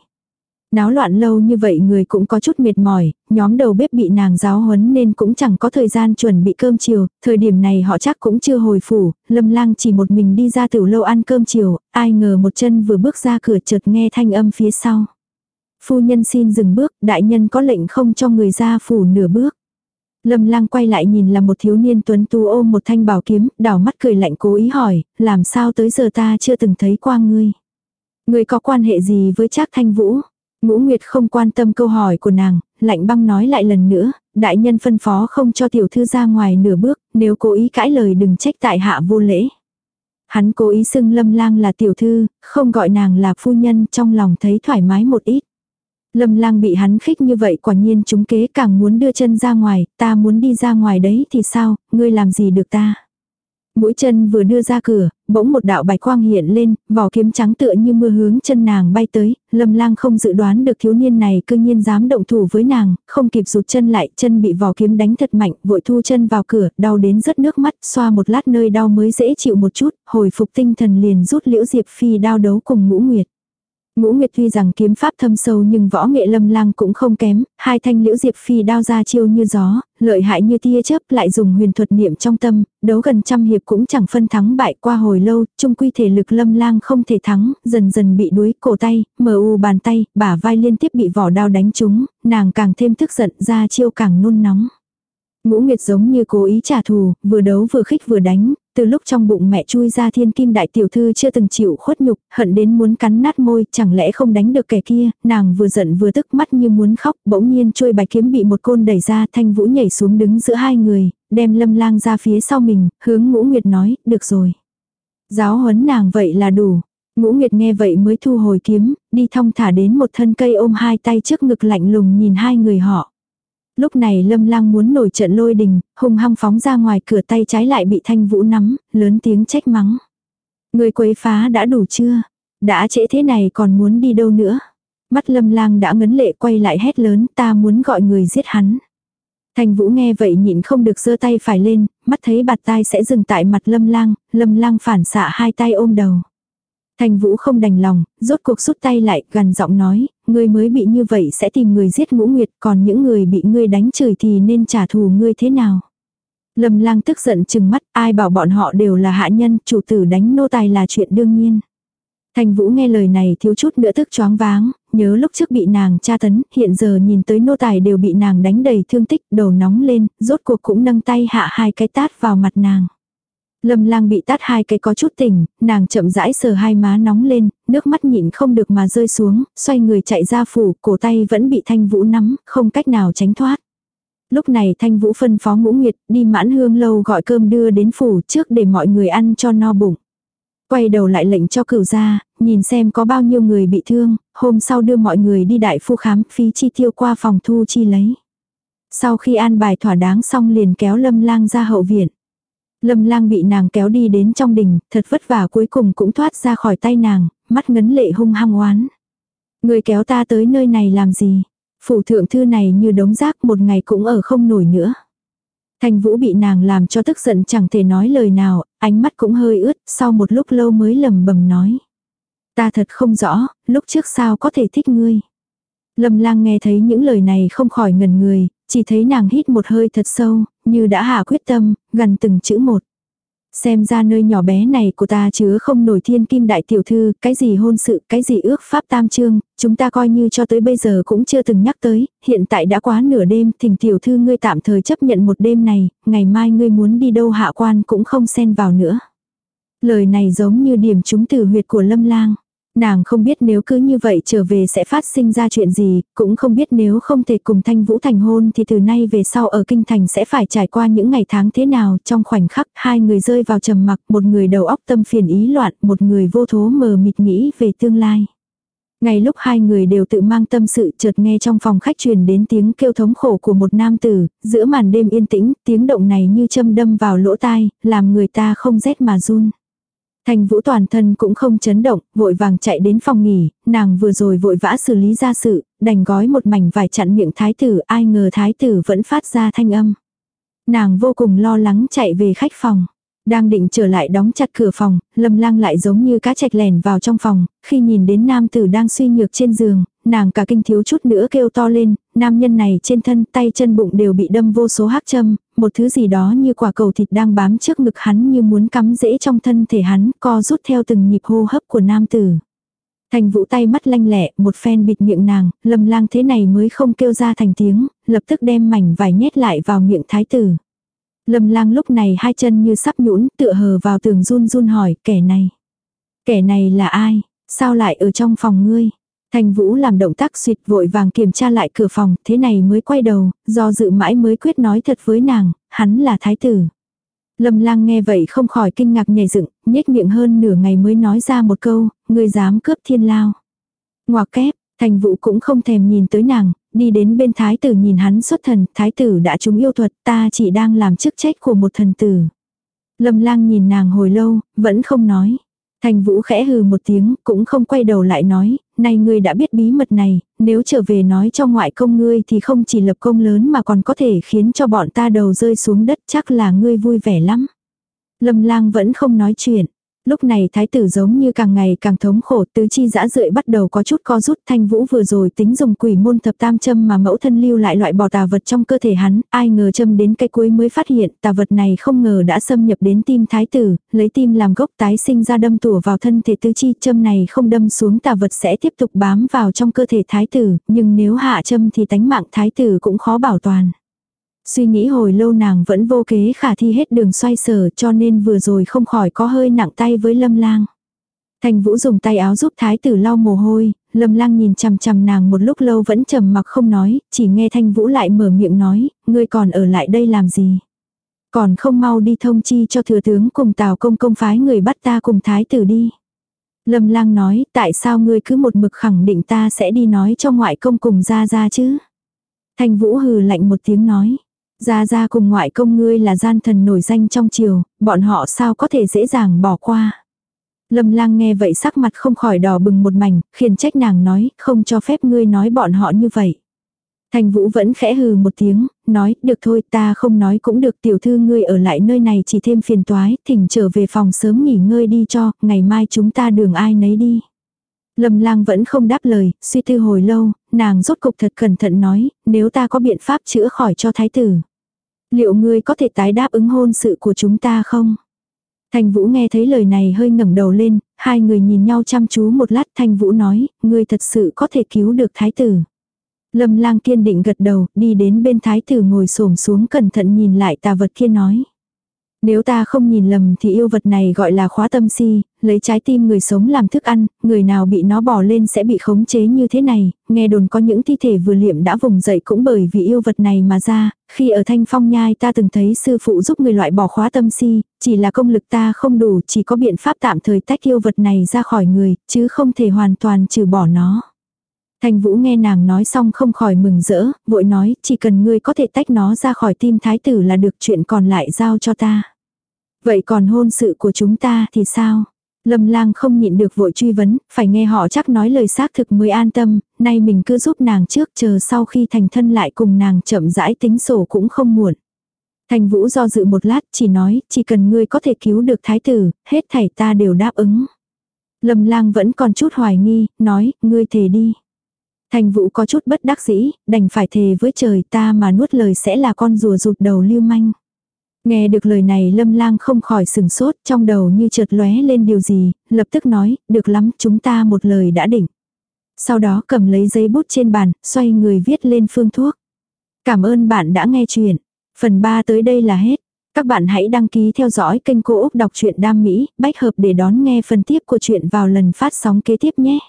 Náo loạn lâu như vậy người cũng có chút mệt mỏi, nhóm đầu bếp bị nàng giáo huấn nên cũng chẳng có thời gian chuẩn bị cơm chiều, thời điểm này họ chắc cũng chưa hồi phủ, lâm lang chỉ một mình đi ra tiểu lâu ăn cơm chiều, ai ngờ một chân vừa bước ra cửa chợt nghe thanh âm phía sau. Phu nhân xin dừng bước, đại nhân có lệnh không cho người ra phủ nửa bước. Lâm lang quay lại nhìn là một thiếu niên tuấn tú ôm một thanh bảo kiếm, đảo mắt cười lạnh cố ý hỏi, làm sao tới giờ ta chưa từng thấy qua ngươi. Ngươi có quan hệ gì với Trác Thanh Vũ? Ngũ Nguyệt không quan tâm câu hỏi của nàng, lạnh băng nói lại lần nữa, đại nhân phân phó không cho tiểu thư ra ngoài nửa bước, nếu cố ý cãi lời đừng trách tại hạ vô lễ. Hắn cố ý xưng lâm lang là tiểu thư, không gọi nàng là phu nhân trong lòng thấy thoải mái một ít. Lâm lang bị hắn khích như vậy quả nhiên chúng kế càng muốn đưa chân ra ngoài, ta muốn đi ra ngoài đấy thì sao, ngươi làm gì được ta. Mũi chân vừa đưa ra cửa, bỗng một đạo bạch quang hiện lên, vỏ kiếm trắng tựa như mưa hướng chân nàng bay tới, lâm lang không dự đoán được thiếu niên này cư nhiên dám động thủ với nàng, không kịp rụt chân lại, chân bị vỏ kiếm đánh thật mạnh, vội thu chân vào cửa, đau đến rớt nước mắt, xoa một lát nơi đau mới dễ chịu một chút, hồi phục tinh thần liền rút liễu diệp phi đao đấu cùng ngũ nguyệt. Ngũ Nguyệt tuy rằng kiếm pháp thâm sâu nhưng võ nghệ lâm lang cũng không kém, hai thanh liễu diệp phi đao ra chiêu như gió, lợi hại như tia chớp lại dùng huyền thuật niệm trong tâm, đấu gần trăm hiệp cũng chẳng phân thắng bại qua hồi lâu, trung quy thể lực lâm lang không thể thắng, dần dần bị đuối cổ tay, mờ u bàn tay, bả vai liên tiếp bị vỏ đao đánh trúng, nàng càng thêm tức giận ra chiêu càng nôn nóng. Ngũ Nguyệt giống như cố ý trả thù, vừa đấu vừa khích vừa đánh, từ lúc trong bụng mẹ chui ra thiên kim đại tiểu thư chưa từng chịu khuất nhục, hận đến muốn cắn nát môi, chẳng lẽ không đánh được kẻ kia, nàng vừa giận vừa tức mắt như muốn khóc, bỗng nhiên chui bài kiếm bị một côn đẩy ra, thanh vũ nhảy xuống đứng giữa hai người, đem lâm lang ra phía sau mình, hướng ngũ nguyệt nói, được rồi. Giáo huấn nàng vậy là đủ. Ngũ Nguyệt nghe vậy mới thu hồi kiếm, đi thong thả đến một thân cây ôm hai tay trước ngực lạnh lùng nhìn hai người họ. Lúc này lâm lang muốn nổi trận lôi đình, hung hăng phóng ra ngoài cửa tay trái lại bị thanh vũ nắm, lớn tiếng trách mắng. Người quấy phá đã đủ chưa? Đã trễ thế này còn muốn đi đâu nữa? Mắt lâm lang đã ngấn lệ quay lại hét lớn ta muốn gọi người giết hắn. Thanh Vũ nghe vậy nhịn không được giơ tay phải lên, mắt thấy bạt tai sẽ dừng tại mặt lâm lang, lâm lang phản xạ hai tay ôm đầu. Thanh Vũ không đành lòng, rốt cuộc rút tay lại, gần giọng nói, ngươi mới bị như vậy sẽ tìm người giết ngũ nguyệt, còn những người bị ngươi đánh chửi thì nên trả thù ngươi thế nào. Lâm lang tức giận chừng mắt, ai bảo bọn họ đều là hạ nhân, chủ tử đánh nô tài là chuyện đương nhiên. Thanh Vũ nghe lời này thiếu chút nữa tức choáng váng, nhớ lúc trước bị nàng tra tấn, hiện giờ nhìn tới nô tài đều bị nàng đánh đầy thương tích, đầu nóng lên, rốt cuộc cũng nâng tay hạ hai cái tát vào mặt nàng. Lâm lang bị tát hai cái có chút tỉnh, nàng chậm rãi sờ hai má nóng lên, nước mắt nhịn không được mà rơi xuống, xoay người chạy ra phủ, cổ tay vẫn bị thanh vũ nắm, không cách nào tránh thoát. Lúc này thanh vũ phân phó ngũ nguyệt đi mãn hương lâu gọi cơm đưa đến phủ trước để mọi người ăn cho no bụng. Quay đầu lại lệnh cho cửu ra, nhìn xem có bao nhiêu người bị thương, hôm sau đưa mọi người đi đại phu khám phí chi tiêu qua phòng thu chi lấy. Sau khi an bài thỏa đáng xong liền kéo lâm lang ra hậu viện. Lâm lang bị nàng kéo đi đến trong đình, thật vất vả cuối cùng cũng thoát ra khỏi tay nàng, mắt ngấn lệ hung hăng oán. Người kéo ta tới nơi này làm gì? Phủ thượng thư này như đống rác một ngày cũng ở không nổi nữa. Thanh Vũ bị nàng làm cho tức giận chẳng thể nói lời nào, ánh mắt cũng hơi ướt, sau một lúc lâu mới lầm bầm nói. Ta thật không rõ, lúc trước sao có thể thích ngươi. Lâm lang nghe thấy những lời này không khỏi ngần người, chỉ thấy nàng hít một hơi thật sâu, như đã hạ quyết tâm, gần từng chữ một. Xem ra nơi nhỏ bé này của ta chứa không nổi thiên kim đại tiểu thư, cái gì hôn sự, cái gì ước pháp tam trương, chúng ta coi như cho tới bây giờ cũng chưa từng nhắc tới, hiện tại đã quá nửa đêm, thỉnh tiểu thư ngươi tạm thời chấp nhận một đêm này, ngày mai ngươi muốn đi đâu hạ quan cũng không xen vào nữa. Lời này giống như điểm trúng từ huyệt của lâm lang. Nàng không biết nếu cứ như vậy trở về sẽ phát sinh ra chuyện gì, cũng không biết nếu không thể cùng Thanh Vũ thành hôn thì từ nay về sau ở Kinh Thành sẽ phải trải qua những ngày tháng thế nào. Trong khoảnh khắc hai người rơi vào trầm mặc, một người đầu óc tâm phiền ý loạn, một người vô thố mờ mịt nghĩ về tương lai. Ngay lúc hai người đều tự mang tâm sự chợt nghe trong phòng khách truyền đến tiếng kêu thống khổ của một nam tử, giữa màn đêm yên tĩnh, tiếng động này như châm đâm vào lỗ tai, làm người ta không rét mà run. Thành vũ toàn thân cũng không chấn động, vội vàng chạy đến phòng nghỉ, nàng vừa rồi vội vã xử lý ra sự, đành gói một mảnh vải chặn miệng thái tử, ai ngờ thái tử vẫn phát ra thanh âm. Nàng vô cùng lo lắng chạy về khách phòng. Đang định trở lại đóng chặt cửa phòng, lâm lang lại giống như cá chạch lèn vào trong phòng, khi nhìn đến nam tử đang suy nhược trên giường, nàng cả kinh thiếu chút nữa kêu to lên, nam nhân này trên thân tay chân bụng đều bị đâm vô số hắc châm, một thứ gì đó như quả cầu thịt đang bám trước ngực hắn như muốn cắm rễ trong thân thể hắn, co rút theo từng nhịp hô hấp của nam tử. Thành vũ tay mắt lanh lẹ, một phen bịt miệng nàng, lâm lang thế này mới không kêu ra thành tiếng, lập tức đem mảnh vải nhét lại vào miệng thái tử. Lâm lang lúc này hai chân như sắp nhũn tựa hờ vào tường run run hỏi kẻ này. Kẻ này là ai? Sao lại ở trong phòng ngươi? Thành Vũ làm động tác suyệt vội vàng kiểm tra lại cửa phòng, thế này mới quay đầu, do dự mãi mới quyết nói thật với nàng, hắn là thái tử. Lâm lang nghe vậy không khỏi kinh ngạc nhảy dựng, nhếch miệng hơn nửa ngày mới nói ra một câu, người dám cướp thiên lao. Ngoà kép, thành vũ cũng không thèm nhìn tới nàng, đi đến bên thái tử nhìn hắn xuất thần, thái tử đã trúng yêu thuật, ta chỉ đang làm chức trách của một thần tử. Lâm lang nhìn nàng hồi lâu, vẫn không nói. Thành vũ khẽ hừ một tiếng, cũng không quay đầu lại nói, nay ngươi đã biết bí mật này, nếu trở về nói cho ngoại công ngươi thì không chỉ lập công lớn mà còn có thể khiến cho bọn ta đầu rơi xuống đất chắc là ngươi vui vẻ lắm. Lâm lang vẫn không nói chuyện. Lúc này thái tử giống như càng ngày càng thống khổ tứ chi dã rượi bắt đầu có chút co rút thanh vũ vừa rồi tính dùng quỷ môn thập tam châm mà mẫu thân lưu lại loại bỏ tà vật trong cơ thể hắn, ai ngờ châm đến cái cuối mới phát hiện tà vật này không ngờ đã xâm nhập đến tim thái tử, lấy tim làm gốc tái sinh ra đâm tủa vào thân thể tứ chi châm này không đâm xuống tà vật sẽ tiếp tục bám vào trong cơ thể thái tử, nhưng nếu hạ châm thì tánh mạng thái tử cũng khó bảo toàn. Suy nghĩ hồi lâu nàng vẫn vô kế khả thi hết đường xoay sở cho nên vừa rồi không khỏi có hơi nặng tay với lâm lang. Thành Vũ dùng tay áo giúp thái tử lau mồ hôi, lâm lang nhìn chằm chằm nàng một lúc lâu vẫn trầm mặc không nói, chỉ nghe Thanh Vũ lại mở miệng nói, ngươi còn ở lại đây làm gì? Còn không mau đi thông chi cho thừa tướng cùng tào công công phái người bắt ta cùng thái tử đi. Lâm lang nói, tại sao ngươi cứ một mực khẳng định ta sẽ đi nói cho ngoại công cùng ra ra chứ? Thanh Vũ hừ lạnh một tiếng nói. Gia Gia cùng ngoại công ngươi là gian thần nổi danh trong triều, bọn họ sao có thể dễ dàng bỏ qua. Lâm lang nghe vậy sắc mặt không khỏi đỏ bừng một mảnh, khiển trách nàng nói, không cho phép ngươi nói bọn họ như vậy. Thành vũ vẫn khẽ hừ một tiếng, nói, được thôi ta không nói cũng được tiểu thư ngươi ở lại nơi này chỉ thêm phiền toái, thỉnh trở về phòng sớm nghỉ ngơi đi cho, ngày mai chúng ta đường ai nấy đi. Lâm lang vẫn không đáp lời, suy tư hồi lâu, nàng rốt cục thật cẩn thận nói, nếu ta có biện pháp chữa khỏi cho thái tử. Liệu ngươi có thể tái đáp ứng hôn sự của chúng ta không? Thanh Vũ nghe thấy lời này hơi ngẩng đầu lên, hai người nhìn nhau chăm chú một lát Thanh Vũ nói, ngươi thật sự có thể cứu được thái tử. Lâm lang kiên định gật đầu, đi đến bên thái tử ngồi xổm xuống cẩn thận nhìn lại tà vật kia nói. Nếu ta không nhìn lầm thì yêu vật này gọi là khóa tâm si, lấy trái tim người sống làm thức ăn, người nào bị nó bỏ lên sẽ bị khống chế như thế này, nghe đồn có những thi thể vừa liệm đã vùng dậy cũng bởi vì yêu vật này mà ra, khi ở thanh phong nhai ta từng thấy sư phụ giúp người loại bỏ khóa tâm si, chỉ là công lực ta không đủ, chỉ có biện pháp tạm thời tách yêu vật này ra khỏi người, chứ không thể hoàn toàn trừ bỏ nó. Thanh Vũ nghe nàng nói xong không khỏi mừng rỡ, vội nói, chỉ cần ngươi có thể tách nó ra khỏi tim thái tử là được chuyện còn lại giao cho ta. Vậy còn hôn sự của chúng ta thì sao? Lâm lang không nhịn được vội truy vấn, phải nghe họ chắc nói lời xác thực mới an tâm, nay mình cứ giúp nàng trước chờ sau khi thành thân lại cùng nàng chậm rãi tính sổ cũng không muộn. Thành vũ do dự một lát chỉ nói, chỉ cần ngươi có thể cứu được thái tử, hết thảy ta đều đáp ứng. Lâm lang vẫn còn chút hoài nghi, nói, ngươi thề đi. Thành vũ có chút bất đắc dĩ, đành phải thề với trời ta mà nuốt lời sẽ là con rùa rụt đầu lưu manh. Nghe được lời này lâm lang không khỏi sừng sốt trong đầu như chợt lóe lên điều gì, lập tức nói, được lắm chúng ta một lời đã định. Sau đó cầm lấy giấy bút trên bàn, xoay người viết lên phương thuốc. Cảm ơn bạn đã nghe chuyện. Phần 3 tới đây là hết. Các bạn hãy đăng ký theo dõi kênh Cô Úc Đọc truyện Đam Mỹ, bách hợp để đón nghe phần tiếp của chuyện vào lần phát sóng kế tiếp nhé.